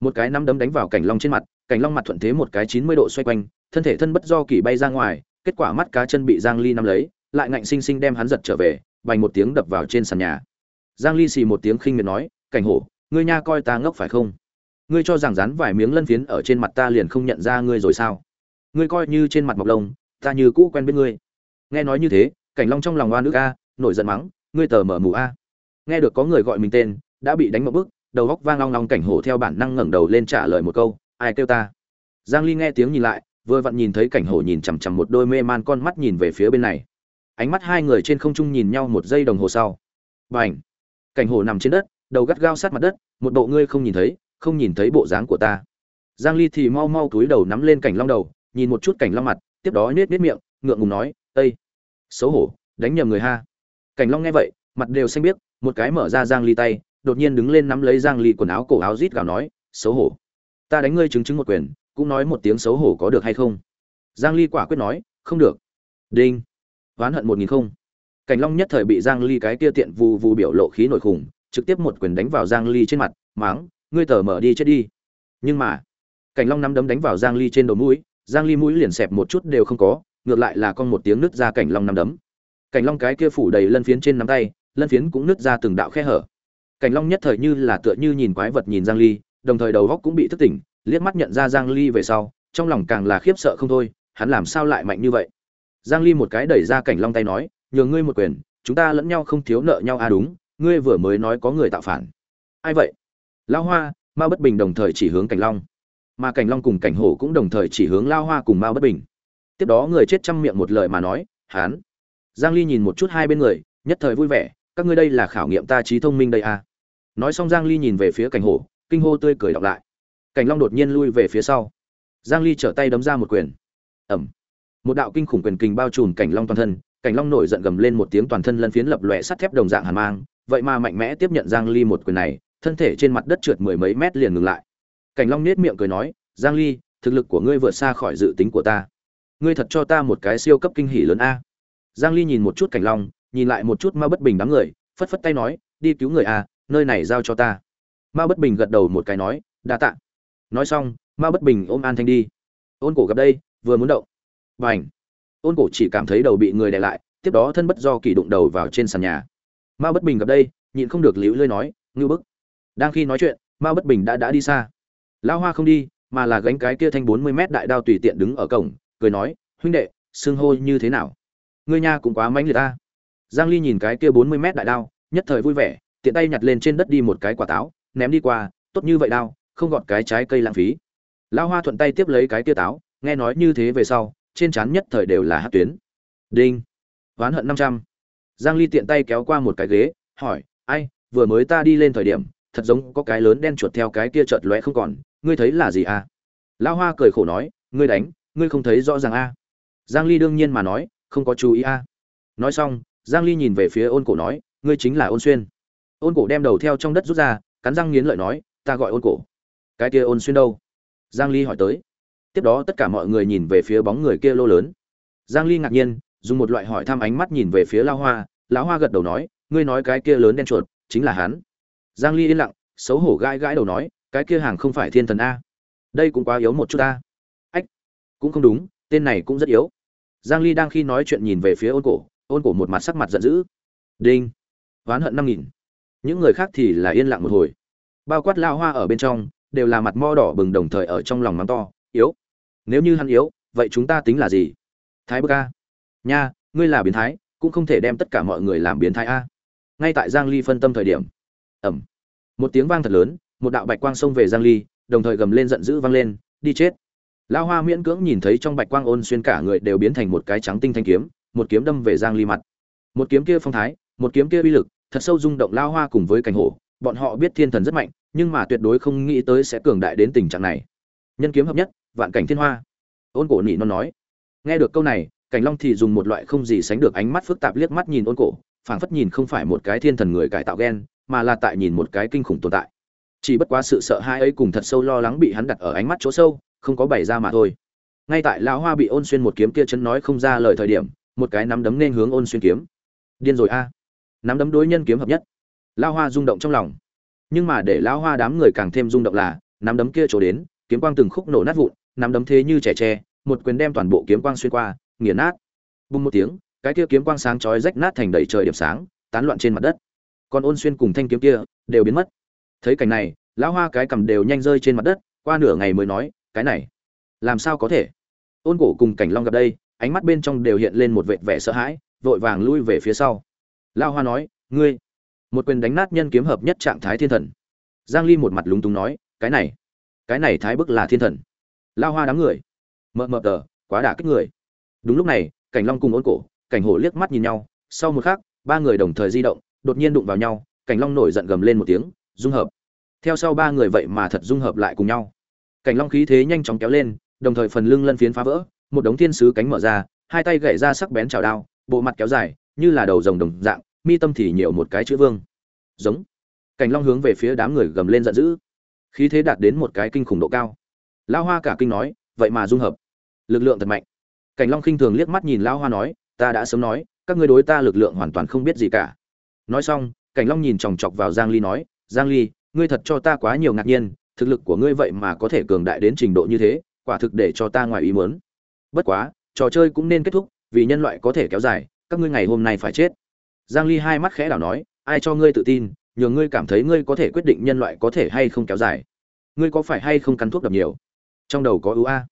Một cái nắm đấm đánh vào cảnh long trên mặt, cảnh long mặt thuận thế một cái chín mươi độ xoay quanh, thân thể thân bất do kỳ bay ra ngoài, kết quả mắt cá chân bị giang ly nắm lấy, lại ngạnh sinh sinh đem hắn giật trở về, bành một tiếng đập vào trên sàn nhà. Giang ly xì một tiếng khinh miệt nói, cảnh hổ, ngươi nha coi ta ngốc phải không? Ngươi cho rằng dán vài miếng lân phiến ở trên mặt ta liền không nhận ra ngươi rồi sao? Ngươi coi như trên mặt mọc lông, ta như cũ quen biết ngươi. Nghe nói như thế, cảnh long trong lòng oan nước a, nổi giận mắng ngươi tờ mở mù a. Nghe được có người gọi mình tên, đã bị đánh một bức, đầu góc vang long long cảnh hổ theo bản năng ngẩng đầu lên trả lời một câu, ai kêu ta? Giang ly nghe tiếng nhìn lại, vừa vặn nhìn thấy cảnh hổ nhìn chằm chằm một đôi mê man con mắt nhìn về phía bên này. Ánh mắt hai người trên không trung nhìn nhau một giây đồng hồ sau. Bảnh. cảnh hổ nằm trên đất, đầu gắt gao sát mặt đất, một bộ ngươi không nhìn thấy, không nhìn thấy bộ dáng của ta. Giang ly thì mau mau túi đầu nắm lên cảnh long đầu, nhìn một chút cảnh long mặt, tiếp đó nết nết miệng, ngượng ngùng nói ây xấu hổ, đánh nhầm người ha cảnh long nghe vậy, mặt đều xanh biếc, một cái mở ra giang ly tay, đột nhiên đứng lên nắm lấy giang ly quần áo cổ áo rít gào nói, xấu hổ. Ta đánh ngươi chứng chứng một quyền, cũng nói một tiếng xấu hổ có được hay không? Giang ly quả quyết nói, không được. Đinh. Ván hận một nghìn không. Cảnh long nhất thời bị giang ly cái kia tiện vù vù biểu lộ khí nổi khủng, trực tiếp một quyền đánh vào giang ly trên mặt, máng, ngươi tở mở đi chết đi. Nhưng mà, cảnh long nắm đấm đánh vào giang ly trên đầu mũi, giang ly mũi liền xẹp một chút đều không có, ngược lại là con một tiếng nứt ra cảnh long nắm đấm cảnh long cái kia phủ đầy lân phiến trên nắm tay, lân phiến cũng nứt ra từng đạo khe hở. Cảnh long nhất thời như là tựa như nhìn quái vật nhìn giang ly, đồng thời đầu góc cũng bị thức tỉnh, liếc mắt nhận ra giang ly về sau, trong lòng càng là khiếp sợ không thôi, hắn làm sao lại mạnh như vậy? Giang ly một cái đẩy ra cảnh long tay nói, nhường ngươi một quyền, chúng ta lẫn nhau không thiếu nợ nhau à đúng, ngươi vừa mới nói có người tạo phản. Ai vậy? Lão hoa, mao bất bình đồng thời chỉ hướng cảnh long. Mà cảnh long cùng cảnh hổ cũng đồng thời chỉ hướng lao hoa cùng mao bất bình. Tiếp đó người chết chăm miệng một lời mà nói, hắn giang ly nhìn một chút hai bên người, nhất thời vui vẻ, các ngươi đây là khảo nghiệm ta trí thông minh đây à? Nói xong giang ly nhìn về phía cảnh hổ, kinh hô tươi cười đọc lại. Cảnh long đột nhiên lui về phía sau. Giang ly trở tay đấm ra một quyền. Ẩm một đạo kinh khủng quyền kình bao trùm cảnh long toàn thân, cảnh long nổi giận gầm lên một tiếng toàn thân lân phiến lập lòe sắt thép đồng dạng hàn mang, vậy mà mạnh mẽ tiếp nhận giang ly một quyền này, thân thể trên mặt đất trượt mười mấy mét liền ngừng lại. Cảnh long nết miệng cười nói, giang ly, thực lực của ngươi vượt xa khỏi dự tính của ta. Ngươi thật cho ta một cái siêu cấp kinh hỉ lớn a giang ly nhìn một chút cảnh long nhìn lại một chút ma bất bình đám người phất phất tay nói đi cứu người à, nơi này giao cho ta. Ma bất bình gật đầu một cái nói đa tạ. Nói xong ma bất bình ôm an thanh đi. Ôn cổ gặp đây vừa muốn động. Và ảnh ôn cổ chỉ cảm thấy đầu bị người đè lại tiếp đó thân bất do kỳ đụng đầu vào trên sàn nhà. Ma bất bình gặp đây nhịn không được liễu lơi nói ngưu bức. Đang khi nói chuyện ma bất bình đã đã đi xa. Lão hoa không đi mà là gánh cái kia thanh bốn mươi mét đại đao tùy tiện đứng ở cổng cười nói huynh đệ xưng hô như thế nào? Ngươi nha cũng quá mánh liệt ta. Giang ly nhìn cái kia bốn mươi mét đại đao, nhất thời vui vẻ, tiện tay nhặt lên trên đất đi một cái quả táo, ném đi qua, tốt như vậy đao, không gọt cái trái cây lãng phí. Lão hoa thuận tay tiếp lấy cái kia táo, nghe nói như thế về sau, trên trán nhất thời đều là hát tuyến. Đinh. Oán hận năm trăm. Giang ly tiện tay kéo qua một cái ghế, hỏi, ai, vừa mới ta đi lên thời điểm, thật giống có cái lớn đen chuột theo cái kia chợt lóe không còn, ngươi thấy là gì à? Lão hoa cười khổ nói, ngươi đánh, ngươi không thấy rõ ràng a à? giang ly đương nhiên mà nói không có chú ý a. À? nói xong, giang ly nhìn về phía ôn cổ nói, ngươi chính là ôn xuyên. Ôn cổ đem đầu theo trong đất rút ra, cắn răng nghiến lợi nói, ta gọi ôn cổ. Cái kia ôn xuyên đâu? Giang ly hỏi tới. Tiếp đó tất cả mọi người nhìn về phía bóng người kia lô lớn. Giang ly ngạc nhiên, dùng một loại hỏi thăm ánh mắt nhìn về phía lão hoa. Lão hoa gật đầu nói, ngươi nói cái kia lớn đen chuột, chính là hắn. Giang ly yên lặng, xấu hổ gãi gãi đầu nói, cái kia hàng không phải thiên thần a. Đây cũng quá yếu một chút a. Ách, cũng không đúng, tên này cũng rất yếu giang ly đang khi nói chuyện nhìn về phía ôn cổ ôn cổ một mặt sắc mặt giận dữ. Đinh. Oán hận năm nghìn. Những người khác thì là yên lặng một hồi. Bao quát lao hoa ở bên trong, đều là mặt mo đỏ bừng đồng thời ở trong lòng mắng to, yếu. Nếu như hắn yếu, vậy chúng ta tính là gì? Thái bơ ca nha, ngươi là biến thái, cũng không thể đem tất cả mọi người làm biến thái a. Ngay tại giang ly phân tâm thời điểm. Ẩm. Một tiếng vang thật lớn, một đạo bạch quang xông về giang ly, đồng thời gầm lên giận dữ vang lên, đi chết lao hoa miễn cưỡng nhìn thấy trong bạch quang ôn xuyên cả người đều biến thành một cái trắng tinh thanh kiếm, một kiếm đâm về giang ly mặt. Một kiếm kia phong thái, một kiếm kia uy lực, thật sâu rung động lao hoa cùng với cảnh hổ. Bọn họ biết thiên thần rất mạnh, nhưng mà tuyệt đối không nghĩ tới sẽ cường đại đến tình trạng này. Nhân kiếm hợp nhất, vạn cảnh thiên hoa. Ôn cổ nị non nói. Nghe được câu này, cảnh long thì dùng một loại không gì sánh được ánh mắt phức tạp liếc mắt nhìn ôn cổ, phảng phất nhìn không phải một cái thiên thần người cải tạo ghen mà là tại nhìn một cái kinh khủng tồn tại. Chỉ bất quá sự sợ hãi ấy cùng thật sâu lo lắng bị hắn đặt ở ánh mắt chỗ sâu không có bày ra mà thôi. Ngay tại lão hoa bị ôn xuyên một kiếm kia chấn nói không ra lời thời điểm, một cái nắm đấm nên hướng ôn xuyên kiếm. Điên rồi a. Nắm đấm đối nhân kiếm hợp nhất. Lão hoa rung động trong lòng. Nhưng mà để lão hoa đám người càng thêm rung động là, nắm đấm kia trổ đến, kiếm quang từng khúc nổ nát vụn, nắm đấm thế như trẻ tre, một quyền đem toàn bộ kiếm quang xuyên qua, nghiền nát. Bùng một tiếng, cái kia kiếm quang sáng chói rách nát thành đầy trời điểm sáng, tán loạn trên mặt đất. Còn ôn xuyên cùng thanh kiếm kia, đều biến mất. Thấy cảnh này, lão hoa cái cầm đều nhanh rơi trên mặt đất, qua nửa ngày mới nói cái này. Làm sao có thể? Ôn cổ cùng cảnh long gặp đây, ánh mắt bên trong đều hiện lên một vệt vẻ sợ hãi, vội vàng lui về phía sau. Lao hoa nói, ngươi. Một quyền đánh nát nhân kiếm hợp nhất trạng thái thiên thần. Giang ly một mặt lúng túng nói, cái này cái này thái bức là thiên thần. Lao hoa đám người, mờ mờ tờ, quá đả kích người. Đúng lúc này, cảnh long cùng ôn cổ, cảnh hổ liếc mắt nhìn nhau, sau một khắc, ba người đồng thời di động, đột nhiên đụng vào nhau, cảnh long nổi giận gầm lên một tiếng, dung hợp. Theo sau ba người vậy mà thật dung hợp lại cùng nhau cảnh long khí thế nhanh chóng kéo lên, đồng thời phần lưng lân phiến phá vỡ, một đống thiên sứ cánh mở ra, hai tay gậy ra sắc bén chảo đao, bộ mặt kéo dài, như là đầu rồng đồng dạng, mi tâm thì nhiều một cái chữ vương. Giống. Cảnh long hướng về phía đám người gầm lên giận dữ. Khí thế đạt đến một cái kinh khủng độ cao. Lao hoa cả kinh nói, vậy mà dung hợp. Lực lượng thật mạnh. Cảnh long khinh thường liếc mắt nhìn lao hoa nói, ta đã sớm nói, các ngươi đối ta lực lượng hoàn toàn không biết gì cả. Nói xong, cảnh long nhìn chòng chọc vào giang ly nói, giang ly, ngươi thật cho ta quá nhiều ngạc nhiên thực lực của ngươi vậy mà có thể cường đại đến trình độ như thế, quả thực để cho ta ngoài ý muốn. Bất quá, trò chơi cũng nên kết thúc, vì nhân loại có thể kéo dài, các ngươi ngày hôm nay phải chết. Giang ly hai mắt khẽ đảo nói, ai cho ngươi tự tin, nhờ ngươi cảm thấy ngươi có thể quyết định nhân loại có thể hay không kéo dài. Ngươi có phải hay không cắn thuốc đập nhiều? Trong đầu có ưu a.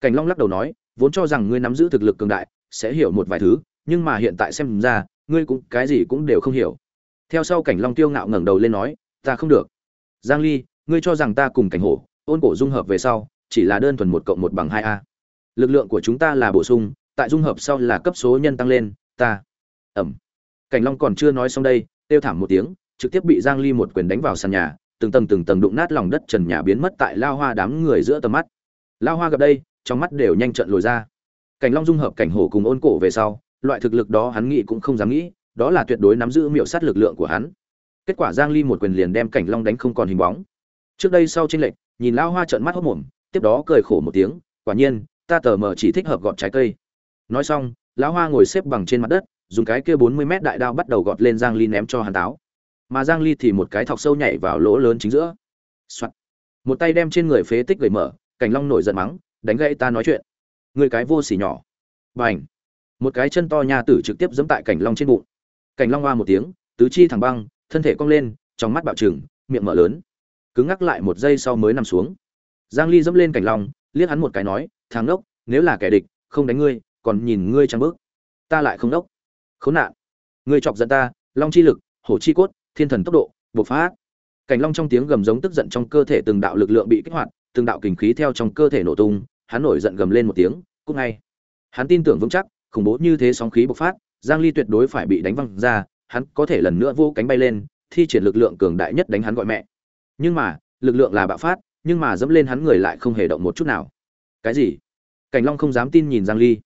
Cảnh long lắc đầu nói, vốn cho rằng ngươi nắm giữ thực lực cường đại, sẽ hiểu một vài thứ, nhưng mà hiện tại xem ra, ngươi cũng cái gì cũng đều không hiểu. Theo sau cảnh long tiêu ngạo ngẩng đầu lên nói, ta không được. Giang ly ngươi cho rằng ta cùng cảnh hổ, ôn cổ dung hợp về sau, chỉ là đơn thuần một cộng một bằng hai a. Lực lượng của chúng ta là bổ sung, tại dung hợp sau là cấp số nhân tăng lên, ta. Ẩm. Cảnh long còn chưa nói xong đây tiêu thảm một tiếng, trực tiếp bị giang ly một quyền đánh vào sàn nhà, từng tầng từng tầng đụng nát lòng đất trần nhà biến mất tại lao hoa đám người giữa tầm mắt. Lao hoa gặp đây, trong mắt đều nhanh trận lồi ra. Cảnh long dung hợp cảnh hổ cùng ôn cổ về sau, loại thực lực đó hắn nghĩ cũng không dám nghĩ, đó là tuyệt đối nắm giữ miệu sát lực lượng của hắn. Kết quả giang ly một quyền liền đem cảnh long đánh không còn hình bóng trước đây sau tranh lệch, nhìn lao hoa trợn mắt hốt mồm, tiếp đó cười khổ một tiếng, quả nhiên, ta tờ mờ chỉ thích hợp gọt trái cây. Nói xong lão hoa ngồi xếp bằng trên mặt đất, dùng cái kia 40 mét đại đao bắt đầu gọt lên giang ly ném cho hắn táo. Mà giang ly thì một cái thọc sâu nhảy vào lỗ lớn chính giữa. Soạn. một tay đem trên người phế tích gửi mở cảnh long nổi giận mắng, đánh gãy ta nói chuyện. Người cái vô sỉ nhỏ. Bành. Một cái chân to nha tử trực tiếp giẫm tại cảnh long trên bụng. Cảnh long hoa một tiếng, tứ chi thẳng băng, thân thể cong lên, trong mắt bạo trừng, miệng mở lớn cứng ngắc lại một giây sau mới nằm xuống. Giang ly dẫm lên cảnh long liếc hắn một cái nói, thằng đốc nếu là kẻ địch, không đánh ngươi, còn nhìn ngươi trăng bước. Ta lại không đốc. Khốn nạn. Ngươi chọc giận ta, long chi lực, hổ chi cốt, thiên thần tốc độ, bộc phát. Cảnh long trong tiếng gầm giống tức giận trong cơ thể từng đạo lực lượng bị kích hoạt, từng đạo kình khí theo trong cơ thể nổ tung, hắn nổi giận gầm lên một tiếng, cút ngay. Hắn tin tưởng vững chắc, khủng bố như thế sóng khí bộc phát, giang ly tuyệt đối phải bị đánh văng ra, hắn có thể lần nữa vô cánh bay lên, thi triển lực lượng cường đại nhất đánh hắn gọi mẹ nhưng mà, lực lượng là bạo phát, nhưng mà dẫm lên hắn người lại không hề động một chút nào. Cái gì? Cảnh long không dám tin nhìn giang ly.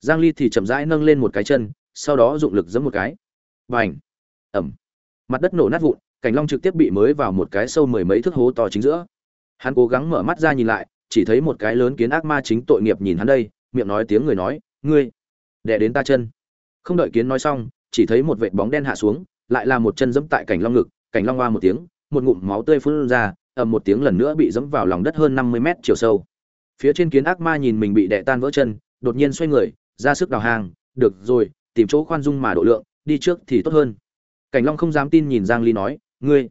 Giang ly thì chậm rãi nâng lên một cái chân, sau đó dụng lực giẫm một cái. Bành! Ẩm! Mặt đất nổ nát vụn, cảnh long trực tiếp bị mới vào một cái sâu mười mấy thước hố to chính giữa. Hắn cố gắng mở mắt ra nhìn lại, chỉ thấy một cái lớn kiến ác ma chính tội nghiệp nhìn hắn đây, miệng nói tiếng người nói, ngươi, đè đến ta chân. Không đợi kiến nói xong, chỉ thấy một vệt bóng đen hạ xuống, lại là một chân dẫm tại cảnh long ngực, cảnh long hoa một tiếng một ngụm máu tươi phun ra, ầm một tiếng lần nữa bị dẫm vào lòng đất hơn 50 mét chiều sâu. Phía trên kiến ác ma nhìn mình bị đè tan vỡ chân, đột nhiên xoay người, ra sức đào hàng, được rồi, tìm chỗ khoan dung mà độ lượng, đi trước thì tốt hơn. Cảnh long không dám tin nhìn giang ly nói, ngươi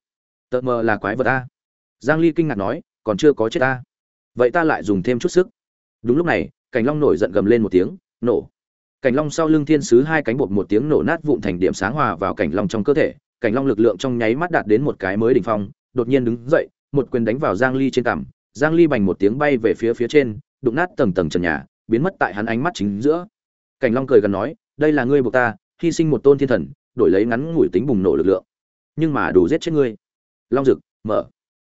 tợ mờ là quái vật a. Giang ly kinh ngạc nói, còn chưa có chết ta vậy ta lại dùng thêm chút sức. Đúng lúc này, cảnh long nổi giận gầm lên một tiếng, nổ. Cảnh long sau lưng thiên sứ hai cánh bột một tiếng nổ nát vụn thành điểm sáng hòa vào cảnh long trong cơ thể cảnh long lực lượng trong nháy mắt đạt đến một cái mới đỉnh phong, đột nhiên đứng dậy, một quyền đánh vào giang ly trên cằm, giang ly bành một tiếng bay về phía phía trên, đụng nát tầng tầng trần nhà, biến mất tại hắn ánh mắt chính giữa. Cảnh long cười gần nói, đây là ngươi buộc ta, hy sinh một tôn thiên thần, đổi lấy ngắn ngủi tính bùng nổ lực lượng. Nhưng mà đủ giết chết ngươi. Long rực mở.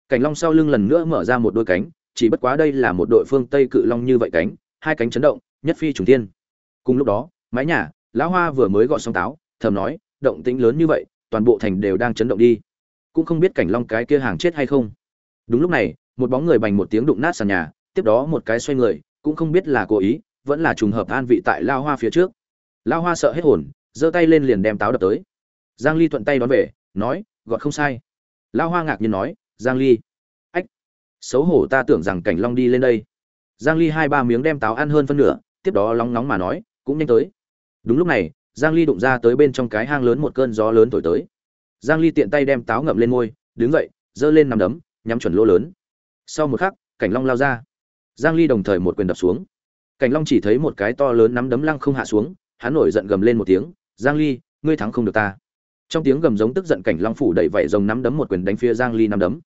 Cảnh long sau lưng lần nữa mở ra một đôi cánh, chỉ bất quá đây là một đội phương tây cự long như vậy cánh, hai cánh chấn động, nhất phi trùng thiên. Cùng lúc đó, mái nhà, lão hoa vừa mới gọi xong táo, thầm nói, động tĩnh lớn như vậy toàn bộ thành đều đang chấn động đi. Cũng không biết cảnh long cái kia hàng chết hay không. Đúng lúc này, một bóng người bành một tiếng đụng nát sàn nhà, tiếp đó một cái xoay người, cũng không biết là cố ý, vẫn là trùng hợp an vị tại lao hoa phía trước. Lao hoa sợ hết hồn, giơ tay lên liền đem táo đập tới. Giang ly thuận tay đón về, nói gọi không sai. Lao hoa ngạc nhiên nói, giang ly. Ách, xấu hổ ta tưởng rằng cảnh long đi lên đây. Giang ly hai ba miếng đem táo ăn hơn phân nửa, tiếp đó lóng nóng mà nói, cũng nhanh tới. Đúng lúc này giang ly đụng ra tới bên trong cái hang lớn một cơn gió lớn thổi tới. Giang ly tiện tay đem táo ngậm lên môi, đứng dậy, giơ lên nằm đấm, nhắm chuẩn lỗ lớn. Sau một khắc, cảnh long lao ra. Giang ly đồng thời một quyền đập xuống. Cảnh long chỉ thấy một cái to lớn nắm đấm lăng không hạ xuống, hắn nổi giận gầm lên một tiếng, giang ly, ngươi thắng không được ta. Trong tiếng gầm giống tức giận cảnh long phủ đẩy vảy rồng nắm đấm một quyền đánh phía giang ly nắm đấm.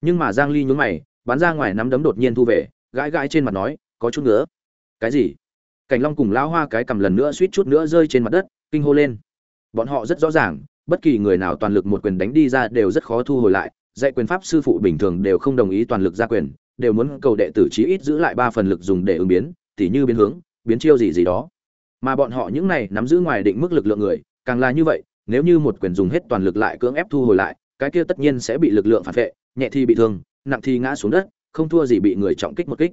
Nhưng mà giang ly nhún mày, bắn ra ngoài nắm đấm đột nhiên thu về, gãi gãi trên mặt nói, có chút nữa. Cái gì? Cảnh long cùng lão hoa cái cầm lần nữa suýt chút nữa rơi trên mặt đất, kinh hô lên. Bọn họ rất rõ ràng, bất kỳ người nào toàn lực một quyền đánh đi ra đều rất khó thu hồi lại, dạy quyền pháp sư phụ bình thường đều không đồng ý toàn lực ra quyền, đều muốn cầu đệ tử chí ít giữ lại ba phần lực dùng để ứng biến, tỉ như biến hướng, biến chiêu gì gì đó. Mà bọn họ những này nắm giữ ngoài định mức lực lượng người, càng là như vậy, nếu như một quyền dùng hết toàn lực lại cưỡng ép thu hồi lại, cái kia tất nhiên sẽ bị lực lượng phản vệ, nhẹ thì bị thương, nặng thì ngã xuống đất, không thua gì bị người trọng kích một kích.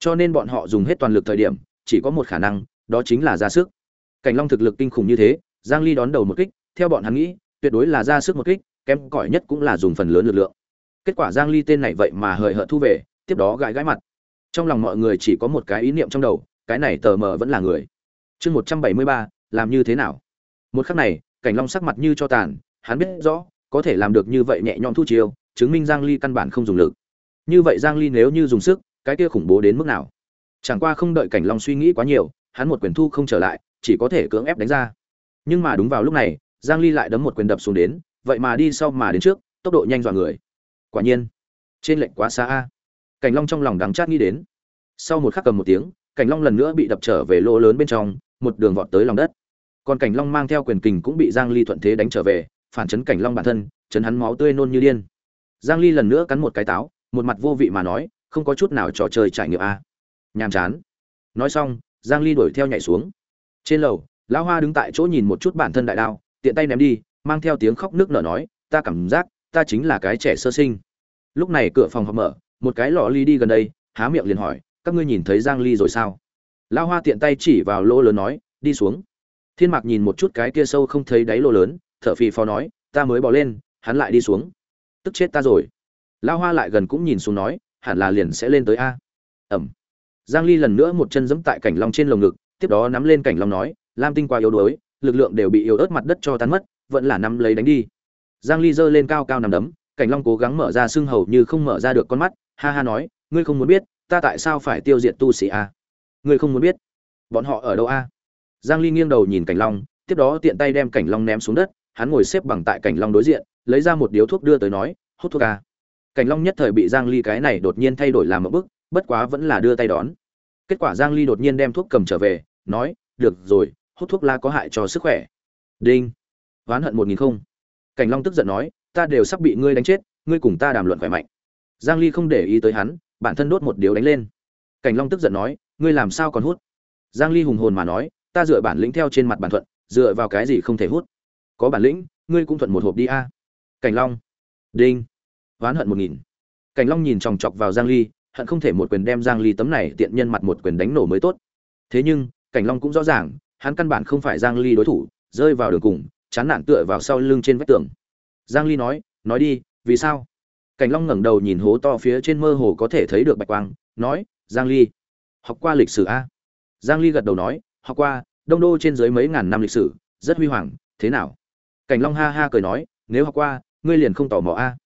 Cho nên bọn họ dùng hết toàn lực thời điểm chỉ có một khả năng đó chính là ra sức. Cảnh long thực lực kinh khủng như thế giang ly đón đầu một kích theo bọn hắn nghĩ tuyệt đối là ra sức một kích kém cỏi nhất cũng là dùng phần lớn lực lượng. Kết quả giang ly tên này vậy mà hời hợt thu về tiếp đó gãi gãi mặt. Trong lòng mọi người chỉ có một cái ý niệm trong đầu cái này tờ mờ vẫn là người. Chương 173, làm như thế nào? Một khắc này cảnh long sắc mặt như cho tàn hắn biết rõ có thể làm được như vậy nhẹ nhõm thu chiêu chứng minh giang ly căn bản không dùng lực. Như vậy giang ly nếu như dùng sức cái kia khủng bố đến mức nào? Chẳng qua không đợi cảnh long suy nghĩ quá nhiều, hắn một quyền thu không trở lại, chỉ có thể cưỡng ép đánh ra. Nhưng mà đúng vào lúc này, giang ly lại đấm một quyền đập xuống đến, vậy mà đi sau mà đến trước, tốc độ nhanh dọa người. Quả nhiên, trên lệnh quá xa a. Cảnh long trong lòng đắng chát nghĩ đến. Sau một khắc cầm một tiếng, cảnh long lần nữa bị đập trở về lỗ lớn bên trong, một đường vọt tới lòng đất. Còn cảnh long mang theo quyền kình cũng bị giang ly thuận thế đánh trở về, phản chấn cảnh long bản thân, chấn hắn máu tươi nôn như điên. Giang ly lần nữa cắn một cái táo, một mặt vô vị mà nói, không có chút nào trò chơi trải nghiệm a nhàm chán. Nói xong, giang ly đuổi theo nhảy xuống. Trên lầu, lão hoa đứng tại chỗ nhìn một chút bản thân đại đao, tiện tay ném đi, mang theo tiếng khóc nước nở nói, ta cảm giác, ta chính là cái trẻ sơ sinh. Lúc này cửa phòng họp mở, một cái lọ ly đi gần đây, há miệng liền hỏi, các ngươi nhìn thấy giang ly rồi sao? Lão hoa tiện tay chỉ vào lỗ lớn nói, đi xuống. Thiên mạc nhìn một chút cái kia sâu không thấy đáy lỗ lớn, thở phì phò nói, ta mới bỏ lên, hắn lại đi xuống. Tức chết ta rồi. Lão hoa lại gần cũng nhìn xuống nói, hẳn là liền sẽ lên tới a. Ẩm giang ly lần nữa một chân giẫm tại cảnh long trên lồng ngực, tiếp đó nắm lên cảnh long nói, lam tinh quá yếu đuối, lực lượng đều bị yếu ớt mặt đất cho tan mất, vẫn là nắm lấy đánh đi. Giang ly giơ lên cao cao nằm đấm, cảnh long cố gắng mở ra xương hầu như không mở ra được con mắt, ha ha nói, ngươi không muốn biết, ta tại sao phải tiêu diệt tu sĩ a? Ngươi không muốn biết, bọn họ ở đâu a? Giang ly nghiêng đầu nhìn cảnh long, tiếp đó tiện tay đem cảnh long ném xuống đất, hắn ngồi xếp bằng tại cảnh long đối diện, lấy ra một điếu thuốc đưa tới nói, hút thuốc a. Cảnh long nhất thời bị giang ly cái này đột nhiên thay đổi làm một bức bất quá vẫn là đưa tay đón. Kết quả giang ly đột nhiên đem thuốc cầm trở về, nói, được rồi, hút thuốc lá có hại cho sức khỏe. Đinh. Oán hận một nghìn không. Cảnh long tức giận nói, ta đều sắp bị ngươi đánh chết, ngươi cùng ta đàm luận khỏe mạnh. Giang ly không để ý tới hắn, bản thân đốt một điếu đánh lên. Cảnh long tức giận nói, ngươi làm sao còn hút? Giang ly hùng hồn mà nói, ta dựa bản lĩnh theo trên mặt bản thuận, dựa vào cái gì không thể hút? Có bản lĩnh, ngươi cũng thuận một hộp đi a. Cảnh long. Đinh. Oán hận một nghìn. Cảnh long nhìn chòng chọc vào giang ly hận không thể một quyền đem giang ly tấm này tiện nhân mặt một quyền đánh nổ mới tốt. Thế nhưng, cảnh long cũng rõ ràng, hắn căn bản không phải giang ly đối thủ, rơi vào đường cùng, chán nản tựa vào sau lưng trên vách tường. Giang ly nói nói đi, vì sao? Cảnh long ngẩng đầu nhìn hố to phía trên mơ hồ có thể thấy được bạch quang, nói, giang ly, học qua lịch sử a? Giang ly gật đầu nói, học qua, đông đô trên dưới mấy ngàn năm lịch sử, rất huy hoàng, thế nào? Cảnh long ha ha cười nói, nếu học qua, ngươi liền không tò mò a.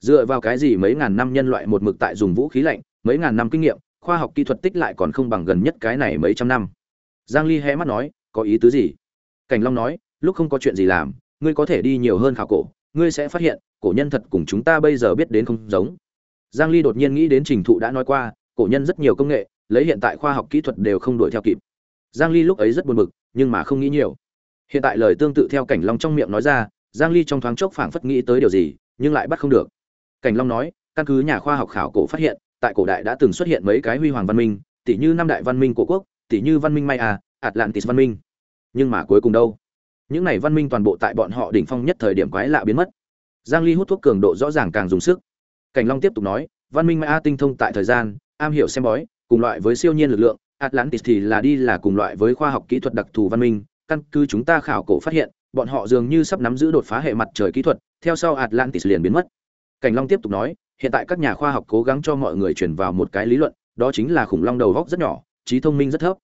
Dựa vào cái gì mấy ngàn năm nhân loại một mực tại dùng vũ khí lạnh mấy ngàn năm kinh nghiệm, khoa học kỹ thuật tích lại còn không bằng gần nhất cái này mấy trăm năm. Giang ly hé mắt nói, có ý tứ gì? Cảnh long nói, lúc không có chuyện gì làm, ngươi có thể đi nhiều hơn khảo cổ, ngươi sẽ phát hiện, cổ nhân thật cùng chúng ta bây giờ biết đến không giống. Giang ly đột nhiên nghĩ đến trình thụ đã nói qua, cổ nhân rất nhiều công nghệ, lấy hiện tại khoa học kỹ thuật đều không đuổi theo kịp. Giang ly lúc ấy rất buồn bực, nhưng mà không nghĩ nhiều. Hiện tại lời tương tự theo cảnh long trong miệng nói ra, giang ly trong thoáng chốc phảng phất nghĩ tới điều gì, nhưng lại bắt không được. Cảnh long nói, căn cứ nhà khoa học khảo cổ phát hiện tại cổ đại đã từng xuất hiện mấy cái huy hoàng văn minh tỷ như năm đại văn minh của quốc tỷ như văn minh maya, atlantis văn minh. Nhưng mà cuối cùng đâu? Những này văn minh toàn bộ tại bọn họ đỉnh phong nhất thời điểm quái lạ biến mất. Giang ly hút thuốc cường độ rõ ràng càng dùng sức. Cảnh long tiếp tục nói, văn minh maya tinh thông tại thời gian, am hiểu xem bói, cùng loại với siêu nhiên lực lượng, atlantis thì là đi là cùng loại với khoa học kỹ thuật đặc thù văn minh. Căn cứ chúng ta khảo cổ phát hiện, bọn họ dường như sắp nắm giữ đột phá hệ mặt trời kỹ thuật, theo sau atlantis liền biến mất. Cảnh long tiếp tục nói hiện tại các nhà khoa học cố gắng cho mọi người truyền vào một cái lý luận, đó chính là khủng long đầu góc rất nhỏ, trí thông minh rất thấp.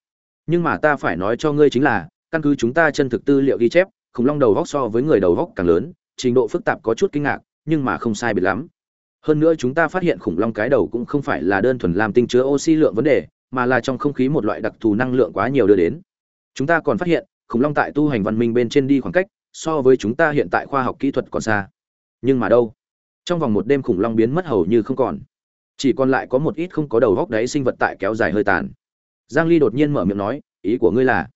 Nhưng mà ta phải nói cho ngươi chính là, căn cứ chúng ta chân thực tư liệu ghi chép, khủng long đầu góc so với người đầu góc càng lớn, trình độ phức tạp có chút kinh ngạc, nhưng mà không sai biệt lắm. Hơn nữa chúng ta phát hiện khủng long cái đầu cũng không phải là đơn thuần làm tinh chứa oxy lượng vấn đề, mà là trong không khí một loại đặc thù năng lượng quá nhiều đưa đến. Chúng ta còn phát hiện, khủng long tại tu hành văn minh bên trên đi khoảng cách, so với chúng ta hiện tại khoa học kỹ thuật còn xa. Nhưng mà đâu? Trong vòng một đêm khủng long biến mất hầu như không còn. Chỉ còn lại có một ít không có đầu góc đáy sinh vật tại kéo dài hơi tàn. Giang ly đột nhiên mở miệng nói, ý của ngươi là?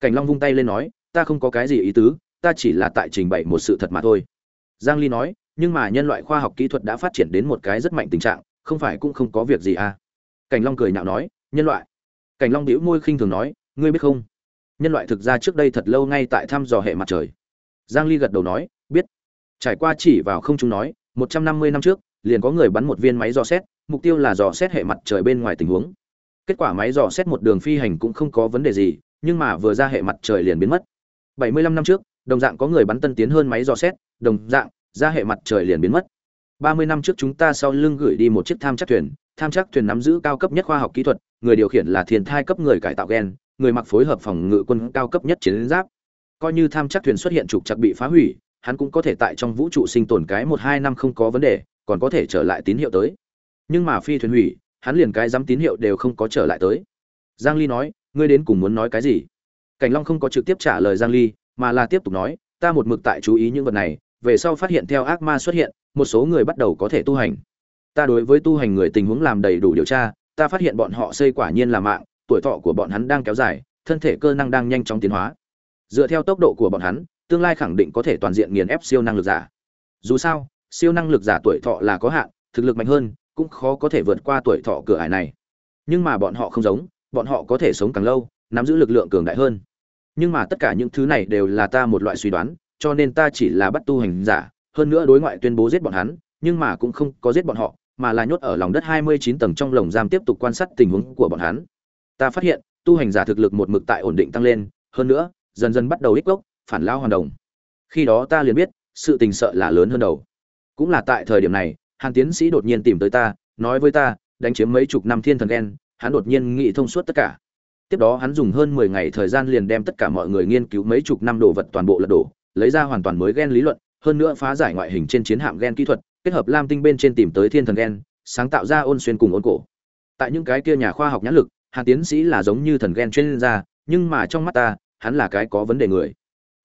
Cảnh long vung tay lên nói, ta không có cái gì ý tứ, ta chỉ là tại trình bày một sự thật mà thôi. Giang ly nói, nhưng mà nhân loại khoa học kỹ thuật đã phát triển đến một cái rất mạnh tình trạng, không phải cũng không có việc gì à? Cảnh long cười nhạo nói, nhân loại? Cảnh long bĩu môi khinh thường nói, ngươi biết không? Nhân loại thực ra trước đây thật lâu ngay tại thăm dò hệ mặt trời. Giang ly gật đầu nói, biết. Trải qua chỉ vào không chúng nói 150 năm trước, liền có người bắn một viên máy dò xét, mục tiêu là dò xét hệ mặt trời bên ngoài tình huống. Kết quả máy dò xét một đường phi hành cũng không có vấn đề gì, nhưng mà vừa ra hệ mặt trời liền biến mất. 75 năm trước, đồng dạng có người bắn tân tiến hơn máy dò xét, đồng dạng, ra hệ mặt trời liền biến mất. 30 năm trước chúng ta sau lưng gửi đi một chiếc tham chắc thuyền, tham chắc thuyền nắm giữ cao cấp nhất khoa học kỹ thuật, người điều khiển là thiên thai cấp người cải tạo gen, người mặc phối hợp phòng ngự quân cao cấp nhất chiến giáp. Coi như tham chắc thuyền xuất hiện trục chặt bị phá hủy hắn cũng có thể tại trong vũ trụ sinh tồn cái một hai năm không có vấn đề, còn có thể trở lại tín hiệu tới. Nhưng mà phi thuyền hủy, hắn liền cái dám tín hiệu đều không có trở lại tới. Giang ly nói, ngươi đến cùng muốn nói cái gì? Cảnh long không có trực tiếp trả lời giang ly, mà là tiếp tục nói, ta một mực tại chú ý những vật này, về sau phát hiện theo ác ma xuất hiện, một số người bắt đầu có thể tu hành. Ta đối với tu hành người tình huống làm đầy đủ điều tra, ta phát hiện bọn họ xây quả nhiên là mạng, tuổi thọ của bọn hắn đang kéo dài, thân thể cơ năng đang nhanh chóng tiến hóa. Dựa theo tốc độ của bọn hắn tương lai khẳng định có thể toàn diện nghiền ép siêu năng lực giả. Dù sao, siêu năng lực giả tuổi thọ là có hạn, thực lực mạnh hơn, cũng khó có thể vượt qua tuổi thọ cửa ải này. Nhưng mà bọn họ không giống, bọn họ có thể sống càng lâu, nắm giữ lực lượng cường đại hơn. Nhưng mà tất cả những thứ này đều là ta một loại suy đoán, cho nên ta chỉ là bắt tu hành giả, hơn nữa đối ngoại tuyên bố giết bọn hắn, nhưng mà cũng không có giết bọn họ, mà là nhốt ở lòng đất 29 tầng trong lồng giam tiếp tục quan sát tình huống của bọn hắn. Ta phát hiện, tu hành giả thực lực một mực tại ổn định tăng lên, hơn nữa, dần dần bắt đầu ích gốc phản lao hoàn đồng. Khi đó ta liền biết, sự tình sợ là lớn hơn đầu. Cũng là tại thời điểm này, hàn tiến sĩ đột nhiên tìm tới ta, nói với ta, đánh chiếm mấy chục năm thiên thần đen hắn đột nhiên nghĩ thông suốt tất cả. Tiếp đó hắn dùng hơn mười ngày thời gian liền đem tất cả mọi người nghiên cứu mấy chục năm đồ vật toàn bộ lật đổ, lấy ra hoàn toàn mới gen lý luận, hơn nữa phá giải ngoại hình trên chiến hạm gen kỹ thuật, kết hợp lam tinh bên trên tìm tới thiên thần gen, sáng tạo ra ôn xuyên cùng ôn cổ. Tại những cái kia nhà khoa học nhãn lực, hàn tiến sĩ là giống như thần gen chuyên gia, nhưng mà trong mắt ta, hắn là cái có vấn đề người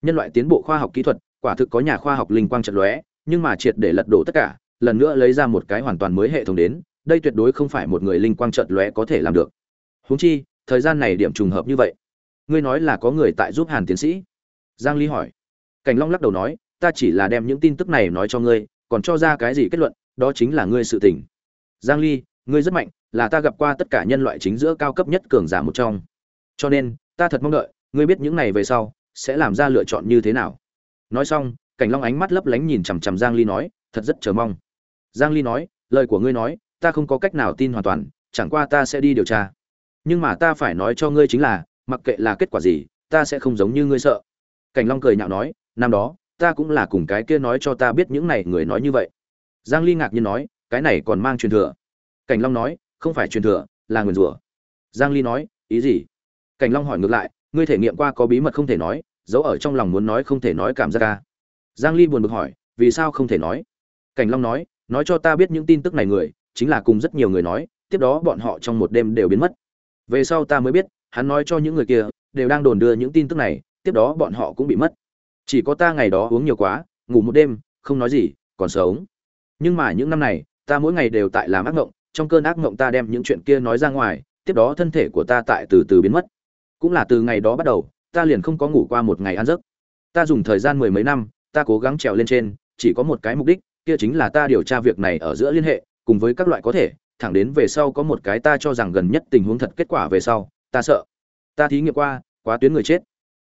nhân loại tiến bộ khoa học kỹ thuật, quả thực có nhà khoa học linh quang trận lóe, nhưng mà triệt để lật đổ tất cả, lần nữa lấy ra một cái hoàn toàn mới hệ thống đến, đây tuyệt đối không phải một người linh quang trận lóe có thể làm được. Huống chi, thời gian này điểm trùng hợp như vậy. Ngươi nói là có người tại giúp hàn tiến sĩ? Giang ly hỏi. Cảnh long lắc đầu nói, ta chỉ là đem những tin tức này nói cho ngươi, còn cho ra cái gì kết luận, đó chính là ngươi sự tình. Giang ly, ngươi rất mạnh, là ta gặp qua tất cả nhân loại chính giữa cao cấp nhất cường giả một trong. Cho nên, ta thật mong đợi, ngươi biết những này về sau sẽ làm ra lựa chọn như thế nào? Nói xong, cảnh long ánh mắt lấp lánh nhìn chằm chằm giang ly nói, thật rất chờ mong. Giang ly nói, lời của ngươi nói, ta không có cách nào tin hoàn toàn, chẳng qua ta sẽ đi điều tra. Nhưng mà ta phải nói cho ngươi chính là, mặc kệ là kết quả gì, ta sẽ không giống như ngươi sợ. Cảnh long cười nhạo nói, năm đó, ta cũng là cùng cái kia nói cho ta biết những này người nói như vậy. Giang ly ngạc nhiên nói, cái này còn mang truyền thừa. Cảnh long nói, không phải truyền thừa, là nguyền rủa. Giang ly nói, ý gì? Cảnh long hỏi ngược lại, ngươi thể nghiệm qua có bí mật không thể nói giấu ở trong lòng muốn nói không thể nói cảm giác ca. Giang ly buồn bực hỏi, vì sao không thể nói? Cảnh long nói nói cho ta biết những tin tức này người, chính là cùng rất nhiều người nói, tiếp đó bọn họ trong một đêm đều biến mất. Về sau ta mới biết, hắn nói cho những người kia, đều đang đồn đưa những tin tức này, tiếp đó bọn họ cũng bị mất. Chỉ có ta ngày đó uống nhiều quá, ngủ một đêm, không nói gì, còn sống. Nhưng mà những năm này, ta mỗi ngày đều tại làm ác mộng, trong cơn ác mộng ta đem những chuyện kia nói ra ngoài, tiếp đó thân thể của ta tại từ từ biến mất. Cũng là từ ngày đó bắt đầu ta liền không có ngủ qua một ngày ăn giấc. Ta dùng thời gian mười mấy năm, ta cố gắng trèo lên trên, chỉ có một cái mục đích, kia chính là ta điều tra việc này ở giữa liên hệ, cùng với các loại có thể, thẳng đến về sau có một cái ta cho rằng gần nhất tình huống thật kết quả về sau, ta sợ. Ta thí nghiệm qua, quá tuyến người chết.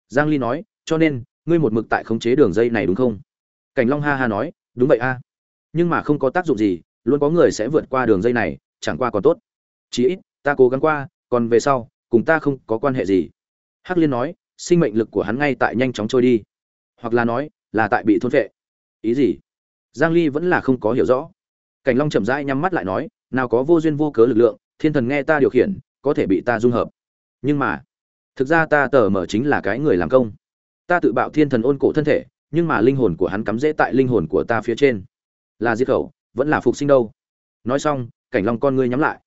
Giang ly nói, cho nên, ngươi một mực tại khống chế đường dây này đúng không? Cảnh long ha ha nói, đúng vậy a. Nhưng mà không có tác dụng gì, luôn có người sẽ vượt qua đường dây này, chẳng qua còn tốt. Chí ít, ta cố gắng qua, còn về sau, cùng ta không có quan hệ gì. Hắc liên nói sinh mệnh lực của hắn ngay tại nhanh chóng trôi đi. Hoặc là nói, là tại bị thôn phệ. Ý gì? Giang ly vẫn là không có hiểu rõ. Cảnh long chậm rãi nhắm mắt lại nói, nào có vô duyên vô cớ lực lượng, thiên thần nghe ta điều khiển, có thể bị ta dung hợp. Nhưng mà, thực ra ta tờ mở chính là cái người làm công. Ta tự bạo thiên thần ôn cổ thân thể, nhưng mà linh hồn của hắn cắm rễ tại linh hồn của ta phía trên. Là diệt khẩu, vẫn là phục sinh đâu. Nói xong, cảnh long con ngươi nhắm lại.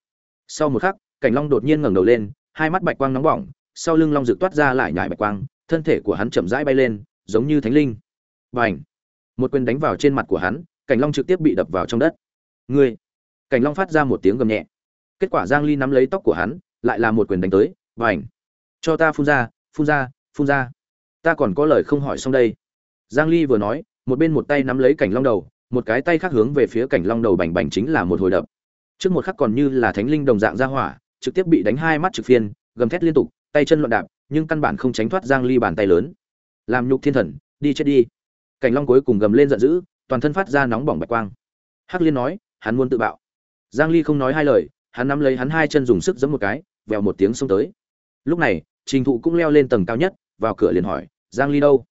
Sau một khắc, cảnh long đột nhiên ngẩng đầu lên, hai mắt bạch quang nóng bỏng sau lưng long rực toát ra lại nhải bạch quang, thân thể của hắn chậm rãi bay lên, giống như thánh linh. Bành! Một quyền đánh vào trên mặt của hắn, cảnh long trực tiếp bị đập vào trong đất. Ngươi! Cảnh long phát ra một tiếng gầm nhẹ. Kết quả giang ly nắm lấy tóc của hắn, lại là một quyền đánh tới. Bành! Cho ta phun ra phun ra phun ra. Ta còn có lời không hỏi xong đây. Giang ly vừa nói, một bên một tay nắm lấy cảnh long đầu, một cái tay khác hướng về phía cảnh long đầu bành bành chính là một hồi đập. Trước một khắc còn như là thánh linh đồng dạng ra hỏa, trực tiếp bị đánh hai mắt trực phiên, gầm thét liên tục tay chân loạn đạp, nhưng căn bản không tránh thoát giang ly bàn tay lớn. Làm nhục thiên thần, đi chết đi. Cảnh long cuối cùng gầm lên giận dữ, toàn thân phát ra nóng bỏng bạch quang. Hắc liên nói, hắn muốn tự bạo. Giang ly không nói hai lời, hắn nắm lấy hắn hai chân dùng sức giẫm một cái, vèo một tiếng xông tới. Lúc này, trình thụ cũng leo lên tầng cao nhất, vào cửa liền hỏi, giang ly đâu?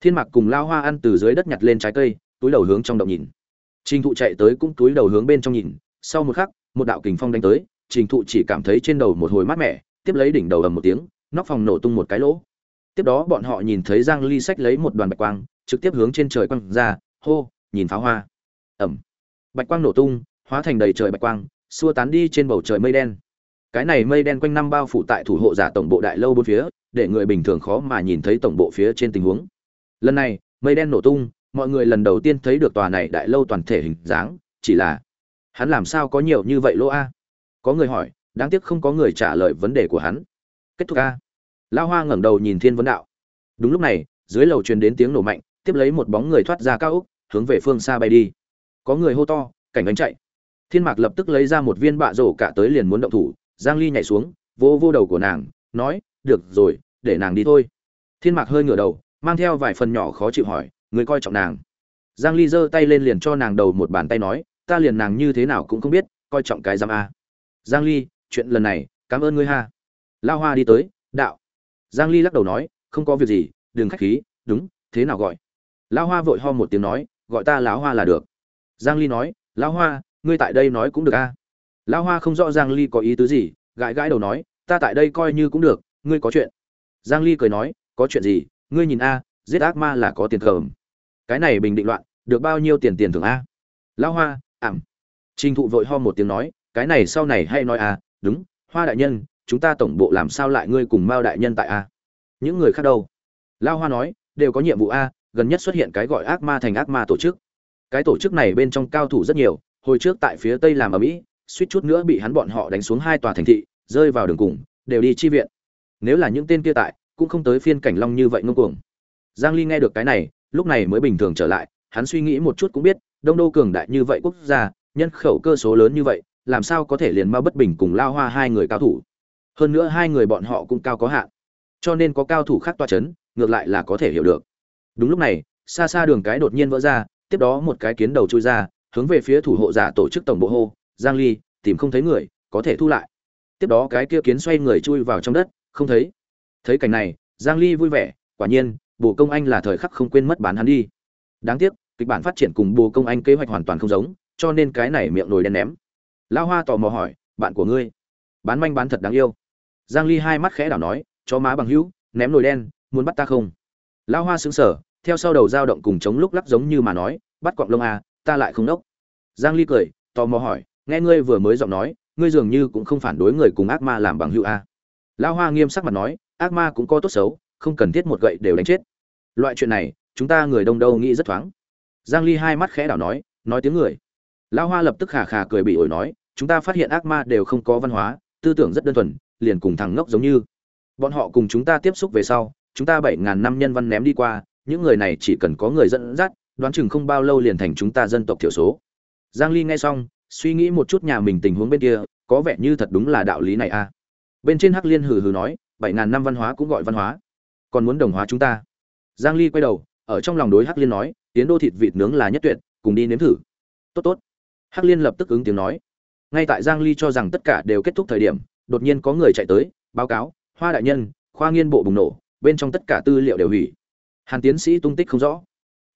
Thiên mạc cùng lao hoa ăn từ dưới đất nhặt lên trái cây, túi đầu hướng trong động nhìn. Trình thụ chạy tới cũng túi đầu hướng bên trong nhìn, sau một khắc, một đạo kình phong đánh tới, trình thụ chỉ cảm thấy trên đầu một hồi mát mẻ tiếp lấy đỉnh đầu ầm một tiếng nóc phòng nổ tung một cái lỗ. Tiếp đó bọn họ nhìn thấy giang ly sách lấy một đoàn bạch quang trực tiếp hướng trên trời quăng ra hô nhìn pháo hoa. Ầm, bạch quang nổ tung hóa thành đầy trời bạch quang xua tán đi trên bầu trời mây đen. Cái này mây đen quanh năm bao phủ tại thủ hộ giả tổng bộ đại lâu bốn phía để người bình thường khó mà nhìn thấy tổng bộ phía trên tình huống. Lần này mây đen nổ tung mọi người lần đầu tiên thấy được tòa này đại lâu toàn thể hình dáng chỉ là hắn làm sao có nhiều như vậy lỗ a? Có người hỏi đáng tiếc không có người trả lời vấn đề của hắn. Kết thúc a lao hoa ngẩng đầu nhìn thiên vấn đạo. Đúng lúc này, dưới lầu truyền đến tiếng nổ mạnh, tiếp lấy một bóng người thoát ra cao úc hướng về phương xa bay đi. Có người hô to, cảnh đánh chạy. Thiên mạc lập tức lấy ra một viên bạ rổ cả tới liền muốn động thủ, giang ly nhảy xuống vô vô đầu của nàng, nói, được rồi, để nàng đi thôi. Thiên mạc hơi ngửa đầu, mang theo vài phần nhỏ khó chịu hỏi, người coi trọng nàng? Giang ly giơ tay lên liền cho nàng đầu một bàn tay nói, ta liền nàng như thế nào cũng không biết, coi trọng cái giam a. Giang ly chuyện lần này, cảm ơn ngươi ha. Lao hoa đi tới, đạo. Giang ly lắc đầu nói, không có việc gì, đừng khách khí, đúng, thế nào gọi? Lao hoa vội ho một tiếng nói, gọi ta lão hoa là được. Giang ly nói, lão hoa, ngươi tại đây nói cũng được a. Lão hoa không rõ giang ly có ý tứ gì, gãi gãi đầu nói, ta tại đây coi như cũng được, ngươi có chuyện. Giang ly cười nói, có chuyện gì, ngươi nhìn a, giết ác ma là có tiền thưởng cái này bình định loạn, được bao nhiêu tiền tiền thưởng a? Lão hoa, ảm. Trình thụ vội ho một tiếng nói, cái này sau này hay nói a đúng, hoa đại nhân, chúng ta tổng bộ làm sao lại ngươi cùng mao đại nhân tại a? Những người khác đâu? Lao hoa nói, đều có nhiệm vụ a, gần nhất xuất hiện cái gọi ác ma thành ác ma tổ chức. Cái tổ chức này bên trong cao thủ rất nhiều, hồi trước tại phía tây làm ở mỹ, suýt chút nữa bị hắn bọn họ đánh xuống hai tòa thành thị, rơi vào đường cùng, đều đi chi viện. Nếu là những tên kia tại, cũng không tới phiên cảnh long như vậy ngông cuồng. Giang ly nghe được cái này, lúc này mới bình thường trở lại, hắn suy nghĩ một chút cũng biết, đông đô cường đại như vậy quốc gia, nhân khẩu cơ số lớn như vậy làm sao có thể liền mau bất bình cùng lao hoa hai người cao thủ? Hơn nữa hai người bọn họ cũng cao có hạn, cho nên có cao thủ khác toa chấn, ngược lại là có thể hiểu được. Đúng lúc này, xa xa đường cái đột nhiên vỡ ra, tiếp đó một cái kiến đầu chui ra, hướng về phía thủ hộ giả tổ chức tổng bộ hô, giang ly, tìm không thấy người, có thể thu lại. Tiếp đó cái kia kiến xoay người chui vào trong đất, không thấy. Thấy cảnh này, giang ly vui vẻ, quả nhiên, bồ công anh là thời khắc không quên mất bán hắn đi. Đáng tiếc, kịch bản phát triển cùng bồ công anh kế hoạch hoàn toàn không giống, cho nên cái này miệng nồi đen ném lao hoa tò mò hỏi bạn của ngươi bán manh bán thật đáng yêu. Giang ly hai mắt khẽ đảo nói chó má bằng hữu ném nồi đen muốn bắt ta không? Lao hoa sững sờ theo sau đầu dao động cùng chống lúc lắc giống như mà nói bắt quặng lông à, ta lại không nốc. Giang ly cười tò mò hỏi nghe ngươi vừa mới giọng nói ngươi dường như cũng không phản đối người cùng ác ma làm bằng hữu à. lão hoa nghiêm sắc mặt nói ác ma cũng có tốt xấu không cần thiết một gậy đều đánh chết. Loại chuyện này chúng ta người đông đâu nghĩ rất thoáng. Giang ly hai mắt khẽ đảo nói nói tiếng người lão hoa lập tức khà khà cười bị ổi nói, chúng ta phát hiện ác ma đều không có văn hóa, tư tưởng rất đơn thuần, liền cùng thằng ngốc giống như. Bọn họ cùng chúng ta tiếp xúc về sau, chúng ta bảy ngàn năm nhân văn ném đi qua, những người này chỉ cần có người dẫn dắt, đoán chừng không bao lâu liền thành chúng ta dân tộc thiểu số. Giang ly nghe xong, suy nghĩ một chút nhà mình tình huống bên kia, có vẻ như thật đúng là đạo lý này a. À. bên trên hắc liên hừ hừ nói, bảy ngàn năm văn hóa cũng gọi văn hóa. Còn muốn đồng hóa chúng ta? Giang ly quay đầu, ở trong lòng đối hắc liên nói tiến đô thịt vịt nướng là nhất tuyệt, cùng đi nếm thử. Tốt tốt hắc liên lập tức ứng tiếng nói. Ngay tại giang ly cho rằng tất cả đều kết thúc thời điểm, đột nhiên có người chạy tới, báo cáo, hoa đại nhân, khoa nghiên bộ bùng nổ, bên trong tất cả tư liệu đều hủy. Hàn tiến sĩ tung tích không rõ.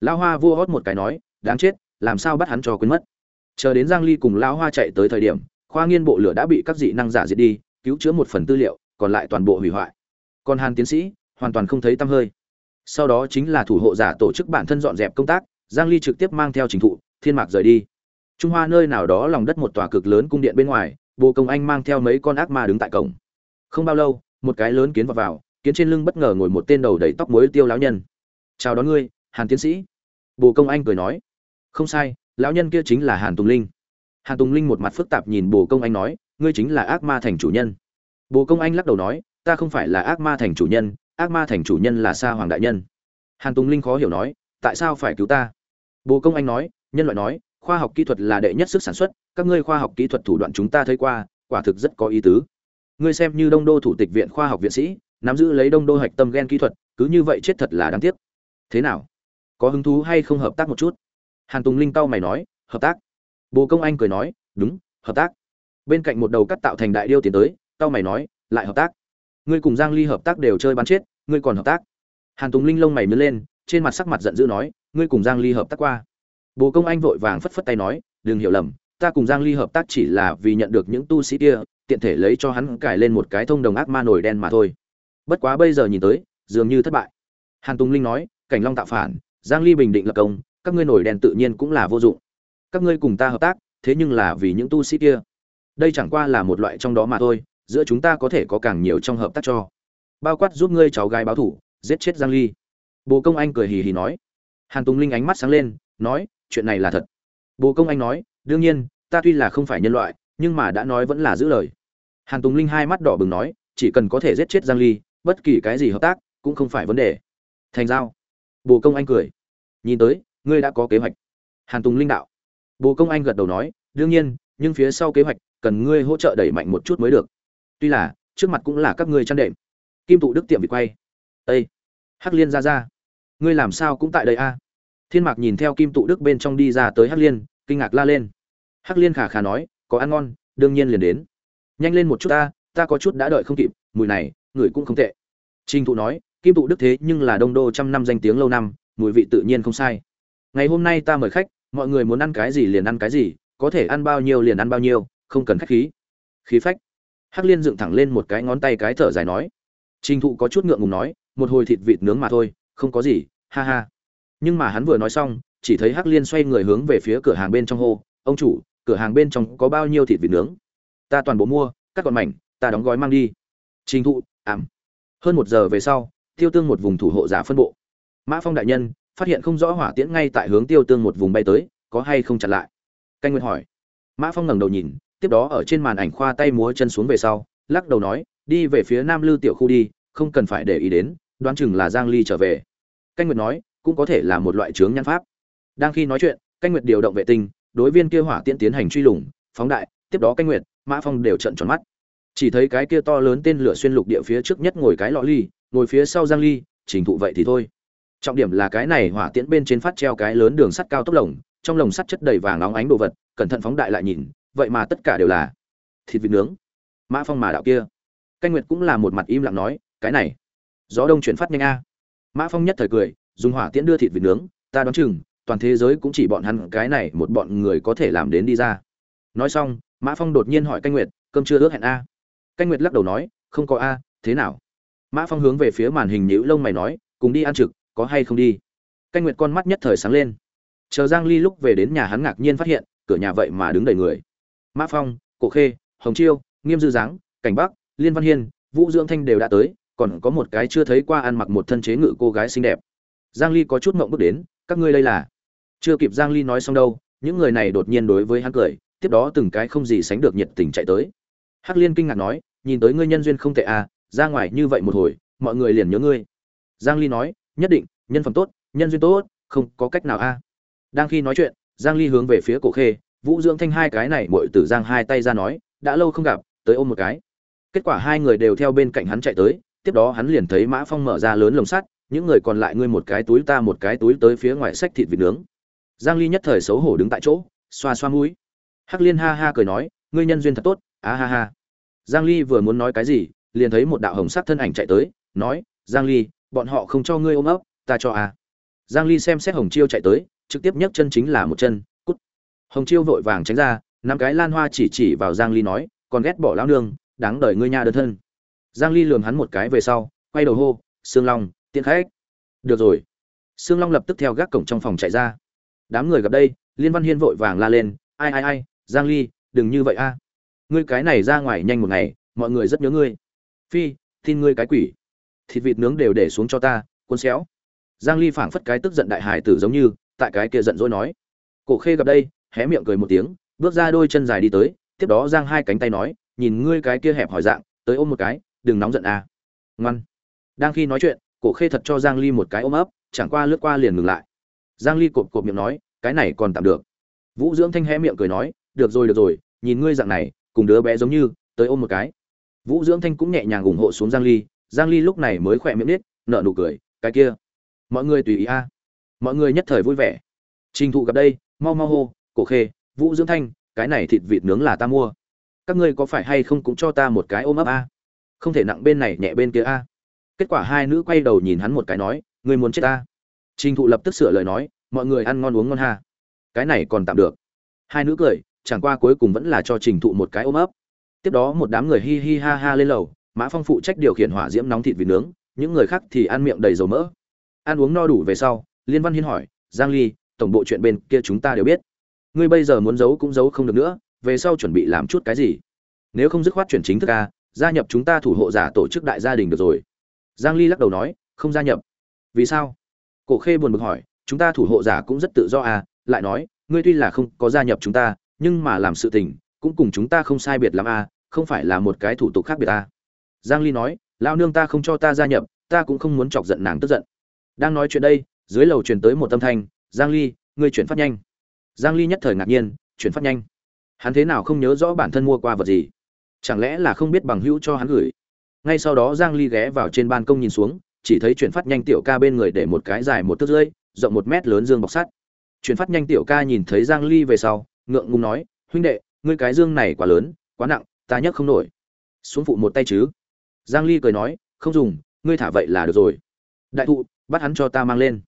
Lão hoa vua hót một cái nói, đáng chết, làm sao bắt hắn cho quên mất? Chờ đến giang ly cùng lão hoa chạy tới thời điểm, khoa nghiên bộ lửa đã bị các dị năng giả diệt đi, cứu chữa một phần tư liệu, còn lại toàn bộ hủy hoại. Còn hàn tiến sĩ, hoàn toàn không thấy tăm hơi. Sau đó chính là thủ hộ giả tổ chức bản thân dọn dẹp công tác, giang ly trực tiếp mang theo trình thụ, thiên mạc rời đi trung hoa nơi nào đó lòng đất một tòa cực lớn cung điện bên ngoài, bồ công anh mang theo mấy con ác ma đứng tại cổng. Không bao lâu, một cái lớn kiến vào vào, kiến trên lưng bất ngờ ngồi một tên đầu đầy tóc muối tiêu lão nhân. Chào đón ngươi, hàn tiến sĩ. Bồ công anh cười nói. Không sai, lão nhân kia chính là hàn tùng linh. Hàn tùng linh một mặt phức tạp nhìn bồ công anh nói, ngươi chính là ác ma thành chủ nhân. Bồ công anh lắc đầu nói, ta không phải là ác ma thành chủ nhân, ác ma thành chủ nhân là sa hoàng đại nhân. Hàn tùng linh khó hiểu nói, tại sao phải cứu ta? Bồ công anh nói, nhân loại nói khoa học kỹ thuật là đệ nhất sức sản xuất, các ngươi khoa học kỹ thuật thủ đoạn chúng ta thấy qua, quả thực rất có ý tứ. Ngươi xem như đông đô thủ tịch viện khoa học viện sĩ, nắm giữ lấy đông đô hạch tâm gen kỹ thuật, cứ như vậy chết thật là đáng tiếc. Thế nào? Có hứng thú hay không hợp tác một chút? Hàn tùng linh tao mày nói, hợp tác. Bồ công anh cười nói, đúng, hợp tác. Bên cạnh một đầu cắt tạo thành đại điêu tiến tới tao mày nói, lại hợp tác. Ngươi cùng giang ly hợp tác đều chơi bắn chết, ngươi còn hợp tác. Hàn tùng linh lông mày nhớ lên, trên mặt sắc mặt giận dữ nói, ngươi cùng giang ly hợp tác qua bồ công anh vội vàng phất phất tay nói, đừng hiểu lầm, ta cùng giang ly hợp tác chỉ là vì nhận được những tu sĩ kia, tiện thể lấy cho hắn cải lên một cái thông đồng ác ma nổi đen mà thôi. Bất quá bây giờ nhìn tới, dường như thất bại. Hàn tùng linh nói, cảnh long tạo phản, giang ly bình định lập công, các ngươi nổi đen tự nhiên cũng là vô dụng. Các ngươi cùng ta hợp tác, thế nhưng là vì những tu sĩ kia. Đây chẳng qua là một loại trong đó mà thôi, giữa chúng ta có thể có càng nhiều trong hợp tác cho. Bao quát giúp ngươi cháu gái báo thủ, giết chết giang ly. Bồ công anh cười hì hì nói. Hàn tùng linh ánh mắt sáng lên, nói chuyện này là thật. Bồ công anh nói, đương nhiên, ta tuy là không phải nhân loại, nhưng mà đã nói vẫn là giữ lời. Hàn tùng linh hai mắt đỏ bừng nói, chỉ cần có thể giết chết giang ly, bất kỳ cái gì hợp tác cũng không phải vấn đề. Thành giao. Bồ công anh cười. Nhìn tới, ngươi đã có kế hoạch. Hàn tùng linh đạo. Bồ công anh gật đầu nói, đương nhiên, nhưng phía sau kế hoạch cần ngươi hỗ trợ đẩy mạnh một chút mới được. Tuy là, trước mặt cũng là các ngươi chăn đệm. Kim tụ đức tiệm bị quay. Ây hắc liên ra ra, ngươi làm sao cũng tại đây a? Thiên mạc nhìn theo kim tụ đức bên trong đi ra tới hắc liên, kinh ngạc la lên. Hắc liên khả khả nói, có ăn ngon, đương nhiên liền đến. Nhanh lên một chút ta ta có chút đã đợi không kịp, mùi này, người cũng không tệ. Trinh thụ nói, kim tụ đức thế nhưng là đông đô trăm năm danh tiếng lâu năm, mùi vị tự nhiên không sai. Ngày hôm nay ta mời khách, mọi người muốn ăn cái gì liền ăn cái gì, có thể ăn bao nhiêu liền ăn bao nhiêu, không cần khách khí. Khí phách. Hắc liên dựng thẳng lên một cái ngón tay cái thở dài nói. Trinh thụ có chút ngượng ngùng nói, một hồi thịt vịt nướng mà thôi, không có gì, ha ha nhưng mà hắn vừa nói xong, chỉ thấy hắc liên xoay người hướng về phía cửa hàng bên trong hô, ông chủ, cửa hàng bên trong có bao nhiêu thịt vịt nướng? Ta toàn bộ mua, các con mảnh, ta đóng gói mang đi. Trình thụ, ảm. Hơn một giờ về sau, tiêu tương một vùng thủ hộ giả phân bộ. Mã phong đại nhân, phát hiện không rõ hỏa tiễn ngay tại hướng tiêu tương một vùng bay tới, có hay không chặn lại? Canh nguyên hỏi. Mã phong ngẩng đầu nhìn, tiếp đó ở trên màn ảnh khoa tay múa chân xuống về sau, lắc đầu nói, đi về phía nam lư tiểu khu đi, không cần phải để ý đến, đoán chừng là giang ly trở về. Canh nguyệt nói cũng có thể là một loại chướng nhãn pháp. Đang khi nói chuyện, canh nguyệt điều động vệ tinh, đối viên kia hỏa tiễn tiến hành truy lùng, phóng đại, tiếp đó canh nguyệt, mã phong đều trợn tròn mắt. Chỉ thấy cái kia to lớn tên lửa xuyên lục địa phía trước nhất ngồi cái lọ ly, ngồi phía sau giang ly trình thụ vậy thì thôi. Trọng điểm là cái này hỏa tiễn bên trên phát treo cái lớn đường sắt cao tốc lồng, trong lồng sắt chất đầy vàng óng ánh đồ vật, cẩn thận phóng đại lại nhìn, vậy mà tất cả đều là thịt vịt nướng. Mã phong mà đạo kia. Canh nguyệt cũng là một mặt im lặng nói, cái này, gió đông chuyển phát nhanh a. Mã phong nhất thời cười dùng hỏa tiễn đưa thịt vịt nướng, ta đoán chừng, toàn thế giới cũng chỉ bọn hắn cái này một bọn người có thể làm đến đi ra. Nói xong, mã phong đột nhiên hỏi canh nguyệt, cơm chưa ước hẹn a? Canh nguyệt lắc đầu nói, không có a, thế nào? Mã phong hướng về phía màn hình nhữ lông mày nói, cùng đi ăn trực, có hay không đi? Canh nguyệt con mắt nhất thời sáng lên. Chờ giang ly lúc về đến nhà hắn ngạc nhiên phát hiện, cửa nhà vậy mà đứng đầy người. Mã phong, cổ khê, hồng chiêu, nghiêm dư giáng, cảnh bắc, liên văn hiên, vũ dưỡng thanh đều đã tới, còn có một cái chưa thấy qua ăn mặc một thân chế ngự cô gái xinh đẹp giang ly có chút ngượng bước đến, các ngươi đây là? Chưa kịp giang ly nói xong đâu, những người này đột nhiên đối với hắn cười, tiếp đó từng cái không gì sánh được nhiệt tình chạy tới. Hắc liên kinh ngạc nói, nhìn tới ngươi nhân duyên không tệ à ra ngoài như vậy một hồi, mọi người liền nhớ ngươi. Giang ly nói, nhất định, nhân phẩm tốt, nhân duyên tốt, không có cách nào a đang khi nói chuyện, giang ly hướng về phía cổ khê, vũ dưỡng thanh hai cái này muội tử giang hai tay ra nói, đã lâu không gặp, tới ôm một cái. Kết quả hai người đều theo bên cạnh hắn chạy tới, tiếp đó hắn liền thấy mã phong mở ra lớn lồng sắt những người còn lại ngươi một cái túi ta một cái túi tới phía ngoài sách thịt vịt nướng. Giang ly nhất thời xấu hổ đứng tại chỗ, xoa xoa mũi. Hắc liên ha ha cười nói, ngươi nhân duyên thật tốt, á ha ha. Giang ly vừa muốn nói cái gì, liền thấy một đạo hồng sắc thân ảnh chạy tới, nói, giang ly, bọn họ không cho ngươi ôm ấp, ta cho à. Giang ly xem xét hồng chiêu chạy tới, trực tiếp nhấc chân chính là một chân, cút. Hồng chiêu vội vàng tránh ra năm cái lan hoa chỉ chỉ vào giang ly nói, còn ghét bỏ lão nương, đáng đời ngươi nha đơn thân. Giang ly lườm hắn một cái về sau, quay đầu hô, sương long tiện khách. Được rồi. Sương long lập tức theo gác cổng trong phòng chạy ra. Đám người gặp đây, liên văn hiên vội vàng la lên, ai ai ai, giang ly, đừng như vậy a. Ngươi cái này ra ngoài nhanh một ngày, mọi người rất nhớ ngươi. Phi, tin ngươi cái quỷ. Thịt vịt nướng đều để xuống cho ta, cuốn xéo. Giang ly phảng phất cái tức giận đại hải tử giống như, tại cái kia giận dỗi nói. Cổ khê gặp đây, hé miệng cười một tiếng, bước ra đôi chân dài đi tới, tiếp đó giang hai cánh tay nói, nhìn ngươi cái kia hẹp hỏi dạng, tới ôm một cái, đừng nóng giận à ngoan. Đang khi nói chuyện cổ khê thật cho giang ly một cái ôm ấp, chẳng qua lướt qua liền ngừng lại. Giang ly cộp cộp miệng nói, cái này còn tạm được. Vũ dưỡng thanh hé miệng cười nói, được rồi được rồi, nhìn ngươi dạng này, cùng đứa bé giống như, tới ôm một cái. Vũ dưỡng thanh cũng nhẹ nhàng ủng hộ xuống giang ly giang ly lúc này mới khỏe miệng nít nở nụ cười, cái kia, mọi người tùy ý a, mọi người nhất thời vui vẻ. Trình thụ gặp đây, mau mau hô, cổ khê, vũ dưỡng thanh, cái này thịt vịt nướng là ta mua. Các ngươi có phải hay không cũng cho ta một cái ôm ấp a? Không thể nặng bên này nhẹ bên kia a kết quả hai nữ quay đầu nhìn hắn một cái nói, ngươi muốn chết ta? Trình thụ lập tức sửa lời nói, mọi người ăn ngon uống ngon ha. Cái này còn tạm được. Hai nữ cười, chẳng qua cuối cùng vẫn là cho trình thụ một cái ôm ấp. Tiếp đó một đám người hi hi ha ha lên lầu, mã phong phụ trách điều khiển hỏa diễm nóng thịt vịt nướng, những người khác thì ăn miệng đầy dầu mỡ. Ăn uống no đủ về sau, liên văn hiên hỏi, giang ly, tổng bộ chuyện bên kia chúng ta đều biết. Ngươi bây giờ muốn giấu cũng giấu không được nữa, về sau chuẩn bị làm chút cái gì? Nếu không dứt khoát chuyển chính thức ca gia nhập chúng ta thủ hộ giả tổ chức đại gia đình được rồi giang ly lắc đầu nói, không gia nhập. Vì sao? Cổ khê buồn bực hỏi, chúng ta thủ hộ giả cũng rất tự do à? Lại nói, ngươi tuy là không có gia nhập chúng ta, nhưng mà làm sự tình, cũng cùng chúng ta không sai biệt lắm à không phải là một cái thủ tục khác biệt à? Giang ly nói lao nương ta không cho ta gia nhập, ta cũng không muốn chọc giận nàng tức giận. Đang nói chuyện đây, dưới lầu truyền tới một âm thanh, giang ly, ngươi chuyển phát nhanh. Giang ly nhất thời ngạc nhiên, chuyển phát nhanh? Hắn thế nào không nhớ rõ bản thân mua qua vật gì? Chẳng lẽ là không biết bằng hữu cho hắn gửi? Ngay sau đó giang ly ghé vào trên ban công nhìn xuống, chỉ thấy chuyển phát nhanh tiểu ca bên người để một cái dài một thước rưỡi, rộng một mét lớn dương bọc sắt. Chuyển phát nhanh tiểu ca nhìn thấy giang ly về sau, ngượng ngùng nói, huynh đệ, ngươi cái dương này quá lớn, quá nặng, ta nhấc không nổi. Xuống phụ một tay chứ. Giang ly cười nói, không dùng, ngươi thả vậy là được rồi. Đại thụ, bắt hắn cho ta mang lên.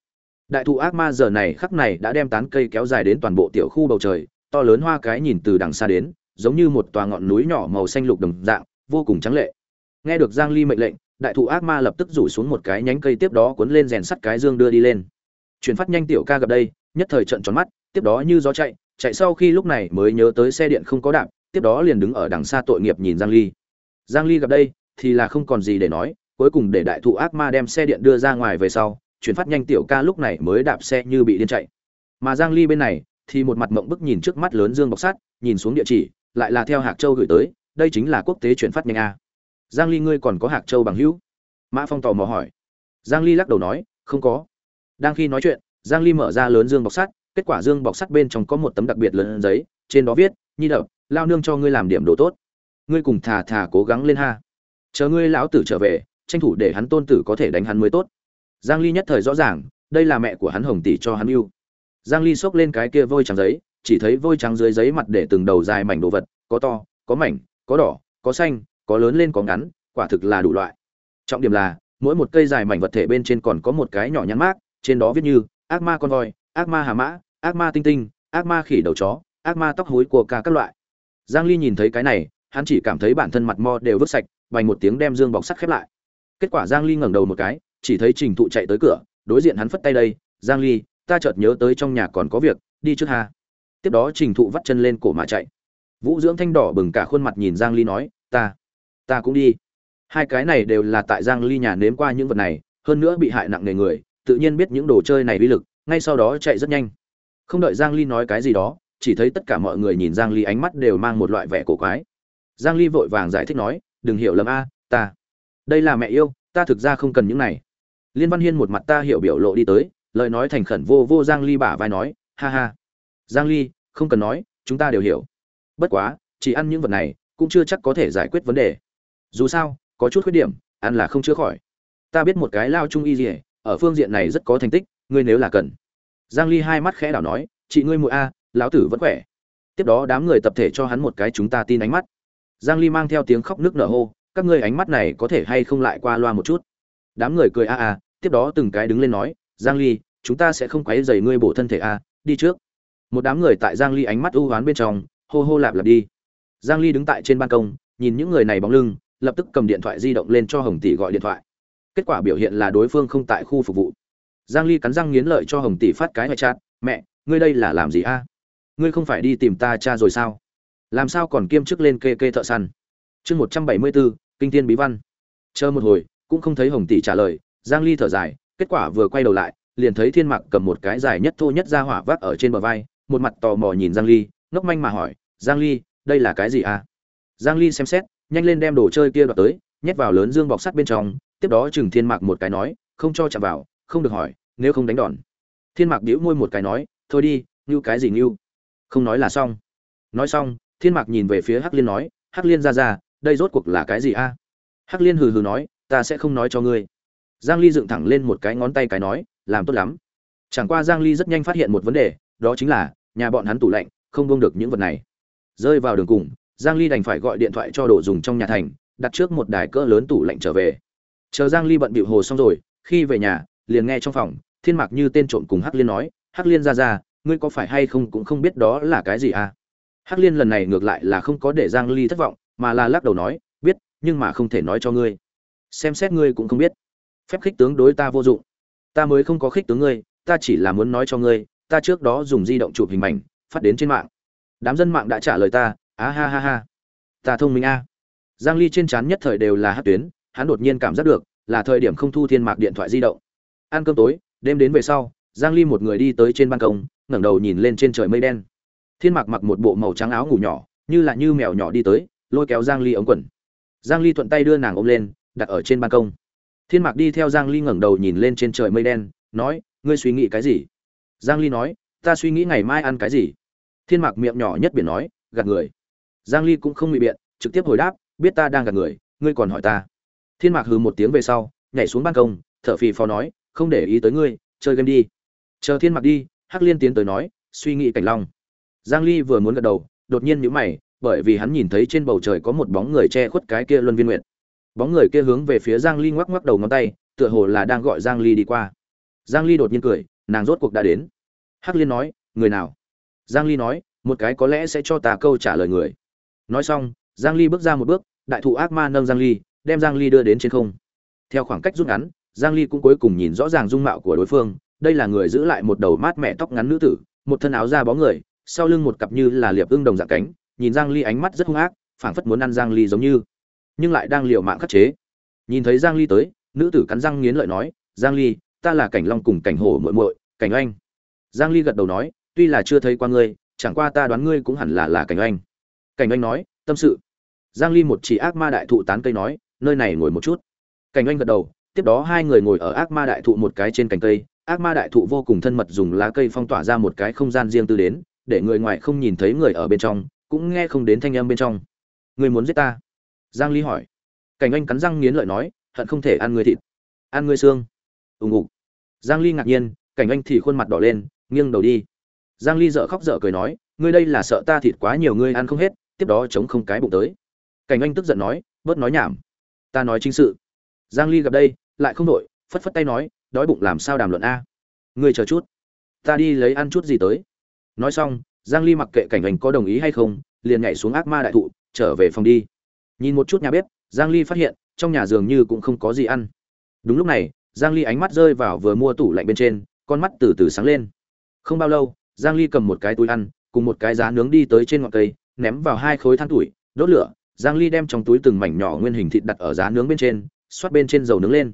Đại thụ ác ma giờ này khắc này đã đem tán cây kéo dài đến toàn bộ tiểu khu bầu trời, to lớn hoa cái nhìn từ đằng xa đến, giống như một tòa ngọn núi nhỏ màu xanh lục đồng dạng, vô cùng trắng lệ nghe được giang ly mệnh lệnh, đại thụ ác ma lập tức rủ xuống một cái nhánh cây tiếp đó cuốn lên rèn sắt cái dương đưa đi lên. Chuyển phát nhanh tiểu ca gặp đây, nhất thời trận tròn mắt, tiếp đó như gió chạy chạy sau khi lúc này mới nhớ tới xe điện không có đạp, tiếp đó liền đứng ở đằng xa tội nghiệp nhìn giang ly. Giang ly gặp đây, thì là không còn gì để nói, cuối cùng để đại thụ ác ma đem xe điện đưa ra ngoài về sau, chuyển phát nhanh tiểu ca lúc này mới đạp xe như bị điên chạy. Mà giang ly bên này, thì một mặt mộng bức nhìn trước mắt lớn dương bọc sắt, nhìn xuống địa chỉ, lại là theo hạc châu gửi tới, đây chính là quốc tế chuyển phát nhanh a giang ly ngươi còn có hạc châu bằng hữu? Mã phong tò mò hỏi. Giang ly lắc đầu nói, không có. Đang khi nói chuyện, giang ly mở ra lớn dương bọc sắt, kết quả dương bọc sắt bên trong có một tấm đặc biệt lớn giấy, trên đó viết, nhi đập, lao nương cho ngươi làm điểm đồ tốt. Ngươi cùng thà thà cố gắng lên ha. Chờ ngươi lão tử trở về, tranh thủ để hắn tôn tử có thể đánh hắn mới tốt. Giang ly nhất thời rõ ràng, đây là mẹ của hắn hồng tỷ cho hắn yêu. Giang ly xốc lên cái kia vôi trắng giấy, chỉ thấy vôi trắng dưới giấy mặt để từng đầu dài mảnh đồ vật, có to, có mảnh, có đỏ, có xanh có lớn lên có ngắn, quả thực là đủ loại. Trọng điểm là, mỗi một cây dài mảnh vật thể bên trên còn có một cái nhỏ nhắn mát trên đó viết như, ác ma con voi, ác ma hà mã, ác ma tinh tinh, ác ma khỉ đầu chó, ác ma tóc hối của cả các loại. Giang ly nhìn thấy cái này, hắn chỉ cảm thấy bản thân mặt mo đều vứt sạch, vành một tiếng đem dương bọc sắt khép lại. Kết quả giang ly ngẩng đầu một cái, chỉ thấy trình thụ chạy tới cửa, đối diện hắn phất tay đây, giang ly, ta chợt nhớ tới trong nhà còn có việc, đi trước ha. Tiếp đó trình thụ vắt chân lên cổ mà chạy. Vũ dưỡng thanh đỏ bừng cả khuôn mặt nhìn giang ly nói, ta ta cũng đi. Hai cái này đều là tại giang ly nhà nếm qua những vật này, hơn nữa bị hại nặng nề người, tự nhiên biết những đồ chơi này uy lực, ngay sau đó chạy rất nhanh. Không đợi giang ly nói cái gì đó, chỉ thấy tất cả mọi người nhìn giang ly ánh mắt đều mang một loại vẻ cổ quái. Giang ly vội vàng giải thích nói, đừng hiểu lầm a, ta, đây là mẹ yêu, ta thực ra không cần những này. Liên văn hiên một mặt ta hiểu biểu lộ đi tới, lời nói thành khẩn vô vô giang ly bả vai nói, ha ha, giang ly, không cần nói, chúng ta đều hiểu. Bất quá, chỉ ăn những vật này, cũng chưa chắc có thể giải quyết vấn đề dù sao, có chút khuyết điểm, ăn là không chữa khỏi. Ta biết một cái lao trung y gì ở phương diện này rất có thành tích, ngươi nếu là cần. Giang ly hai mắt khẽ đảo nói, chị ngươi muội a, lão tử vẫn khỏe. Tiếp đó đám người tập thể cho hắn một cái chúng ta tin ánh mắt. Giang ly mang theo tiếng khóc nước nở hô, các ngươi ánh mắt này có thể hay không lại qua loa một chút? Đám người cười a a, tiếp đó từng cái đứng lên nói, giang ly, chúng ta sẽ không quấy rầy ngươi bổ thân thể a, đi trước. Một đám người tại giang ly ánh mắt u hoán bên trong, hô hô lạp lạp đi. Giang ly đứng tại trên ban công, nhìn những người này bóng lưng lập tức cầm điện thoại di động lên cho hồng tỷ gọi điện thoại. Kết quả biểu hiện là đối phương không tại khu phục vụ. Giang ly cắn răng nghiến lợi cho hồng tỷ phát cái ngoại chat mẹ ngươi đây là làm gì a? Ngươi không phải đi tìm ta cha rồi sao? Làm sao còn kiêm chức lên kê kê thợ săn? Chương 174, kinh thiên bí văn. Chờ một hồi cũng không thấy hồng tỷ trả lời giang ly thở dài kết quả vừa quay đầu lại liền thấy thiên mạc cầm một cái dài nhất thô nhất ra hỏa vác ở trên bờ vai một mặt tò mò nhìn giang ly ngốc manh mà hỏi giang ly đây là cái gì à giang ly xem xét nhanh lên đem đồ chơi kia đoạt tới, nhét vào lớn dương bọc sắt bên trong, tiếp đó chừng thiên mạc một cái nói, không cho chạm vào, không được hỏi, nếu không đánh đòn. Thiên mạc bĩu môi một cái nói, thôi đi, như cái gì như? Không nói là xong. Nói xong, thiên mạc nhìn về phía hắc liên nói, hắc liên ra ra, đây rốt cuộc là cái gì a? Hắc liên hừ hừ nói, ta sẽ không nói cho ngươi. Giang ly dựng thẳng lên một cái ngón tay cái nói, làm tốt lắm. Chẳng qua giang ly rất nhanh phát hiện một vấn đề, đó chính là, nhà bọn hắn tủ lạnh, không buông được những vật này. Rơi vào đường cùng giang ly đành phải gọi điện thoại cho đồ dùng trong nhà thành, đặt trước một đài cỡ lớn tủ lạnh trở về. Chờ giang ly bận bịu hồ xong rồi, khi về nhà, liền nghe trong phòng, thiên mạc như tên trộm cùng hắc liên nói, hắc liên ra ra, ngươi có phải hay không cũng không biết đó là cái gì à? Hắc liên lần này ngược lại là không có để giang ly thất vọng, mà là lắc đầu nói, biết, nhưng mà không thể nói cho ngươi. Xem xét ngươi cũng không biết. Phép khích tướng đối ta vô dụng. Ta mới không có khích tướng ngươi, ta chỉ là muốn nói cho ngươi, ta trước đó dùng di động chụp hình ảnh phát đến trên mạng. Đám dân mạng đã trả lời ta á ha ha ha. Ta thông minh a. Giang ly trên chán nhất thời đều là hát tuyến, hắn đột nhiên cảm giác được là thời điểm không thu thiên mạc điện thoại di động. Ăn cơm tối, đêm đến về sau, giang ly một người đi tới trên ban công, ngẩng đầu nhìn lên trên trời mây đen. Thiên mạc mặc một bộ màu trắng áo ngủ nhỏ, như là như mèo nhỏ đi tới, lôi kéo giang ly ống quần. Giang ly thuận tay đưa nàng ôm lên, đặt ở trên ban công. Thiên mạc đi theo giang ly ngẩng đầu nhìn lên trên trời mây đen, nói, ngươi suy nghĩ cái gì? Giang ly nói, ta suy nghĩ ngày mai ăn cái gì? Thiên mạc miệng nhỏ nhất biển nói, gạt người giang ly cũng không ngụy biện, trực tiếp hồi đáp, biết ta đang gạt người, ngươi còn hỏi ta. Thiên mạc hừ một tiếng về sau, nhảy xuống ban công, thở phì phò nói, không để ý tới ngươi, chơi game đi. Chờ thiên mạc đi, hắc liên tiến tới nói, suy nghĩ cảnh long. Giang ly vừa muốn gật đầu, đột nhiên nhíu mày, bởi vì hắn nhìn thấy trên bầu trời có một bóng người che khuất cái kia luân viên nguyệt. Bóng người kia hướng về phía giang ly ngoắc ngoắc đầu ngón tay, tựa hồ là đang gọi giang ly đi qua. Giang ly đột nhiên cười, nàng rốt cuộc đã đến. Hắc liên nói, người nào? Giang ly nói, một cái có lẽ sẽ cho ta câu trả lời người nói xong, giang ly bước ra một bước, đại thụ ác ma nâng giang ly, đem giang ly đưa đến trên không. Theo khoảng cách rút ngắn, giang ly cũng cuối cùng nhìn rõ ràng dung mạo của đối phương, đây là người giữ lại một đầu mát mẹ tóc ngắn nữ tử, một thân áo da bó người, sau lưng một cặp như là liệp ưng đồng dạng cánh, nhìn giang ly ánh mắt rất hung ác, phảng phất muốn ăn giang ly giống như, nhưng lại đang liều mạng khắc chế. Nhìn thấy giang ly tới, nữ tử cắn răng nghiến lợi nói, giang ly, ta là cảnh long cùng cảnh hổ muội muội, cảnh oanh. Giang ly gật đầu nói, tuy là chưa thấy qua ngươi, chẳng qua ta đoán ngươi cũng hẳn là là cảnh oanh cảnh Anh nói, tâm sự. Giang ly một chỉ ác ma đại thụ tán cây nói, nơi này ngồi một chút. Cảnh Anh gật đầu, tiếp đó hai người ngồi ở ác ma đại thụ một cái trên cành cây. Ác ma đại thụ vô cùng thân mật dùng lá cây phong tỏa ra một cái không gian riêng tư đến, để người ngoài không nhìn thấy người ở bên trong, cũng nghe không đến thanh âm bên trong. Người muốn giết ta? Giang ly hỏi. Cảnh anh cắn răng nghiến lợi nói, hận không thể ăn người thịt. Ăn người xương. Ù ngục. Giang ly ngạc nhiên, cảnh anh thì khuôn mặt đỏ lên, nghiêng đầu đi. Giang ly dở khóc dở cười nói, ngươi đây là sợ ta thịt quá nhiều, ngươi ăn không hết tiếp đó chống không cái bụng tới. Cảnh anh tức giận nói, bớt nói nhảm. Ta nói chính sự. Giang ly gặp đây, lại không đổi, phất phất tay nói, đói bụng làm sao đàm luận a? Ngươi chờ chút. Ta đi lấy ăn chút gì tới. Nói xong, giang ly mặc kệ cảnh anh có đồng ý hay không, liền nhảy xuống ác ma đại thụ, trở về phòng đi. Nhìn một chút nhà bếp, giang ly phát hiện, trong nhà dường như cũng không có gì ăn. Đúng lúc này, giang ly ánh mắt rơi vào vừa mua tủ lạnh bên trên, con mắt từ từ sáng lên. Không bao lâu, giang ly cầm một cái túi ăn, cùng một cái giá nướng đi tới trên ngọn cây ném vào hai khối than tuổi, đốt lửa, giang ly đem trong túi từng mảnh nhỏ nguyên hình thịt đặt ở giá nướng bên trên, xoát bên trên dầu nướng lên.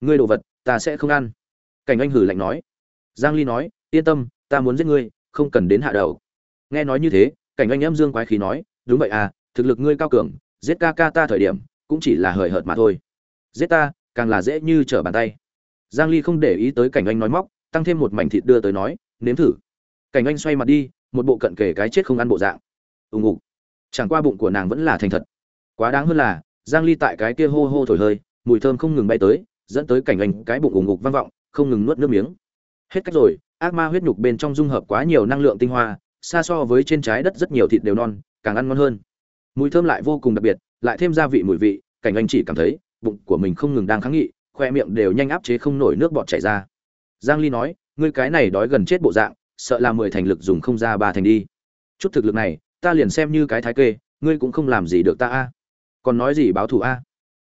Ngươi đồ vật, ta sẽ không ăn. Cảnh anh hử lạnh nói. Giang ly nói, yên tâm, ta muốn giết ngươi, không cần đến hạ đầu. Nghe nói như thế, cảnh anh em dương quái khí nói, đúng vậy à thực lực ngươi cao cường, giết ca ca ta thời điểm, cũng chỉ là hời hợt mà thôi. Giết ta, càng là dễ như trở bàn tay. Giang ly không để ý tới cảnh anh nói móc, tăng thêm một mảnh thịt đưa tới nói, nếm thử. Cảnh anh xoay mặt đi, một bộ cận kề cái chết không ăn bộ dạng ù ngục. Chẳng qua bụng của nàng vẫn là thành thật. Quá đáng hơn là, giang ly tại cái kia hô hô thổi hơi, mùi thơm không ngừng bay tới, dẫn tới cảnh anh cái bụng ù ngục vang vọng, không ngừng nuốt nước miếng. Hết cách rồi, ác ma huyết nhục bên trong dung hợp quá nhiều năng lượng tinh hoa, xa so với trên trái đất rất nhiều thịt đều non, càng ăn ngon hơn. Mùi thơm lại vô cùng đặc biệt, lại thêm gia vị mùi vị, cảnh anh chỉ cảm thấy, bụng của mình không ngừng đang kháng nghị, khoe miệng đều nhanh áp chế không nổi nước bọt chảy ra. Giang ly nói, ngươi cái này đói gần chết bộ dạng, sợ là mười thành lực dùng không ra ba thành đi. Chút thực lực này ta liền xem như cái thái kê, ngươi cũng không làm gì được ta a. Còn nói gì báo thù a?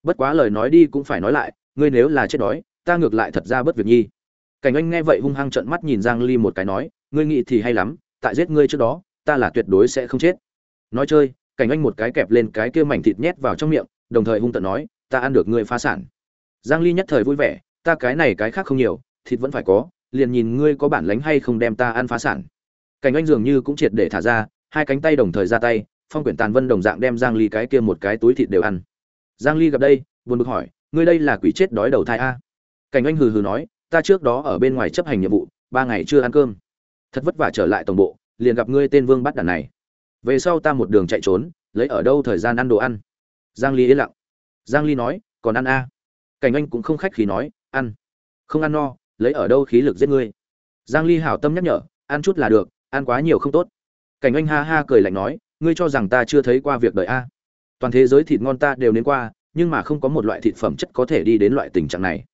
Bất quá lời nói đi cũng phải nói lại, ngươi nếu là chết đói, ta ngược lại thật ra bất việc nhi. Cảnh anh nghe vậy hung hăng trợn mắt nhìn giang ly một cái nói, ngươi nghĩ thì hay lắm, tại giết ngươi trước đó, ta là tuyệt đối sẽ không chết. Nói chơi, cảnh anh một cái kẹp lên cái kia mảnh thịt nhét vào trong miệng, đồng thời hung tợn nói, ta ăn được ngươi phá sản. Giang ly nhất thời vui vẻ, ta cái này cái khác không nhiều, thịt vẫn phải có, liền nhìn ngươi có bản lánh hay không đem ta ăn phá sản. Cảnh anh dường như cũng triệt để thả ra hai cánh tay đồng thời ra tay, phong quyển tàn vân đồng dạng đem giang ly cái kia một cái túi thịt đều ăn. Giang ly gặp đây, buồn bực hỏi, ngươi đây là quỷ chết đói đầu thai a? Cảnh anh hừ hừ nói, ta trước đó ở bên ngoài chấp hành nhiệm vụ, ba ngày chưa ăn cơm. Thật vất vả trở lại tổng bộ, liền gặp ngươi tên vương bắt đàn này. Về sau ta một đường chạy trốn, lấy ở đâu thời gian ăn đồ ăn? Giang ly yên lặng. Giang ly nói, còn ăn a? Cảnh anh cũng không khách khí nói, ăn. Không ăn no, lấy ở đâu khí lực giết ngươi? Giang ly hảo tâm nhắc nhở, ăn chút là được, ăn quá nhiều không tốt cảnh anh ha ha cười lạnh nói, ngươi cho rằng ta chưa thấy qua việc đời a? Toàn thế giới thịt ngon ta đều nếm qua, nhưng mà không có một loại thịt phẩm chất có thể đi đến loại tình trạng này.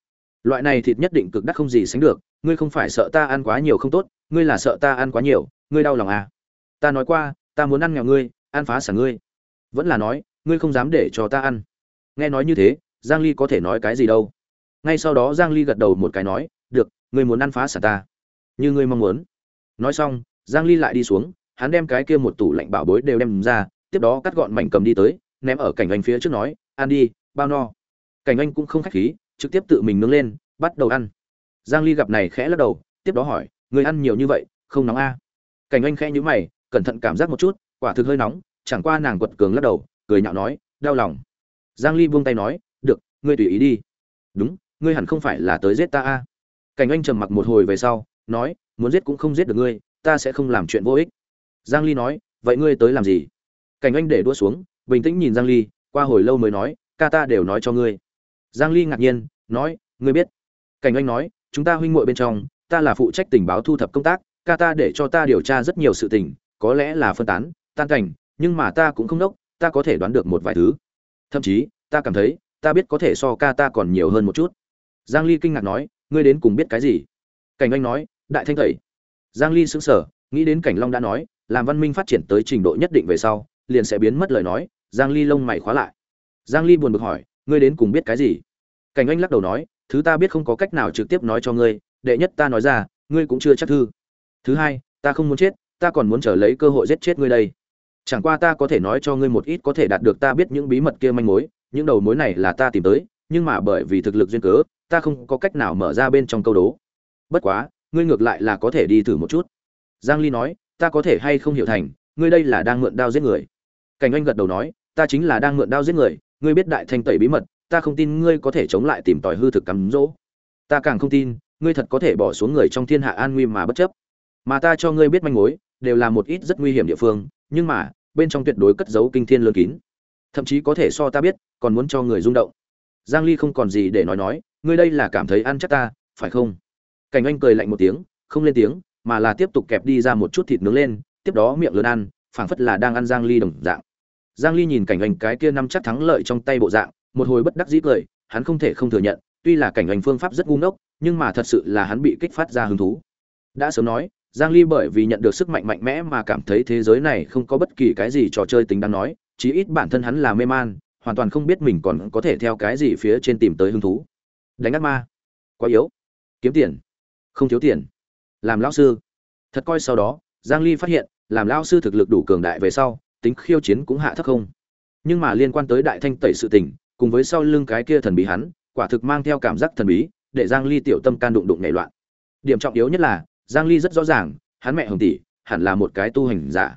Loại này thịt nhất định cực đắt không gì sánh được, ngươi không phải sợ ta ăn quá nhiều không tốt, ngươi là sợ ta ăn quá nhiều, ngươi đau lòng à? Ta nói qua, ta muốn ăn nghèo ngươi, ăn phá sản ngươi. Vẫn là nói, ngươi không dám để cho ta ăn. Nghe nói như thế, giang ly có thể nói cái gì đâu. Ngay sau đó giang ly gật đầu một cái nói, được, ngươi muốn ăn phá sản ta, như ngươi mong muốn. Nói xong, giang ly lại đi xuống hắn đem cái kia một tủ lạnh bảo bối đều đem ra, tiếp đó cắt gọn mảnh cầm đi tới, ném ở cảnh anh phía trước nói, ăn đi, bao no. Cảnh anh cũng không khách khí, trực tiếp tự mình nướng lên, bắt đầu ăn. Giang ly gặp này khẽ lắc đầu, tiếp đó hỏi, người ăn nhiều như vậy, không nóng a? À? cảnh anh khẽ nhíu mày, cẩn thận cảm giác một chút, quả thực hơi nóng, chẳng qua nàng quật cường lắc đầu, cười nhạo nói, đau lòng. Giang ly buông tay nói, được, ngươi tùy ý đi. Đúng, ngươi hẳn không phải là tới giết ta a. À? cảnh anh trầm mặc một hồi về sau, nói, muốn giết cũng không giết được ngươi, ta sẽ không làm chuyện vô ích giang ly nói, vậy ngươi tới làm gì? Cảnh anh để đua xuống, bình tĩnh nhìn giang ly, qua hồi lâu mới nói, ca ta đều nói cho ngươi. Giang ly ngạc nhiên, nói, ngươi biết. Cảnh anh nói, chúng ta huynh muội bên trong, ta là phụ trách tình báo thu thập công tác, ca ta để cho ta điều tra rất nhiều sự tình, có lẽ là phân tán, tan cảnh, nhưng mà ta cũng không đốc, ta có thể đoán được một vài thứ. Thậm chí, ta cảm thấy, ta biết có thể so ca ta còn nhiều hơn một chút. Giang ly kinh ngạc nói, ngươi đến cùng biết cái gì? Cảnh anh nói, đại thanh thầy giang ly sững sờ, nghĩ đến cảnh long đã nói làm văn minh phát triển tới trình độ nhất định về sau, liền sẽ biến mất lời nói, giang ly lông mày khóa lại. Giang ly buồn bực hỏi, ngươi đến cùng biết cái gì? Cảnh anh lắc đầu nói, thứ ta biết không có cách nào trực tiếp nói cho ngươi, đệ nhất ta nói ra, ngươi cũng chưa chắc thư. Thứ hai, ta không muốn chết, ta còn muốn chờ lấy cơ hội giết chết ngươi đây. Chẳng qua ta có thể nói cho ngươi một ít có thể đạt được ta biết những bí mật kia manh mối, những đầu mối này là ta tìm tới, nhưng mà bởi vì thực lực duyên cớ, ta không có cách nào mở ra bên trong câu đố. Bất quá, ngươi ngược lại là có thể đi thử một chút. Giang ly nói ta có thể hay không hiểu thành, ngươi đây là đang mượn đao giết người. Cảnh anh gật đầu nói, ta chính là đang mượn đao giết người, ngươi biết đại thanh tẩy bí mật, ta không tin ngươi có thể chống lại tìm tòi hư thực cắm dỗ ta càng không tin, ngươi thật có thể bỏ xuống người trong thiên hạ an nguy mà bất chấp. Mà ta cho ngươi biết manh mối, đều là một ít rất nguy hiểm địa phương, nhưng mà, bên trong tuyệt đối cất giấu kinh thiên lớn kín. Thậm chí có thể so ta biết, còn muốn cho người rung động. Giang ly không còn gì để nói nói, ngươi đây là cảm thấy ăn chắc ta, phải không? Cảnh anh cười lạnh một tiếng, không lên tiếng mà là tiếp tục kẹp đi ra một chút thịt nướng lên, tiếp đó miệng lớn ăn, phảng phất là đang ăn giang ly đồng dạng. Giang ly nhìn cảnh anh cái kia năm chắc thắng lợi trong tay bộ dạng, một hồi bất đắc dĩ cười, hắn không thể không thừa nhận, tuy là cảnh anh phương pháp rất ngu ngốc, nhưng mà thật sự là hắn bị kích phát ra hứng thú. Đã sớm nói, giang ly bởi vì nhận được sức mạnh mạnh mẽ mà cảm thấy thế giới này không có bất kỳ cái gì trò chơi tính đáng nói, chí ít bản thân hắn là mê man, hoàn toàn không biết mình còn có thể theo cái gì phía trên tìm tới hứng thú. Đánh ác ma. Quá yếu. Kiếm tiền. Không thiếu tiền làm lão sư. Thật coi sau đó, giang ly phát hiện, làm lão sư thực lực đủ cường đại về sau, tính khiêu chiến cũng hạ thấp không. Nhưng mà liên quan tới đại thanh tẩy sự tình, cùng với sau lưng cái kia thần bí hắn, quả thực mang theo cảm giác thần bí, để giang ly tiểu tâm can đụng đụng nảy loạn. Điểm trọng yếu nhất là, giang ly rất rõ ràng, hắn mẹ hồng tỷ, hẳn là một cái tu hành giả.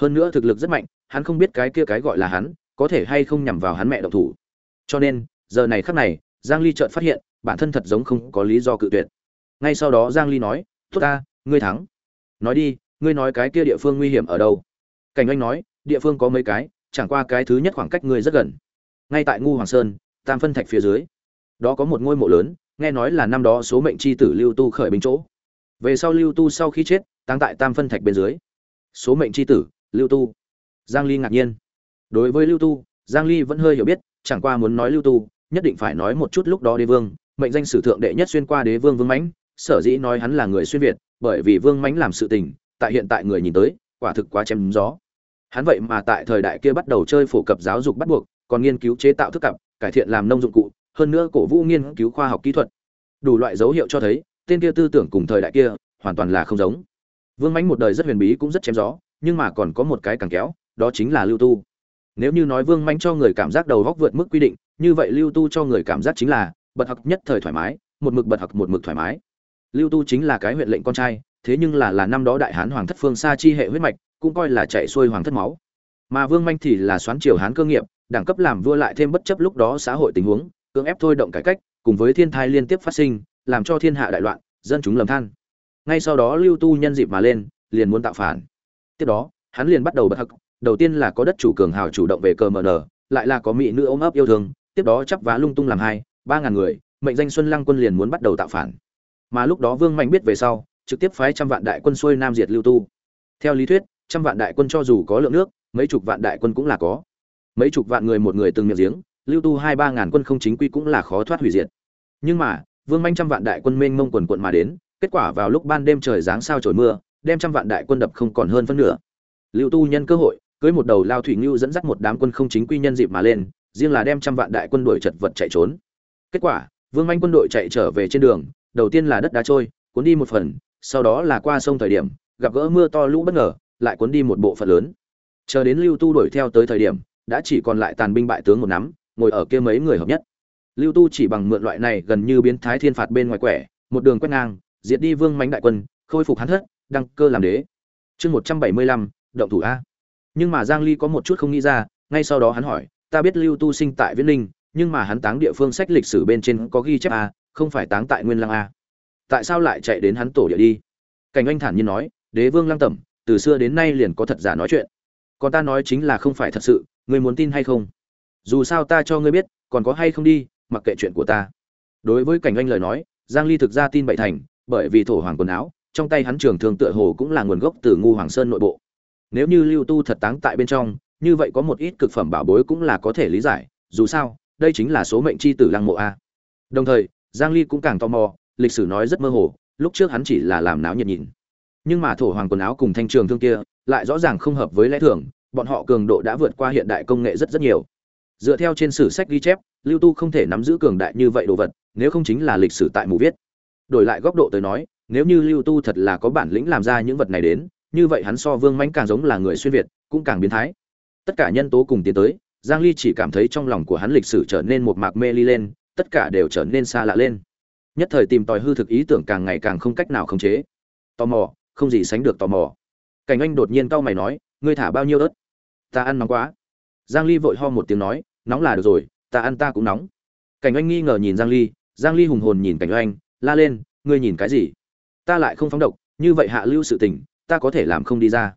Hơn nữa thực lực rất mạnh, hắn không biết cái kia cái gọi là hắn, có thể hay không nhằm vào hắn mẹ động thủ. Cho nên, giờ này khắc này, giang ly chợt phát hiện, bản thân thật giống không có lý do cự tuyệt. Ngay sau đó giang ly nói tốt ta, ngươi thắng. Nói đi, ngươi nói cái kia địa phương nguy hiểm ở đâu? Cảnh anh nói, địa phương có mấy cái, chẳng qua cái thứ nhất khoảng cách ngươi rất gần. Ngay tại ngu hoàng sơn, tam phân thạch phía dưới. Đó có một ngôi mộ lớn, nghe nói là năm đó số mệnh chi tử lưu tu khởi binh chỗ. Về sau lưu tu sau khi chết tăng tại tam phân thạch bên dưới. Số mệnh chi tử, lưu tu. Giang ly ngạc nhiên. Đối với lưu tu, giang ly vẫn hơi hiểu biết, chẳng qua muốn nói lưu tu, nhất định phải nói một chút lúc đó đế vương, mệnh danh sử thượng đệ nhất xuyên qua đế vương vương mãnh sở dĩ nói hắn là người xuyên việt, bởi vì vương mãnh làm sự tình, tại hiện tại người nhìn tới, quả thực quá chém gió. Hắn vậy mà tại thời đại kia bắt đầu chơi phổ cập giáo dục bắt buộc, còn nghiên cứu chế tạo thức cặp, cải thiện làm nông dụng cụ, hơn nữa cổ vũ nghiên cứu khoa học kỹ thuật. Đủ loại dấu hiệu cho thấy, tên kia tư tưởng cùng thời đại kia, hoàn toàn là không giống. Vương mãnh một đời rất huyền bí cũng rất chém gió, nhưng mà còn có một cái càng kéo, đó chính là lưu tu. Nếu như nói vương mãnh cho người cảm giác đầu góc vượt mức quy định, như vậy lưu tu cho người cảm giác chính là bật học nhất thời thoải mái, một mực bật học một mực thoải mái lưu tu chính là cái huyện lệnh con trai, thế nhưng là là năm đó đại hán hoàng thất phương xa chi hệ huyết mạch, cũng coi là chạy xuôi hoàng thất máu. Mà vương manh thì là xoán triều hán cơ nghiệp, đẳng cấp làm vua lại thêm bất chấp lúc đó xã hội tình huống, cưỡng ép thôi động cải cách, cùng với thiên thai liên tiếp phát sinh, làm cho thiên hạ đại loạn, dân chúng lầm than. Ngay sau đó lưu tu nhân dịp mà lên, liền muốn tạo phản. Tiếp đó, hắn liền bắt đầu bất hắc, đầu tiên là có đất chủ cường hào chủ động về cờ mờ nở lại là có mỹ nữ ôm ấp yêu thương, tiếp đó chắp vá lung tung làm hai, ba ngàn người, mệnh danh xuân lăng quân liền muốn bắt đầu tạo phản mà lúc đó vương mạnh biết về sau, trực tiếp phái trăm vạn đại quân xuôi nam diệt lưu tu. Theo lý thuyết, trăm vạn đại quân cho dù có lượng nước, mấy chục vạn đại quân cũng là có. Mấy chục vạn người một người từng miệng giếng, lưu tu hai ba ngàn quân không chính quy cũng là khó thoát hủy diệt. Nhưng mà, vương manh trăm vạn đại quân mênh mông quần quận mà đến, kết quả vào lúc ban đêm trời giáng sao trời mưa, đem trăm vạn đại quân đập không còn hơn phân nửa. Lưu tu nhân cơ hội, cưới một đầu lao thủy ngưu dẫn dắt một đám quân không chính quy nhân dịp mà lên, riêng là đem trăm vạn đại quân đuổi chật vật chạy trốn. Kết quả, vương manh quân đội chạy trở về trên đường đầu tiên là đất đá trôi, cuốn đi một phần, sau đó là qua sông thời điểm, gặp gỡ mưa to lũ bất ngờ, lại cuốn đi một bộ phận lớn. Chờ đến lưu tu đuổi theo tới thời điểm, đã chỉ còn lại tàn binh bại tướng một nắm, ngồi ở kia mấy người hợp nhất. Lưu tu chỉ bằng mượn loại này gần như biến thái thiên phạt bên ngoài quẻ, một đường quét ngang, diệt đi vương mánh đại quân, khôi phục hắn thất, đăng cơ làm đế. Chương một trăm bảy mươi lăm, động thủ a. Nhưng mà giang ly có một chút không nghĩ ra, ngay sau đó hắn hỏi, ta biết lưu tu sinh tại viễn ninh nhưng mà hắn táng địa phương sách lịch sử bên trên có ghi chép a không phải táng tại nguyên lăng a. Tại sao lại chạy đến hắn tổ địa đi? Cảnh anh thản nhiên nói, đế vương lăng tẩm, từ xưa đến nay liền có thật giả nói chuyện. Còn ta nói chính là không phải thật sự, ngươi muốn tin hay không? Dù sao ta cho ngươi biết, còn có hay không đi, mặc kệ chuyện của ta. Đối với cảnh anh lời nói, giang ly thực ra tin bậy thành, bởi vì thổ hoàng quần áo, trong tay hắn trường thường tựa hồ cũng là nguồn gốc từ ngu hoàng sơn nội bộ. Nếu như lưu tu thật táng tại bên trong, như vậy có một ít cực phẩm bảo bối cũng là có thể lý giải, dù sao, đây chính là số mệnh chi tử lăng mộ a. Đồng thời giang ly cũng càng tò mò, lịch sử nói rất mơ hồ, lúc trước hắn chỉ là làm náo nhiệt nhìn. Nhưng mà thổ hoàng quần áo cùng thanh trường thương kia lại rõ ràng không hợp với lẽ thường, bọn họ cường độ đã vượt qua hiện đại công nghệ rất rất nhiều. Dựa theo trên sử sách ghi chép, lưu tu không thể nắm giữ cường đại như vậy đồ vật, nếu không chính là lịch sử tại mù viết. Đổi lại góc độ tới nói, nếu như lưu tu thật là có bản lĩnh làm ra những vật này đến, như vậy hắn so vương mãnh càng giống là người xuyên việt, cũng càng biến thái. Tất cả nhân tố cùng tiến tới, giang ly chỉ cảm thấy trong lòng của hắn lịch sử trở nên một mạc mê ly lên tất cả đều trở nên xa lạ lên. Nhất thời tìm tòi hư thực ý tưởng càng ngày càng không cách nào khống chế. Tò mò, không gì sánh được tò mò. Cảnh anh đột nhiên cau mày nói, ngươi thả bao nhiêu ớt? Ta ăn nóng quá. Giang ly vội ho một tiếng nói, nóng là được rồi, ta ăn ta cũng nóng. Cảnh anh nghi ngờ nhìn giang ly giang ly hùng hồn nhìn cảnh anh, la lên, ngươi nhìn cái gì? Ta lại không phóng độc, như vậy hạ lưu sự tình, ta có thể làm không đi ra.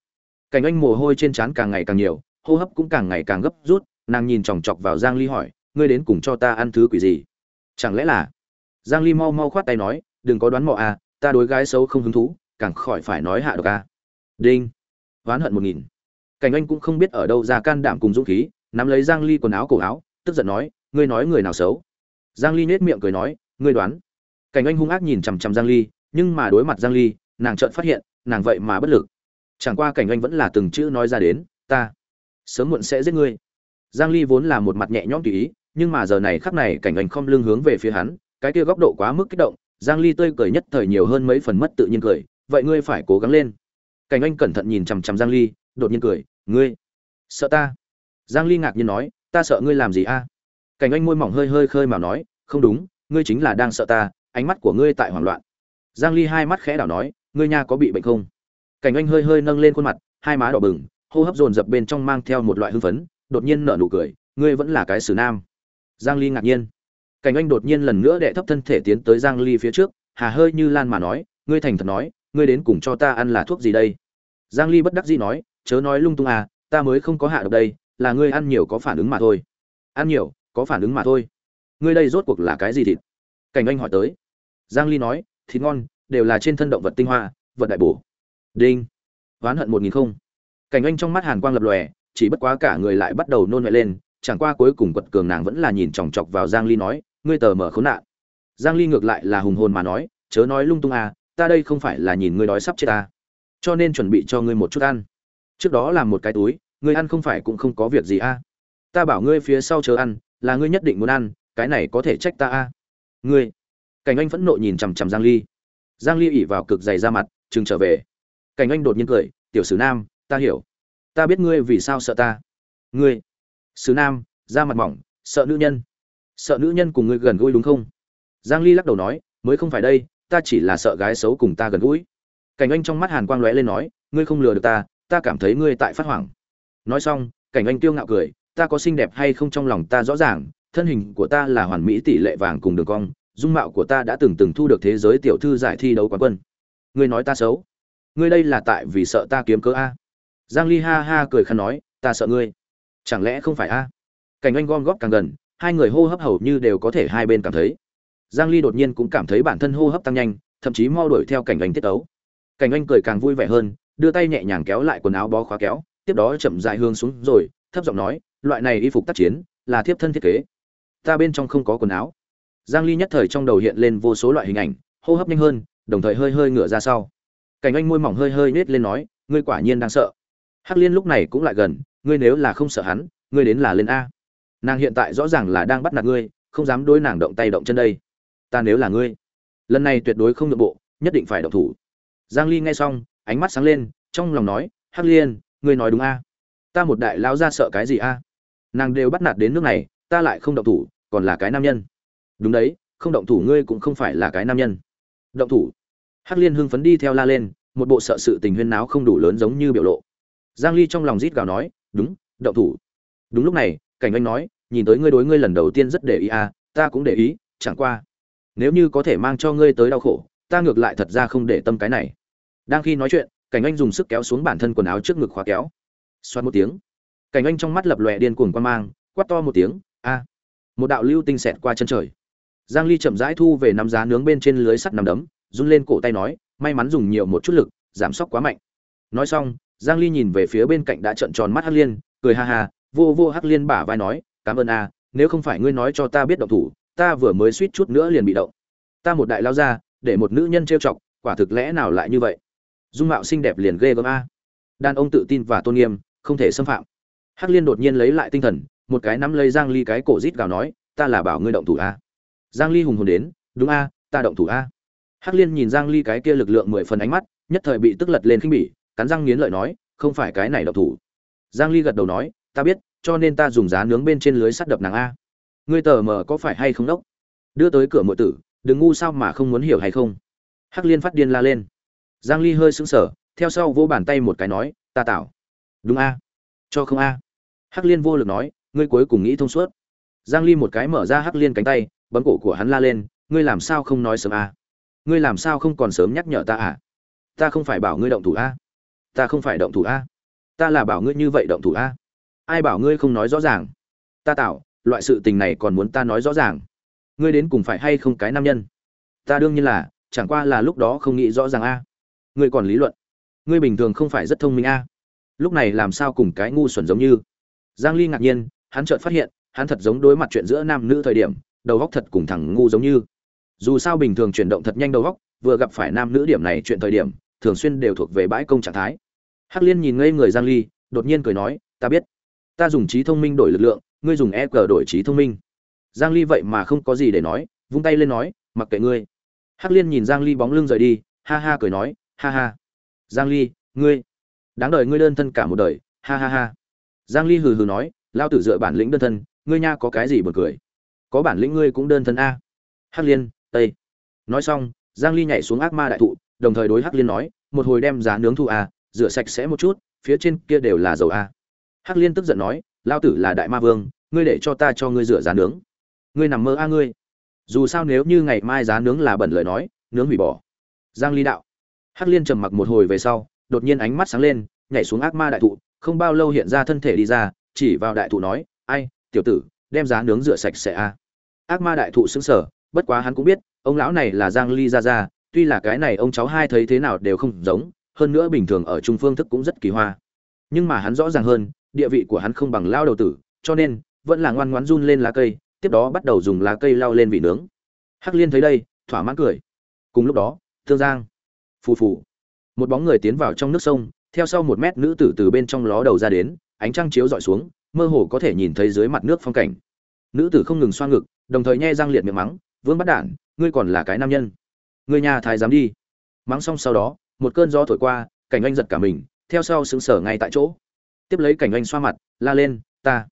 Cảnh anh mồ hôi trên trán càng ngày càng nhiều, hô hấp cũng càng ngày càng gấp rút, nàng nhìn chòng chọc vào giang ly hỏi, ngươi đến cùng cho ta ăn thứ quỷ gì? Chẳng lẽ là? Giang ly mau mau khoát tay nói, đừng có đoán mò à ta đối gái xấu không hứng thú, càng khỏi phải nói hạ độc à. Đinh. Oán hận một nghìn. Cảnh anh cũng không biết ở đâu ra can đảm cùng dũng khí, nắm lấy giang ly quần áo cổ áo, tức giận nói, ngươi nói người nào xấu? Giang ly nết miệng cười nói, ngươi đoán. Cảnh anh hung ác nhìn chằm chằm giang ly, nhưng mà đối mặt giang ly, nàng chợt phát hiện, nàng vậy mà bất lực. Chẳng qua cảnh anh vẫn là từng chữ nói ra đến, ta sớm muộn sẽ giết ngươi. Giang ly vốn là một mặt nhẹ nhõm tùy ý nhưng mà giờ này khắc này cảnh anh không lưng hướng về phía hắn, cái kia góc độ quá mức kích động, giang ly tươi cười nhất thời nhiều hơn mấy phần mất tự nhiên cười, vậy ngươi phải cố gắng lên. Cảnh anh cẩn thận nhìn chằm chằm giang ly, đột nhiên cười, ngươi, sợ ta? Giang ly ngạc nhiên nói, ta sợ ngươi làm gì a? Cảnh anh môi mỏng hơi hơi khơi mà nói, không đúng, ngươi chính là đang sợ ta, ánh mắt của ngươi tại hoảng loạn. Giang ly hai mắt khẽ đảo nói, ngươi nha có bị bệnh không? Cảnh anh hơi hơi nâng lên khuôn mặt, hai má đỏ bừng, hô hấp dồn dập bên trong mang theo một loại hưng phấn, đột nhiên nở nụ cười, ngươi vẫn là cái xử nam giang ly ngạc nhiên. Cảnh anh đột nhiên lần nữa đệ thấp thân thể tiến tới giang ly phía trước, hà hơi như lan mà nói, ngươi thành thật nói, ngươi đến cùng cho ta ăn là thuốc gì đây? Giang ly bất đắc dĩ nói, chớ nói lung tung à ta mới không có hạ độc đây, là ngươi ăn nhiều có phản ứng mà thôi. Ăn nhiều, có phản ứng mà thôi. Ngươi đây rốt cuộc là cái gì thịt? Cảnh anh hỏi tới. Giang ly nói, thịt ngon, đều là trên thân động vật tinh hoa, vật đại bổ. Đinh. Oán hận một nghìn không. Cảnh anh trong mắt hàn quang lập lòe, chỉ bất quá cả người lại bắt đầu nôn mẹ lên chẳng qua cuối cùng quật cường nàng vẫn là nhìn chòng chọc vào giang ly nói, ngươi tờ mở khốn nạn. Giang ly ngược lại là hùng hồn mà nói, chớ nói lung tung à ta đây không phải là nhìn ngươi đói sắp chết ta cho nên chuẩn bị cho ngươi một chút ăn. Trước đó làm một cái túi, ngươi ăn không phải cũng không có việc gì à. Ta bảo ngươi phía sau chờ ăn, là ngươi nhất định muốn ăn, cái này có thể trách ta à. Ngươi. Cảnh anh phẫn nộ nhìn chằm chằm giang ly. Giang ly ỉ vào cực dày ra mặt, chừng trở về. Cảnh anh đột nhiên cười, tiểu sử nam, ta hiểu. Ta biết ngươi vì sao sợ ta. Ngươi sứ nam, da mặt mỏng, sợ nữ nhân. Sợ nữ nhân cùng ngươi gần gũi đúng không? Giang ly lắc đầu nói, mới không phải đây, ta chỉ là sợ gái xấu cùng ta gần gũi. Cảnh anh trong mắt hàn quang lóe lên nói, ngươi không lừa được ta ta cảm thấy ngươi tại phát hoảng. Nói xong, cảnh anh tiêu ngạo cười, ta có xinh đẹp hay không trong lòng ta rõ ràng, thân hình của ta là hoàn mỹ tỷ lệ vàng cùng đường cong, dung mạo của ta đã từng từng thu được thế giới tiểu thư giải thi đấu quán quân. Ngươi nói ta xấu? Ngươi đây là tại vì sợ ta kiếm cớ a? Giang ly ha ha cười khăn nói, ta sợ ngươi chẳng lẽ không phải a? Cảnh anh gom góp càng gần, hai người hô hấp hầu như đều có thể hai bên cảm thấy. Giang ly đột nhiên cũng cảm thấy bản thân hô hấp tăng nhanh, thậm chí mau đuổi theo cảnh anh tiết ấu cảnh anh cười càng vui vẻ hơn, đưa tay nhẹ nhàng kéo lại quần áo bó khóa kéo, tiếp đó chậm rãi hương xuống rồi, thấp giọng nói, loại này y phục tác chiến, là thiếp thân thiết kế. Ta bên trong không có quần áo. Giang ly nhất thời trong đầu hiện lên vô số loại hình ảnh, hô hấp nhanh hơn, đồng thời hơi hơi ngửa ra sau. Cảnh anh môi mỏng hơi hơi nết lên nói, ngươi quả nhiên đang sợ. Hắc liên lúc này cũng lại gần ngươi nếu là không sợ hắn, ngươi đến là lên a. Nàng hiện tại rõ ràng là đang bắt nạt ngươi, không dám đối nàng động tay động chân đây. Ta nếu là ngươi, lần này tuyệt đối không được bộ, nhất định phải động thủ. Giang ly nghe xong, ánh mắt sáng lên, trong lòng nói, hắc liên, ngươi nói đúng a. Ta một đại lão ra sợ cái gì a? Nàng đều bắt nạt đến nước này, ta lại không động thủ, còn là cái nam nhân. Đúng đấy, không động thủ ngươi cũng không phải là cái nam nhân. Động thủ? Hắc liên hưng phấn đi theo la lên, một bộ sợ sự tình huyên náo không đủ lớn giống như biểu lộ. Giang ly trong lòng rít gào nói đúng, động thủ. Đúng lúc này, cảnh anh nói, nhìn tới ngươi đối ngươi lần đầu tiên rất để ý à ta cũng để ý, chẳng qua. Nếu như có thể mang cho ngươi tới đau khổ, ta ngược lại thật ra không để tâm cái này. Đang khi nói chuyện, cảnh anh dùng sức kéo xuống bản thân quần áo trước ngực khóa kéo. Xoát một tiếng. Cảnh anh trong mắt lập lòe điên cuồng quan mang, quát to một tiếng, a! Một đạo lưu tinh xẹt qua chân trời. Giang ly chậm rãi thu về nắm giá nướng bên trên lưới sắt nằm đấm, run lên cổ tay nói, may mắn dùng nhiều một chút lực, giảm sốc quá mạnh. Nói xong giang ly nhìn về phía bên cạnh đã trợn tròn mắt hắc liên, cười ha ha, vô vô hắc liên bả vai nói, cảm ơn a, nếu không phải ngươi nói cho ta biết động thủ, ta vừa mới suýt chút nữa liền bị động. Ta một đại lao ra, để một nữ nhân trêu chọc, quả thực lẽ nào lại như vậy? Dung mạo xinh đẹp liền ghê gớm a. Đàn ông tự tin và tôn nghiêm, không thể xâm phạm. Hắc liên đột nhiên lấy lại tinh thần, một cái nắm lấy giang ly cái cổ rít gào nói, ta là bảo ngươi động thủ a. Giang ly hùng hồn đến, đúng a, ta động thủ a. Hắc liên nhìn giang ly cái kia lực lượng mười phần ánh mắt, nhất thời bị tức lật lên khinh bỉ cắn răng nghiến lợi nói, không phải cái này động thủ. Giang ly gật đầu nói, ta biết, cho nên ta dùng giá nướng bên trên lưới sắt đập nàng a. Ngươi tờ mờ có phải hay không đốc? Đưa tới cửa muội tử, đừng ngu sao mà không muốn hiểu hay không? Hắc liên phát điên la lên. Giang ly hơi sững sờ, theo sau vỗ bàn tay một cái nói, ta tạo đúng a. Cho không a. Hắc liên vô lực nói, ngươi cuối cùng nghĩ thông suốt. Giang ly một cái mở ra hắc liên cánh tay, bấm cổ của hắn la lên, ngươi làm sao không nói sớm a? Ngươi làm sao không còn sớm nhắc nhở ta à? Ta không phải bảo ngươi động thủ a ta không phải động thủ a. Ta là bảo ngươi như vậy động thủ a. Ai bảo ngươi không nói rõ ràng? Ta tạo, loại sự tình này còn muốn ta nói rõ ràng. Ngươi đến cùng phải hay không cái nam nhân? Ta đương nhiên là, chẳng qua là lúc đó không nghĩ rõ ràng a. Ngươi còn lý luận. Ngươi bình thường không phải rất thông minh a. Lúc này làm sao cùng cái ngu xuẩn giống như? Giang ly ngạc nhiên, hắn chợt phát hiện, hắn thật giống đối mặt chuyện giữa nam nữ thời điểm, đầu góc thật cùng thằng ngu giống như. Dù sao bình thường chuyển động thật nhanh đầu góc, vừa gặp phải nam nữ điểm này chuyện thời điểm thường xuyên đều thuộc về bãi công trạng thái. Hắc liên nhìn ngây người giang ly, đột nhiên cười nói, ta biết. Ta dùng trí thông minh đổi lực lượng, ngươi dùng e cờ đổi trí thông minh. Giang ly vậy mà không có gì để nói, vung tay lên nói, mặc kệ ngươi. Hắc liên nhìn giang ly bóng lưng rời đi, ha ha cười nói, ha ha. Giang ly, ngươi. Đáng đời ngươi đơn thân cả một đời, ha ha ha. Giang ly hừ hừ nói, lao tử dựa bản lĩnh đơn thân, ngươi nha có cái gì buồn cười? Có bản lĩnh ngươi cũng đơn thân a. Hắc liên tây nói xong, giang ly nhảy xuống ác ma đại thụ đồng thời đối hắc liên nói, một hồi đem giá nướng thu a rửa sạch sẽ một chút, phía trên kia đều là dầu a hắc liên tức giận nói lao tử là đại ma vương, ngươi để cho ta cho ngươi rửa giá nướng. Ngươi nằm mơ a ngươi. Dù sao nếu như ngày mai giá nướng là bẩn lời nói, nướng hủy bỏ. Giang ly đạo. Hắc liên trầm mặc một hồi về sau, đột nhiên ánh mắt sáng lên, nhảy xuống ác ma đại thụ, không bao lâu hiện ra thân thể đi ra, chỉ vào đại thụ nói, ai, tiểu tử, đem giá nướng rửa sạch sẽ a ác ma đại thụ sững sờ, bất quá hắn cũng biết, ông lão này là giang ly ra ra tuy là cái này ông cháu hai thấy thế nào đều không giống, hơn nữa bình thường ở trung phương thức cũng rất kỳ hoa. Nhưng mà hắn rõ ràng hơn, địa vị của hắn không bằng lao đầu tử, cho nên, vẫn là ngoan ngoãn run lên lá cây, tiếp đó bắt đầu dùng lá cây lao lên vị nướng. Hắc liên thấy đây, thỏa mãn cười. Cùng lúc đó, thương giang, phù phù. Một bóng người tiến vào trong nước sông, theo sau một mét nữ tử từ bên trong ló đầu ra đến, ánh trăng chiếu dọi xuống, mơ hồ có thể nhìn thấy dưới mặt nước phong cảnh. Nữ tử không ngừng xoa ngực, đồng thời nhe răng liệt miệng mắng, vương bắt đản, ngươi còn là cái nam nhân người nhà thái dám đi. Mắng xong sau đó, một cơn gió thổi qua, cảnh anh giật cả mình, theo sau xứng sở ngay tại chỗ. Tiếp lấy cảnh anh xoa mặt, la lên, ta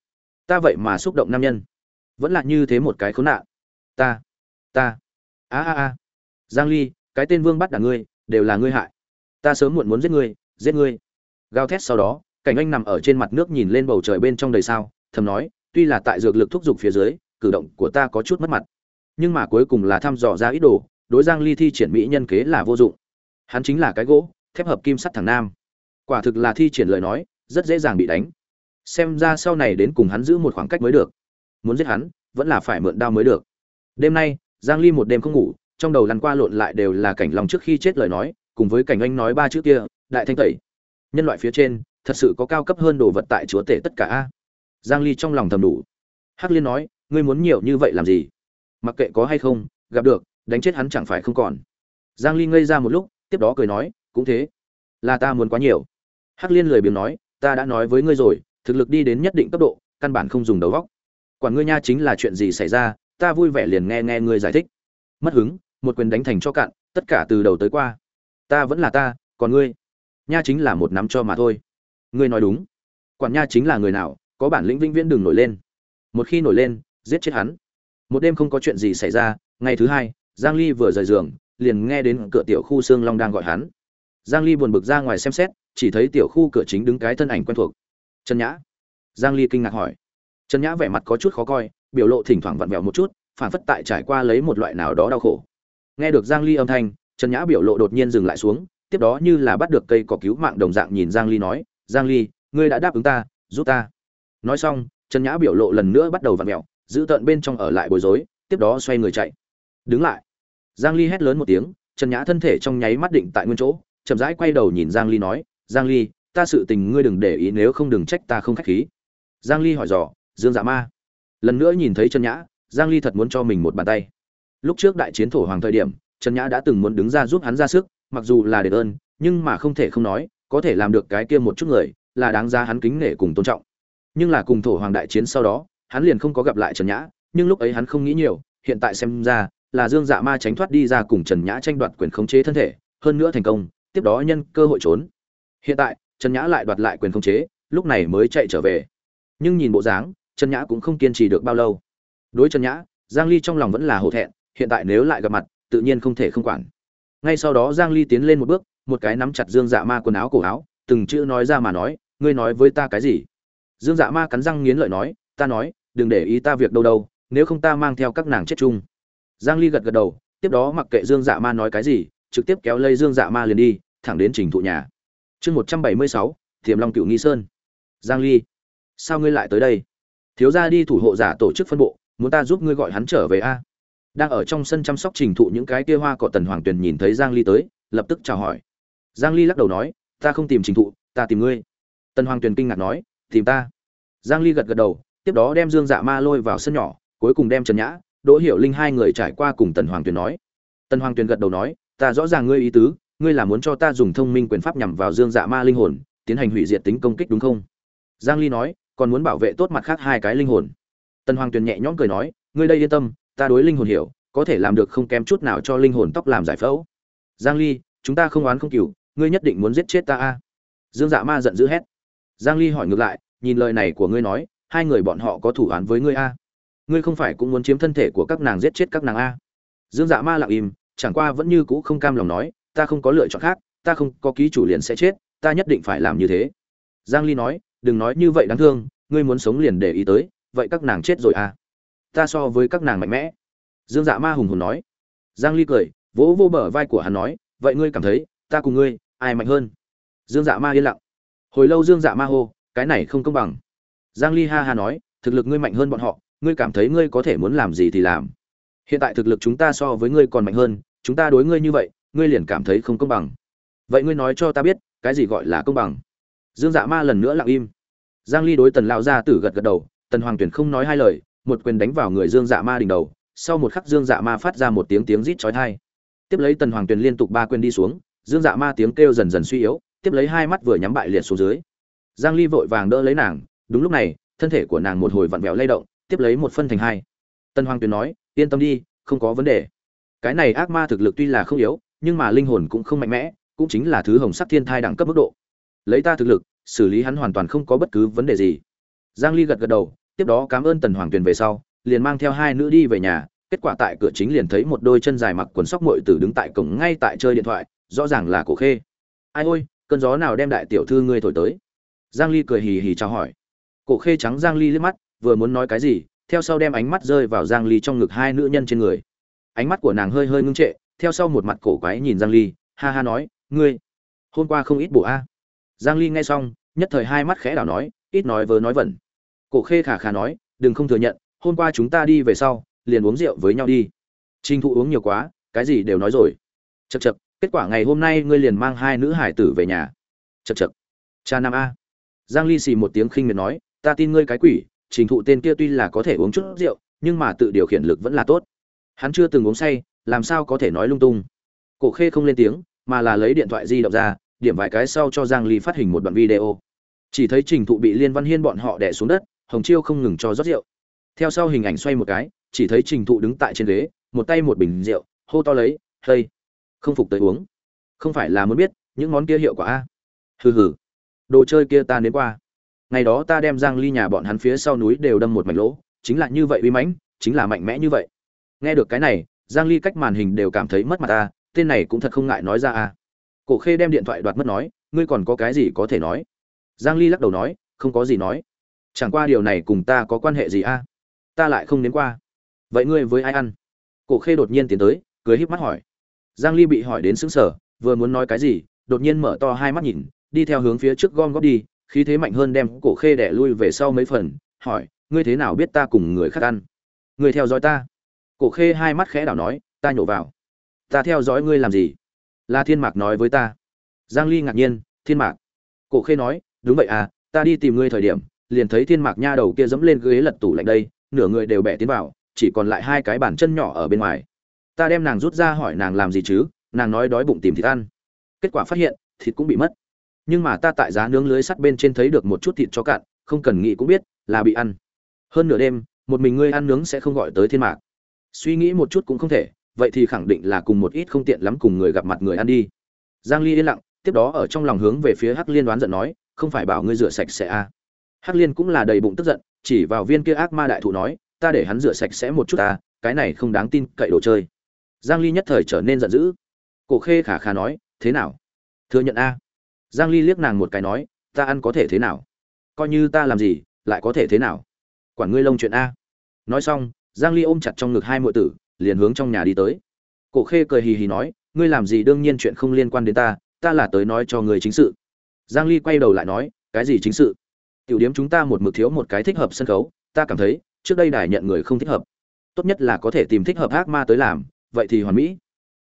ta vậy mà xúc động nam nhân. Vẫn là như thế một cái khốn nạn. Ta ta, a a a. Giang ly, cái tên vương bắt đả ngươi, đều là ngươi hại. Ta sớm muộn muốn giết ngươi giết ngươi. Gào thét sau đó, cảnh anh nằm ở trên mặt nước nhìn lên bầu trời bên trong đầy sao, thầm nói, tuy là tại dược lực thúc giục phía dưới, cử động của ta có chút mất mặt. Nhưng mà cuối cùng là thăm dò ra ít đồ đối giang ly thi triển mỹ nhân kế là vô dụng. Hắn chính là cái gỗ, thép hợp kim sắt thằng nam. Quả thực là thi triển lời nói, rất dễ dàng bị đánh. Xem ra sau này đến cùng hắn giữ một khoảng cách mới được. Muốn giết hắn, vẫn là phải mượn đao mới được. Đêm nay, giang ly một đêm không ngủ, trong đầu lăn qua lộn lại đều là cảnh lòng trước khi chết lời nói, cùng với cảnh anh nói ba chữ kia, đại thanh tẩy. Nhân loại phía trên, thật sự có cao cấp hơn đồ vật tại chúa tể tất cả a. Giang ly trong lòng thầm đủ. Hắc liên nói, ngươi muốn nhiều như vậy làm gì? Mặc kệ có hay không, gặp được đánh chết hắn chẳng phải không còn. Giang ly ngây ra một lúc, tiếp đó cười nói, cũng thế, là ta muốn quá nhiều. Hắc liên lười biếng nói, ta đã nói với ngươi rồi, thực lực đi đến nhất định cấp độ, căn bản không dùng đầu góc. Quản ngươi nha chính là chuyện gì xảy ra, ta vui vẻ liền nghe nghe ngươi giải thích. Mất hứng, một quyền đánh thành cho cạn, tất cả từ đầu tới qua. Ta vẫn là ta, còn ngươi? Nha chính là một nắm cho mà thôi. Ngươi nói đúng. Quản nha chính là người nào, có bản lĩnh vĩnh viễn đừng nổi lên. Một khi nổi lên, giết chết hắn. Một đêm không có chuyện gì xảy ra, ngày thứ hai giang ly vừa rời giường, liền nghe đến cửa tiểu khu Sương long đang gọi hắn. Giang ly buồn bực ra ngoài xem xét, chỉ thấy tiểu khu cửa chính đứng cái thân ảnh quen thuộc. Trần nhã. Giang ly kinh ngạc hỏi. Trần nhã vẻ mặt có chút khó coi, biểu lộ thỉnh thoảng vặn vẹo một chút, phản phất tại trải qua lấy một loại nào đó đau khổ. Nghe được giang ly âm thanh, trần nhã biểu lộ đột nhiên dừng lại xuống, tiếp đó như là bắt được cây cỏ cứu mạng đồng dạng nhìn giang ly nói, giang ly, ngươi đã đáp ứng ta, giúp ta. Nói xong, trần nhã biểu lộ lần nữa bắt đầu vặn vẹo, giữ tận bên trong ở lại bối rối, tiếp đó xoay người chạy. Đứng lại giang ly hét lớn một tiếng, trần nhã thân thể trong nháy mắt định tại nguyên chỗ, chậm rãi quay đầu nhìn giang ly nói, giang ly, ta sự tình ngươi đừng để ý nếu không đừng trách ta không khách khí. Giang ly hỏi dò, dương dạ ma? Lần nữa nhìn thấy trần nhã, giang ly thật muốn cho mình một bàn tay. Lúc trước đại chiến thổ hoàng thời điểm, trần nhã đã từng muốn đứng ra giúp hắn ra sức, mặc dù là để ơn, nhưng mà không thể không nói, có thể làm được cái kia một chút người, là đáng ra hắn kính nể cùng tôn trọng. Nhưng là cùng thổ hoàng đại chiến sau đó, hắn liền không có gặp lại trần nhã, nhưng lúc ấy hắn không nghĩ nhiều, hiện tại xem ra là dương dạ ma tránh thoát đi ra cùng trần nhã tranh đoạt quyền khống chế thân thể, hơn nữa thành công, tiếp đó nhân cơ hội trốn. Hiện tại, trần nhã lại đoạt lại quyền khống chế, lúc này mới chạy trở về. Nhưng nhìn bộ dáng, trần nhã cũng không kiên trì được bao lâu. Đối trần nhã, giang ly trong lòng vẫn là hổ thẹn, hiện tại nếu lại gặp mặt, tự nhiên không thể không quản. Ngay sau đó giang ly tiến lên một bước, một cái nắm chặt dương dạ ma quần áo cổ áo, từng chữ nói ra mà nói, ngươi nói với ta cái gì? Dương dạ ma cắn răng nghiến lợi nói, ta nói, đừng để ý ta việc đâu đâu, nếu không ta mang theo các nàng chết chung giang ly gật gật đầu tiếp đó mặc kệ dương dạ ma nói cái gì trực tiếp kéo lây dương dạ ma liền đi thẳng đến trình thụ nhà. Chương 176, tiềm long cựu nghi sơn. Giang ly sao ngươi lại tới đây? Thiếu gia đi thủ hộ giả tổ chức phân bộ muốn ta giúp ngươi gọi hắn trở về a? Đang ở trong sân chăm sóc trình thụ những cái kia hoa cỏ tần hoàng tuyền nhìn thấy giang ly tới lập tức chào hỏi. Giang ly lắc đầu nói ta không tìm trình thụ ta tìm ngươi. Tần hoàng tuyền kinh ngạc nói tìm ta? Giang ly gật gật đầu tiếp đó đem dương dạ ma lôi vào sân nhỏ cuối cùng đem trần nhã đỗ hiểu linh hai người trải qua cùng tần hoàng tuyền nói. Tần hoàng tuyền gật đầu nói ta rõ ràng ngươi ý tứ ngươi là muốn cho ta dùng thông minh quyền pháp nhằm vào dương dạ ma linh hồn tiến hành hủy diệt tính công kích đúng không? Giang ly nói còn muốn bảo vệ tốt mặt khác hai cái linh hồn. Tần hoàng tuyền nhẹ nhõm cười nói ngươi đây yên tâm ta đối linh hồn hiểu có thể làm được không kém chút nào cho linh hồn tóc làm giải phẫu. Giang ly chúng ta không oán không kỷ, ngươi nhất định muốn giết chết ta a. Dương dạ ma giận dữ hét. Giang ly hỏi ngược lại nhìn lời này của ngươi nói hai người bọn họ có thủ án với ngươi a? Ngươi không phải cũng muốn chiếm thân thể của các nàng giết chết các nàng a? Dương dạ ma lặng im, chẳng qua vẫn như cũ không cam lòng nói, ta không có lựa chọn khác, ta không có ký chủ liền sẽ chết, ta nhất định phải làm như thế. Giang ly nói, đừng nói như vậy đáng thương, ngươi muốn sống liền để ý tới, vậy các nàng chết rồi à? Ta so với các nàng mạnh mẽ. Dương dạ ma hùng hùng nói. Giang ly cười, vỗ vô bờ vai của hắn nói, vậy ngươi cảm thấy, ta cùng ngươi, ai mạnh hơn? Dương dạ ma yên lặng. Hồi lâu dương dạ ma hô, cái này không công bằng. Giang ly ha ha nói, thực lực ngươi mạnh hơn bọn họ ngươi cảm thấy ngươi có thể muốn làm gì thì làm. Hiện tại thực lực chúng ta so với ngươi còn mạnh hơn, chúng ta đối ngươi như vậy, ngươi liền cảm thấy không công bằng. Vậy ngươi nói cho ta biết, cái gì gọi là công bằng? Dương dạ ma lần nữa lặng im. Giang ly đối tần lão gia tử gật gật đầu, tần hoàng tuyển không nói hai lời, một quyền đánh vào người dương dạ ma đỉnh đầu, sau một khắc dương dạ ma phát ra một tiếng tiếng rít chói tai. Tiếp lấy tần hoàng tuyển liên tục ba quyền đi xuống, dương dạ ma tiếng kêu dần dần suy yếu, tiếp lấy hai mắt vừa nhắm bại liệt xuống dưới. Giang ly vội vàng đỡ lấy nàng, đúng lúc này, thân thể của nàng một hồi vặn vẹo lay động tiếp lấy một phân thành hai. Tần hoàng tuyển nói, yên tâm đi, không có vấn đề. Cái này ác ma thực lực tuy là không yếu, nhưng mà linh hồn cũng không mạnh mẽ, cũng chính là thứ hồng sắc thiên thai đẳng cấp mức độ. Lấy ta thực lực, xử lý hắn hoàn toàn không có bất cứ vấn đề gì. Giang ly gật gật đầu, tiếp đó cảm ơn tần hoàng tuyền về sau, liền mang theo hai nữ đi về nhà. Kết quả tại cửa chính liền thấy một đôi chân dài mặc quần sóc muội tử đứng tại cổng ngay tại chơi điện thoại, rõ ràng là cổ khê. Ai ôi, cơn gió nào đem đại tiểu thư ngươi thổi tới? Giang ly cười hì hì chào hỏi. Cổ khê trắng giang ly liếc mắt vừa muốn nói cái gì, theo sau đem ánh mắt rơi vào giang ly trong ngực hai nữ nhân trên người. Ánh mắt của nàng hơi hơi ngưng trệ, theo sau một mặt cổ quái nhìn giang ly, ha ha nói, ngươi, hôm qua không ít bổ a. Giang ly nghe xong, nhất thời hai mắt khẽ đảo nói, ít nói vớ nói vẩn. Cổ khê khả khả nói, đừng không thừa nhận, hôm qua chúng ta đi về sau, liền uống rượu với nhau đi. Trinh thụ uống nhiều quá, cái gì đều nói rồi. Chật chật kết quả ngày hôm nay ngươi liền mang hai nữ hải tử về nhà. Chật chật cha nam a. Giang ly xì một tiếng khinh miệt nói, ta tin ngươi cái quỷ trình thụ tên kia tuy là có thể uống chút rượu, nhưng mà tự điều khiển lực vẫn là tốt. Hắn chưa từng uống say, làm sao có thể nói lung tung? Cổ khê không lên tiếng, mà là lấy điện thoại di động ra, điểm vài cái sau cho giang ly phát hình một đoạn video. Chỉ thấy trình thụ bị liên văn hiên bọn họ đè xuống đất, hồng chiêu không ngừng cho rót rượu. Theo sau hình ảnh xoay một cái, chỉ thấy trình thụ đứng tại trên ghế, một tay một bình rượu, hô to lấy, hey, không phục tới uống. Không phải là muốn biết, những món kia hiệu quả a? Hừ hừ, đồ chơi kia ta nếm qua ngày đó ta đem giang ly nhà bọn hắn phía sau núi đều đâm một mảnh lỗ, chính là như vậy uy mãnh, chính là mạnh mẽ như vậy. Nghe được cái này, giang ly cách màn hình đều cảm thấy mất mặt ta, tên này cũng thật không ngại nói ra à? cổ khê đem điện thoại đoạt mất nói, ngươi còn có cái gì có thể nói? Giang ly lắc đầu nói, không có gì nói. Chẳng qua điều này cùng ta có quan hệ gì a? Ta lại không đến qua. Vậy ngươi với ai ăn? Cổ khê đột nhiên tiến tới, cười híp mắt hỏi. Giang ly bị hỏi đến sững sờ, vừa muốn nói cái gì, đột nhiên mở to hai mắt nhìn, đi theo hướng phía trước gom góp đi khí thế mạnh hơn đem cổ khê đẻ lui về sau mấy phần, hỏi, ngươi thế nào biết ta cùng người khác ăn? Ngươi theo dõi ta? Cổ khê hai mắt khẽ đảo nói, ta nhổ vào. Ta theo dõi ngươi làm gì? La thiên mạc nói với ta. Giang ly ngạc nhiên, thiên mạc. Cổ khê nói, đúng vậy à ta đi tìm ngươi thời điểm, liền thấy thiên mạc nha đầu kia dẫm lên ghế lật tủ lạnh đây, nửa người đều bẻ tiến vào, chỉ còn lại hai cái bàn chân nhỏ ở bên ngoài. Ta đem nàng rút ra hỏi nàng làm gì chứ? Nàng nói đói bụng tìm thịt ăn. Kết quả phát hiện, thịt cũng bị mất nhưng mà ta tại giá nướng lưới sắt bên trên thấy được một chút thịt cho cạn, không cần nghĩ cũng biết là bị ăn. Hơn nửa đêm, một mình ngươi ăn nướng sẽ không gọi tới thiên mạc. Suy nghĩ một chút cũng không thể, vậy thì khẳng định là cùng một ít không tiện lắm cùng người gặp mặt người ăn đi. Giang ly yên lặng, tiếp đó ở trong lòng hướng về phía hắc liên đoán giận nói, không phải bảo ngươi rửa sạch sẽ à. hắc liên cũng là đầy bụng tức giận, chỉ vào viên kia ác ma đại thụ nói, ta để hắn rửa sạch sẽ một chút ta cái này không đáng tin cậy đồ chơi. Giang ly nhất thời trở nên giận dữ. Cổ khê khả khả nói, thế nào? Thừa nhận a giang ly liếc nàng một cái nói, ta ăn có thể thế nào? Coi như ta làm gì, lại có thể thế nào? Quản ngươi lông chuyện a. Nói xong, giang ly ôm chặt trong ngực hai muội tử, liền hướng trong nhà đi tới. Cổ khê cười hì hì nói, ngươi làm gì đương nhiên chuyện không liên quan đến ta ta là tới nói cho người chính sự. Giang ly quay đầu lại nói, cái gì chính sự? Tiểu điểm chúng ta một mực thiếu một cái thích hợp sân khấu, ta cảm thấy, trước đây đài nhận người không thích hợp. Tốt nhất là có thể tìm thích hợp ác ma tới làm, vậy thì hoàn mỹ.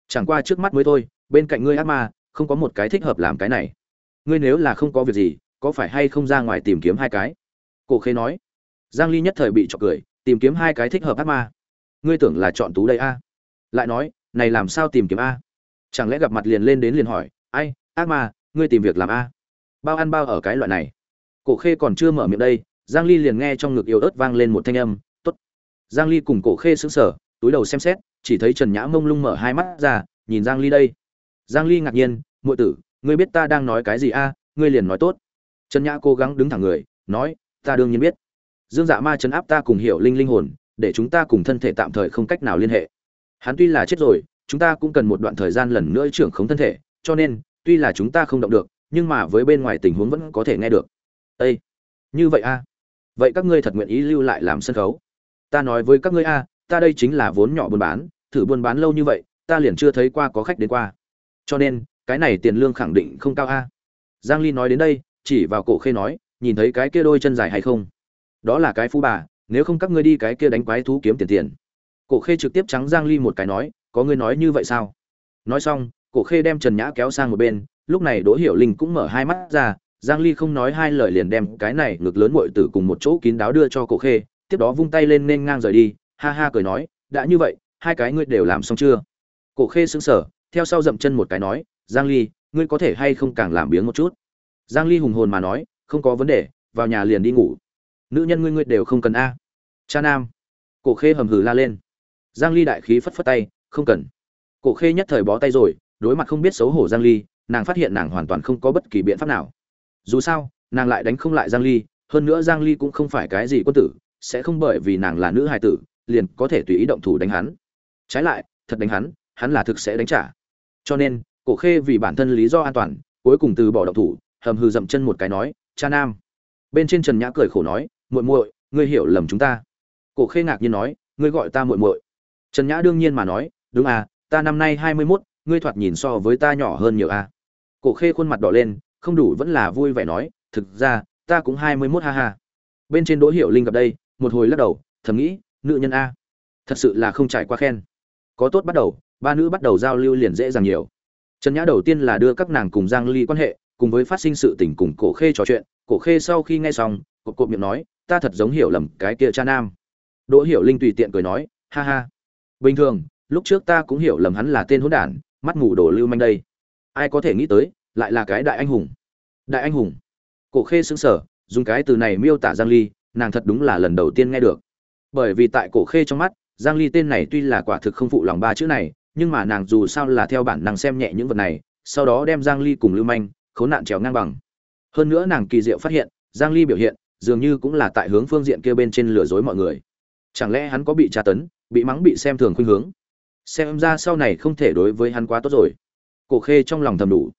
Chẳng qua trước mắt mới thôi, bên cạnh ngươi ác ma, không có một cái thích hợp làm cái này ngươi nếu là không có việc gì, có phải hay không ra ngoài tìm kiếm hai cái? Cổ khê nói. Giang ly nhất thời bị chọc cười, tìm kiếm hai cái thích hợp ác ma. Ngươi tưởng là chọn tú đây a? Lại nói, này làm sao tìm kiếm a? Chẳng lẽ gặp mặt liền lên đến liền hỏi, ai, ác ma, ngươi tìm việc làm a? Bao ăn bao ở cái loại này. Cổ khê còn chưa mở miệng đây, giang ly liền nghe trong ngực yếu ớt vang lên một thanh âm, tốt. Giang ly cùng cổ khê sững sờ, túi đầu xem xét, chỉ thấy trần nhã mông lung mở hai mắt ra, nhìn giang ly đây. Giang ly ngạc nhiên, muội tử ngươi biết ta đang nói cái gì a? Ngươi liền nói tốt. Trần nhã cố gắng đứng thẳng người, nói, ta đương nhiên biết. Dương dạ ma chấn áp ta cùng hiểu linh linh hồn, để chúng ta cùng thân thể tạm thời không cách nào liên hệ. Hắn tuy là chết rồi, chúng ta cũng cần một đoạn thời gian lần nữa trưởng khống thân thể, cho nên, tuy là chúng ta không động được, nhưng mà với bên ngoài tình huống vẫn có thể nghe được. Ây như vậy a? Vậy các ngươi thật nguyện ý lưu lại làm sân khấu? Ta nói với các ngươi a, ta đây chính là vốn nhỏ buôn bán, thử buôn bán lâu như vậy, ta liền chưa thấy qua có khách đến qua. Cho nên cái này tiền lương khẳng định không cao a. Giang ly nói đến đây, chỉ vào cổ khê nói, nhìn thấy cái kia đôi chân dài hay không? Đó là cái phú bà, nếu không các ngươi đi cái kia đánh quái thú kiếm tiền tiền. Cổ khê trực tiếp trắng giang ly một cái nói, có ngươi nói như vậy sao? Nói xong, cổ khê đem trần nhã kéo sang một bên, lúc này đỗ hiểu linh cũng mở hai mắt ra, giang ly không nói hai lời liền đem cái này ngực lớn muội tử cùng một chỗ kín đáo đưa cho cổ khê, tiếp đó vung tay lên nên ngang rời đi, ha ha cười nói, đã như vậy, hai cái ngươi đều làm xong chưa? Cổ khê sững sờ, theo sau dậm chân một cái nói giang ly, ngươi có thể hay không càng làm biếng một chút? Giang ly hùng hồn mà nói, không có vấn đề, vào nhà liền đi ngủ. Nữ nhân ngươi ngươi đều không cần a. Cha nam. Cổ khê hầm hừ la lên. Giang ly đại khí phất phất tay, không cần. Cổ khê nhất thời bó tay rồi, đối mặt không biết xấu hổ giang ly, nàng phát hiện nàng hoàn toàn không có bất kỳ biện pháp nào. Dù sao, nàng lại đánh không lại giang ly, hơn nữa giang ly cũng không phải cái gì quân tử, sẽ không bởi vì nàng là nữ hài tử, liền có thể tùy ý động thủ đánh hắn. Trái lại, thật đánh hắn hắn là thực sẽ đánh trả. Cho nên cổ khê vì bản thân lý do an toàn, cuối cùng từ bỏ động thủ, hầm hừ dậm chân một cái nói, cha nam. Bên trên trần nhã cười khổ nói, muội muội, ngươi hiểu lầm chúng ta. Cổ khê ngạc nhiên nói, ngươi gọi ta muội muội. Trần nhã đương nhiên mà nói, đúng à ta năm nay hai mươi mốt, ngươi thoạt nhìn so với ta nhỏ hơn nhiều à. Cổ khê khuôn mặt đỏ lên, không đủ vẫn là vui vẻ nói, thực ra, ta cũng hai mươi mốt ha ha. Bên trên đỗ hiểu linh gặp đây, một hồi lắc đầu, thầm nghĩ, nữ nhân a, thật sự là không trải qua khen. Có tốt bắt đầu, ba nữ bắt đầu giao lưu liền dễ dàng nhiều trần nhã đầu tiên là đưa các nàng cùng giang ly quan hệ, cùng với phát sinh sự tình cùng cổ khê trò chuyện. Cổ khê sau khi nghe xong cột cột miệng nói, ta thật giống hiểu lầm cái kia cha nam. Đỗ hiểu linh tùy tiện cười nói, ha ha. Bình thường, lúc trước ta cũng hiểu lầm hắn là tên hỗn đản, mắt mù đổ lưu manh đây. Ai có thể nghĩ tới, lại là cái đại anh hùng. Đại anh hùng. Cổ khê xứng sở dùng cái từ này miêu tả giang ly, nàng thật đúng là lần đầu tiên nghe được. Bởi vì tại cổ khê trong mắt, giang ly tên này tuy là quả thực không phụ lòng ba chữ này nhưng mà nàng dù sao là theo bản năng xem nhẹ những vật này, sau đó đem giang ly cùng lưu manh, khốn nạn trèo ngang bằng. Hơn nữa nàng kỳ diệu phát hiện, giang ly biểu hiện, dường như cũng là tại hướng phương diện kia bên trên lừa dối mọi người. Chẳng lẽ hắn có bị tra tấn, bị mắng bị xem thường khuynh hướng? Xem ra sau này không thể đối với hắn quá tốt rồi. Cổ khê trong lòng thầm đủ.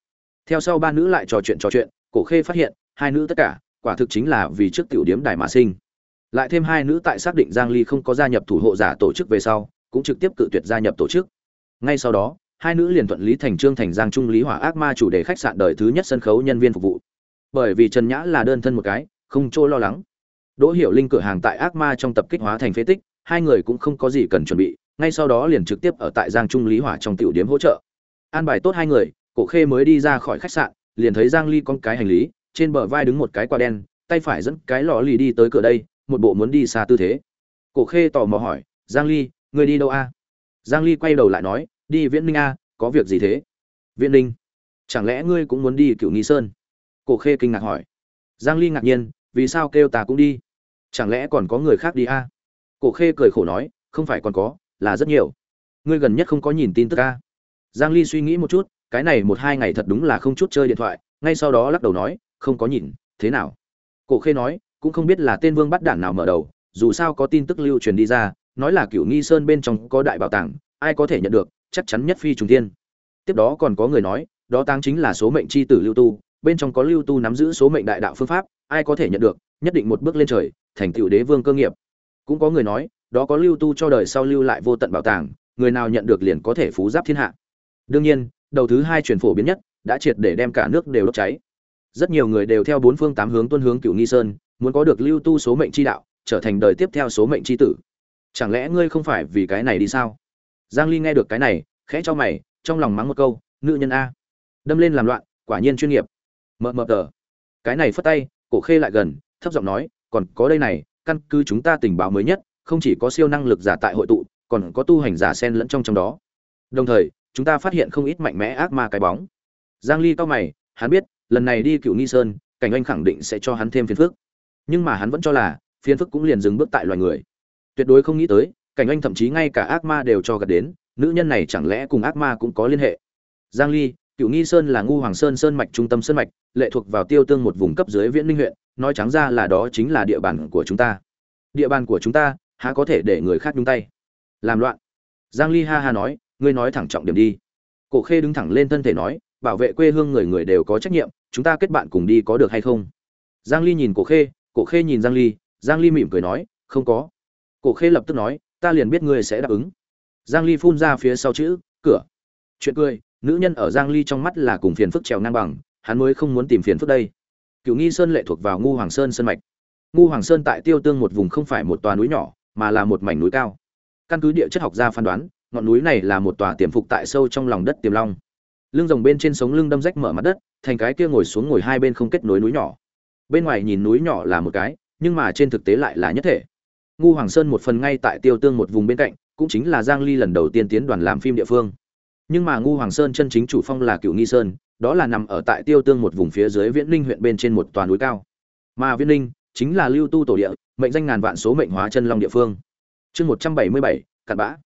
Theo sau ba nữ lại trò chuyện trò chuyện, cổ khê phát hiện, hai nữ tất cả, quả thực chính là vì trước tiểu điếm đài mà sinh. Lại thêm hai nữ tại xác định giang ly không có gia nhập thủ hộ giả tổ chức về sau, cũng trực tiếp cự tuyệt gia nhập tổ chức ngay sau đó, hai nữ liền thuận lý thành trương thành giang trung lý hỏa ác ma chủ đề khách sạn đời thứ nhất sân khấu nhân viên phục vụ. Bởi vì trần nhã là đơn thân một cái, không chỗ lo lắng. Đỗ hiểu linh cửa hàng tại ác ma trong tập kích hóa thành phế tích, hai người cũng không có gì cần chuẩn bị, ngay sau đó liền trực tiếp ở tại giang trung lý hỏa trong tiểu điếm hỗ trợ. An bài tốt hai người, cổ khê mới đi ra khỏi khách sạn, liền thấy giang ly con cái hành lý, trên bờ vai đứng một cái quả đen, tay phải dẫn cái lọ lì đi tới cửa đây, một bộ muốn đi xa tư thế. Cổ khê tò mò hỏi, giang ly người đi đâu a? Giang ly quay đầu lại nói, đi viễn ninh a, có việc gì thế? Viễn ninh? Chẳng lẽ ngươi cũng muốn đi cựu nghi sơn? Cổ khê kinh ngạc hỏi. Giang ly ngạc nhiên, vì sao kêu ta cũng đi? Chẳng lẽ còn có người khác đi a? Cổ khê cười khổ nói, không phải còn có, là rất nhiều. Ngươi gần nhất không có nhìn tin tức a. Giang ly suy nghĩ một chút, cái này một hai ngày thật đúng là không chút chơi điện thoại, ngay sau đó lắc đầu nói, không có nhìn, thế nào? Cổ khê nói, cũng không biết là tên vương bắt đản nào mở đầu, dù sao có tin tức lưu truyền đi ra nói là cựu nghi sơn bên trong có đại bảo tàng, ai có thể nhận được, chắc chắn nhất phi trùng tiên tiếp đó còn có người nói, đó tang chính là số mệnh chi tử lưu tu, bên trong có lưu tu nắm giữ số mệnh đại đạo phương pháp, ai có thể nhận được, nhất định một bước lên trời, thành tựu đế vương cơ nghiệp. Cũng có người nói, đó có lưu tu cho đời sau lưu lại vô tận bảo tàng, người nào nhận được liền có thể phú giáp thiên hạ. Đương nhiên, đầu thứ hai truyền phổ biến nhất, đã triệt để đem cả nước đều đốt cháy. Rất nhiều người đều theo bốn phương tám hướng tuân hướng cựu nghi sơn, muốn có được lưu tu số mệnh chi đạo, trở thành đời tiếp theo số mệnh chi tử chẳng lẽ ngươi không phải vì cái này đi sao? Giang ly nghe được cái này, khẽ cho mày, trong lòng mắng một câu, nữ nhân a. Đâm lên làm loạn, quả nhiên chuyên nghiệp. Mờ mờ tờ. Cái này phất tay, cổ khê lại gần, thấp giọng nói, còn có đây này, căn cứ chúng ta tình báo mới nhất, không chỉ có siêu năng lực giả tại hội tụ, còn có tu hành giả sen lẫn trong trong đó. Đồng thời, chúng ta phát hiện không ít mạnh mẽ ác ma cái bóng. Giang ly cao mày, hắn biết, lần này đi cựu nghi sơn, cảnh anh khẳng định sẽ cho hắn thêm phiền phức. Nhưng mà hắn vẫn cho là, phiền phức cũng liền dừng bước tại loài người tuyệt đối không nghĩ tới, cảnh anh thậm chí ngay cả ác ma đều cho gật đến, nữ nhân này chẳng lẽ cùng ác ma cũng có liên hệ? Giang ly cựu nghi sơn là ngu hoàng sơn sơn mạch, trung tâm sơn mạch, lệ thuộc vào tiêu tương một vùng cấp dưới viễn ninh huyện, nói trắng ra là đó chính là địa bàn của chúng ta. Địa bàn của chúng ta, há có thể để người khác nhúng tay? Làm loạn. Giang ly ha ha nói, ngươi nói thẳng trọng điểm đi. Cổ khê đứng thẳng lên thân thể nói, bảo vệ quê hương người người đều có trách nhiệm, chúng ta kết bạn cùng đi có được hay không? Giang ly nhìn cổ khê cổ khê nhìn giang ly giang ly mỉm cười nói, không có cổ khê lập tức nói, ta liền biết ngươi sẽ đáp ứng. Giang ly phun ra phía sau chữ, cửa. Chuyện cười, nữ nhân ở giang ly trong mắt là cùng phiền phức trèo ngang bằng, hắn mới không muốn tìm phiền phức đây. Cửu nghi sơn lệ thuộc vào ngu hoàng sơn sơn mạch. Ngu hoàng sơn tại tiêu tương một vùng không phải một tòa núi nhỏ, mà là một mảnh núi cao. Căn cứ địa chất học gia phán đoán, ngọn núi này là một tòa tiềm phục tại sâu trong lòng đất tiềm long. Lưng rồng bên trên sống lưng đâm rách mở mặt đất, thành cái kia ngồi xuống ngồi hai bên không kết nối núi nhỏ. Bên ngoài nhìn núi nhỏ là một cái, nhưng mà trên thực tế lại là nhất thể ngu hoàng sơn một phần ngay tại tiêu tương một vùng bên cạnh cũng chính là giang ly lần đầu tiên tiến đoàn làm phim địa phương. Nhưng mà ngu hoàng sơn chân chính chủ phong là cựu nghi sơn đó là nằm ở tại tiêu tương một vùng phía dưới viễn ninh huyện bên trên một tòa núi cao. Mà viễn ninh chính là lưu tu tổ địa mệnh danh ngàn vạn số mệnh hóa chân long địa phương. Chương 177, cặn bã.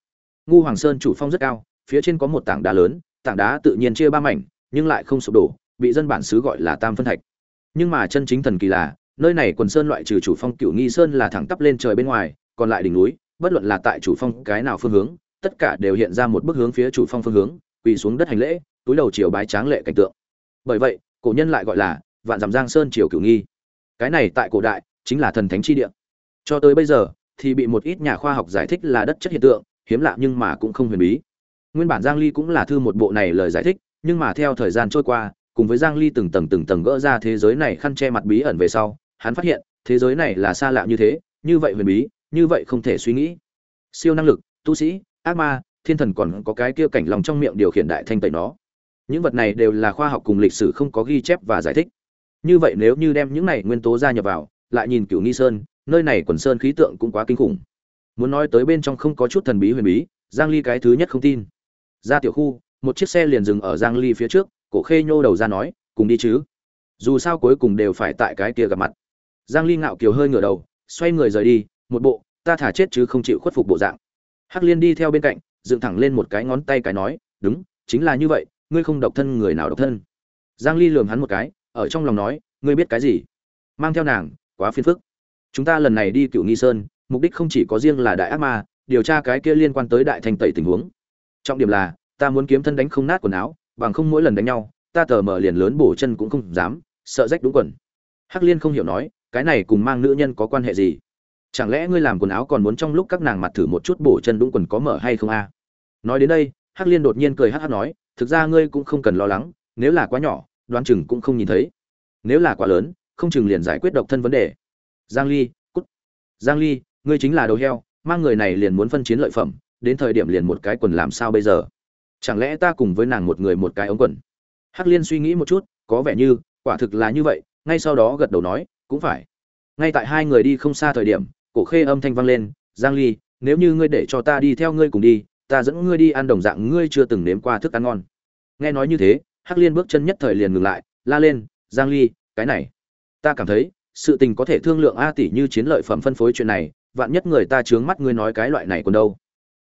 Ngu hoàng sơn chủ phong rất cao phía trên có một tảng đá lớn tảng đá tự nhiên chia ba mảnh nhưng lại không sụp đổ bị dân bản xứ gọi là tam phân thạch. Nhưng mà chân chính thần kỳ là nơi này quần sơn loại trừ chủ phong cựu nghi sơn là thẳng tắp lên trời bên ngoài, còn lại đỉnh núi, bất luận là tại chủ phong cái nào phương hướng, tất cả đều hiện ra một bức hướng phía chủ phong phương hướng, quỳ xuống đất hành lễ, túi đầu chiều bái tráng lệ cảnh tượng. Bởi vậy, cổ nhân lại gọi là vạn dằm giang sơn triều cửu nghi. Cái này tại cổ đại, chính là thần thánh chi địa. Cho tới bây giờ, thì bị một ít nhà khoa học giải thích là đất chất hiện tượng, hiếm lạ nhưng mà cũng không huyền bí. Nguyên bản giang ly cũng là thư một bộ này lời giải thích, nhưng mà theo thời gian trôi qua, cùng với giang ly từng tầng từng tầng gỡ ra thế giới này khăn che mặt bí ẩn về sau hắn phát hiện, thế giới này là xa lạ như thế, như vậy huyền bí, như vậy không thể suy nghĩ. Siêu năng lực, tu sĩ, ác ma, thiên thần còn có cái kia cảnh lòng trong miệng điều khiển đại thanh tẩy nó. Những vật này đều là khoa học cùng lịch sử không có ghi chép và giải thích. Như vậy nếu như đem những này nguyên tố gia nhập vào, lại nhìn cửu nghi sơn, nơi này quần sơn khí tượng cũng quá kinh khủng. Muốn nói tới bên trong không có chút thần bí huyền bí, giang ly cái thứ nhất không tin. Ra tiểu khu, một chiếc xe liền dừng ở giang ly phía trước, cổ khê nhô đầu ra nói, cùng đi chứ. Dù sao cuối cùng đều phải tại cái kia gặp mặt giang ly ngạo kiều hơi ngửa đầu, xoay người rời đi, một bộ, ta thả chết chứ không chịu khuất phục bộ dạng. Hắc liên đi theo bên cạnh, dựng thẳng lên một cái ngón tay cái nói, đúng, chính là như vậy, ngươi không độc thân người nào độc thân? Giang ly lườm hắn một cái, ở trong lòng nói, ngươi biết cái gì? Mang theo nàng, quá phiền phức. Chúng ta lần này đi cựu nghi sơn, mục đích không chỉ có riêng là đại ác ma, điều tra cái kia liên quan tới đại thành tẩy tình huống. Trọng điểm là, ta muốn kiếm thân đánh không nát quần áo, bằng không mỗi lần đánh nhau, ta tờ mở liền lớn bổ chân cũng không dám, sợ rách đúng quần. Hắc liên không hiểu nói cái này cùng mang nữ nhân có quan hệ gì? Chẳng lẽ ngươi làm quần áo còn muốn trong lúc các nàng mặt thử một chút bổ chân đúng quần có mở hay không a? Nói đến đây, hắc liên đột nhiên cười hắc hắc nói, thực ra ngươi cũng không cần lo lắng, nếu là quá nhỏ, đoán chừng cũng không nhìn thấy. Nếu là quá lớn, không chừng liền giải quyết độc thân vấn đề. Giang ly, cút. Giang ly, ngươi chính là đầu heo, mang người này liền muốn phân chiến lợi phẩm, đến thời điểm liền một cái quần làm sao bây giờ? Chẳng lẽ ta cùng với nàng một người một cái ống quần? Hắc liên suy nghĩ một chút, có vẻ như, quả thực là như vậy, ngay sau đó gật đầu nói cũng phải. Ngay tại hai người đi không xa thời điểm, cổ khê âm thanh vang lên, giang ly, nếu như ngươi để cho ta đi theo ngươi cùng đi, ta dẫn ngươi đi ăn đồng dạng ngươi chưa từng nếm qua thức ăn ngon. Nghe nói như thế, hắc liên bước chân nhất thời liền ngừng lại, la lên, giang ly, cái này. Ta cảm thấy, sự tình có thể thương lượng a tỷ như chiến lợi phẩm phân phối chuyện này, vạn nhất người ta chướng mắt ngươi nói cái loại này còn đâu.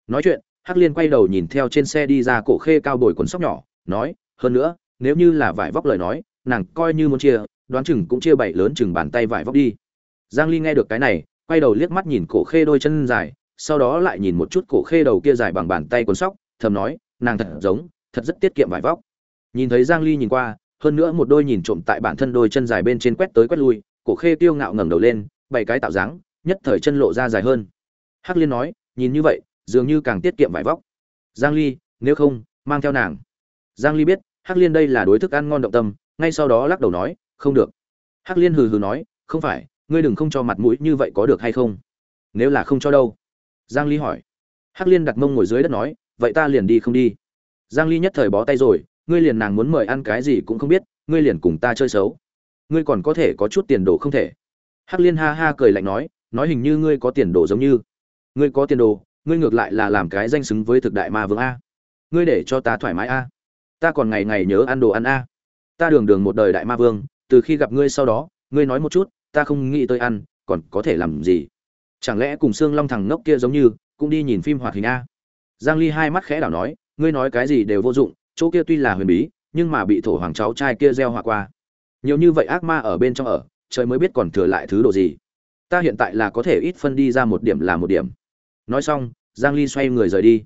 Nói chuyện, hắc liên quay đầu nhìn theo trên xe đi ra cổ khê cao bồi quần sóc nhỏ, nói, hơn nữa, nếu như là vải vóc lời nói, nàng coi như muốn chia đoán chừng cũng chia bảy lớn chừng bàn tay vải vóc đi. Giang ly nghe được cái này, quay đầu liếc mắt nhìn cổ khê đôi chân dài, sau đó lại nhìn một chút cổ khê đầu kia dài bằng bàn tay quần sóc, thầm nói, nàng thật giống, thật rất tiết kiệm vải vóc. Nhìn thấy giang ly nhìn qua, hơn nữa một đôi nhìn trộm tại bản thân đôi chân dài bên trên quét tới quét lui, cổ khê tiêu ngạo ngẩng đầu lên, bảy cái tạo dáng, nhất thời chân lộ ra dài hơn. Hắc liên nói, nhìn như vậy, dường như càng tiết kiệm vải vóc. Giang ly, nếu không, mang theo nàng. Giang ly biết, hắc liên đây là đối thức ăn ngon động tâm, ngay sau đó lắc đầu nói không được. Hắc liên hừ hừ nói, không phải, ngươi đừng không cho mặt mũi như vậy có được hay không? Nếu là không cho đâu? Giang ly hỏi. Hắc liên đặt mông ngồi dưới đất nói, vậy ta liền đi không đi. Giang ly nhất thời bó tay rồi, ngươi liền nàng muốn mời ăn cái gì cũng không biết, ngươi liền cùng ta chơi xấu. Ngươi còn có thể có chút tiền đồ không thể. Hắc liên ha ha cười lạnh nói nói hình như ngươi có tiền đồ giống như. Ngươi có tiền đồ, ngươi ngược lại là làm cái danh xứng với thực đại ma vương a. Ngươi để cho ta thoải mái a. Ta còn ngày ngày nhớ ăn đồ ăn a. Ta đường đường một đời đại ma vương từ khi gặp ngươi sau đó, ngươi nói một chút, ta không nghĩ tới ăn, còn có thể làm gì? Chẳng lẽ cùng xương long thằng ngốc kia giống như, cũng đi nhìn phim hoạt hình a? Giang ly hai mắt khẽ đảo nói, ngươi nói cái gì đều vô dụng, chỗ kia tuy là huyền bí, nhưng mà bị thổ hoàng cháu trai kia gieo họa qua. Nhiều như vậy ác ma ở bên trong ở, trời mới biết còn thừa lại thứ đồ gì. Ta hiện tại là có thể ít phân đi ra một điểm là một điểm. Nói xong, giang ly xoay người rời đi.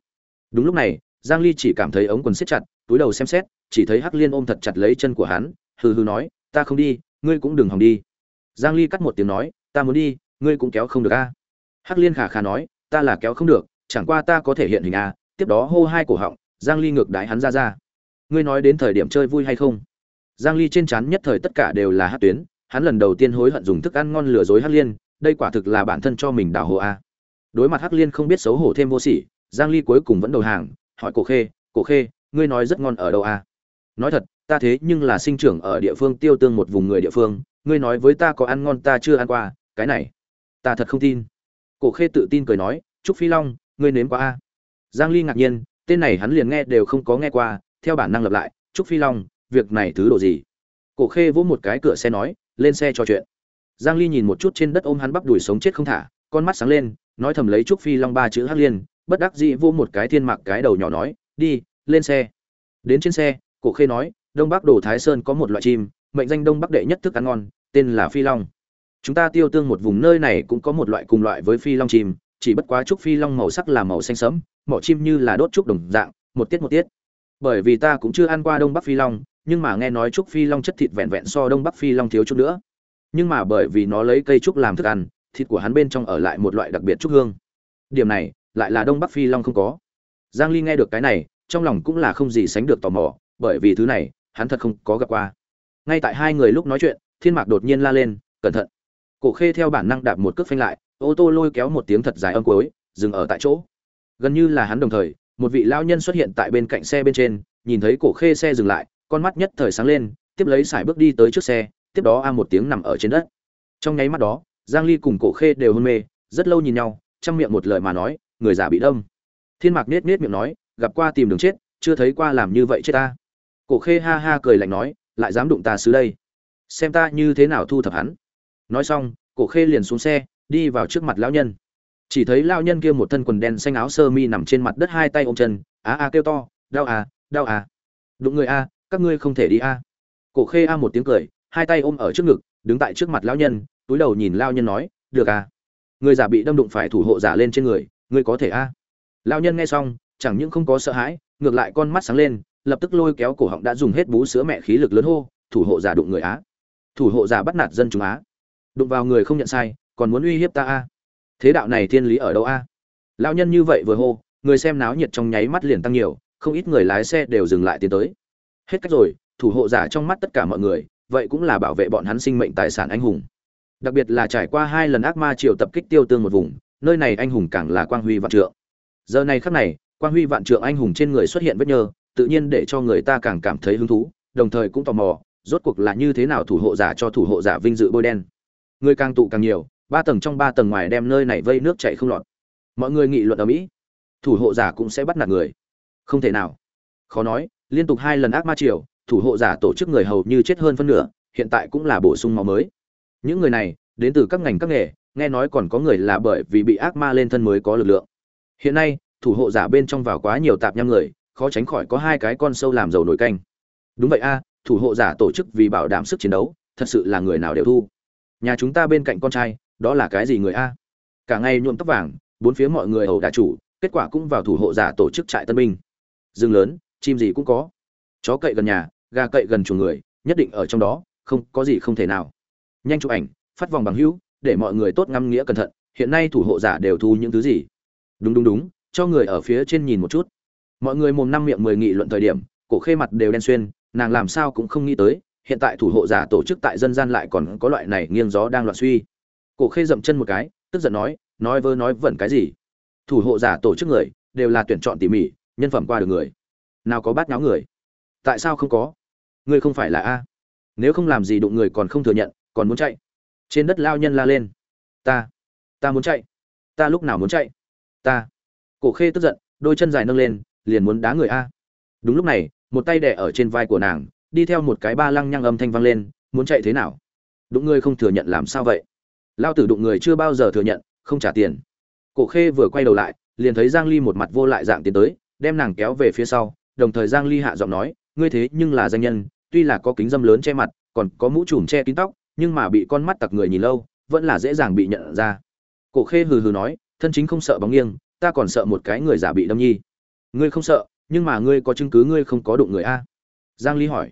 Đúng lúc này, giang ly chỉ cảm thấy ống quần siết chặt, túi đầu xem xét, chỉ thấy hắc liên ôm thật chặt lấy chân của hắn, hừ hừ nói ta không đi, ngươi cũng đừng hòng đi. Giang ly cắt một tiếng nói, ta muốn đi, ngươi cũng kéo không được a. Hắc liên khả khả nói, ta là kéo không được, chẳng qua ta có thể hiện hình a. Tiếp đó hô hai cổ họng, giang ly ngược đái hắn ra ra. Ngươi nói đến thời điểm chơi vui hay không? Giang ly trên chán nhất thời tất cả đều là hát tuyến, hắn lần đầu tiên hối hận dùng thức ăn ngon lừa dối hắc liên, đây quả thực là bản thân cho mình đào hồ a. Đối mặt hắc liên không biết xấu hổ thêm vô sỉ, giang ly cuối cùng vẫn đầu hàng, hỏi, cổ khê cổ khê, ngươi nói rất ngon ở đâu a? Nói thật, ta thế nhưng là sinh trưởng ở địa phương tiêu tương một vùng người địa phương, ngươi nói với ta có ăn ngon ta chưa ăn qua, cái này, ta thật không tin. Cổ khê tự tin cười nói, trúc phi long, ngươi nếm qua a? Giang ly ngạc nhiên, tên này hắn liền nghe đều không có nghe qua, theo bản năng lập lại, trúc phi long, việc này thứ độ gì? Cổ khê vỗ một cái cửa xe nói, lên xe trò chuyện. Giang ly nhìn một chút trên đất ôm hắn bắp đuổi sống chết không thả, con mắt sáng lên, nói thầm lấy trúc phi long ba chữ hắc liên, bất đắc dĩ vô một cái thiên mặc cái đầu nhỏ nói, đi, lên xe. Đến trên xe cổ khê nói, đông bắc đồ thái sơn có một loại chim, mệnh danh đông bắc đệ nhất thức ăn ngon, tên là phi long. Chúng ta tiêu tương một vùng nơi này cũng có một loại cùng loại với phi long chim, chỉ bất quá trúc phi long màu sắc là màu xanh sẫm, mỏ chim như là đốt trúc đồng dạng, một tiết một tiết. Bởi vì ta cũng chưa ăn qua đông bắc phi long, nhưng mà nghe nói trúc phi long chất thịt vẹn vẹn so đông bắc phi long thiếu chút nữa. Nhưng mà bởi vì nó lấy cây trúc làm thức ăn, thịt của hắn bên trong ở lại một loại đặc biệt trúc hương. Điểm này, lại là đông bắc phi long không có. Giang ly nghe được cái này, trong lòng cũng là không gì sánh được tò mò bởi vì thứ này, hắn thật không có gặp qua. Ngay tại hai người lúc nói chuyện, thiên mạc đột nhiên la lên, cẩn thận. Cổ khê theo bản năng đạp một cước phanh lại, ô tô lôi kéo một tiếng thật dài âm cuối, dừng ở tại chỗ. Gần như là hắn đồng thời, một vị lao nhân xuất hiện tại bên cạnh xe bên trên, nhìn thấy cổ khê xe dừng lại, con mắt nhất thời sáng lên, tiếp lấy sải bước đi tới trước xe, tiếp đó a một tiếng nằm ở trên đất. Trong nháy mắt đó, giang ly cùng cổ khê đều hôn mê, rất lâu nhìn nhau trong miệng một lời mà nói, người già bị đâm. Thiên mạc nết nết miệng nói, gặp qua tìm đường chết, chưa thấy qua làm như vậy chết ta cổ khê ha ha cười lạnh nói, lại dám đụng ta xứ đây? Xem ta như thế nào thu thập hắn. Nói xong, cổ khê liền xuống xe, đi vào trước mặt lão nhân. Chỉ thấy lão nhân kia một thân quần đen xanh áo sơ mi nằm trên mặt đất hai tay ôm chân, á a kêu to, đau à đau à. Đụng người a các ngươi không thể đi a cổ khê a một tiếng cười, hai tay ôm ở trước ngực, đứng tại trước mặt lão nhân, túi đầu nhìn lão nhân nói, được à người giả bị đâm đụng phải thủ hộ giả lên trên người, ngươi có thể a lão nhân nghe xong, chẳng những không có sợ hãi, ngược lại con mắt sáng lên lập tức lôi kéo cổ họng đã dùng hết bú sữa mẹ khí lực lớn hô, thủ hộ giả đụng người á. Thủ hộ giả bắt nạt dân chúng á. Đụng vào người không nhận sai, còn muốn uy hiếp ta a thế đạo này thiên lý ở đâu a lão nhân như vậy vừa hô, người xem náo nhiệt trong nháy mắt liền tăng nhiều, không ít người lái xe đều dừng lại tiến tới. Hết cách rồi, thủ hộ giả trong mắt tất cả mọi người, vậy cũng là bảo vệ bọn hắn sinh mệnh tài sản anh hùng. Đặc biệt là trải qua hai lần ác ma triều tập kích tiêu tương một vùng, nơi này anh hùng càng là quang huy vạn trượng. Giờ này khắc này, quang huy vạn trượng anh hùng trên người xuất hiện vết nhơ tự nhiên để cho người ta càng cảm thấy hứng thú, đồng thời cũng tò mò, rốt cuộc là như thế nào thủ hộ giả cho thủ hộ giả vinh dự bôi đen. Người càng tụ càng nhiều, ba tầng trong ba tầng ngoài đem nơi này vây nước chảy không lọt. Mọi người nghị luận ở mỹ, thủ hộ giả cũng sẽ bắt nạt người. Không thể nào. Khó nói, liên tục hai lần ác ma triều, thủ hộ giả tổ chức người hầu như chết hơn phân nửa, hiện tại cũng là bổ sung máu mới. Những người này, đến từ các ngành các nghề, nghe nói còn có người là bởi vì bị ác ma lên thân mới có lực lượng. Hiện nay, thủ hộ giả bên trong vào quá nhiều tạp nham người khó tránh khỏi có hai cái con sâu làm dầu nổi canh. Đúng vậy a, thủ hộ giả tổ chức vì bảo đảm sức chiến đấu, thật sự là người nào đều thu. Nhà chúng ta bên cạnh con trai, đó là cái gì người a? Cả ngày nhuộm tóc vàng, bốn phía mọi người hầu đả chủ, kết quả cũng vào thủ hộ giả tổ chức trại tân binh. Rừng lớn, chim gì cũng có. Chó cậy gần nhà, gà cậy gần chuồng người, nhất định ở trong đó, không có gì không thể nào. Nhanh chụp ảnh, phát vòng bằng hữu, để mọi người tốt ngắm nghĩa cẩn thận, hiện nay thủ hộ giả đều thu những thứ gì? Đúng đúng đúng, cho người ở phía trên nhìn một chút mọi người mồm năm miệng mười nghị luận thời điểm, cổ khê mặt đều đen xuyên, nàng làm sao cũng không nghĩ tới, hiện tại thủ hộ giả tổ chức tại dân gian lại còn có loại này nghiêng gió đang loạn suy. Cổ khê dậm chân một cái, tức giận nói nói vơ nói vẩn cái gì? Thủ hộ giả tổ chức người, đều là tuyển chọn tỉ mỉ, nhân phẩm qua được người. Nào có bát nháo người? Tại sao không có? Ngươi không phải là a. Nếu không làm gì đụng người còn không thừa nhận, còn muốn chạy. Trên đất lao nhân la lên. Ta ta muốn chạy. Ta lúc nào muốn chạy? Ta. Cổ khê tức giận, đôi chân dài nâng lên liền muốn đá người a. Đúng lúc này, một tay đẻ ở trên vai của nàng, đi theo một cái ba lăng nhăng âm thanh vang lên, muốn chạy thế nào? Đụng người không thừa nhận làm sao vậy? Lao tử đụng người chưa bao giờ thừa nhận, không trả tiền. Cổ khê vừa quay đầu lại, liền thấy giang ly một mặt vô lại dạng tiến tới, đem nàng kéo về phía sau, đồng thời giang ly hạ giọng nói, ngươi thế nhưng là danh nhân, tuy là có kính dâm lớn che mặt, còn có mũ trùm che kín tóc, nhưng mà bị con mắt tặc người nhìn lâu, vẫn là dễ dàng bị nhận ra. Cổ khê hừ hừ nói, thân chính không sợ bóng nghiêng, ta còn sợ một cái người giả bị đâm nhi ngươi không sợ, nhưng mà ngươi có chứng cứ ngươi không có đụng người a? Giang ly hỏi.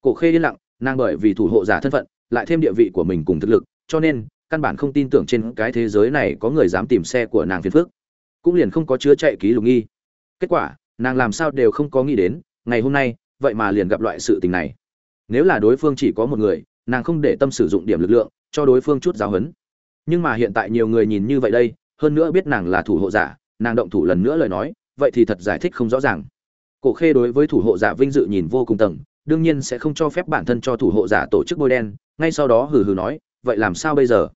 Cổ khê yên lặng, nàng bởi vì thủ hộ giả thân phận, lại thêm địa vị của mình cùng thực lực, cho nên, căn bản không tin tưởng trên cái thế giới này có người dám tìm xe của nàng phiền phước cũng liền không có chứa chạy ký lục nghi. Kết quả, nàng làm sao đều không có nghĩ đến, ngày hôm nay, vậy mà liền gặp loại sự tình này. Nếu là đối phương chỉ có một người, nàng không để tâm sử dụng điểm lực lượng, cho đối phương chút giáo huấn. Nhưng mà hiện tại nhiều người nhìn như vậy đây, hơn nữa biết nàng là thủ hộ giả, nàng động thủ lần nữa lời nói vậy thì thật giải thích không rõ ràng. Cổ khê đối với thủ hộ giả vinh dự nhìn vô cùng tầng, đương nhiên sẽ không cho phép bản thân cho thủ hộ giả tổ chức bôi đen, ngay sau đó hừ hừ nói, vậy làm sao bây giờ?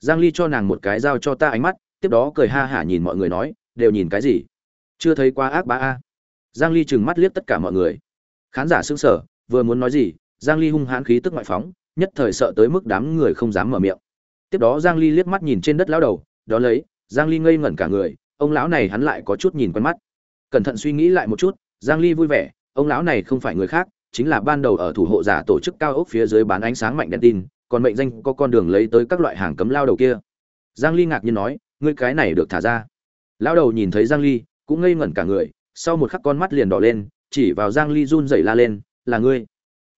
Giang ly cho nàng một cái dao cho ta ánh mắt, tiếp đó cười ha hả nhìn mọi người nói, đều nhìn cái gì? Chưa thấy qua ác bá a. Giang ly trừng mắt liếc tất cả mọi người. Khán giả sững sờ, vừa muốn nói gì, giang ly hung hãn khí tức ngoại phóng, nhất thời sợ tới mức đám người không dám mở miệng. Tiếp đó giang ly liếc mắt nhìn trên đất lão đầu đó lấy, giang ly ngây ngẩn cả người, ông lão này hắn lại có chút nhìn quen mắt cẩn thận suy nghĩ lại một chút, giang ly vui vẻ, ông lão này không phải người khác, chính là ban đầu ở thủ hộ giả tổ chức cao ốc phía dưới bán ánh sáng mạnh đèn tin, còn mệnh danh có con đường lấy tới các loại hàng cấm lao đầu kia. Giang ly ngạc nhiên nói, ngươi cái này được thả ra. Lao đầu nhìn thấy giang ly, cũng ngây ngẩn cả người, sau một khắc con mắt liền đỏ lên, chỉ vào giang ly run rẩy la lên, là ngươi.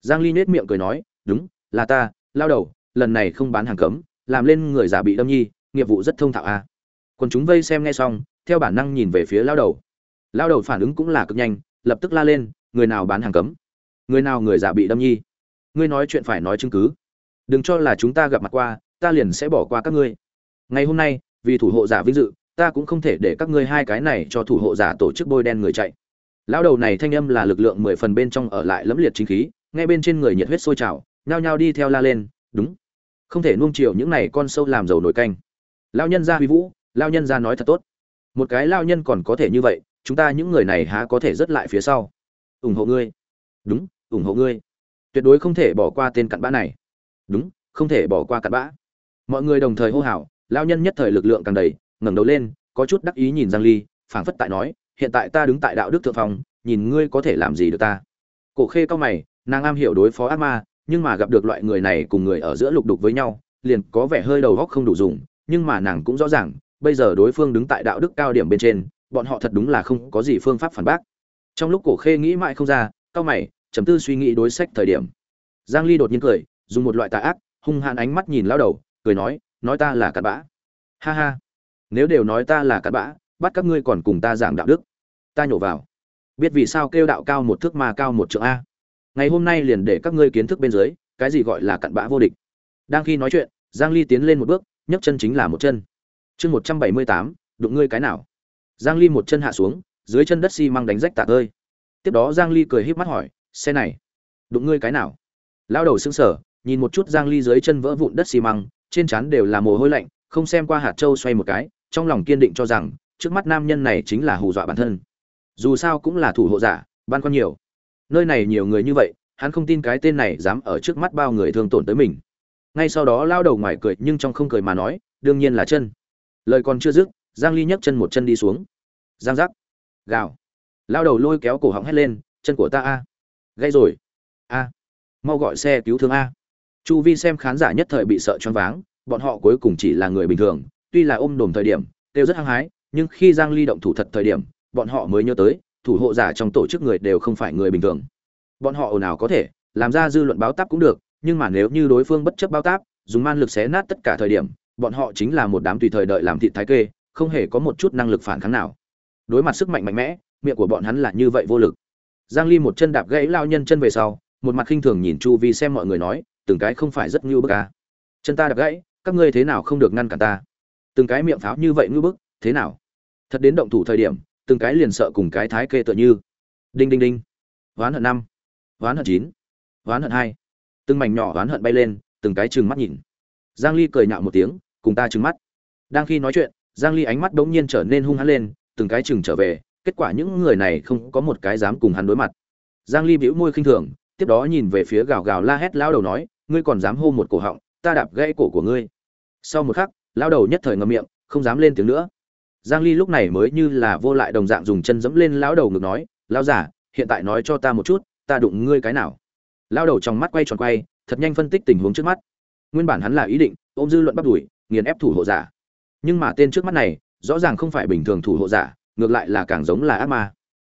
Giang ly nết miệng cười nói, đúng, là ta, lao đầu, lần này không bán hàng cấm, làm lên người giả bị đâm nhi, nghiệp vụ rất thông thạo a. À. còn chúng vây xem nghe xong, theo bản năng nhìn về phía lao đầu lao đầu phản ứng cũng là cực nhanh, lập tức la lên, người nào bán hàng cấm? Người nào người giả bị đâm nhi? Ngươi nói chuyện phải nói chứng cứ. Đừng cho là chúng ta gặp mặt qua, ta liền sẽ bỏ qua các ngươi. Ngày hôm nay, vì thủ hộ giả vinh dự, ta cũng không thể để các ngươi hai cái này cho thủ hộ giả tổ chức bôi đen người chạy. Lão đầu này thanh âm là lực lượng mười phần bên trong ở lại lẫm liệt chính khí nghe bên trên người nhiệt huyết sôi trào, nhao nhao đi theo la lên, đúng. Không thể nuông chiều những này con sâu làm dầu nổi canh. Lao nhân ra huy vũ lao nhân ra nói thật tốt. Một cái lao nhân còn có thể như vậy chúng ta những người này há có thể rớt lại phía sau. Ủng hộ ngươi. Đúng, ủng hộ ngươi. Tuyệt đối không thể bỏ qua tên cặn bã này. Đúng, không thể bỏ qua cặn bã. Mọi người đồng thời hô hào, lao nhân nhất thời lực lượng càng đầy, ngẩng đầu lên, có chút đắc ý nhìn giang ly, phảng phất tại nói, hiện tại ta đứng tại đạo đức thượng phòng nhìn ngươi có thể làm gì được ta. Cổ khê cao mày, nàng am hiểu đối phó ác ma, nhưng mà gặp được loại người này cùng người ở giữa lục đục với nhau, liền có vẻ hơi đầu góc không đủ dùng, nhưng mà nàng cũng rõ ràng, bây giờ đối phương đứng tại đạo đức cao điểm bên trên bọn họ thật đúng là không có gì phương pháp phản bác. Trong lúc cổ khê nghĩ mãi không ra cao mày chấm tư suy nghĩ đối sách thời điểm. Giang ly đột nhiên cười dùng một loại tà ác hung hãn ánh mắt nhìn lao đầu cười nói nói ta là cặn bã. Ha ha nếu đều nói ta là cặn bã bắt các ngươi còn cùng ta giảng đạo đức. Ta nhổ vào. Biết vì sao kêu đạo cao một thước mà cao một trượng a. Ngày hôm nay liền để các ngươi kiến thức bên dưới cái gì gọi là cặn bã vô địch. Đang khi nói chuyện giang ly tiến lên một bước nhấc chân chính là một chân. Chương 178, đụng ngươi cái nào? Giang ly một chân hạ xuống, dưới chân đất xi măng đánh rách tạc ơi. Tiếp đó giang ly cười híp mắt hỏi, xe này, đụng ngươi cái nào? Lao đầu sững sờ, nhìn một chút giang ly dưới chân vỡ vụn đất xi măng, trên trán đều là mồ hôi lạnh, không xem qua hạt châu xoay một cái, trong lòng kiên định cho rằng, trước mắt nam nhân này chính là hù dọa bản thân. Dù sao cũng là thủ hộ giả ban con nhiều. Nơi này nhiều người như vậy, hắn không tin cái tên này dám ở trước mắt bao người thương tổn tới mình. Ngay sau đó lao đầu ngoài cười, nhưng trong không cười mà nói, đương nhiên là chân. Lời còn chưa dứt giang ly nhấc chân một chân đi xuống. Giang giác. Gào. Lao đầu lôi kéo cổ họng hét lên, chân của ta a. Gây rồi. A. Mau gọi xe cứu thương a. Chu vi xem khán giả nhất thời bị sợ choáng váng, bọn họ cuối cùng chỉ là người bình thường, tuy là ôm đồm thời điểm, đều rất hăng hái, nhưng khi giang ly động thủ thật thời điểm, bọn họ mới nhớ tới, thủ hộ giả trong tổ chức người đều không phải người bình thường. Bọn họ ồn ào có thể, làm ra dư luận báo táp cũng được, nhưng mà nếu như đối phương bất chấp báo táp, dùng man lực xé nát tất cả thời điểm, bọn họ chính là một đám tùy thời đợi làm thịt thái kê không hề có một chút năng lực phản kháng nào. Đối mặt sức mạnh mạnh mẽ, miệng của bọn hắn là như vậy vô lực. Giang ly một chân đạp gãy lao nhân chân về sau, một mặt khinh thường nhìn chu vi xem mọi người nói, từng cái không phải rất ngưu bức à. chân ta đạp gãy, các ngươi thế nào không được ngăn cản ta? Từng cái miệng pháo như vậy ngưu bức, thế nào? Thật đến động thủ thời điểm, từng cái liền sợ cùng cái thái kê tựa như. Đinh đinh đinh. Ván hận năm. Ván hận chín. Ván hận hai. Từng mảnh nhỏ ván hận bay lên, từng cái trừng mắt nhìn. Giang ly cười nhạo một tiếng, cùng ta trừng mắt. Đang khi nói chuyện giang ly ánh mắt đống nhiên trở nên hung hãn lên, từng cái chừng trở về, kết quả những người này không có một cái dám cùng hắn đối mặt. Giang ly bĩu môi khinh thường, tiếp đó nhìn về phía gào gào la hét lão đầu nói, ngươi còn dám hô một cổ họng, ta đạp gãy cổ của ngươi. Sau một khắc, lão đầu nhất thời ngậm miệng, không dám lên tiếng nữa. Giang ly lúc này mới như là vô lại đồng dạng dùng chân giẫm lên lão đầu ngực nói, lão giả hiện tại nói cho ta một chút, ta đụng ngươi cái nào? Lão đầu trong mắt quay tròn quay, thật nhanh phân tích tình huống trước mắt. Nguyên bản hắn là ý định, ôm dư luận bắt đuổi, nghiền ép thủ hộ giả nhưng mà tên trước mắt này, rõ ràng không phải bình thường thủ hộ giả, ngược lại là càng giống là ác ma.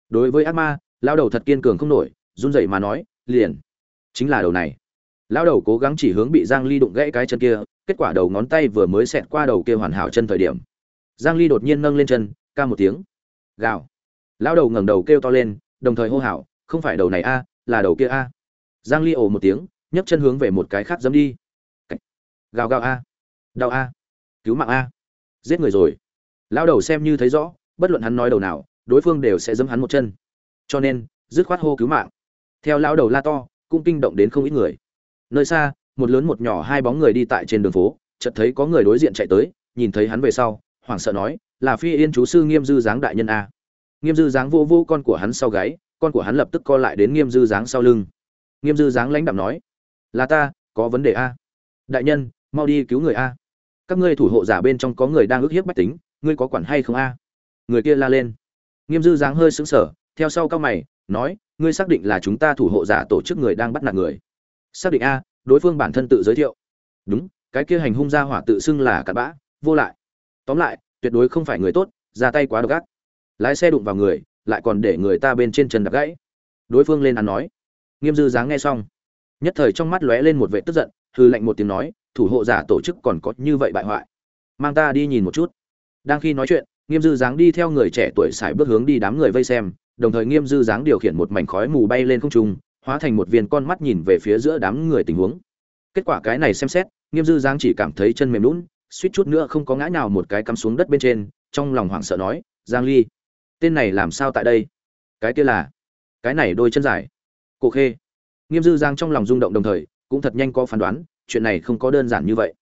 Đối với ác ma lao đầu thật kiên cường không nổi, run rẩy mà nói, liền, chính là đầu này. Lao đầu cố gắng chỉ hướng bị giang ly đụng gãy cái chân kia, kết quả đầu ngón tay vừa mới xẹt qua đầu kia hoàn hảo chân thời điểm. Giang ly đột nhiên nâng lên chân, ca một tiếng. Gào. Lao đầu ngẩng đầu kêu to lên, đồng thời hô hào, không phải đầu này a, là đầu kia a. Giang ly ồ một tiếng, nhấc chân hướng về một cái khác dẫm đi. Gào gào a. Đau a. Cứu mạng a giết người rồi. Lao đầu xem như thấy rõ, bất luận hắn nói đầu nào, đối phương đều sẽ giấm hắn một chân. Cho nên, dứt khoát hô cứu mạng. Theo lao đầu la to, cũng kinh động đến không ít người. Nơi xa, một lớn một nhỏ hai bóng người đi tại trên đường phố, chợt thấy có người đối diện chạy tới, nhìn thấy hắn về sau, hoảng sợ nói, là phi yên chú sư nghiêm dư dáng đại nhân a. Nghiêm dư dáng vô vô con của hắn sau gáy, con của hắn lập tức co lại đến nghiêm dư dáng sau lưng. Nghiêm dư dáng lãnh đạm nói, là ta, có vấn đề a. Đại nhân, mau đi cứu người a các ngươi thủ hộ giả bên trong có người đang ức hiếp bách tính, ngươi có quản hay không a? Người kia la lên. Nghiêm dư dáng hơi sững sờ, theo sau cao mày, nói, ngươi xác định là chúng ta thủ hộ giả tổ chức người đang bắt nạt người. Xác định a, đối phương bản thân tự giới thiệu. Đúng, cái kia hành hung gia hỏa tự xưng là cặn bã, vô lại. Tóm lại, tuyệt đối không phải người tốt, ra tay quá độc ác. Lái xe đụng vào người, lại còn để người ta bên trên chân đập gãy. Đối phương lên ăn nói. Nghiêm dư dáng nghe xong, nhất thời trong mắt lóe lên một vệ tức giận hư lạnh một tiếng nói thủ hộ giả tổ chức còn có như vậy bại hoại. Mang ta đi nhìn một chút. Đang khi nói chuyện, nghiêm dư dáng đi theo người trẻ tuổi xài bước hướng đi đám người vây xem, đồng thời nghiêm dư dáng điều khiển một mảnh khói mù bay lên không trung, hóa thành một viên con mắt nhìn về phía giữa đám người tình huống. Kết quả cái này xem xét, nghiêm dư dáng chỉ cảm thấy chân mềm lún suýt chút nữa không có ngã nào một cái cắm xuống đất bên trên, trong lòng hoảng sợ nói, giang ly, tên này làm sao tại đây? Cái kia là, cái này đôi chân dài. Cổ khê. Nghiêm dư giang trong lòng rung động đồng thời, cũng thật nhanh có phán đoán chuyện này không có đơn giản như vậy.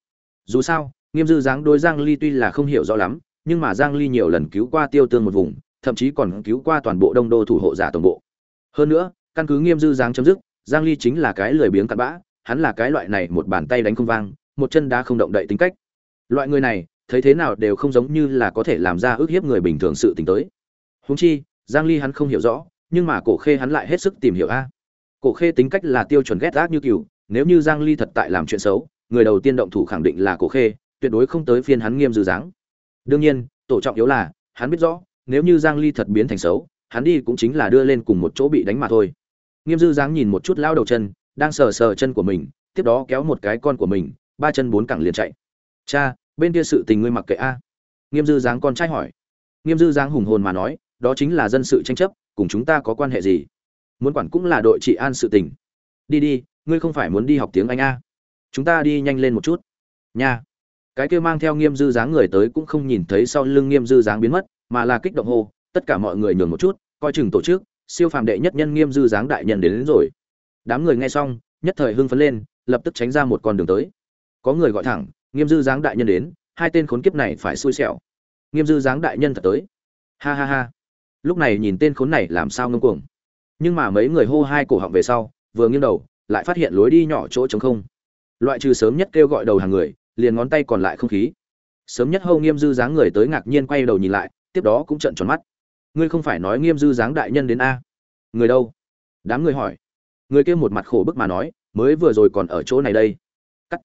Dù sao, nghiêm dư dáng đối giang ly tuy là không hiểu rõ lắm, nhưng mà giang ly nhiều lần cứu qua tiêu tương một vùng, thậm chí còn cứu qua toàn bộ đông đô thủ hộ giả tổng bộ. Hơn nữa, căn cứ nghiêm dư dáng chấm dứt, giang ly chính là cái lười biếng cặn bã, hắn là cái loại này một bàn tay đánh không vang, một chân đá không động đậy tính cách. Loại người này, thấy thế nào đều không giống như là có thể làm ra ước hiếp người bình thường sự tình tới. Huống chi, giang ly hắn không hiểu rõ, nhưng mà cổ khê hắn lại hết sức tìm hiểu a. Cổ khê tính cách là tiêu chuẩn ghét ác như cừu nếu như giang ly thật tại làm chuyện xấu, người đầu tiên động thủ khẳng định là cổ khê, tuyệt đối không tới phiên hắn nghiêm dư dáng. Đương nhiên, tổ trọng yếu là, hắn biết rõ, nếu như giang ly thật biến thành xấu, hắn đi cũng chính là đưa lên cùng một chỗ bị đánh mà thôi. Nghiêm dư dáng nhìn một chút lao đầu chân, đang sờ sờ chân của mình, tiếp đó kéo một cái con của mình, ba chân bốn cẳng liền chạy. Cha, bên kia sự tình ngươi mặc kệ a. Nghiêm dư dáng con trai hỏi. Nghiêm dư dáng hùng hồn mà nói, đó chính là dân sự tranh chấp, cùng chúng ta có quan hệ gì? Muốn quản cũng là đội trị an sự tình. Đi đi ngươi không phải muốn đi học tiếng anh a chúng ta đi nhanh lên một chút. Nha. Cái kia mang theo nghiêm dư dáng người tới cũng không nhìn thấy sau lưng nghiêm dư dáng biến mất mà là kích động hô tất cả mọi người nhường một chút coi chừng tổ chức siêu phàm đệ nhất nhân nghiêm dư dáng đại nhân đến, đến rồi. Đám người nghe xong nhất thời hưng phấn lên lập tức tránh ra một con đường tới. Có người gọi thẳng nghiêm dư dáng đại nhân đến hai tên khốn kiếp này phải xui xẻo. Nghiêm dư dáng đại nhân thật tới. Ha ha ha. Lúc này nhìn tên khốn này làm sao ngâm cuồng. Nhưng mà mấy người hô hai cổ họng về sau vừa nghiêng đầu lại phát hiện lối đi nhỏ chỗ trống không. Loại trừ sớm nhất kêu gọi đầu hàng người, liền ngón tay còn lại không khí. Sớm nhất hâu nghiêm dư dáng người tới ngạc nhiên quay đầu nhìn lại, tiếp đó cũng trợn tròn mắt. Ngươi không phải nói nghiêm dư dáng đại nhân đến a? Người đâu? Đám người hỏi. Người kia một mặt khổ bức mà nói, mới vừa rồi còn ở chỗ này đây. Cắt.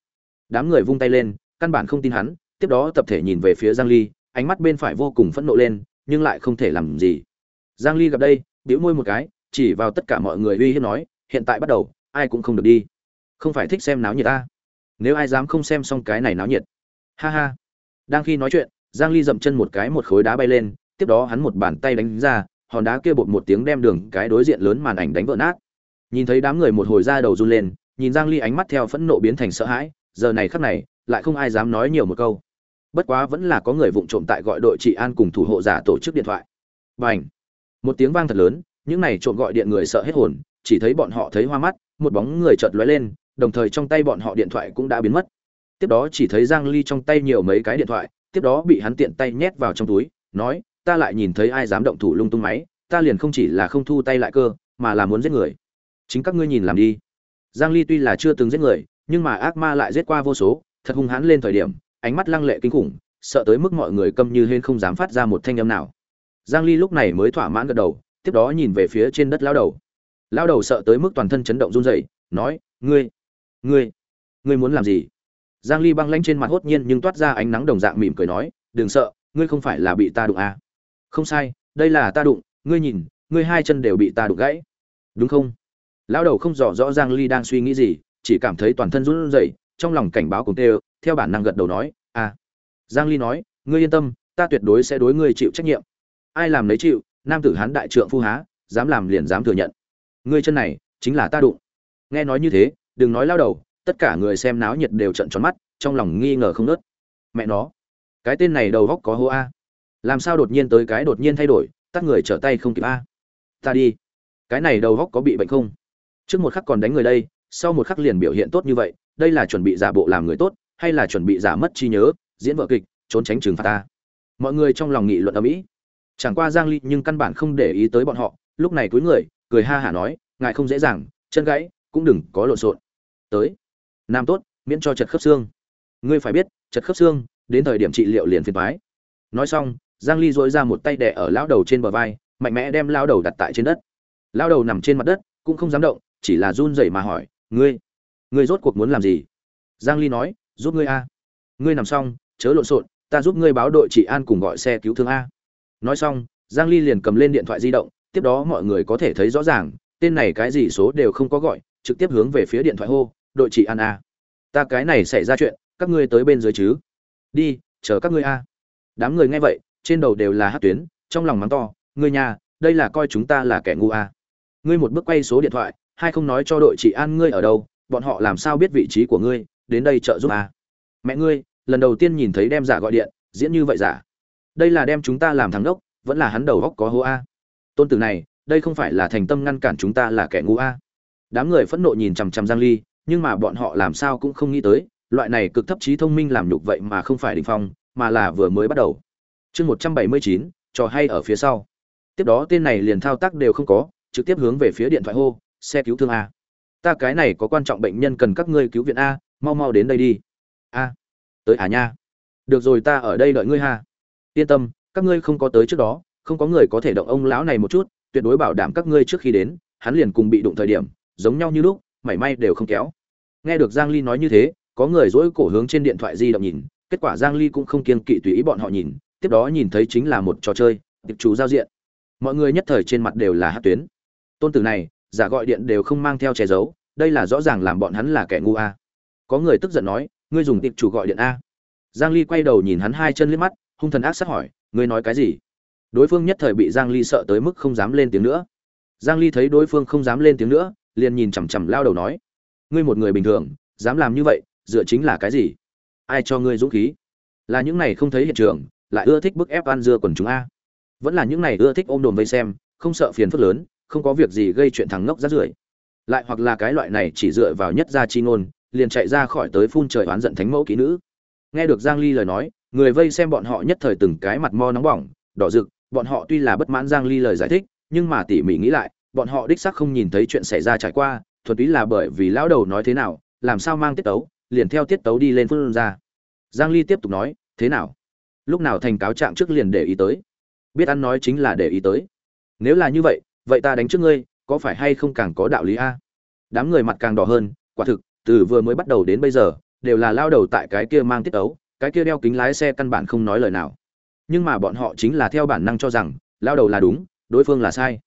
Đám người vung tay lên, căn bản không tin hắn, tiếp đó tập thể nhìn về phía giang ly, ánh mắt bên phải vô cùng phẫn nộ lên, nhưng lại không thể làm gì. Giang ly gặp đây, bĩu môi một cái, chỉ vào tất cả mọi người uy hiếp nói, hiện tại bắt đầu ai cũng không được đi. Không phải thích xem náo nhiệt ta. Nếu ai dám không xem xong cái này náo nhiệt. Ha ha. Đang khi nói chuyện, giang ly dậm chân một cái một khối đá bay lên, tiếp đó hắn một bàn tay đánh ra, hòn đá kia bột một tiếng đem đường cái đối diện lớn màn ảnh đánh vỡ nát. Nhìn thấy đám người một hồi ra đầu run lên, nhìn giang ly ánh mắt theo phẫn nộ biến thành sợ hãi, giờ này khắc này, lại không ai dám nói nhiều một câu. Bất quá vẫn là có người vụng trộm tại gọi đội trị an cùng thủ hộ giả tổ chức điện thoại. Bành! Một tiếng vang thật lớn, những này trộm gọi điện người sợ hết hồn, chỉ thấy bọn họ thấy hoa mắt một bóng người chợt lóe lên, đồng thời trong tay bọn họ điện thoại cũng đã biến mất. Tiếp đó chỉ thấy giang ly trong tay nhiều mấy cái điện thoại, tiếp đó bị hắn tiện tay nhét vào trong túi, nói, ta lại nhìn thấy ai dám động thủ lung tung máy, ta liền không chỉ là không thu tay lại cơ, mà là muốn giết người. Chính các ngươi nhìn làm đi. Giang ly tuy là chưa từng giết người, nhưng mà ác ma lại giết qua vô số, thật hung hãn lên thời điểm, ánh mắt lăng lệ kinh khủng, sợ tới mức mọi người câm như hên không dám phát ra một thanh âm nào. Giang ly lúc này mới thỏa mãn gật đầu, tiếp đó nhìn về phía trên đất lao đầu lao đầu sợ tới mức toàn thân chấn động run rẩy, nói, ngươi ngươi ngươi muốn làm gì? Giang ly băng lãnh trên mặt hốt nhiên nhưng toát ra ánh nắng đồng dạng mỉm cười nói, đừng sợ, ngươi không phải là bị ta đụng à? Không sai, đây là ta đụng, ngươi nhìn, ngươi hai chân đều bị ta đụng gãy. Đúng không? Lão đầu không rõ rõ giang ly đang suy nghĩ gì, chỉ cảm thấy toàn thân run rẩy, trong lòng cảnh báo cùng tê theo bản năng gật đầu nói à. Giang ly nói, ngươi yên tâm, ta tuyệt đối sẽ đối ngươi chịu trách nhiệm. Ai làm lấy chịu, nam tử hán đại trượng phu há, dám làm liền dám thừa nhận ngươi chân này, chính là ta đụng. Nghe nói như thế, đừng nói lao đầu, tất cả người xem náo nhiệt đều trận tròn mắt, trong lòng nghi ngờ không nớt mẹ nó, cái tên này đầu góc có hô a. Làm sao đột nhiên tới cái đột nhiên thay đổi, tắt người trở tay không kịp a. Ta đi. Cái này đầu góc có bị bệnh không? Trước một khắc còn đánh người đây, sau một khắc liền biểu hiện tốt như vậy, đây là chuẩn bị giả bộ làm người tốt, hay là chuẩn bị giả mất trí nhớ, diễn vợ kịch, trốn tránh trừng phạt ta? Mọi người trong lòng nghị luận ở mỹ chẳng qua giang ly nhưng căn bản không để ý tới bọn họ, lúc này cuối người cười ha hả nói, ngài không dễ dàng, chân gãy cũng đừng có lộn xộn. Tới, nam tốt, miễn cho chật khớp xương. Ngươi phải biết, chật khớp xương, đến thời điểm trị liệu liền phiền thoái nói xong, giang ly dội ra một tay đè ở lão đầu trên bờ vai, mạnh mẽ đem lão đầu đặt tại trên đất. Lão đầu nằm trên mặt đất, cũng không dám động, chỉ là run rẩy mà hỏi, ngươi ngươi rốt cuộc muốn làm gì? Giang ly nói, giúp ngươi a. Ngươi nằm xong, chớ lộn xộn, ta giúp ngươi báo đội trị an cùng gọi xe cứu thương a. Nói xong, giang ly liền cầm lên điện thoại di động tiếp đó mọi người có thể thấy rõ ràng, tên này cái gì số đều không có gọi, trực tiếp hướng về phía điện thoại hô, đội chị an a. Ta cái này xảy ra chuyện, các ngươi tới bên dưới chứ? Đi, chờ các ngươi a. Đám người nghe vậy, trên đầu đều là hát tuyến, trong lòng mắng to, ngươi nhà, đây là coi chúng ta là kẻ ngu a. Ngươi một bước quay số điện thoại hay không nói cho đội chị an ngươi ở đâu, bọn họ làm sao biết vị trí của ngươi, đến đây trợ giúp a. Mẹ ngươi, lần đầu tiên nhìn thấy đem giả gọi điện, diễn như vậy giả. Đây là đem chúng ta làm thắng đốc, vẫn là hắn đầu góc có hố a tôn tử này, đây không phải là thành tâm ngăn cản chúng ta là kẻ ngu a. Đám người phẫn nộ nhìn chằm chằm giang ly, nhưng mà bọn họ làm sao cũng không nghĩ tới, loại này cực thấp trí thông minh làm nhục vậy mà không phải đỉnh phong, mà là vừa mới bắt đầu. Chương một trăm bảy mươi chín, trò hay ở phía sau. Tiếp đó tên này liền thao tác đều không có, trực tiếp hướng về phía điện thoại hô, xe cứu thương a. Ta cái này có quan trọng bệnh nhân cần các ngươi cứu viện a, mau mau đến đây đi. A, tới à nha. Được rồi ta ở đây đợi ngươi ha. Yên tâm, các ngươi không có tới trước đó không có người có thể động ông lão này một chút, tuyệt đối bảo đảm các ngươi trước khi đến, hắn liền cùng bị đụng thời điểm, giống nhau như lúc, mảy may đều không kéo. Nghe được giang ly nói như thế, có người dỗi cổ hướng trên điện thoại di động nhìn, kết quả giang ly cũng không kiên kỵ tùy ý bọn họ nhìn, tiếp đó nhìn thấy chính là một trò chơi tiệp chú giao diện. Mọi người nhất thời trên mặt đều là hát tuyến. Tôn tử này, giả gọi điện đều không mang theo che giấu, đây là rõ ràng làm bọn hắn là kẻ ngu a. Có người tức giận nói, ngươi dùng tiệp chủ gọi điện a. Giang ly quay đầu nhìn hắn hai chân liếc mắt, hung thần ác sát hỏi, ngươi nói cái gì? Đối phương nhất thời bị giang ly sợ tới mức không dám lên tiếng nữa. Giang ly thấy đối phương không dám lên tiếng nữa, liền nhìn chằm chằm lao đầu nói, ngươi một người bình thường, dám làm như vậy, dựa chính là cái gì? Ai cho ngươi dũng khí? Là những này không thấy hiện trường, lại ưa thích bức ép ăn dưa quần chúng a. Vẫn là những này ưa thích ôm đồn vây xem, không sợ phiền phức lớn, không có việc gì gây chuyện thằng ngốc rát rưởi. Lại hoặc là cái loại này chỉ dựa vào nhất gia chi ngôn, liền chạy ra khỏi tới phun trời oán giận thánh mẫu kỹ nữ. Nghe được giang ly lời nói, người vây xem bọn họ nhất thời từng cái mặt mo nóng bỏng, đỏ rực bọn họ tuy là bất mãn giang ly lời giải thích, nhưng mà tỉ mỉ nghĩ lại, bọn họ đích xác không nhìn thấy chuyện xảy ra trải qua, thuần túy là bởi vì lão đầu nói thế nào, làm sao mang tiết tấu, liền theo tiết tấu đi lên phương ra. Giang ly tiếp tục nói, thế nào? Lúc nào thành cáo trạng trước liền để ý tới? Biết ăn nói chính là để ý tới. Nếu là như vậy vậy ta đánh trước ngươi, có phải hay không càng có đạo lý a? Đám người mặt càng đỏ hơn, quả thực, từ vừa mới bắt đầu đến bây giờ, đều là lao đầu tại cái kia mang tiết ấu cái kia đeo kính lái xe căn bản không nói lời nào nhưng mà bọn họ chính là theo bản năng cho rằng, lao đầu là đúng, đối phương là sai.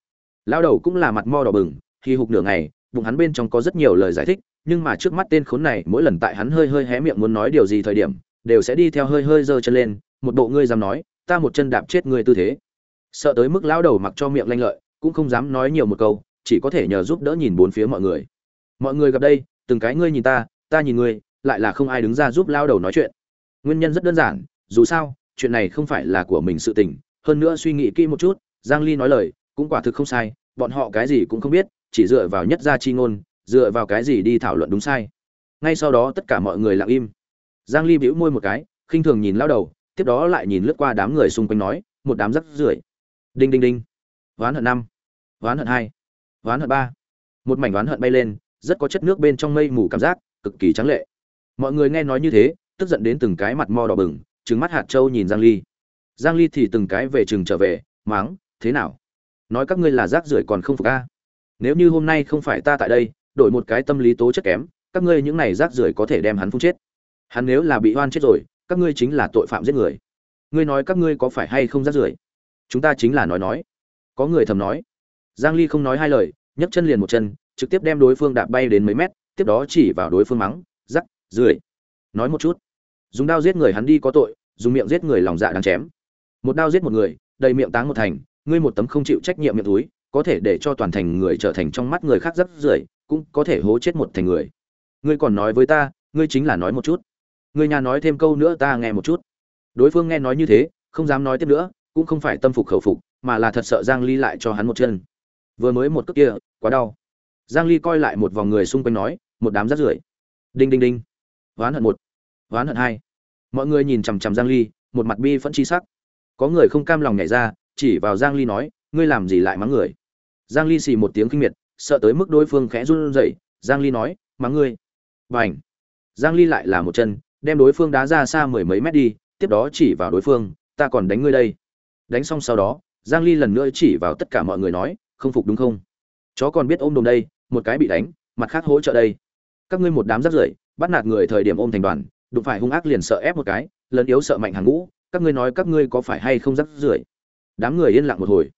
Lao đầu cũng là mặt mo đỏ bừng khi hụt nửa ngày, bụng hắn bên trong có rất nhiều lời giải thích, nhưng mà trước mắt tên khốn này, mỗi lần tại hắn hơi hơi hé miệng muốn nói điều gì thời điểm, đều sẽ đi theo hơi hơi giơ chân lên, một bộ ngươi dám nói, ta một chân đạp chết ngươi tư thế. Sợ tới mức lao đầu mặc cho miệng lanh lợi, cũng không dám nói nhiều một câu, chỉ có thể nhờ giúp đỡ nhìn bốn phía mọi người. Mọi người gặp đây, từng cái ngươi nhìn ta ta nhìn ngươi, lại là không ai đứng ra giúp lao đầu nói chuyện. Nguyên nhân rất đơn giản, dù sao chuyện này không phải là của mình sự tình, hơn nữa suy nghĩ kỹ một chút, giang ly nói lời, cũng quả thực không sai, bọn họ cái gì cũng không biết, chỉ dựa vào nhất gia chi ngôn, dựa vào cái gì đi thảo luận đúng sai. Ngay sau đó tất cả mọi người lặng im. Giang ly bĩu môi một cái, khinh thường nhìn lao đầu, tiếp đó lại nhìn lướt qua đám người xung quanh nói, một đám rắc rưởi. Đinh đinh đinh. Ván hận năm. Ván hận hai. Ván hận ba. Một mảnh ván hận bay lên, rất có chất nước bên trong mây mù cảm giác, cực kỳ trắng lệ. Mọi người nghe nói như thế, tức giận đến từng cái mặt mo đỏ bừng trừng mắt hạt châu nhìn giang ly. Giang ly thì từng cái về trường trở về, máng, thế nào? Nói các ngươi là rác rưởi còn không phục a? Nếu như hôm nay không phải ta tại đây, đổi một cái tâm lý tố chất kém, các ngươi những này rác rưởi có thể đem hắn phun chết. Hắn nếu là bị oan chết rồi, các ngươi chính là tội phạm giết người. Ngươi nói các ngươi có phải hay không rác rưởi? Chúng ta chính là nói nói. Có người thầm nói. Giang ly không nói hai lời, nhấc chân liền một chân, trực tiếp đem đối phương đạp bay đến mấy mét, tiếp đó chỉ vào đối phương mắng rắc rưởi. Nói một chút dùng đao giết người hắn đi có tội, dùng miệng giết người lòng dạ đáng chém. Một đao giết một người, đầy miệng táng một thành, ngươi một tấm không chịu trách nhiệm miệng túi, có thể để cho toàn thành người trở thành trong mắt người khác rất rưởi, cũng có thể hố chết một thành người. Ngươi còn nói với ta, ngươi chính là nói một chút. Ngươi nhà nói thêm câu nữa ta nghe một chút. Đối phương nghe nói như thế, không dám nói tiếp nữa, cũng không phải tâm phục khẩu phục, mà là thật sợ giang ly lại cho hắn một chân. Vừa mới một cước kia, quá đau. Giang ly coi lại một vòng người xung quanh nói, một đám rác rưởi. Đinh đinh đinh. Ván hận một ván hận hai. Mọi người nhìn chằm chằm giang ly, một mặt bi phẫn chi sắc. Có người không cam lòng nhảy ra, chỉ vào giang ly nói, ngươi làm gì lại mắng người? Giang ly xì một tiếng kinh miệt, sợ tới mức đối phương khẽ run rẩy. Giang ly nói, mắng ngươi. Bảnh giang ly lại là một chân, đem đối phương đá ra xa mười mấy mét đi, tiếp đó chỉ vào đối phương, ta còn đánh ngươi đây. Đánh xong sau đó, giang ly lần nữa chỉ vào tất cả mọi người nói, không phục đúng không? Chó còn biết ôm đồm đây, một cái bị đánh, mặt khác hỗ trợ đây. Các ngươi một đám rác rưởi, bắt nạt người thời điểm ôm thành đoàn đụng phải hung ác liền sợ ép một cái lần yếu sợ mạnh hàng ngũ, các ngươi nói các ngươi có phải hay không rắc rưởi? Đám người yên lặng một hồi.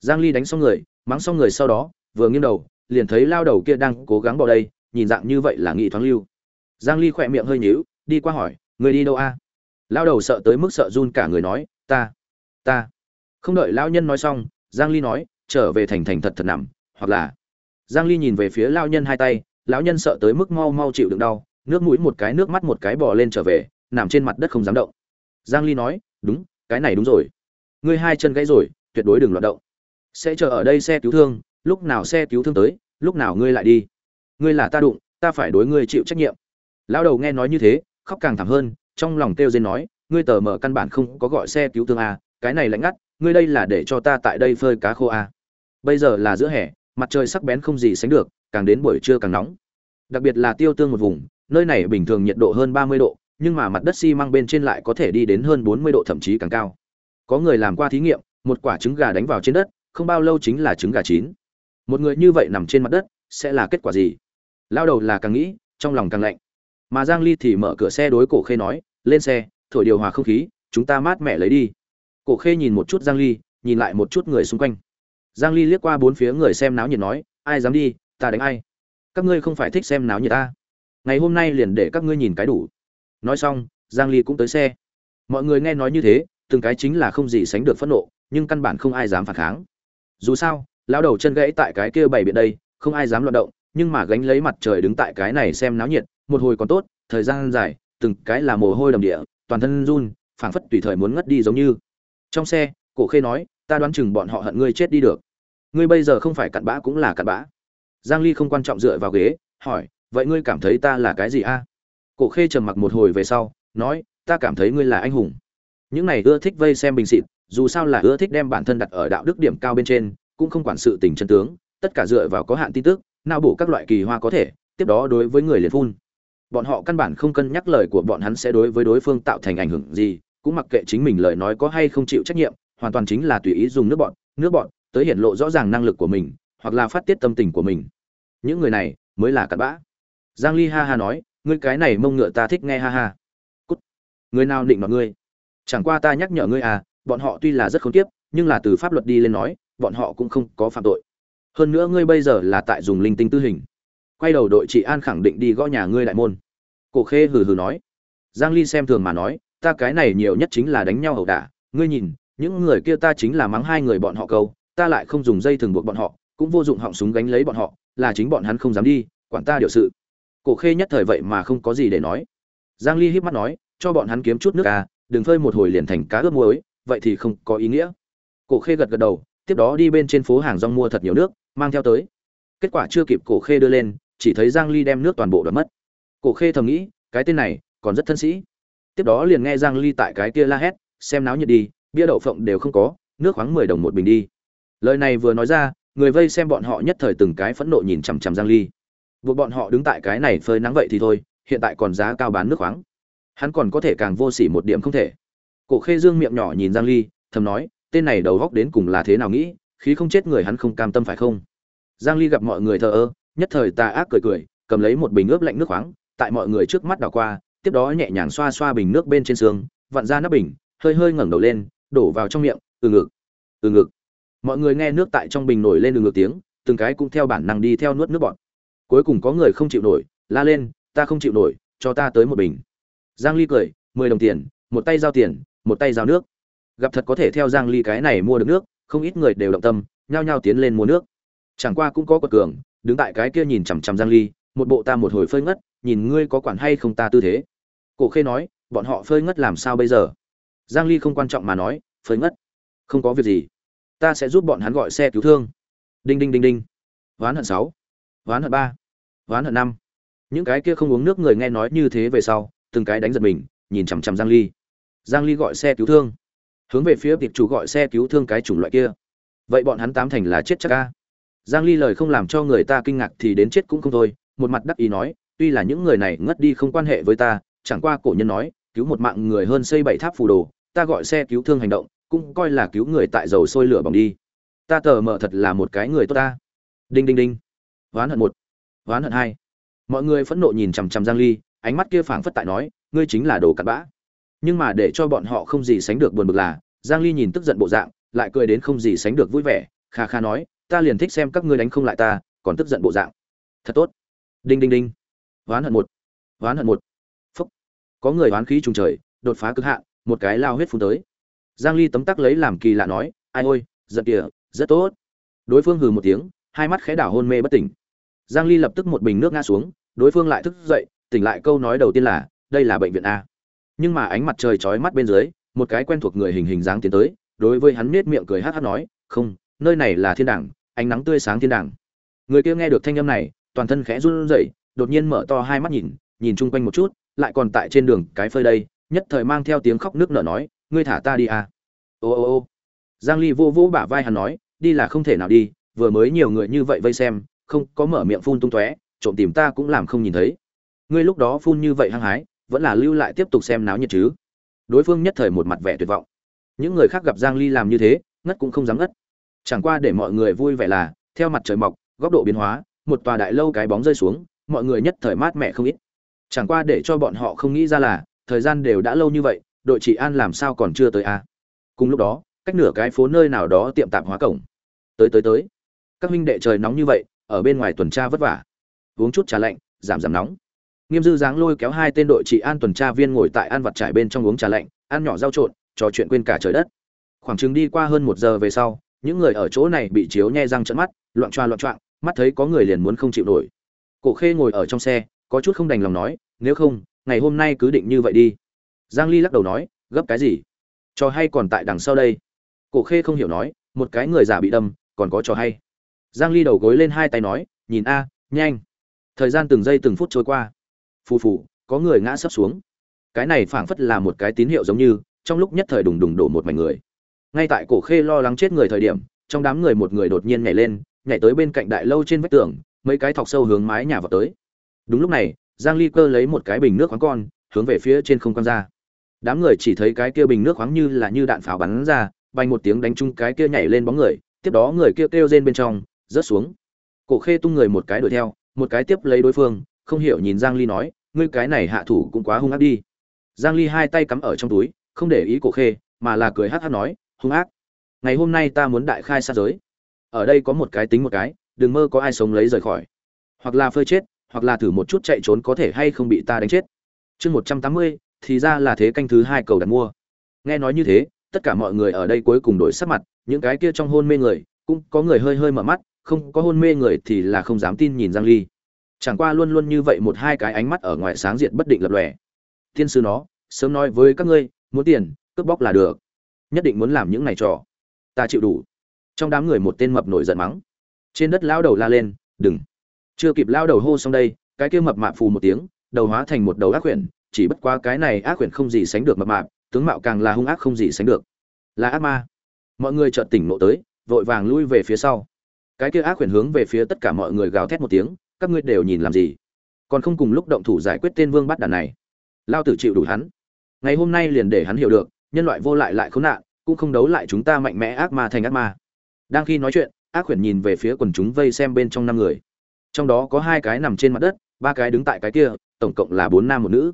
Giang ly đánh xong người, mắng xong người sau đó, vừa nghiêng đầu, liền thấy lao đầu kia đang cố gắng bỏ đây, nhìn dạng như vậy là nghị thoáng lưu. Giang ly khỏe miệng hơi nhíu, đi qua hỏi người đi đâu a? Lao đầu sợ tới mức sợ run cả người nói, ta ta. Không đợi lão nhân nói xong, giang ly nói, trở về thành thành thật thật nằm, hoặc là giang ly nhìn về phía lão nhân hai tay, lão nhân sợ tới mức mau mau chịu đựng đau nước mũi một cái, nước mắt một cái bò lên trở về, nằm trên mặt đất không dám động. Giang ly nói, đúng, cái này đúng rồi. Ngươi hai chân gãy rồi, tuyệt đối đừng loạn động. Sẽ chờ ở đây xe cứu thương, lúc nào xe cứu thương tới, lúc nào ngươi lại đi. Ngươi là ta đụng, ta phải đối ngươi chịu trách nhiệm. Lão đầu nghe nói như thế, khóc càng thảm hơn, trong lòng kêu dên nói, ngươi tờ mở căn bản không có gọi xe cứu thương à cái này lạnh ngắt, ngươi đây là để cho ta tại đây phơi cá khô à. Bây giờ là giữa hè, mặt trời sắc bén không gì sánh được, càng đến buổi trưa càng nóng. Đặc biệt là tiêu tương một vùng nơi này bình thường nhiệt độ hơn ba mươi độ, nhưng mà mặt đất xi măng bên trên lại có thể đi đến hơn bốn mươi độ thậm chí càng cao. Có người làm qua thí nghiệm, một quả trứng gà đánh vào trên đất, không bao lâu chính là trứng gà chín. Một người như vậy nằm trên mặt đất, sẽ là kết quả gì? Lao đầu là càng nghĩ, trong lòng càng lạnh. Mà giang ly thì mở cửa xe đối cổ khê nói, lên xe, thổi điều hòa không khí, chúng ta mát mẻ lấy đi. Cổ khê nhìn một chút giang ly, nhìn lại một chút người xung quanh. Giang ly liếc qua bốn phía người xem náo nhiệt nói, ai dám đi, ta đánh ai? Các ngươi không phải thích xem náo nhiệt ta ngày hôm nay liền để các ngươi nhìn cái đủ. Nói xong, giang ly cũng tới xe. Mọi người nghe nói như thế, từng cái chính là không gì sánh được phẫn nộ, nhưng căn bản không ai dám phản kháng. Dù sao, lão đầu chân gãy tại cái kia bảy biện đây, không ai dám loạn động, nhưng mà gánh lấy mặt trời đứng tại cái này xem náo nhiệt, một hồi còn tốt, thời gian dài, từng cái là mồ hôi đầm địa, toàn thân run, phảng phất tùy thời muốn ngất đi giống như. Trong xe, cổ khê nói, ta đoán chừng bọn họ hận ngươi chết đi được. Ngươi bây giờ không phải cặn bã cũng là cặn bã. Giang ly không quan trọng dựa vào ghế, hỏi vậy ngươi cảm thấy ta là cái gì a? Cổ khê trầm mặc một hồi về sau, nói, ta cảm thấy ngươi là anh hùng. Những này ưa thích vây xem bình xịt dù sao là ưa thích đem bản thân đặt ở đạo đức điểm cao bên trên, cũng không quản sự tình chân tướng, tất cả dựa vào có hạn tin tức nao bổ các loại kỳ hoa có thể, tiếp đó đối với người liền phun. Bọn họ căn bản không cân nhắc lời của bọn hắn sẽ đối với đối phương tạo thành ảnh hưởng gì, cũng mặc kệ chính mình lời nói có hay không chịu trách nhiệm, hoàn toàn chính là tùy ý dùng nước bọn nước bọn, tới hiện lộ rõ ràng năng lực của mình, hoặc là phát tiết tâm tình của mình. Những người này mới là cặn bã giang ly ha ha nói, ngươi cái này mông ngựa ta thích nghe ha ha. Cút. Người nào định nói ngươi? Chẳng qua ta nhắc nhở ngươi à bọn họ tuy là rất khốn kiếp, nhưng là từ pháp luật đi lên nói, bọn họ cũng không có phạm tội. Hơn nữa ngươi bây giờ là tại dùng linh tinh tư hình. Quay đầu đội trị an khẳng định đi gõ nhà ngươi đại môn. Cổ khê hừ hừ nói. Giang ly xem thường mà nói, ta cái này nhiều nhất chính là đánh nhau ẩu đả. Ngươi nhìn, những người kia ta chính là mắng hai người bọn họ câu, ta lại không dùng dây thường buộc bọn họ, cũng vô dụng họng súng gánh lấy bọn họ, là chính bọn hắn không dám đi, quản ta điều sự cổ khê nhất thời vậy mà không có gì để nói. Giang ly híp mắt nói, cho bọn hắn kiếm chút nước à đừng phơi một hồi liền thành cá ướp muối, vậy thì không có ý nghĩa. Cổ khê gật gật đầu, tiếp đó đi bên trên phố hàng rong mua thật nhiều nước, mang theo tới. Kết quả chưa kịp cổ khê đưa lên, chỉ thấy giang ly đem nước toàn bộ đoạt mất. Cổ khê thầm nghĩ, cái tên này, còn rất thân sĩ. Tiếp đó liền nghe giang ly tại cái kia la hét, xem náo nhiệt đi, bia đậu phộng đều không có, nước khoáng 10 đồng một bình đi. Lời này vừa nói ra, người vây xem bọn họ nhất thời từng cái phẫn nộ nhìn chằm chằm giang ly buộc bọn họ đứng tại cái này phơi nắng vậy thì thôi, hiện tại còn giá cao bán nước khoáng. Hắn còn có thể càng vô sỉ một điểm không thể. Cổ khê dương miệng nhỏ nhìn giang ly, thầm nói, tên này đầu góc đến cùng là thế nào nghĩ, khí không chết người hắn không cam tâm phải không? Giang ly gặp mọi người thờ ơ, nhất thời tà ác cười cười, cầm lấy một bình ướp lạnh nước khoáng, tại mọi người trước mắt đảo qua, tiếp đó nhẹ nhàng xoa xoa bình nước bên trên xương, vặn ra nắp bình, hơi hơi ngẩng đầu lên, đổ vào trong miệng từ ngực từ ngực. Mọi người nghe nước tại trong bình nổi lên từ ngực tiếng, từng cái cũng theo bản năng đi theo nuốt nước bọt cuối cùng có người không chịu nổi la lên ta không chịu nổi cho ta tới một bình. Giang ly cười mười đồng tiền một tay giao tiền một tay giao nước. Gặp thật có thể theo giang ly cái này mua được nước không ít người đều động tâm nhao nhao tiến lên mua nước. Chẳng qua cũng có quật cường đứng tại cái kia nhìn chằm chằm giang ly một bộ ta một hồi phơi ngất nhìn ngươi có quản hay không ta tư thế. Cổ khê nói bọn họ phơi ngất làm sao bây giờ? Giang ly không quan trọng mà nói phơi ngất không có việc gì. Ta sẽ giúp bọn hắn gọi xe cứu thương. Đinh đinh đinh đinh. Ván hận sáu, ván hận ba hoán hận năm. Những cái kia không uống nước người nghe nói như thế về sau, từng cái đánh giật mình, nhìn chằm chằm giang ly. Giang ly gọi xe cứu thương. Hướng về phía tiệp chủ gọi xe cứu thương cái chủng loại kia. Vậy bọn hắn tám thành là chết chắc ca giang ly lời không làm cho người ta kinh ngạc thì đến chết cũng không thôi, một mặt đắc ý nói, tuy là những người này ngất đi không quan hệ với ta, chẳng qua cổ nhân nói, cứu một mạng người hơn xây bảy tháp phù đồ, ta gọi xe cứu thương hành động, cũng coi là cứu người tại dầu sôi lửa bỏng đi. Ta tờ mở thật là một cái người tốt ta. Đinh đinh đinh. Oán hận một oán hận hai. Mọi người phẫn nộ nhìn chằm chằm giang ly, ánh mắt kia phảng phất tại nói, ngươi chính là đồ cặn bã. Nhưng mà để cho bọn họ không gì sánh được buồn bực là, giang ly nhìn tức giận bộ dạng, lại cười đến không gì sánh được vui vẻ, kha kha nói, ta liền thích xem các ngươi đánh không lại ta, còn tức giận bộ dạng. Thật tốt. Đinh đinh đinh. Oán hận một. Oán hận một. Phúc. Có người oán khí trùng trời, đột phá cực hạn, một cái lao huyết phun tới. Giang ly tấm tắc lấy làm kỳ lạ nói, ai ôi, giận kìa, rất tốt. Đối phương hừ một tiếng, hai mắt khẽ đảo hôn mê bất tỉnh giang ly lập tức một bình nước ngã xuống, đối phương lại thức dậy, tỉnh lại câu nói đầu tiên là, đây là bệnh viện a. Nhưng mà ánh mặt trời chói mắt bên dưới, một cái quen thuộc người hình hình dáng tiến tới, đối với hắn nhếch miệng cười hát hắc nói, không, nơi này là thiên đàng, ánh nắng tươi sáng thiên đàng. Người kia nghe được thanh âm này, toàn thân khẽ run rẩy, đột nhiên mở to hai mắt nhìn nhìn chung quanh một chút, lại còn tại trên đường cái phơi đây, nhất thời mang theo tiếng khóc nước nở nói, ngươi thả ta đi à? Ô ô ô. Giang ly vô vô bả vai hắn nói, đi là không thể nào đi, vừa mới nhiều người như vậy vây xem không có mở miệng phun tung tóe, trộm tìm ta cũng làm không nhìn thấy. Ngươi lúc đó phun như vậy hăng hái, vẫn là lưu lại tiếp tục xem náo nhiệt chứ? Đối phương nhất thời một mặt vẻ tuyệt vọng. Những người khác gặp giang ly làm như thế, ngất cũng không dám ngất. Chẳng qua để mọi người vui vẻ là, theo mặt trời mọc, góc độ biến hóa, một tòa đại lâu cái bóng rơi xuống, mọi người nhất thời mát mẻ không ít. Chẳng qua để cho bọn họ không nghĩ ra là, thời gian đều đã lâu như vậy, đội chị an làm sao còn chưa tới a à? cùng lúc đó, cách nửa cái phố nơi nào đó tiệm tạp hóa cổng. Tới tới tới. Các huynh đệ trời nóng như vậy ở bên ngoài tuần tra vất vả. Uống chút trà lạnh, giảm giảm nóng. Nghiêm dư dáng lôi kéo hai tên đội trị an tuần tra viên ngồi tại an vật trải bên trong uống trà lạnh, ăn nhỏ rau trộn, trò chuyện quên cả trời đất. Khoảng chừng đi qua hơn một giờ về sau, những người ở chỗ này bị chiếu nhe răng trận mắt, loạn choa loạn choạng, mắt thấy có người liền muốn không chịu nổi. Cổ khê ngồi ở trong xe, có chút không đành lòng nói, nếu không, ngày hôm nay cứ định như vậy đi. Giang ly lắc đầu nói, gấp cái gì? Trò hay còn tại đằng sau đây? Cổ khê không hiểu nói, một cái người già bị đâm, còn có trò hay giang ly đầu gối lên hai tay nói, nhìn a, nhanh. Thời gian từng giây từng phút trôi qua. Phù phù, có người ngã sấp xuống. Cái này phảng phất là một cái tín hiệu giống như, trong lúc nhất thời đùng đùng đổ một mảnh người. Ngay tại cổ khê lo lắng chết người thời điểm, trong đám người một người đột nhiên nhảy lên, nhảy tới bên cạnh đại lâu trên vách tường, mấy cái thọc sâu hướng mái nhà vào tới. Đúng lúc này, giang ly cơ lấy một cái bình nước khoáng con, hướng về phía trên không quăng ra. Đám người chỉ thấy cái kia bình nước khoáng như là như đạn pháo bắn ra bay một tiếng đánh chung cái kia nhảy lên bóng người, tiếp đó người kia kêu rên bên trong rớt xuống. Cổ khê tung người một cái đuổi theo một cái tiếp lấy đối phương không hiểu nhìn giang ly nói ngươi cái này hạ thủ cũng quá hung ác đi. Giang ly hai tay cắm ở trong túi không để ý cổ khê mà là cười hát hát nói hung ác. Ngày hôm nay ta muốn đại khai sát giới. Ở đây có một cái tính một cái đừng mơ có ai sống lấy rời khỏi. Hoặc là phơi chết hoặc là thử một chút chạy trốn có thể hay không bị ta đánh chết. Chương 180, thì ra là thế canh thứ hai cầu đặt mua. Nghe nói như thế tất cả mọi người ở đây cuối cùng đổi sắc mặt những cái kia trong hôn mê người cũng có người hơi hơi mở mắt không có hôn mê người thì là không dám tin nhìn giang ly. Chẳng qua luôn luôn như vậy một hai cái ánh mắt ở ngoài sáng diện bất định lập lòe. Tiên sư nó, sớm nói với các ngươi, muốn tiền, cướp bóc là được. Nhất định muốn làm những này trò. Ta chịu đủ. Trong đám người một tên mập nổi giận mắng. Trên đất lao đầu la lên, đừng. Chưa kịp lao đầu hô xong đây, cái kia mập mạp phù một tiếng, đầu hóa thành một đầu ác quyển chỉ bất qua cái này ác quyển không gì sánh được mập mạp, tướng mạo càng là hung ác không gì sánh được. Là ác ma. Mọi người chợt tỉnh nộ tới, vội vàng lui về phía sau cái kia ác quyển hướng về phía tất cả mọi người gào thét một tiếng, các ngươi đều nhìn làm gì? Còn không cùng lúc động thủ giải quyết tên vương bắt đàn này. Lao tử chịu đủ hắn. Ngày hôm nay liền để hắn hiểu được, nhân loại vô lại lại khốn nạn, cũng không đấu lại chúng ta mạnh mẽ ác ma thành ác ma. Đang khi nói chuyện, ác quyển nhìn về phía quần chúng vây xem bên trong năm người. Trong đó có hai cái nằm trên mặt đất, ba cái đứng tại cái kia, tổng cộng là bốn nam một nữ.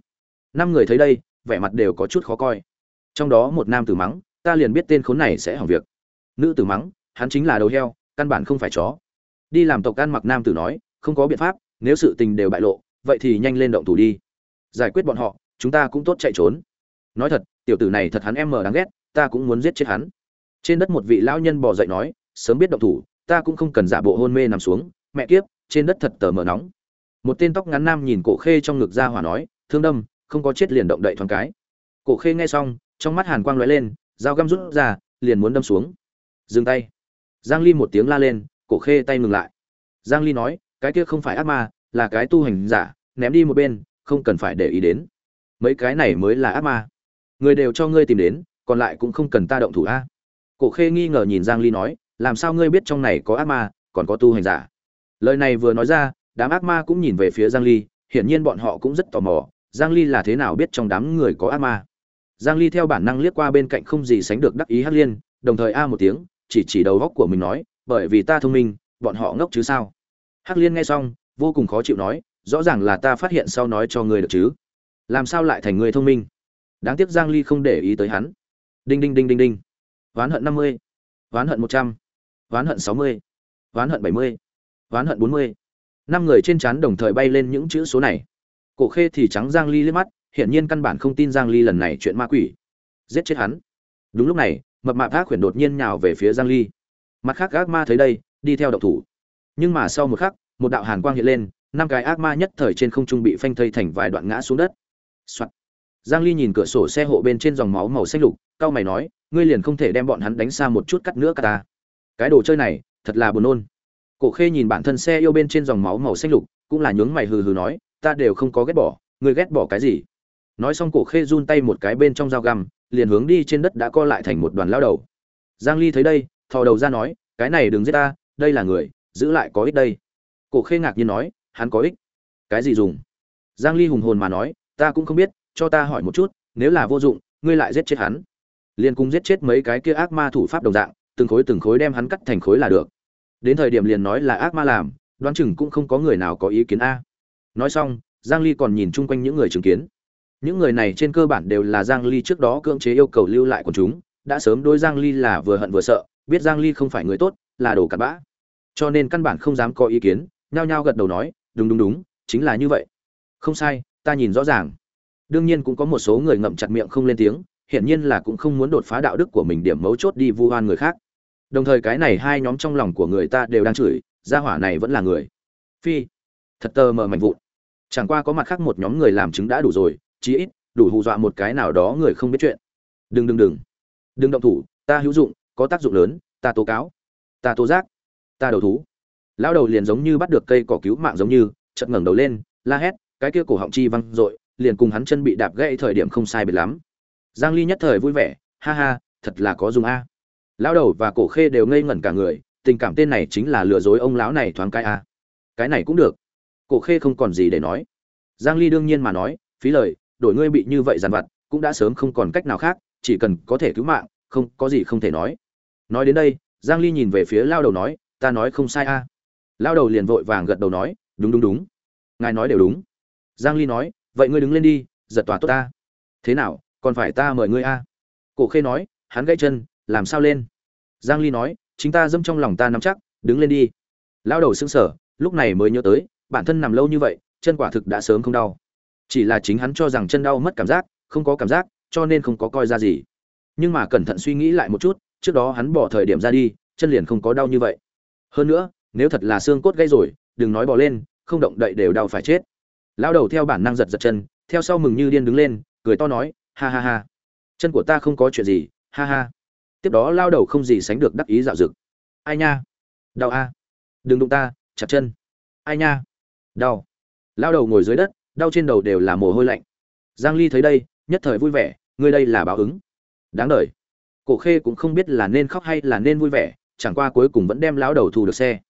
Năm người thấy đây, vẻ mặt đều có chút khó coi. Trong đó một nam tử mắng, ta liền biết tên khốn này sẽ hỏng việc. Nữ tử mắng, hắn chính là đầu heo căn bản không phải chó. Đi làm tộc ăn mặc nam tử nói, không có biện pháp, nếu sự tình đều bại lộ, vậy thì nhanh lên động thủ đi. Giải quyết bọn họ, chúng ta cũng tốt chạy trốn. Nói thật, tiểu tử này thật hắn em mờ đáng ghét, ta cũng muốn giết chết hắn. Trên đất một vị lão nhân bò dậy nói, sớm biết động thủ, ta cũng không cần giả bộ hôn mê nằm xuống. Mẹ kiếp, trên đất thật tờ mờ nóng. Một tên tóc ngắn nam nhìn cổ khê trong ngực ra hỏa nói, thương đâm, không có chết liền động đậy thoáng cái. Cổ khê nghe xong, trong mắt hàn quang lóe lên, dao găm rút ra, liền muốn đâm xuống. Dừng tay giang ly một tiếng la lên, cổ khê tay ngừng lại. Giang ly nói, cái kia không phải ác ma, là cái tu hành giả, ném đi một bên, không cần phải để ý đến. Mấy cái này mới là ác ma. Người đều cho ngươi tìm đến, còn lại cũng không cần ta động thủ a. Cổ khê nghi ngờ nhìn giang ly nói, làm sao ngươi biết trong này có ác ma, còn có tu hành giả? Lời này vừa nói ra, đám ác ma cũng nhìn về phía giang ly, hiển nhiên bọn họ cũng rất tò mò, giang ly là thế nào biết trong đám người có ác ma. Giang ly theo bản năng liếc qua bên cạnh không gì sánh được đắc ý hắc liên, đồng thời a một tiếng chỉ chỉ đầu góc của mình nói, bởi vì ta thông minh, bọn họ ngốc chứ sao hắc liên nghe xong, vô cùng khó chịu nói, rõ ràng là ta phát hiện sau nói cho ngươi được chứ làm sao lại thành người thông minh đáng tiếc giang ly không để ý tới hắn đinh đinh đinh đinh đinh ván hận 50. ván hận 100. ván hận 60. ván hận 70. ván hận 40. năm người trên chán đồng thời bay lên những chữ số này cổ khê thì trắng giang ly liếc mắt, hiển nhiên căn bản không tin giang ly lần này chuyện ma quỷ giết chết hắn đúng lúc này mập mạp ác khuyển đột nhiên nhào về phía giang ly. Mặt khác ác ma thấy đây, đi theo động thủ. Nhưng mà sau một khắc, một đạo hàn quang hiện lên, năm cái ác ma nhất thời trên không trung bị phanh thây thành vài đoạn ngã xuống đất. Soạn. giang ly nhìn cửa sổ xe hộ bên trên dòng máu màu xanh lục cao mày nói, ngươi liền không thể đem bọn hắn đánh xa một chút cắt nữa cả ta. Cái đồ chơi này, thật là buồn nôn. Cổ khê nhìn bản thân xe yêu bên trên dòng máu màu xanh lục, cũng là nhướng mày hừ hừ nói, ta đều không có ghét bỏ, ngươi ghét bỏ cái gì? Nói xong cổ khê run tay một cái bên trong dao găm liền hướng đi trên đất đã co lại thành một đoàn lao đầu. Giang ly thấy đây, thò đầu ra nói, cái này đừng giết ta, đây là người, giữ lại có ích đây. Cổ khê ngạc nhiên nói, hắn có ích? Cái gì dùng? Giang ly hùng hồn mà nói, ta cũng không biết, cho ta hỏi một chút, nếu là vô dụng, ngươi lại giết chết hắn. Liền cùng giết chết mấy cái kia ác ma thủ pháp đồng dạng, từng khối từng khối đem hắn cắt thành khối là được. Đến thời điểm liền nói là ác ma làm, đoán chừng cũng không có người nào có ý kiến a. Nói xong, giang ly còn nhìn chung quanh những người chứng kiến những người này trên cơ bản đều là giang ly trước đó cưỡng chế yêu cầu lưu lại của chúng, đã sớm đối giang ly là vừa hận vừa sợ, biết giang ly không phải người tốt, là đồ cặn bã. Cho nên căn bản không dám có ý kiến, nhao nhao gật đầu nói, đúng đúng đúng, chính là như vậy. Không sai, ta nhìn rõ ràng. Đương nhiên cũng có một số người ngậm chặt miệng không lên tiếng, hiển nhiên là cũng không muốn đột phá đạo đức của mình điểm mấu chốt đi vu oan người khác. Đồng thời cái này hai nhóm trong lòng của người ta đều đang chửi, gia hỏa này vẫn là người. Phi, thật tờ mờ mạnh vụn. Chẳng qua có mặt khác một nhóm người làm chứng đã đủ rồi chí ít, đủ hù dọa một cái nào đó người không biết chuyện. Đừng đừng đừng. Đừng động thủ, ta hữu dụng, có tác dụng lớn, ta tố cáo. Ta tố giác. Ta đầu thú. Lão đầu liền giống như bắt được cây cỏ cứu mạng giống như, chợt ngẩng đầu lên, la hét, cái kia cổ họng chi văng dội, liền cùng hắn chân bị đạp gãy thời điểm không sai biệt lắm. Giang ly nhất thời vui vẻ, ha ha, thật là có dùng a. Lão đầu và cổ khê đều ngây ngẩn cả người, tình cảm tên này chính là lừa dối ông lão này thoáng cái a. Cái này cũng được. Cổ khê không còn gì để nói. Giang ly đương nhiên mà nói, phí lời đổi ngươi bị như vậy dằn vặt, cũng đã sớm không còn cách nào khác, chỉ cần có thể cứu mạng, không, có gì không thể nói. Nói đến đây, giang ly nhìn về phía lao đầu nói, ta nói không sai a. À. lao đầu liền vội vàng gật đầu nói, đúng đúng đúng. Ngài nói đều đúng. Giang ly nói, vậy ngươi đứng lên đi, giật tỏa tốt ta. Thế nào, còn phải ta mời ngươi a? Cổ khê nói, hắn gãy chân, làm sao lên? Giang ly nói, chính ta dâm trong lòng ta nắm chắc, đứng lên đi. Lao đầu sững sờ, lúc này mới nhớ tới, bản thân nằm lâu như vậy, chân quả thực đã sớm không đau chỉ là chính hắn cho rằng chân đau mất cảm giác, không có cảm giác, cho nên không có coi ra gì. Nhưng mà cẩn thận suy nghĩ lại một chút, trước đó hắn bỏ thời điểm ra đi, chân liền không có đau như vậy. Hơn nữa, nếu thật là xương cốt gây rồi, đừng nói bỏ lên, không động đậy đều đau phải chết. Lao đầu theo bản năng giật giật chân, theo sau mừng như điên đứng lên, cười to nói, ha ha ha, chân của ta không có chuyện gì, ha ha. Tiếp đó lao đầu không gì sánh được đắc ý dạo dực. Ai nha, đau a, đừng đụng ta, chặt chân. Ai nha, đau. Lao đầu ngồi dưới đất đau trên đầu đều là mồ hôi lạnh. Giang ly thấy đây, nhất thời vui vẻ, ngươi đây là báo ứng. Đáng đời. Cổ khê cũng không biết là nên khóc hay là nên vui vẻ, chẳng qua cuối cùng vẫn đem lão đầu thu được xe.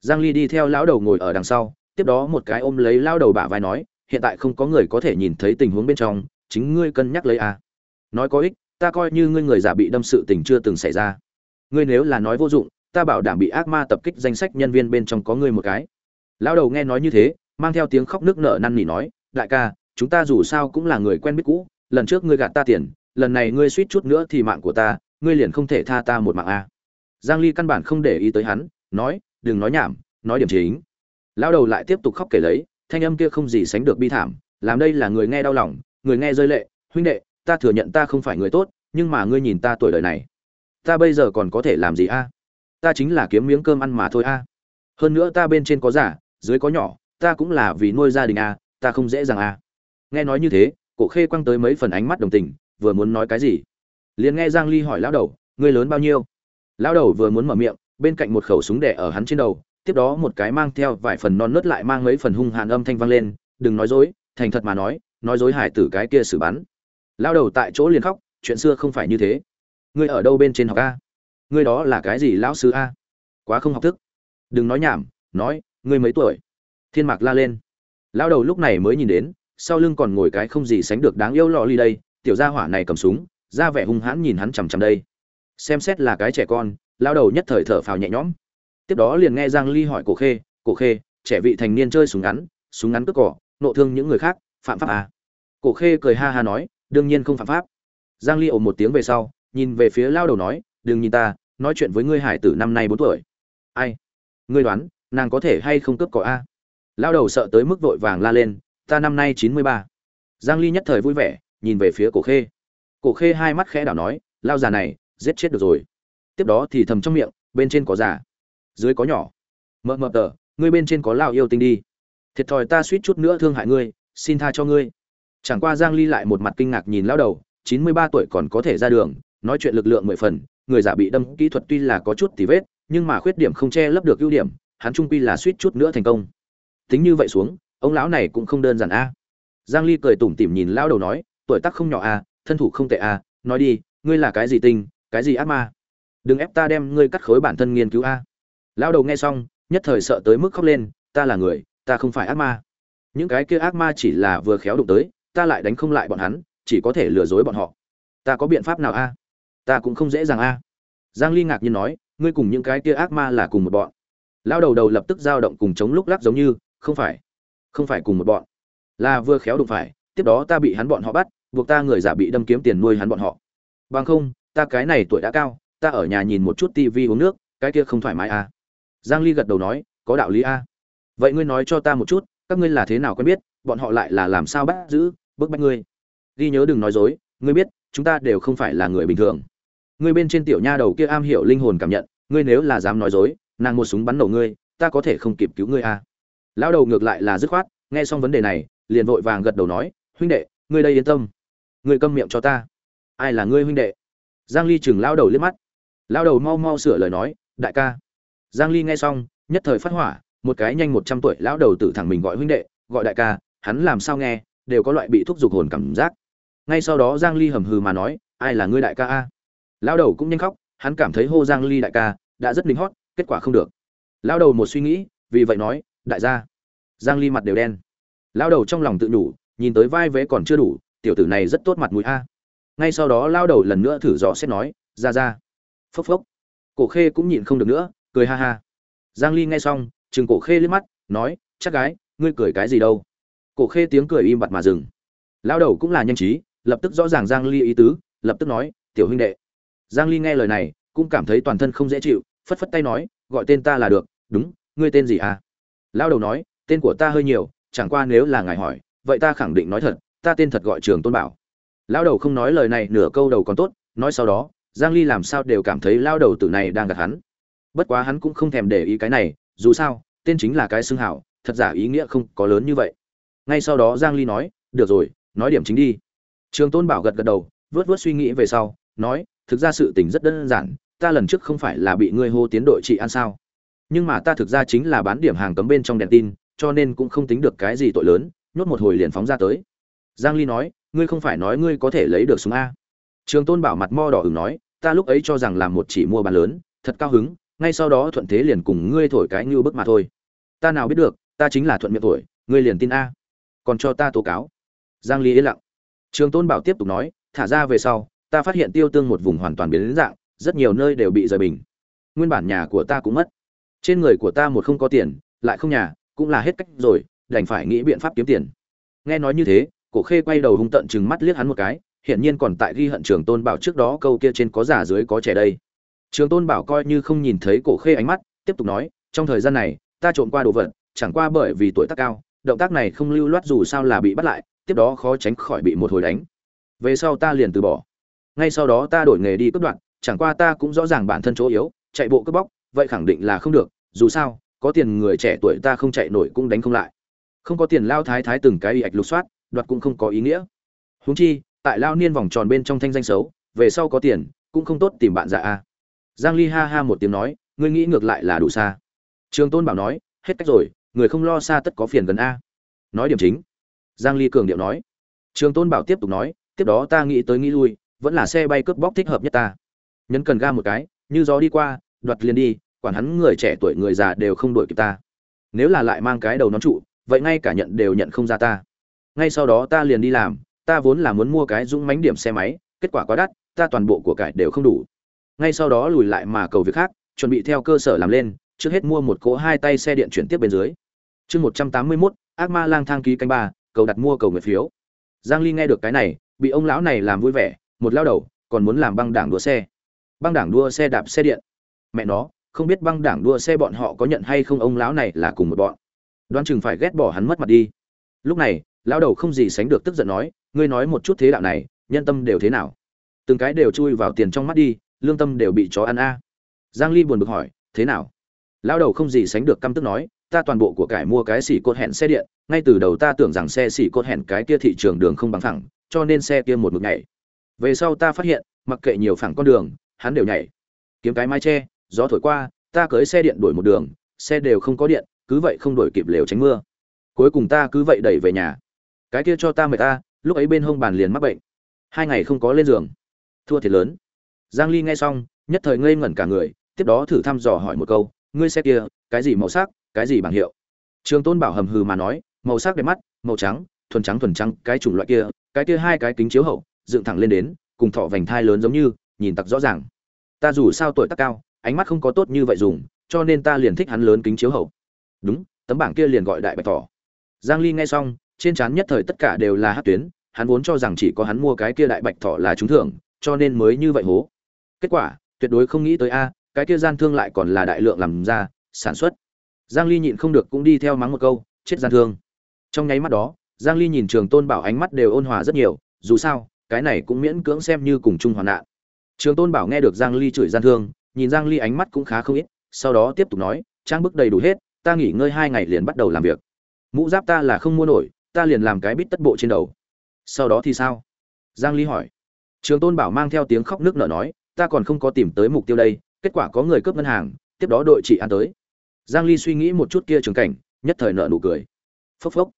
Giang ly đi theo lão đầu ngồi ở đằng sau, tiếp đó một cái ôm lấy lão đầu bả vai nói, hiện tại không có người có thể nhìn thấy tình huống bên trong, chính ngươi cân nhắc lấy à. Nói có ích, ta coi như ngươi người giả bị đâm sự tình chưa từng xảy ra. Ngươi nếu là nói vô dụng, ta bảo đảm bị ác ma tập kích danh sách nhân viên bên trong có ngươi một cái. Lão đầu nghe nói như thế mang theo tiếng khóc nước nở năn nỉ nói, đại ca, chúng ta dù sao cũng là người quen biết cũ, lần trước ngươi gạt ta tiền, lần này ngươi suýt chút nữa thì mạng của ta, ngươi liền không thể tha ta một mạng a. À. giang ly căn bản không để ý tới hắn, nói, đừng nói nhảm, nói điểm chính. Lão đầu lại tiếp tục khóc kể lấy, thanh âm kia không gì sánh được bi thảm, làm đây là người nghe đau lòng, người nghe rơi lệ, huynh đệ, ta thừa nhận ta không phải người tốt, nhưng mà ngươi nhìn ta tuổi đời này, ta bây giờ còn có thể làm gì a? Ta chính là kiếm miếng cơm ăn mà thôi a. Hơn nữa ta bên trên có giả, dưới có nhỏ ta cũng là vì nuôi gia đình a, ta không dễ dàng a. Nghe nói như thế, cổ khê quăng tới mấy phần ánh mắt đồng tình, vừa muốn nói cái gì? Liền nghe giang ly hỏi lão đầu, ngươi lớn bao nhiêu? Lão đầu vừa muốn mở miệng, bên cạnh một khẩu súng đẻ ở hắn trên đầu, tiếp đó một cái mang theo vài phần non nớt lại mang mấy phần hung hàn âm thanh vang lên, đừng nói dối, thành thật mà nói nói dối hải tử cái kia xử bắn. Lão đầu tại chỗ liền khóc, chuyện xưa không phải như thế. Ngươi ở đâu bên trên học a? Ngươi đó là cái gì lão sư a? Quá không học thức. Đừng nói nhảm, nói, ngươi mấy tuổi? Thiên mạc la lên. Lão đầu lúc này mới nhìn đến, sau lưng còn ngồi cái không gì sánh được đáng yêu lọ ly đây, tiểu gia hỏa này cầm súng, ra vẻ hung hãn nhìn hắn chằm chằm đây. Xem xét là cái trẻ con lao đầu nhất thời thở phào nhẹ nhõm. Tiếp đó liền nghe giang ly hỏi cổ khê cổ khê, trẻ vị thành niên chơi súng ngắn súng ngắn cướp cỏ, nộ thương những người khác, phạm pháp à? Cổ khê cười ha ha nói, đương nhiên không phạm pháp. Giang ly ồ một tiếng về sau, nhìn về phía lao đầu nói, đừng nhìn ta, nói chuyện với ngươi hải tử năm nay 4 tuổi. Ai? Ngươi đoán, nàng có thể hay không cướp cỏ a? Lao đầu sợ tới mức vội vàng la lên, ta năm nay 93. giang ly nhất thời vui vẻ, nhìn về phía cổ khê. Cổ khê hai mắt khẽ đảo nói, lao già này, giết chết được rồi. Tiếp đó thì thầm trong miệng, bên trên có già, dưới có nhỏ. Mờ mờ tờ, ngươi bên trên có lao yêu tinh đi. Thiệt thòi ta suýt chút nữa thương hại ngươi, xin tha cho ngươi. Chẳng qua giang ly lại một mặt kinh ngạc nhìn lao đầu 93 tuổi còn có thể ra đường, nói chuyện lực lượng mười phần, người giả bị đâm, kỹ thuật tuy là có chút tì vết, nhưng mà khuyết điểm không che lấp được ưu điểm, hắn trung quy là suýt chút nữa thành công tính như vậy xuống, ông lão này cũng không đơn giản a. Giang ly cười tủm tỉm nhìn lão đầu nói, tuổi tác không nhỏ a, thân thủ không tệ a, nói đi, ngươi là cái gì tinh cái gì ác ma? Đừng ép ta đem ngươi cắt khối bản thân nghiên cứu a. Lão đầu nghe xong, nhất thời sợ tới mức khóc lên, ta là người, ta không phải ác ma. Những cái kia ác ma chỉ là vừa khéo đụng tới, ta lại đánh không lại bọn hắn, chỉ có thể lừa dối bọn họ. Ta có biện pháp nào a? Ta cũng không dễ dàng a. Giang ly ngạc nhiên nói, ngươi cùng những cái kia ác ma là cùng một bọn. Lão đầu đầu lập tức dao động cùng chống lúc lắc giống như không phải không phải cùng một bọn là vừa khéo đụng phải, tiếp đó ta bị hắn bọn họ bắt, buộc ta người giả bị đâm kiếm tiền nuôi hắn bọn họ bằng không, ta cái này tuổi đã cao, ta ở nhà nhìn một chút tivi uống nước, cái kia không thoải mái à? giang ly gật đầu nói, có đạo lý à. vậy ngươi nói cho ta một chút, các ngươi là thế nào quen biết, bọn họ lại là làm sao bắt giữ, bức bách ngươi ghi nhớ đừng nói dối, ngươi biết, chúng ta đều không phải là người bình thường ngươi bên trên tiểu nha đầu kia am hiểu linh hồn cảm nhận, ngươi nếu là dám nói dối, nàng một súng bắn nổ ngươi, ta có thể không kịp cứu ngươi à lão đầu ngược lại là dứt khoát, nghe xong vấn đề này, liền vội vàng gật đầu nói, huynh đệ, ngươi đây yên tâm. Ngươi câm miệng cho ta. Ai là ngươi huynh đệ? Giang ly chừng lão đầu liếc mắt. Lão đầu mau mau sửa lời nói, đại ca. Giang ly nghe xong, nhất thời phát hỏa, một cái nhanh 100 tuổi lão đầu tự thẳng mình gọi huynh đệ, gọi đại ca, hắn làm sao nghe, đều có loại bị thúc giục hồn cảm giác. Ngay sau đó giang ly hầm hừ mà nói, ai là ngươi đại ca a? Lão đầu cũng nhanh khóc, hắn cảm thấy hô giang ly đại ca, đã rất linh hót, kết quả không được. Lão đầu một suy nghĩ, vì vậy nói đại gia. Giang ly mặt đều đen. Lao đầu trong lòng tự nhủ, nhìn tới vai vế còn chưa đủ, tiểu tử này rất tốt mặt mũi a. Ngay sau đó lao đầu lần nữa thử dò xét nói, ra ra. Phốc phốc. Cổ khê cũng nhịn không được nữa, cười ha ha. Giang ly nghe xong chừng cổ khê liếc mắt, nói, chắc gái, ngươi cười cái gì đâu? Cổ khê tiếng cười im bặt mà dừng. Lao đầu cũng là nhanh trí, lập tức rõ ràng giang ly ý tứ, lập tức nói, tiểu huynh đệ. Giang ly nghe lời này, cũng cảm thấy toàn thân không dễ chịu, phất phất tay nói, gọi tên ta là được, đúng, ngươi tên gì à? Lão đầu nói, tên của ta hơi nhiều, chẳng qua nếu là ngài hỏi, vậy ta khẳng định nói thật, ta tên thật gọi trường tôn bảo. Lão đầu không nói lời này, nửa câu đầu còn tốt, nói sau đó, giang ly làm sao đều cảm thấy lão đầu tử này đang gạt hắn. Bất quá hắn cũng không thèm để ý cái này, dù sao, tên chính là cái xưng hảo, thật giả ý nghĩa không có lớn như vậy. Ngay sau đó giang ly nói, được rồi, nói điểm chính đi. Trường tôn bảo gật gật đầu, vớt vớt suy nghĩ về sau, nói, thực ra sự tình rất đơn giản, ta lần trước không phải là bị ngươi hô tiến đội trị ăn sao? Nhưng mà ta thực ra chính là bán điểm hàng cấm bên trong đèn tin, cho nên cũng không tính được cái gì tội lớn, nhốt một hồi liền phóng ra tới. Giang ly nói, ngươi không phải nói ngươi có thể lấy được súng a. Trường tôn bảo mặt mo đỏ ửng nói, ta lúc ấy cho rằng làm một chỉ mua bán lớn, thật cao hứng, ngay sau đó thuận thế liền cùng ngươi thổi cái như bức mà thôi. Ta nào biết được, ta chính là thuận miệng thổi, ngươi liền tin a. Còn cho ta tố cáo. Giang ly yên lặng. Trường tôn bảo tiếp tục nói, thả ra về sau, ta phát hiện tiêu tương một vùng hoàn toàn biến dạng, rất nhiều nơi đều bị rời bình. Nguyên bản nhà của ta cũng mất trên người của ta một không có tiền, lại không nhà, cũng là hết cách rồi, đành phải nghĩ biện pháp kiếm tiền. Nghe nói như thế, cổ khê quay đầu hung tận chừng mắt liếc hắn một cái, hiển nhiên còn tại ghi hận trường tôn bảo trước đó câu kia trên có giả dưới có trẻ đây. Trường tôn bảo coi như không nhìn thấy cổ khê ánh mắt, tiếp tục nói, trong thời gian này, ta trộm qua đồ vật, chẳng qua bởi vì tuổi tác cao, động tác này không lưu loát dù sao là bị bắt lại, tiếp đó khó tránh khỏi bị một hồi đánh. Về sau ta liền từ bỏ. Ngay sau đó ta đổi nghề đi cướp đoạn, chẳng qua ta cũng rõ ràng bản thân chỗ yếu, chạy bộ cướp bóc vậy khẳng định là không được, dù sao, có tiền người trẻ tuổi ta không chạy nổi cũng đánh không lại. Không có tiền lao thái thái từng cái y ạch lục soát, đoạt cũng không có ý nghĩa. Huống chi, tại lao niên vòng tròn bên trong thanh danh xấu, về sau có tiền, cũng không tốt tìm bạn dạ a. Giang ly ha ha một tiếng nói, ngươi nghĩ ngược lại là đủ xa. Trường tôn bảo nói, hết cách rồi, người không lo xa tất có phiền gần a. Nói điểm chính. Giang ly cường điệu nói. Trường tôn bảo tiếp tục nói, tiếp đó ta nghĩ tới nghĩ lui, vẫn là xe bay cướp bóc thích hợp nhất ta. Nhấn cần ga một cái, như gió đi qua đoạt liền đi, quản hắn người trẻ tuổi người già đều không đuổi kịp ta. Nếu là lại mang cái đầu nón trụ, vậy ngay cả nhận đều nhận không ra ta. Ngay sau đó ta liền đi làm, ta vốn là muốn mua cái dũng mánh điểm xe máy, kết quả quá đắt, ta toàn bộ của cải đều không đủ. Ngay sau đó lùi lại mà cầu việc khác, chuẩn bị theo cơ sở làm lên, trước hết mua một cỗ hai tay xe điện chuyển tiếp bên dưới. Chương một trăm tám mươi mốt, ác ma lang thang ký canh ba, cầu đặt mua cầu người phiếu. Giang ly nghe được cái này, bị ông lão này làm vui vẻ, một lao đầu, còn muốn làm băng đảng đua xe. Băng đảng đua xe đạp xe điện mẹ nó, không biết băng đảng đua xe bọn họ có nhận hay không, ông lão này là cùng một bọn. Đoán chừng phải ghét bỏ hắn mất mặt đi. Lúc này, lão đầu không gì sánh được tức giận nói, ngươi nói một chút thế đạo này, nhân tâm đều thế nào? Từng cái đều chui vào tiền trong mắt đi, lương tâm đều bị chó ăn a. Giang ly buồn bực hỏi, thế nào? Lão đầu không gì sánh được căm tức nói, ta toàn bộ của cải mua cái xỉ cột hẹn xe điện, ngay từ đầu ta tưởng rằng xe xỉ cột hẹn cái kia thị trường đường không bằng thẳng cho nên xe kia một mực nhảy. Về sau ta phát hiện, mặc kệ nhiều phẳng con đường, hắn đều nhảy. Kiếm cái mái che gió thổi qua, ta cưới xe điện đuổi một đường, xe đều không có điện, cứ vậy không đuổi kịp lều tránh mưa. Cuối cùng ta cứ vậy đẩy về nhà. Cái kia cho ta mời ta, lúc ấy bên hông bàn liền mắc bệnh. Hai ngày không có lên giường. Thua thiệt lớn. Giang ly nghe xong, nhất thời ngây ngẩn cả người, tiếp đó thử thăm dò hỏi một câu, ngươi xe kia, cái gì màu sắc, cái gì bảng hiệu? Trường tôn bảo hầm hừ mà nói, màu sắc đẹp mắt, màu trắng, thuần trắng thuần trắng, cái chủng loại kia, cái kia hai cái kính chiếu hậu, dựng thẳng lên đến, cùng thọ vành thai lớn giống như, nhìn tặc rõ ràng. Ta dù sao tuổi tác cao ánh mắt không có tốt như vậy dùng, cho nên ta liền thích hắn lớn kính chiếu hậu. Đúng, tấm bảng kia liền gọi đại bạch thỏ. Giang ly nghe xong, trên trán nhất thời tất cả đều là hát tuyến, hắn vốn cho rằng chỉ có hắn mua cái kia đại bạch thỏ là trúng thưởng, cho nên mới như vậy hố. Kết quả, tuyệt đối không nghĩ tới a, cái kia gian thương lại còn là đại lượng làm ra, sản xuất. Giang ly nhịn không được cũng đi theo mắng một câu, chết gian thương. Trong nháy mắt đó, giang ly nhìn trường tôn bảo ánh mắt đều ôn hòa rất nhiều, dù sao, cái này cũng miễn cưỡng xem như cùng chung hoàn nạn. Trường tôn bảo nghe được giang ly chửi gian thương nhìn giang ly ánh mắt cũng khá không ít, sau đó tiếp tục nói, trang bức đầy đủ hết, ta nghỉ ngơi hai ngày liền bắt đầu làm việc. Mũ giáp ta là không mua nổi, ta liền làm cái bít tất bộ trên đầu. Sau đó thì sao? Giang ly hỏi. Trường tôn bảo mang theo tiếng khóc nước nở nói, ta còn không có tìm tới mục tiêu đây, kết quả có người cướp ngân hàng, tiếp đó đội trị an tới. Giang ly suy nghĩ một chút kia trường cảnh, nhất thời nở nụ cười. Phốc phốc.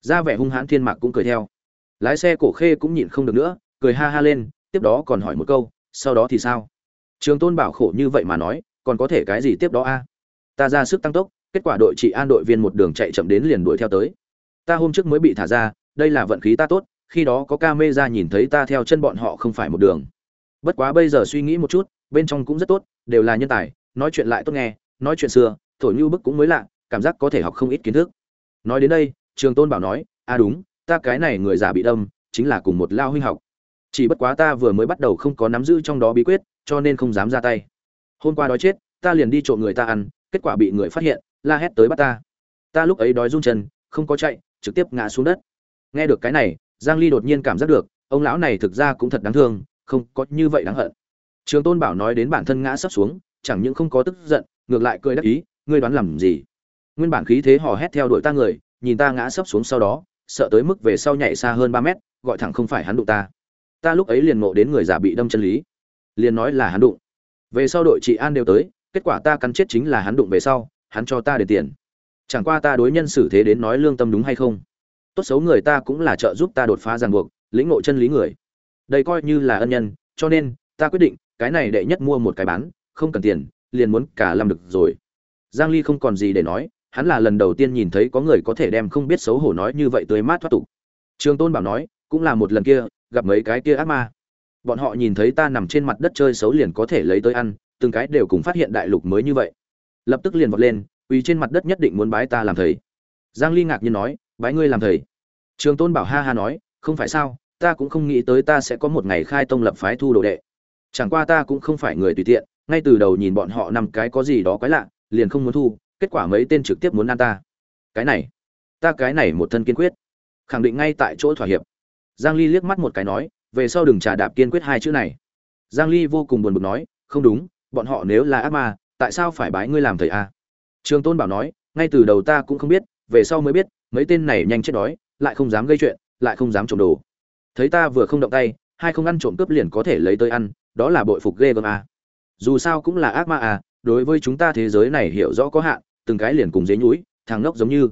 Ra vẻ hung hãn thiên mạc cũng cười theo. Lái xe cổ khê cũng nhịn không được nữa, cười ha ha lên, tiếp đó còn hỏi một câu, sau đó thì sao? Trường tôn bảo khổ như vậy mà nói, còn có thể cái gì tiếp đó a? Ta ra sức tăng tốc, kết quả đội trị an đội viên một đường chạy chậm đến liền đuổi theo tới. Ta hôm trước mới bị thả ra, đây là vận khí ta tốt, khi đó có ca mê ra nhìn thấy ta theo chân bọn họ không phải một đường. Bất quá bây giờ suy nghĩ một chút, bên trong cũng rất tốt, đều là nhân tài, nói chuyện lại tốt nghe, nói chuyện xưa, thổi như bức cũng mới lạ, cảm giác có thể học không ít kiến thức. Nói đến đây, trường tôn bảo nói a đúng, ta cái này người già bị đâm, chính là cùng một lao huynh học chỉ bất quá ta vừa mới bắt đầu không có nắm giữ trong đó bí quyết, cho nên không dám ra tay. Hôm qua đói chết, ta liền đi trộm người ta ăn, kết quả bị người phát hiện, la hét tới bắt ta. Ta lúc ấy đói run chân, không có chạy, trực tiếp ngã xuống đất. Nghe được cái này, giang ly đột nhiên cảm giác được, ông lão này thực ra cũng thật đáng thương, không có như vậy đáng hận. Trường tôn bảo nói đến bản thân ngã sắp xuống, chẳng những không có tức giận, ngược lại cười đắc ý, ngươi đoán làm gì? Nguyên bản khí thế hò hét theo đuổi ta người, nhìn ta ngã sắp xuống sau đó, sợ tới mức về sau nhảy xa hơn 3 mét, gọi thẳng không phải hắn đụng ta ta lúc ấy liền ngộ đến người giả bị đâm chân lý. Liền nói là hắn đụng. Về sau đội trị an đều tới, kết quả ta cắn chết chính là hắn đụng về sau, hắn cho ta để tiền. Chẳng qua ta đối nhân xử thế đến nói lương tâm đúng hay không? Tốt xấu người ta cũng là trợ giúp ta đột phá ràng buộc, lĩnh ngộ chân lý người. Đây coi như là ân nhân, cho nên, ta quyết định, cái này đệ nhất mua một cái bán, không cần tiền, liền muốn cả làm được rồi. Giang ly không còn gì để nói, hắn là lần đầu tiên nhìn thấy có người có thể đem không biết xấu hổ nói như vậy tới mát thoát tục. Trường tôn bảo nói, cũng là một lần kia gặp mấy cái kia ác ma. Bọn họ nhìn thấy ta nằm trên mặt đất chơi xấu liền có thể lấy tới ăn, từng cái đều cùng phát hiện đại lục mới như vậy. Lập tức liền vọt lên, quỳ trên mặt đất nhất định muốn bái ta làm thầy. Giang ly ngạc nhiên nói, bái ngươi làm thầy? Trường tôn bảo ha ha nói, không phải sao, ta cũng không nghĩ tới ta sẽ có một ngày khai tông lập phái thu đồ đệ. Chẳng qua ta cũng không phải người tùy tiện, ngay từ đầu nhìn bọn họ năm cái có gì đó quái lạ, liền không muốn thu, kết quả mấy tên trực tiếp muốn ăn ta. Cái này, ta cái này một thân kiên quyết. Khẳng định ngay tại chỗ thỏa hiệp giang ly liếc mắt một cái nói, về sau đừng trà đạp kiên quyết hai chữ này. Giang ly vô cùng buồn bực nói, không đúng, bọn họ nếu là ác ma, tại sao phải bái ngươi làm thầy a? Trường tôn bảo nói, ngay từ đầu ta cũng không biết, về sau mới biết, mấy tên này nhanh chết đói, lại không dám gây chuyện, lại không dám trộm đồ. Thấy ta vừa không động tay, hai không ăn trộm cướp liền có thể lấy tới ăn, đó là bội phục ghê gớm a. Dù sao cũng là ác ma à đối với chúng ta thế giới này hiểu rõ có hạn, từng cái liền cùng dế nhúi, thằng ngốc giống như.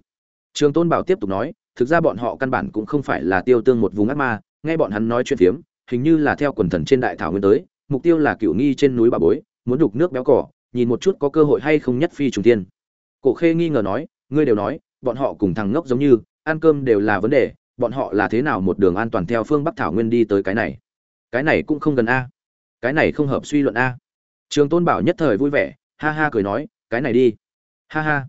Trường tôn bảo tiếp tục nói thực ra bọn họ căn bản cũng không phải là tiêu tương một vùng ác ma, nghe bọn hắn nói chuyện phiếm, hình như là theo quần thần trên đại thảo nguyên tới, mục tiêu là cựu nghi trên núi bà bối, muốn đục nước béo cỏ, nhìn một chút có cơ hội hay không nhất phi trùng tiên cổ khê nghi ngờ nói, ngươi đều nói, bọn họ cùng thằng ngốc giống như, ăn cơm đều là vấn đề, bọn họ là thế nào một đường an toàn theo phương bắc thảo nguyên đi tới cái này? Cái này cũng không gần a. Cái này không hợp suy luận a. Trường tôn bảo nhất thời vui vẻ, ha ha cười nói, cái này đi. Ha ha.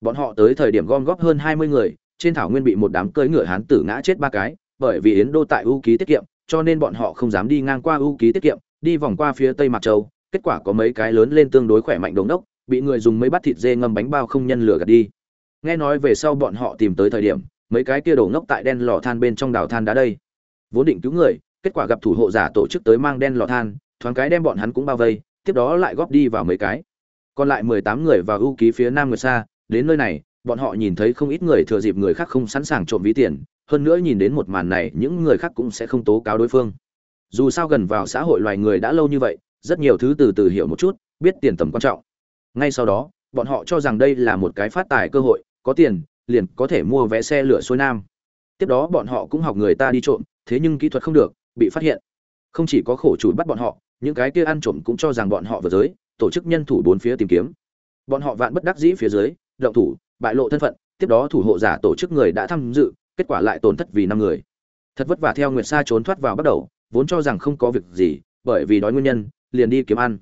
Bọn họ tới thời điểm gom góp hơn hai mươi người trên thảo nguyên bị một đám cưỡi ngựa hán tử ngã chết ba cái, bởi vì yến đô tại ưu ký tiết kiệm, cho nên bọn họ không dám đi ngang qua ưu ký tiết kiệm, đi vòng qua phía tây mạc châu, kết quả có mấy cái lớn lên tương đối khỏe mạnh đống đốc, bị người dùng mấy bát thịt dê ngâm bánh bao không nhân lửa gạt đi. Nghe nói về sau bọn họ tìm tới thời điểm, mấy cái kia đổ ngốc tại đen lò than bên trong đào than đá đây. Vốn định cứu người, kết quả gặp thủ hộ giả tổ chức tới mang đen lò than, thoáng cái đem bọn hắn cũng bao vây, tiếp đó lại góp đi vào mấy cái. Còn lại mười tám người vào ưu ký phía nam người xa đến nơi này bọn họ nhìn thấy không ít người thừa dịp người khác không sẵn sàng trộm ví tiền, hơn nữa nhìn đến một màn này, những người khác cũng sẽ không tố cáo đối phương. Dù sao gần vào xã hội loài người đã lâu như vậy, rất nhiều thứ từ từ hiểu một chút, biết tiền tầm quan trọng. Ngay sau đó, bọn họ cho rằng đây là một cái phát tài cơ hội, có tiền, liền có thể mua vé xe lửa xuôi nam. Tiếp đó bọn họ cũng học người ta đi trộm, thế nhưng kỹ thuật không được, bị phát hiện. Không chỉ có khổ chủ bắt bọn họ, những cái kia ăn trộm cũng cho rằng bọn họ vừa giới, tổ chức nhân thủ bốn phía tìm kiếm. Bọn họ vạn bất đắc dĩ phía dưới, động thủ bại lộ thân phận, tiếp đó thủ hộ giả tổ chức người đã tham dự, kết quả lại tổn thất vì năm người. Thật vất vả theo nguyệt sa trốn thoát vào bắt đầu, vốn cho rằng không có việc gì, bởi vì đói nguyên nhân, liền đi kiếm ăn.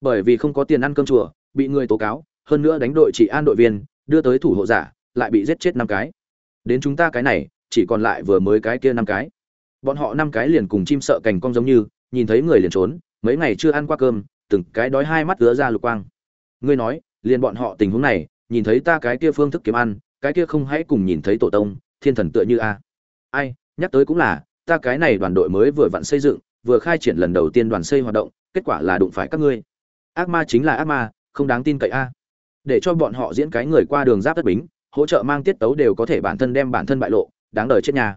Bởi vì không có tiền ăn cơm chùa, bị người tố cáo, hơn nữa đánh đội trị an đội viên, đưa tới thủ hộ giả, lại bị giết chết năm cái. Đến chúng ta cái này, chỉ còn lại vừa mới cái kia năm cái. Bọn họ năm cái liền cùng chim sợ cành cong giống như, nhìn thấy người liền trốn, mấy ngày chưa ăn qua cơm, từng cái đói hai mắt ứa ra lục quang. Ngươi nói, liền bọn họ tình huống này nhìn thấy ta cái kia phương thức kiếm ăn, cái kia không hãy cùng nhìn thấy tổ tông, thiên thần tựa như a. Ai, nhắc tới cũng là, ta cái này đoàn đội mới vừa vặn xây dựng, vừa khai triển lần đầu tiên đoàn xây hoạt động, kết quả là đụng phải các ngươi. Ác ma chính là ác ma, không đáng tin cậy a. Để cho bọn họ diễn cái người qua đường giáp đất bính, hỗ trợ mang tiết tấu đều có thể bản thân đem bản thân bại lộ, đáng đời chết nhà.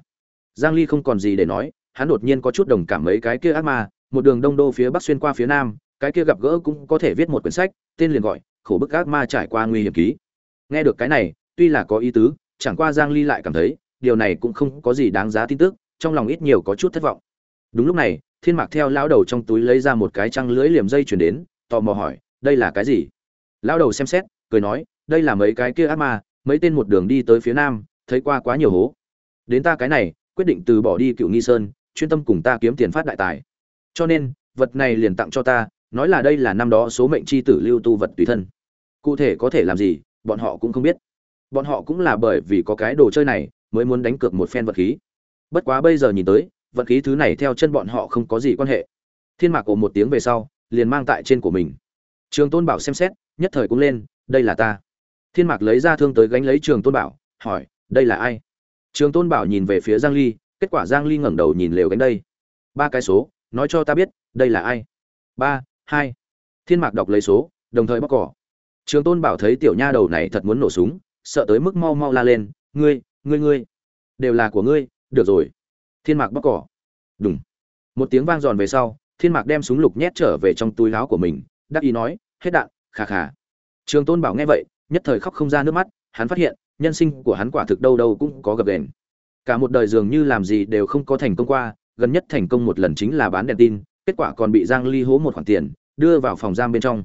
Giang ly không còn gì để nói, hắn đột nhiên có chút đồng cảm mấy cái kia ác ma, một đường đông đô phía bắc xuyên qua phía nam, cái kia gặp gỡ cũng có thể viết một quyển sách, tên liền gọi, khổ bức ác ma trải qua nguy hiểm ký nghe được cái này, tuy là có ý tứ, chẳng qua giang ly lại cảm thấy, điều này cũng không có gì đáng giá tin tức, trong lòng ít nhiều có chút thất vọng. Đúng lúc này, thiên mạc theo lão đầu trong túi lấy ra một cái trăng lưới liềm dây chuyển đến, tò mò hỏi, đây là cái gì? Lão đầu xem xét, cười nói, đây là mấy cái kia ác ma, mấy tên một đường đi tới phía nam, thấy qua quá nhiều hố. Đến ta cái này, quyết định từ bỏ đi cựu nghi sơn, chuyên tâm cùng ta kiếm tiền phát đại tài. Cho nên, vật này liền tặng cho ta, nói là đây là năm đó số mệnh chi tử lưu tu vật tùy thân. Cụ thể có thể làm gì bọn họ cũng không biết. Bọn họ cũng là bởi vì có cái đồ chơi này mới muốn đánh cược một phen vật khí. Bất quá bây giờ nhìn tới, vật khí thứ này theo chân bọn họ không có gì quan hệ. Thiên mạc ồ một tiếng về sau, liền mang tại trên của mình. Trường tôn bảo xem xét, nhất thời cũng lên, đây là ta. Thiên mạc lấy ra thương tới gánh lấy trường tôn bảo, hỏi, đây là ai? Trường tôn bảo nhìn về phía giang ly, kết quả giang ly ngẩng đầu nhìn lều gánh đây. Ba cái số, nói cho ta biết, đây là ai? Ba, hai. Thiên mạc đọc lấy số, đồng thời bóc cỏ trường tôn bảo thấy tiểu nha đầu này thật muốn nổ súng, sợ tới mức mau mau la lên, ngươi ngươi ngươi, đều là của ngươi, được rồi. Thiên mạc bóc cỏ. Đúng một tiếng vang giòn về sau, thiên mạc đem súng lục nhét trở về trong túi áo của mình, đắc ý nói, hết đạn, khà khà. Trường tôn bảo nghe vậy, nhất thời khóc không ra nước mắt, hắn phát hiện, nhân sinh của hắn quả thực đâu đâu cũng có gập đèn cả một đời dường như làm gì đều không có thành công qua, gần nhất thành công một lần chính là bán đèn tin, kết quả còn bị giang ly hố một khoản tiền, đưa vào phòng giam bên trong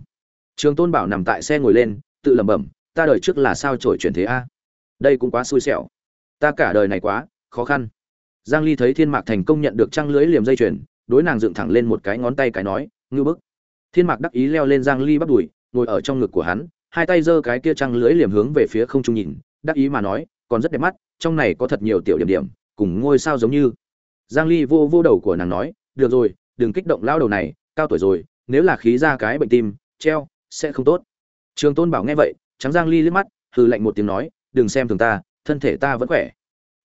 trường tôn bảo nằm tại xe ngồi lên, tự lẩm bẩm, ta đời trước là sao trổi chuyển thế a? Đây cũng quá xui xẻo. Ta cả đời này quá, khó khăn. Giang ly thấy thiên mạc thành công nhận được trăng lưới liềm dây chuyền, đối nàng dựng thẳng lên một cái ngón tay cái nói ngư bức. Thiên mạc đắc ý leo lên giang ly bắt đuổi ngồi ở trong ngực của hắn, hai tay giơ cái kia trăng lưới liềm hướng về phía không trung nhìn, đắc ý mà nói, còn rất đẹp mắt, trong này có thật nhiều tiểu điểm điểm, cùng ngôi sao giống như. Giang ly vô vô đầu của nàng nói, được rồi, đừng kích động lao đầu này, cao tuổi rồi, nếu là khí ra cái bệnh tim, treo sẽ không tốt. Trường tôn bảo nghe vậy, trắng giang ly liếc mắt, hừ lạnh một tiếng nói, đừng xem thường ta, thân thể ta vẫn khỏe.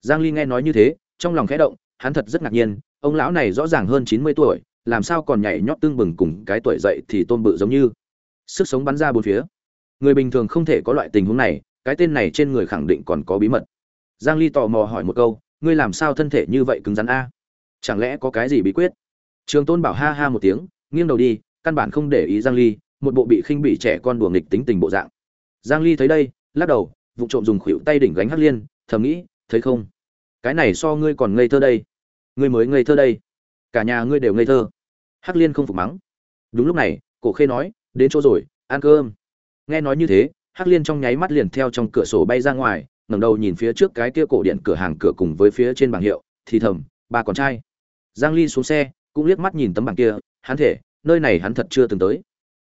Giang ly nghe nói như thế, trong lòng khẽ động, hắn thật rất ngạc nhiên, ông lão này rõ ràng hơn 90 tuổi, làm sao còn nhảy nhót tương bừng cùng cái tuổi dậy thì tôn bự giống như. Sức sống bắn ra bốn phía. Người bình thường không thể có loại tình huống này, cái tên này trên người khẳng định còn có bí mật. Giang ly tò mò hỏi một câu, ngươi làm sao thân thể như vậy cứng rắn a? Chẳng lẽ có cái gì bí quyết? Trường tôn bảo ha ha một tiếng, nghiêng đầu đi, căn bản không để ý giang ly một bộ bị khinh bị trẻ con đùa nghịch tính tình bộ dạng. Giang ly thấy đây, lắc đầu, vụ trộm dùng khuỷu tay đỉnh gánh hắc liên, thầm nghĩ, thấy không? Cái này so ngươi còn ngây thơ đây. Ngươi mới ngây thơ đây. Cả nhà ngươi đều ngây thơ. Hắc liên không phục mắng. Đúng lúc này, cổ khê nói, đến chỗ rồi, ăn cơm. Nghe nói như thế, hắc liên trong nháy mắt liền theo trong cửa sổ bay ra ngoài, ngẩng đầu nhìn phía trước cái kia cổ điện cửa hàng cửa cùng với phía trên bảng hiệu, thì thầm, ba con trai. Giang ly xuống xe, cũng liếc mắt nhìn tấm bảng kia, hắn thể, nơi này hắn thật chưa từng tới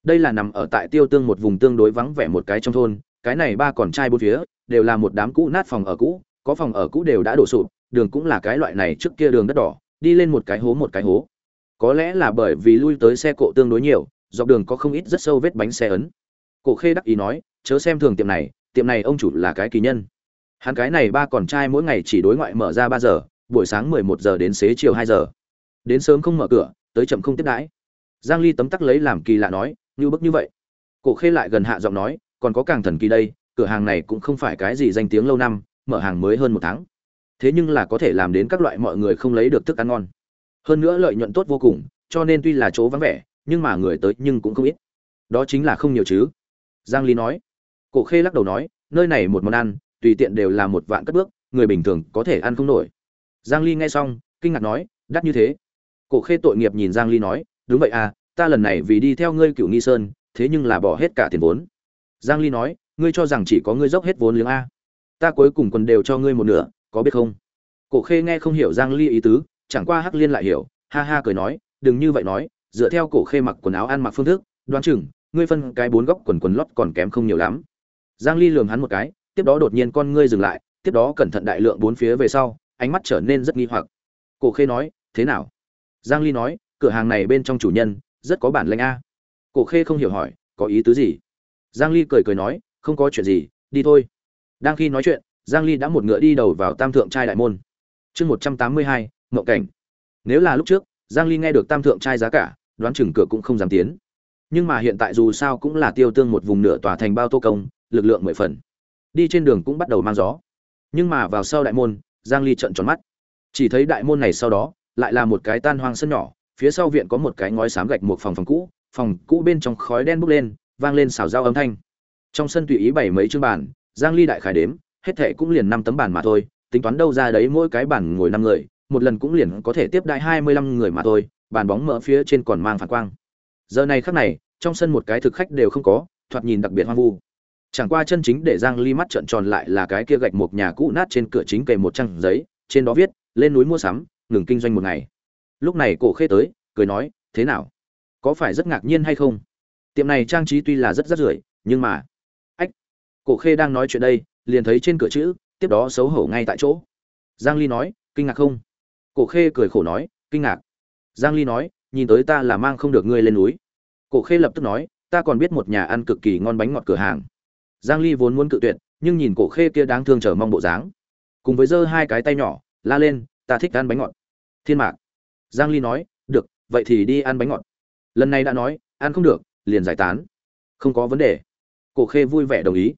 đây là nằm ở tại tiêu tương một vùng tương đối vắng vẻ một cái trong thôn, cái này ba còn trai bốn phía đều là một đám cũ nát phòng ở cũ, có phòng ở cũ đều đã đổ sụp, đường cũng là cái loại này trước kia đường đất đỏ, đi lên một cái hố một cái hố. Có lẽ là bởi vì lui tới xe cộ tương đối nhiều, dọc đường có không ít rất sâu vết bánh xe ấn. Cổ khê đắc ý nói, chớ xem thường tiệm này tiệm này ông chủ là cái kỳ nhân. Hắn cái này ba còn trai mỗi ngày chỉ đối ngoại mở ra ba giờ, buổi sáng mười một giờ đến xế chiều hai giờ. Đến sớm không mở cửa, tới chậm không tiếp đãi. Giang ly tấm tắc lấy làm kỳ lạ nói như bức như vậy. Cổ khê lại gần hạ giọng nói, còn có càng thần kỳ đây, cửa hàng này cũng không phải cái gì danh tiếng lâu năm, mở hàng mới hơn một tháng. Thế nhưng là có thể làm đến các loại mọi người không lấy được thức ăn ngon. Hơn nữa lợi nhuận tốt vô cùng, cho nên tuy là chỗ vắng vẻ, nhưng mà người tới nhưng cũng không ít. Đó chính là không nhiều chứ. Giang ly nói. Cổ khê lắc đầu nói, nơi này một món ăn, tùy tiện đều là một vạn cất bước, người bình thường có thể ăn không nổi. Giang ly nghe xong, kinh ngạc nói, đắt như thế. Cổ khê tội nghiệp nhìn giang ly nói, đúng vậy à ta lần này vì đi theo ngươi cựu nghi sơn, thế nhưng là bỏ hết cả tiền vốn. Giang ly nói, ngươi cho rằng chỉ có ngươi dốc hết vốn liếng a. Ta cuối cùng còn đều cho ngươi một nửa, có biết không? Cổ khê nghe không hiểu giang ly ý tứ, chẳng qua hắc liên lại hiểu, ha ha cười nói, đừng như vậy nói, dựa theo cổ khê mặc quần áo ăn mặc phương thức, đoán chừng, ngươi phân cái bốn góc quần quần lót còn kém không nhiều lắm. Giang ly lườm hắn một cái, tiếp đó đột nhiên con ngươi dừng lại, tiếp đó cẩn thận đại lượng bốn phía về sau, ánh mắt trở nên rất nghi hoặc. Cổ khê nói, thế nào? Giang ly nói, cửa hàng này bên trong chủ nhân rất có bản lĩnh a. Cổ khê không hiểu hỏi có ý tứ gì? Giang ly cười cười nói không có chuyện gì đi thôi. Đang khi nói chuyện giang ly đã một ngựa đi đầu vào tam thượng trai đại môn. Chương 182, ngộ cảnh. Nếu là lúc trước giang ly nghe được tam thượng trai giá cả đoán chừng cửa cũng không dám tiến. Nhưng mà hiện tại dù sao cũng là tiêu tương một vùng nửa tòa thành bao tô công lực lượng mười phần. Đi trên đường cũng bắt đầu mang gió. Nhưng mà vào sau đại môn giang ly trợn tròn mắt. Chỉ thấy đại môn này sau đó lại là một cái tan hoang sân nhỏ phía sau viện có một cái ngói xám gạch một phòng phòng cũ phòng cũ bên trong khói đen bốc lên, vang lên xào dao âm thanh. Trong sân tùy ý bảy mấy chương bàn, giang ly đại khải đếm, hết thệ cũng liền năm tấm bàn mà thôi, tính toán đâu ra đấy mỗi cái bàn ngồi năm người, một lần cũng liền có thể tiếp đại 25 người mà thôi, bàn bóng mở phía trên còn mang phản quang. Giờ này khắc này, trong sân một cái thực khách đều không có, thoạt nhìn đặc biệt hoang vu. Chẳng qua chân chính để giang ly mắt trợn tròn lại là cái kia gạch một nhà cũ nát trên cửa chính kề một trang giấy, trên đó viết, lên núi mua sắm, ngừng kinh doanh một ngày lúc này cổ khê tới, cười nói, thế nào? Có phải rất ngạc nhiên hay không? Tiệm này trang trí tuy là rất rất rưởi, nhưng mà ách! Cổ khê đang nói chuyện đây, liền thấy trên cửa chữ, tiếp đó xấu hổ ngay tại chỗ. Giang ly nói, kinh ngạc không? Cổ khê cười khổ nói, kinh ngạc. Giang ly nói, nhìn tới ta là mang không được ngươi lên núi. Cổ khê lập tức nói, ta còn biết một nhà ăn cực kỳ ngon bánh ngọt cửa hàng. Giang ly vốn muốn cự tuyệt, nhưng nhìn cổ khê kia đáng thương chờ mong bộ dáng. Cùng với giơ hai cái tay nhỏ, la lên, ta thích ăn bánh ngọt. Thiên mạc giang ly nói, được, vậy thì đi ăn bánh ngọt. Lần này đã nói, ăn không được, liền giải tán. Không có vấn đề. Cổ khê vui vẻ đồng ý.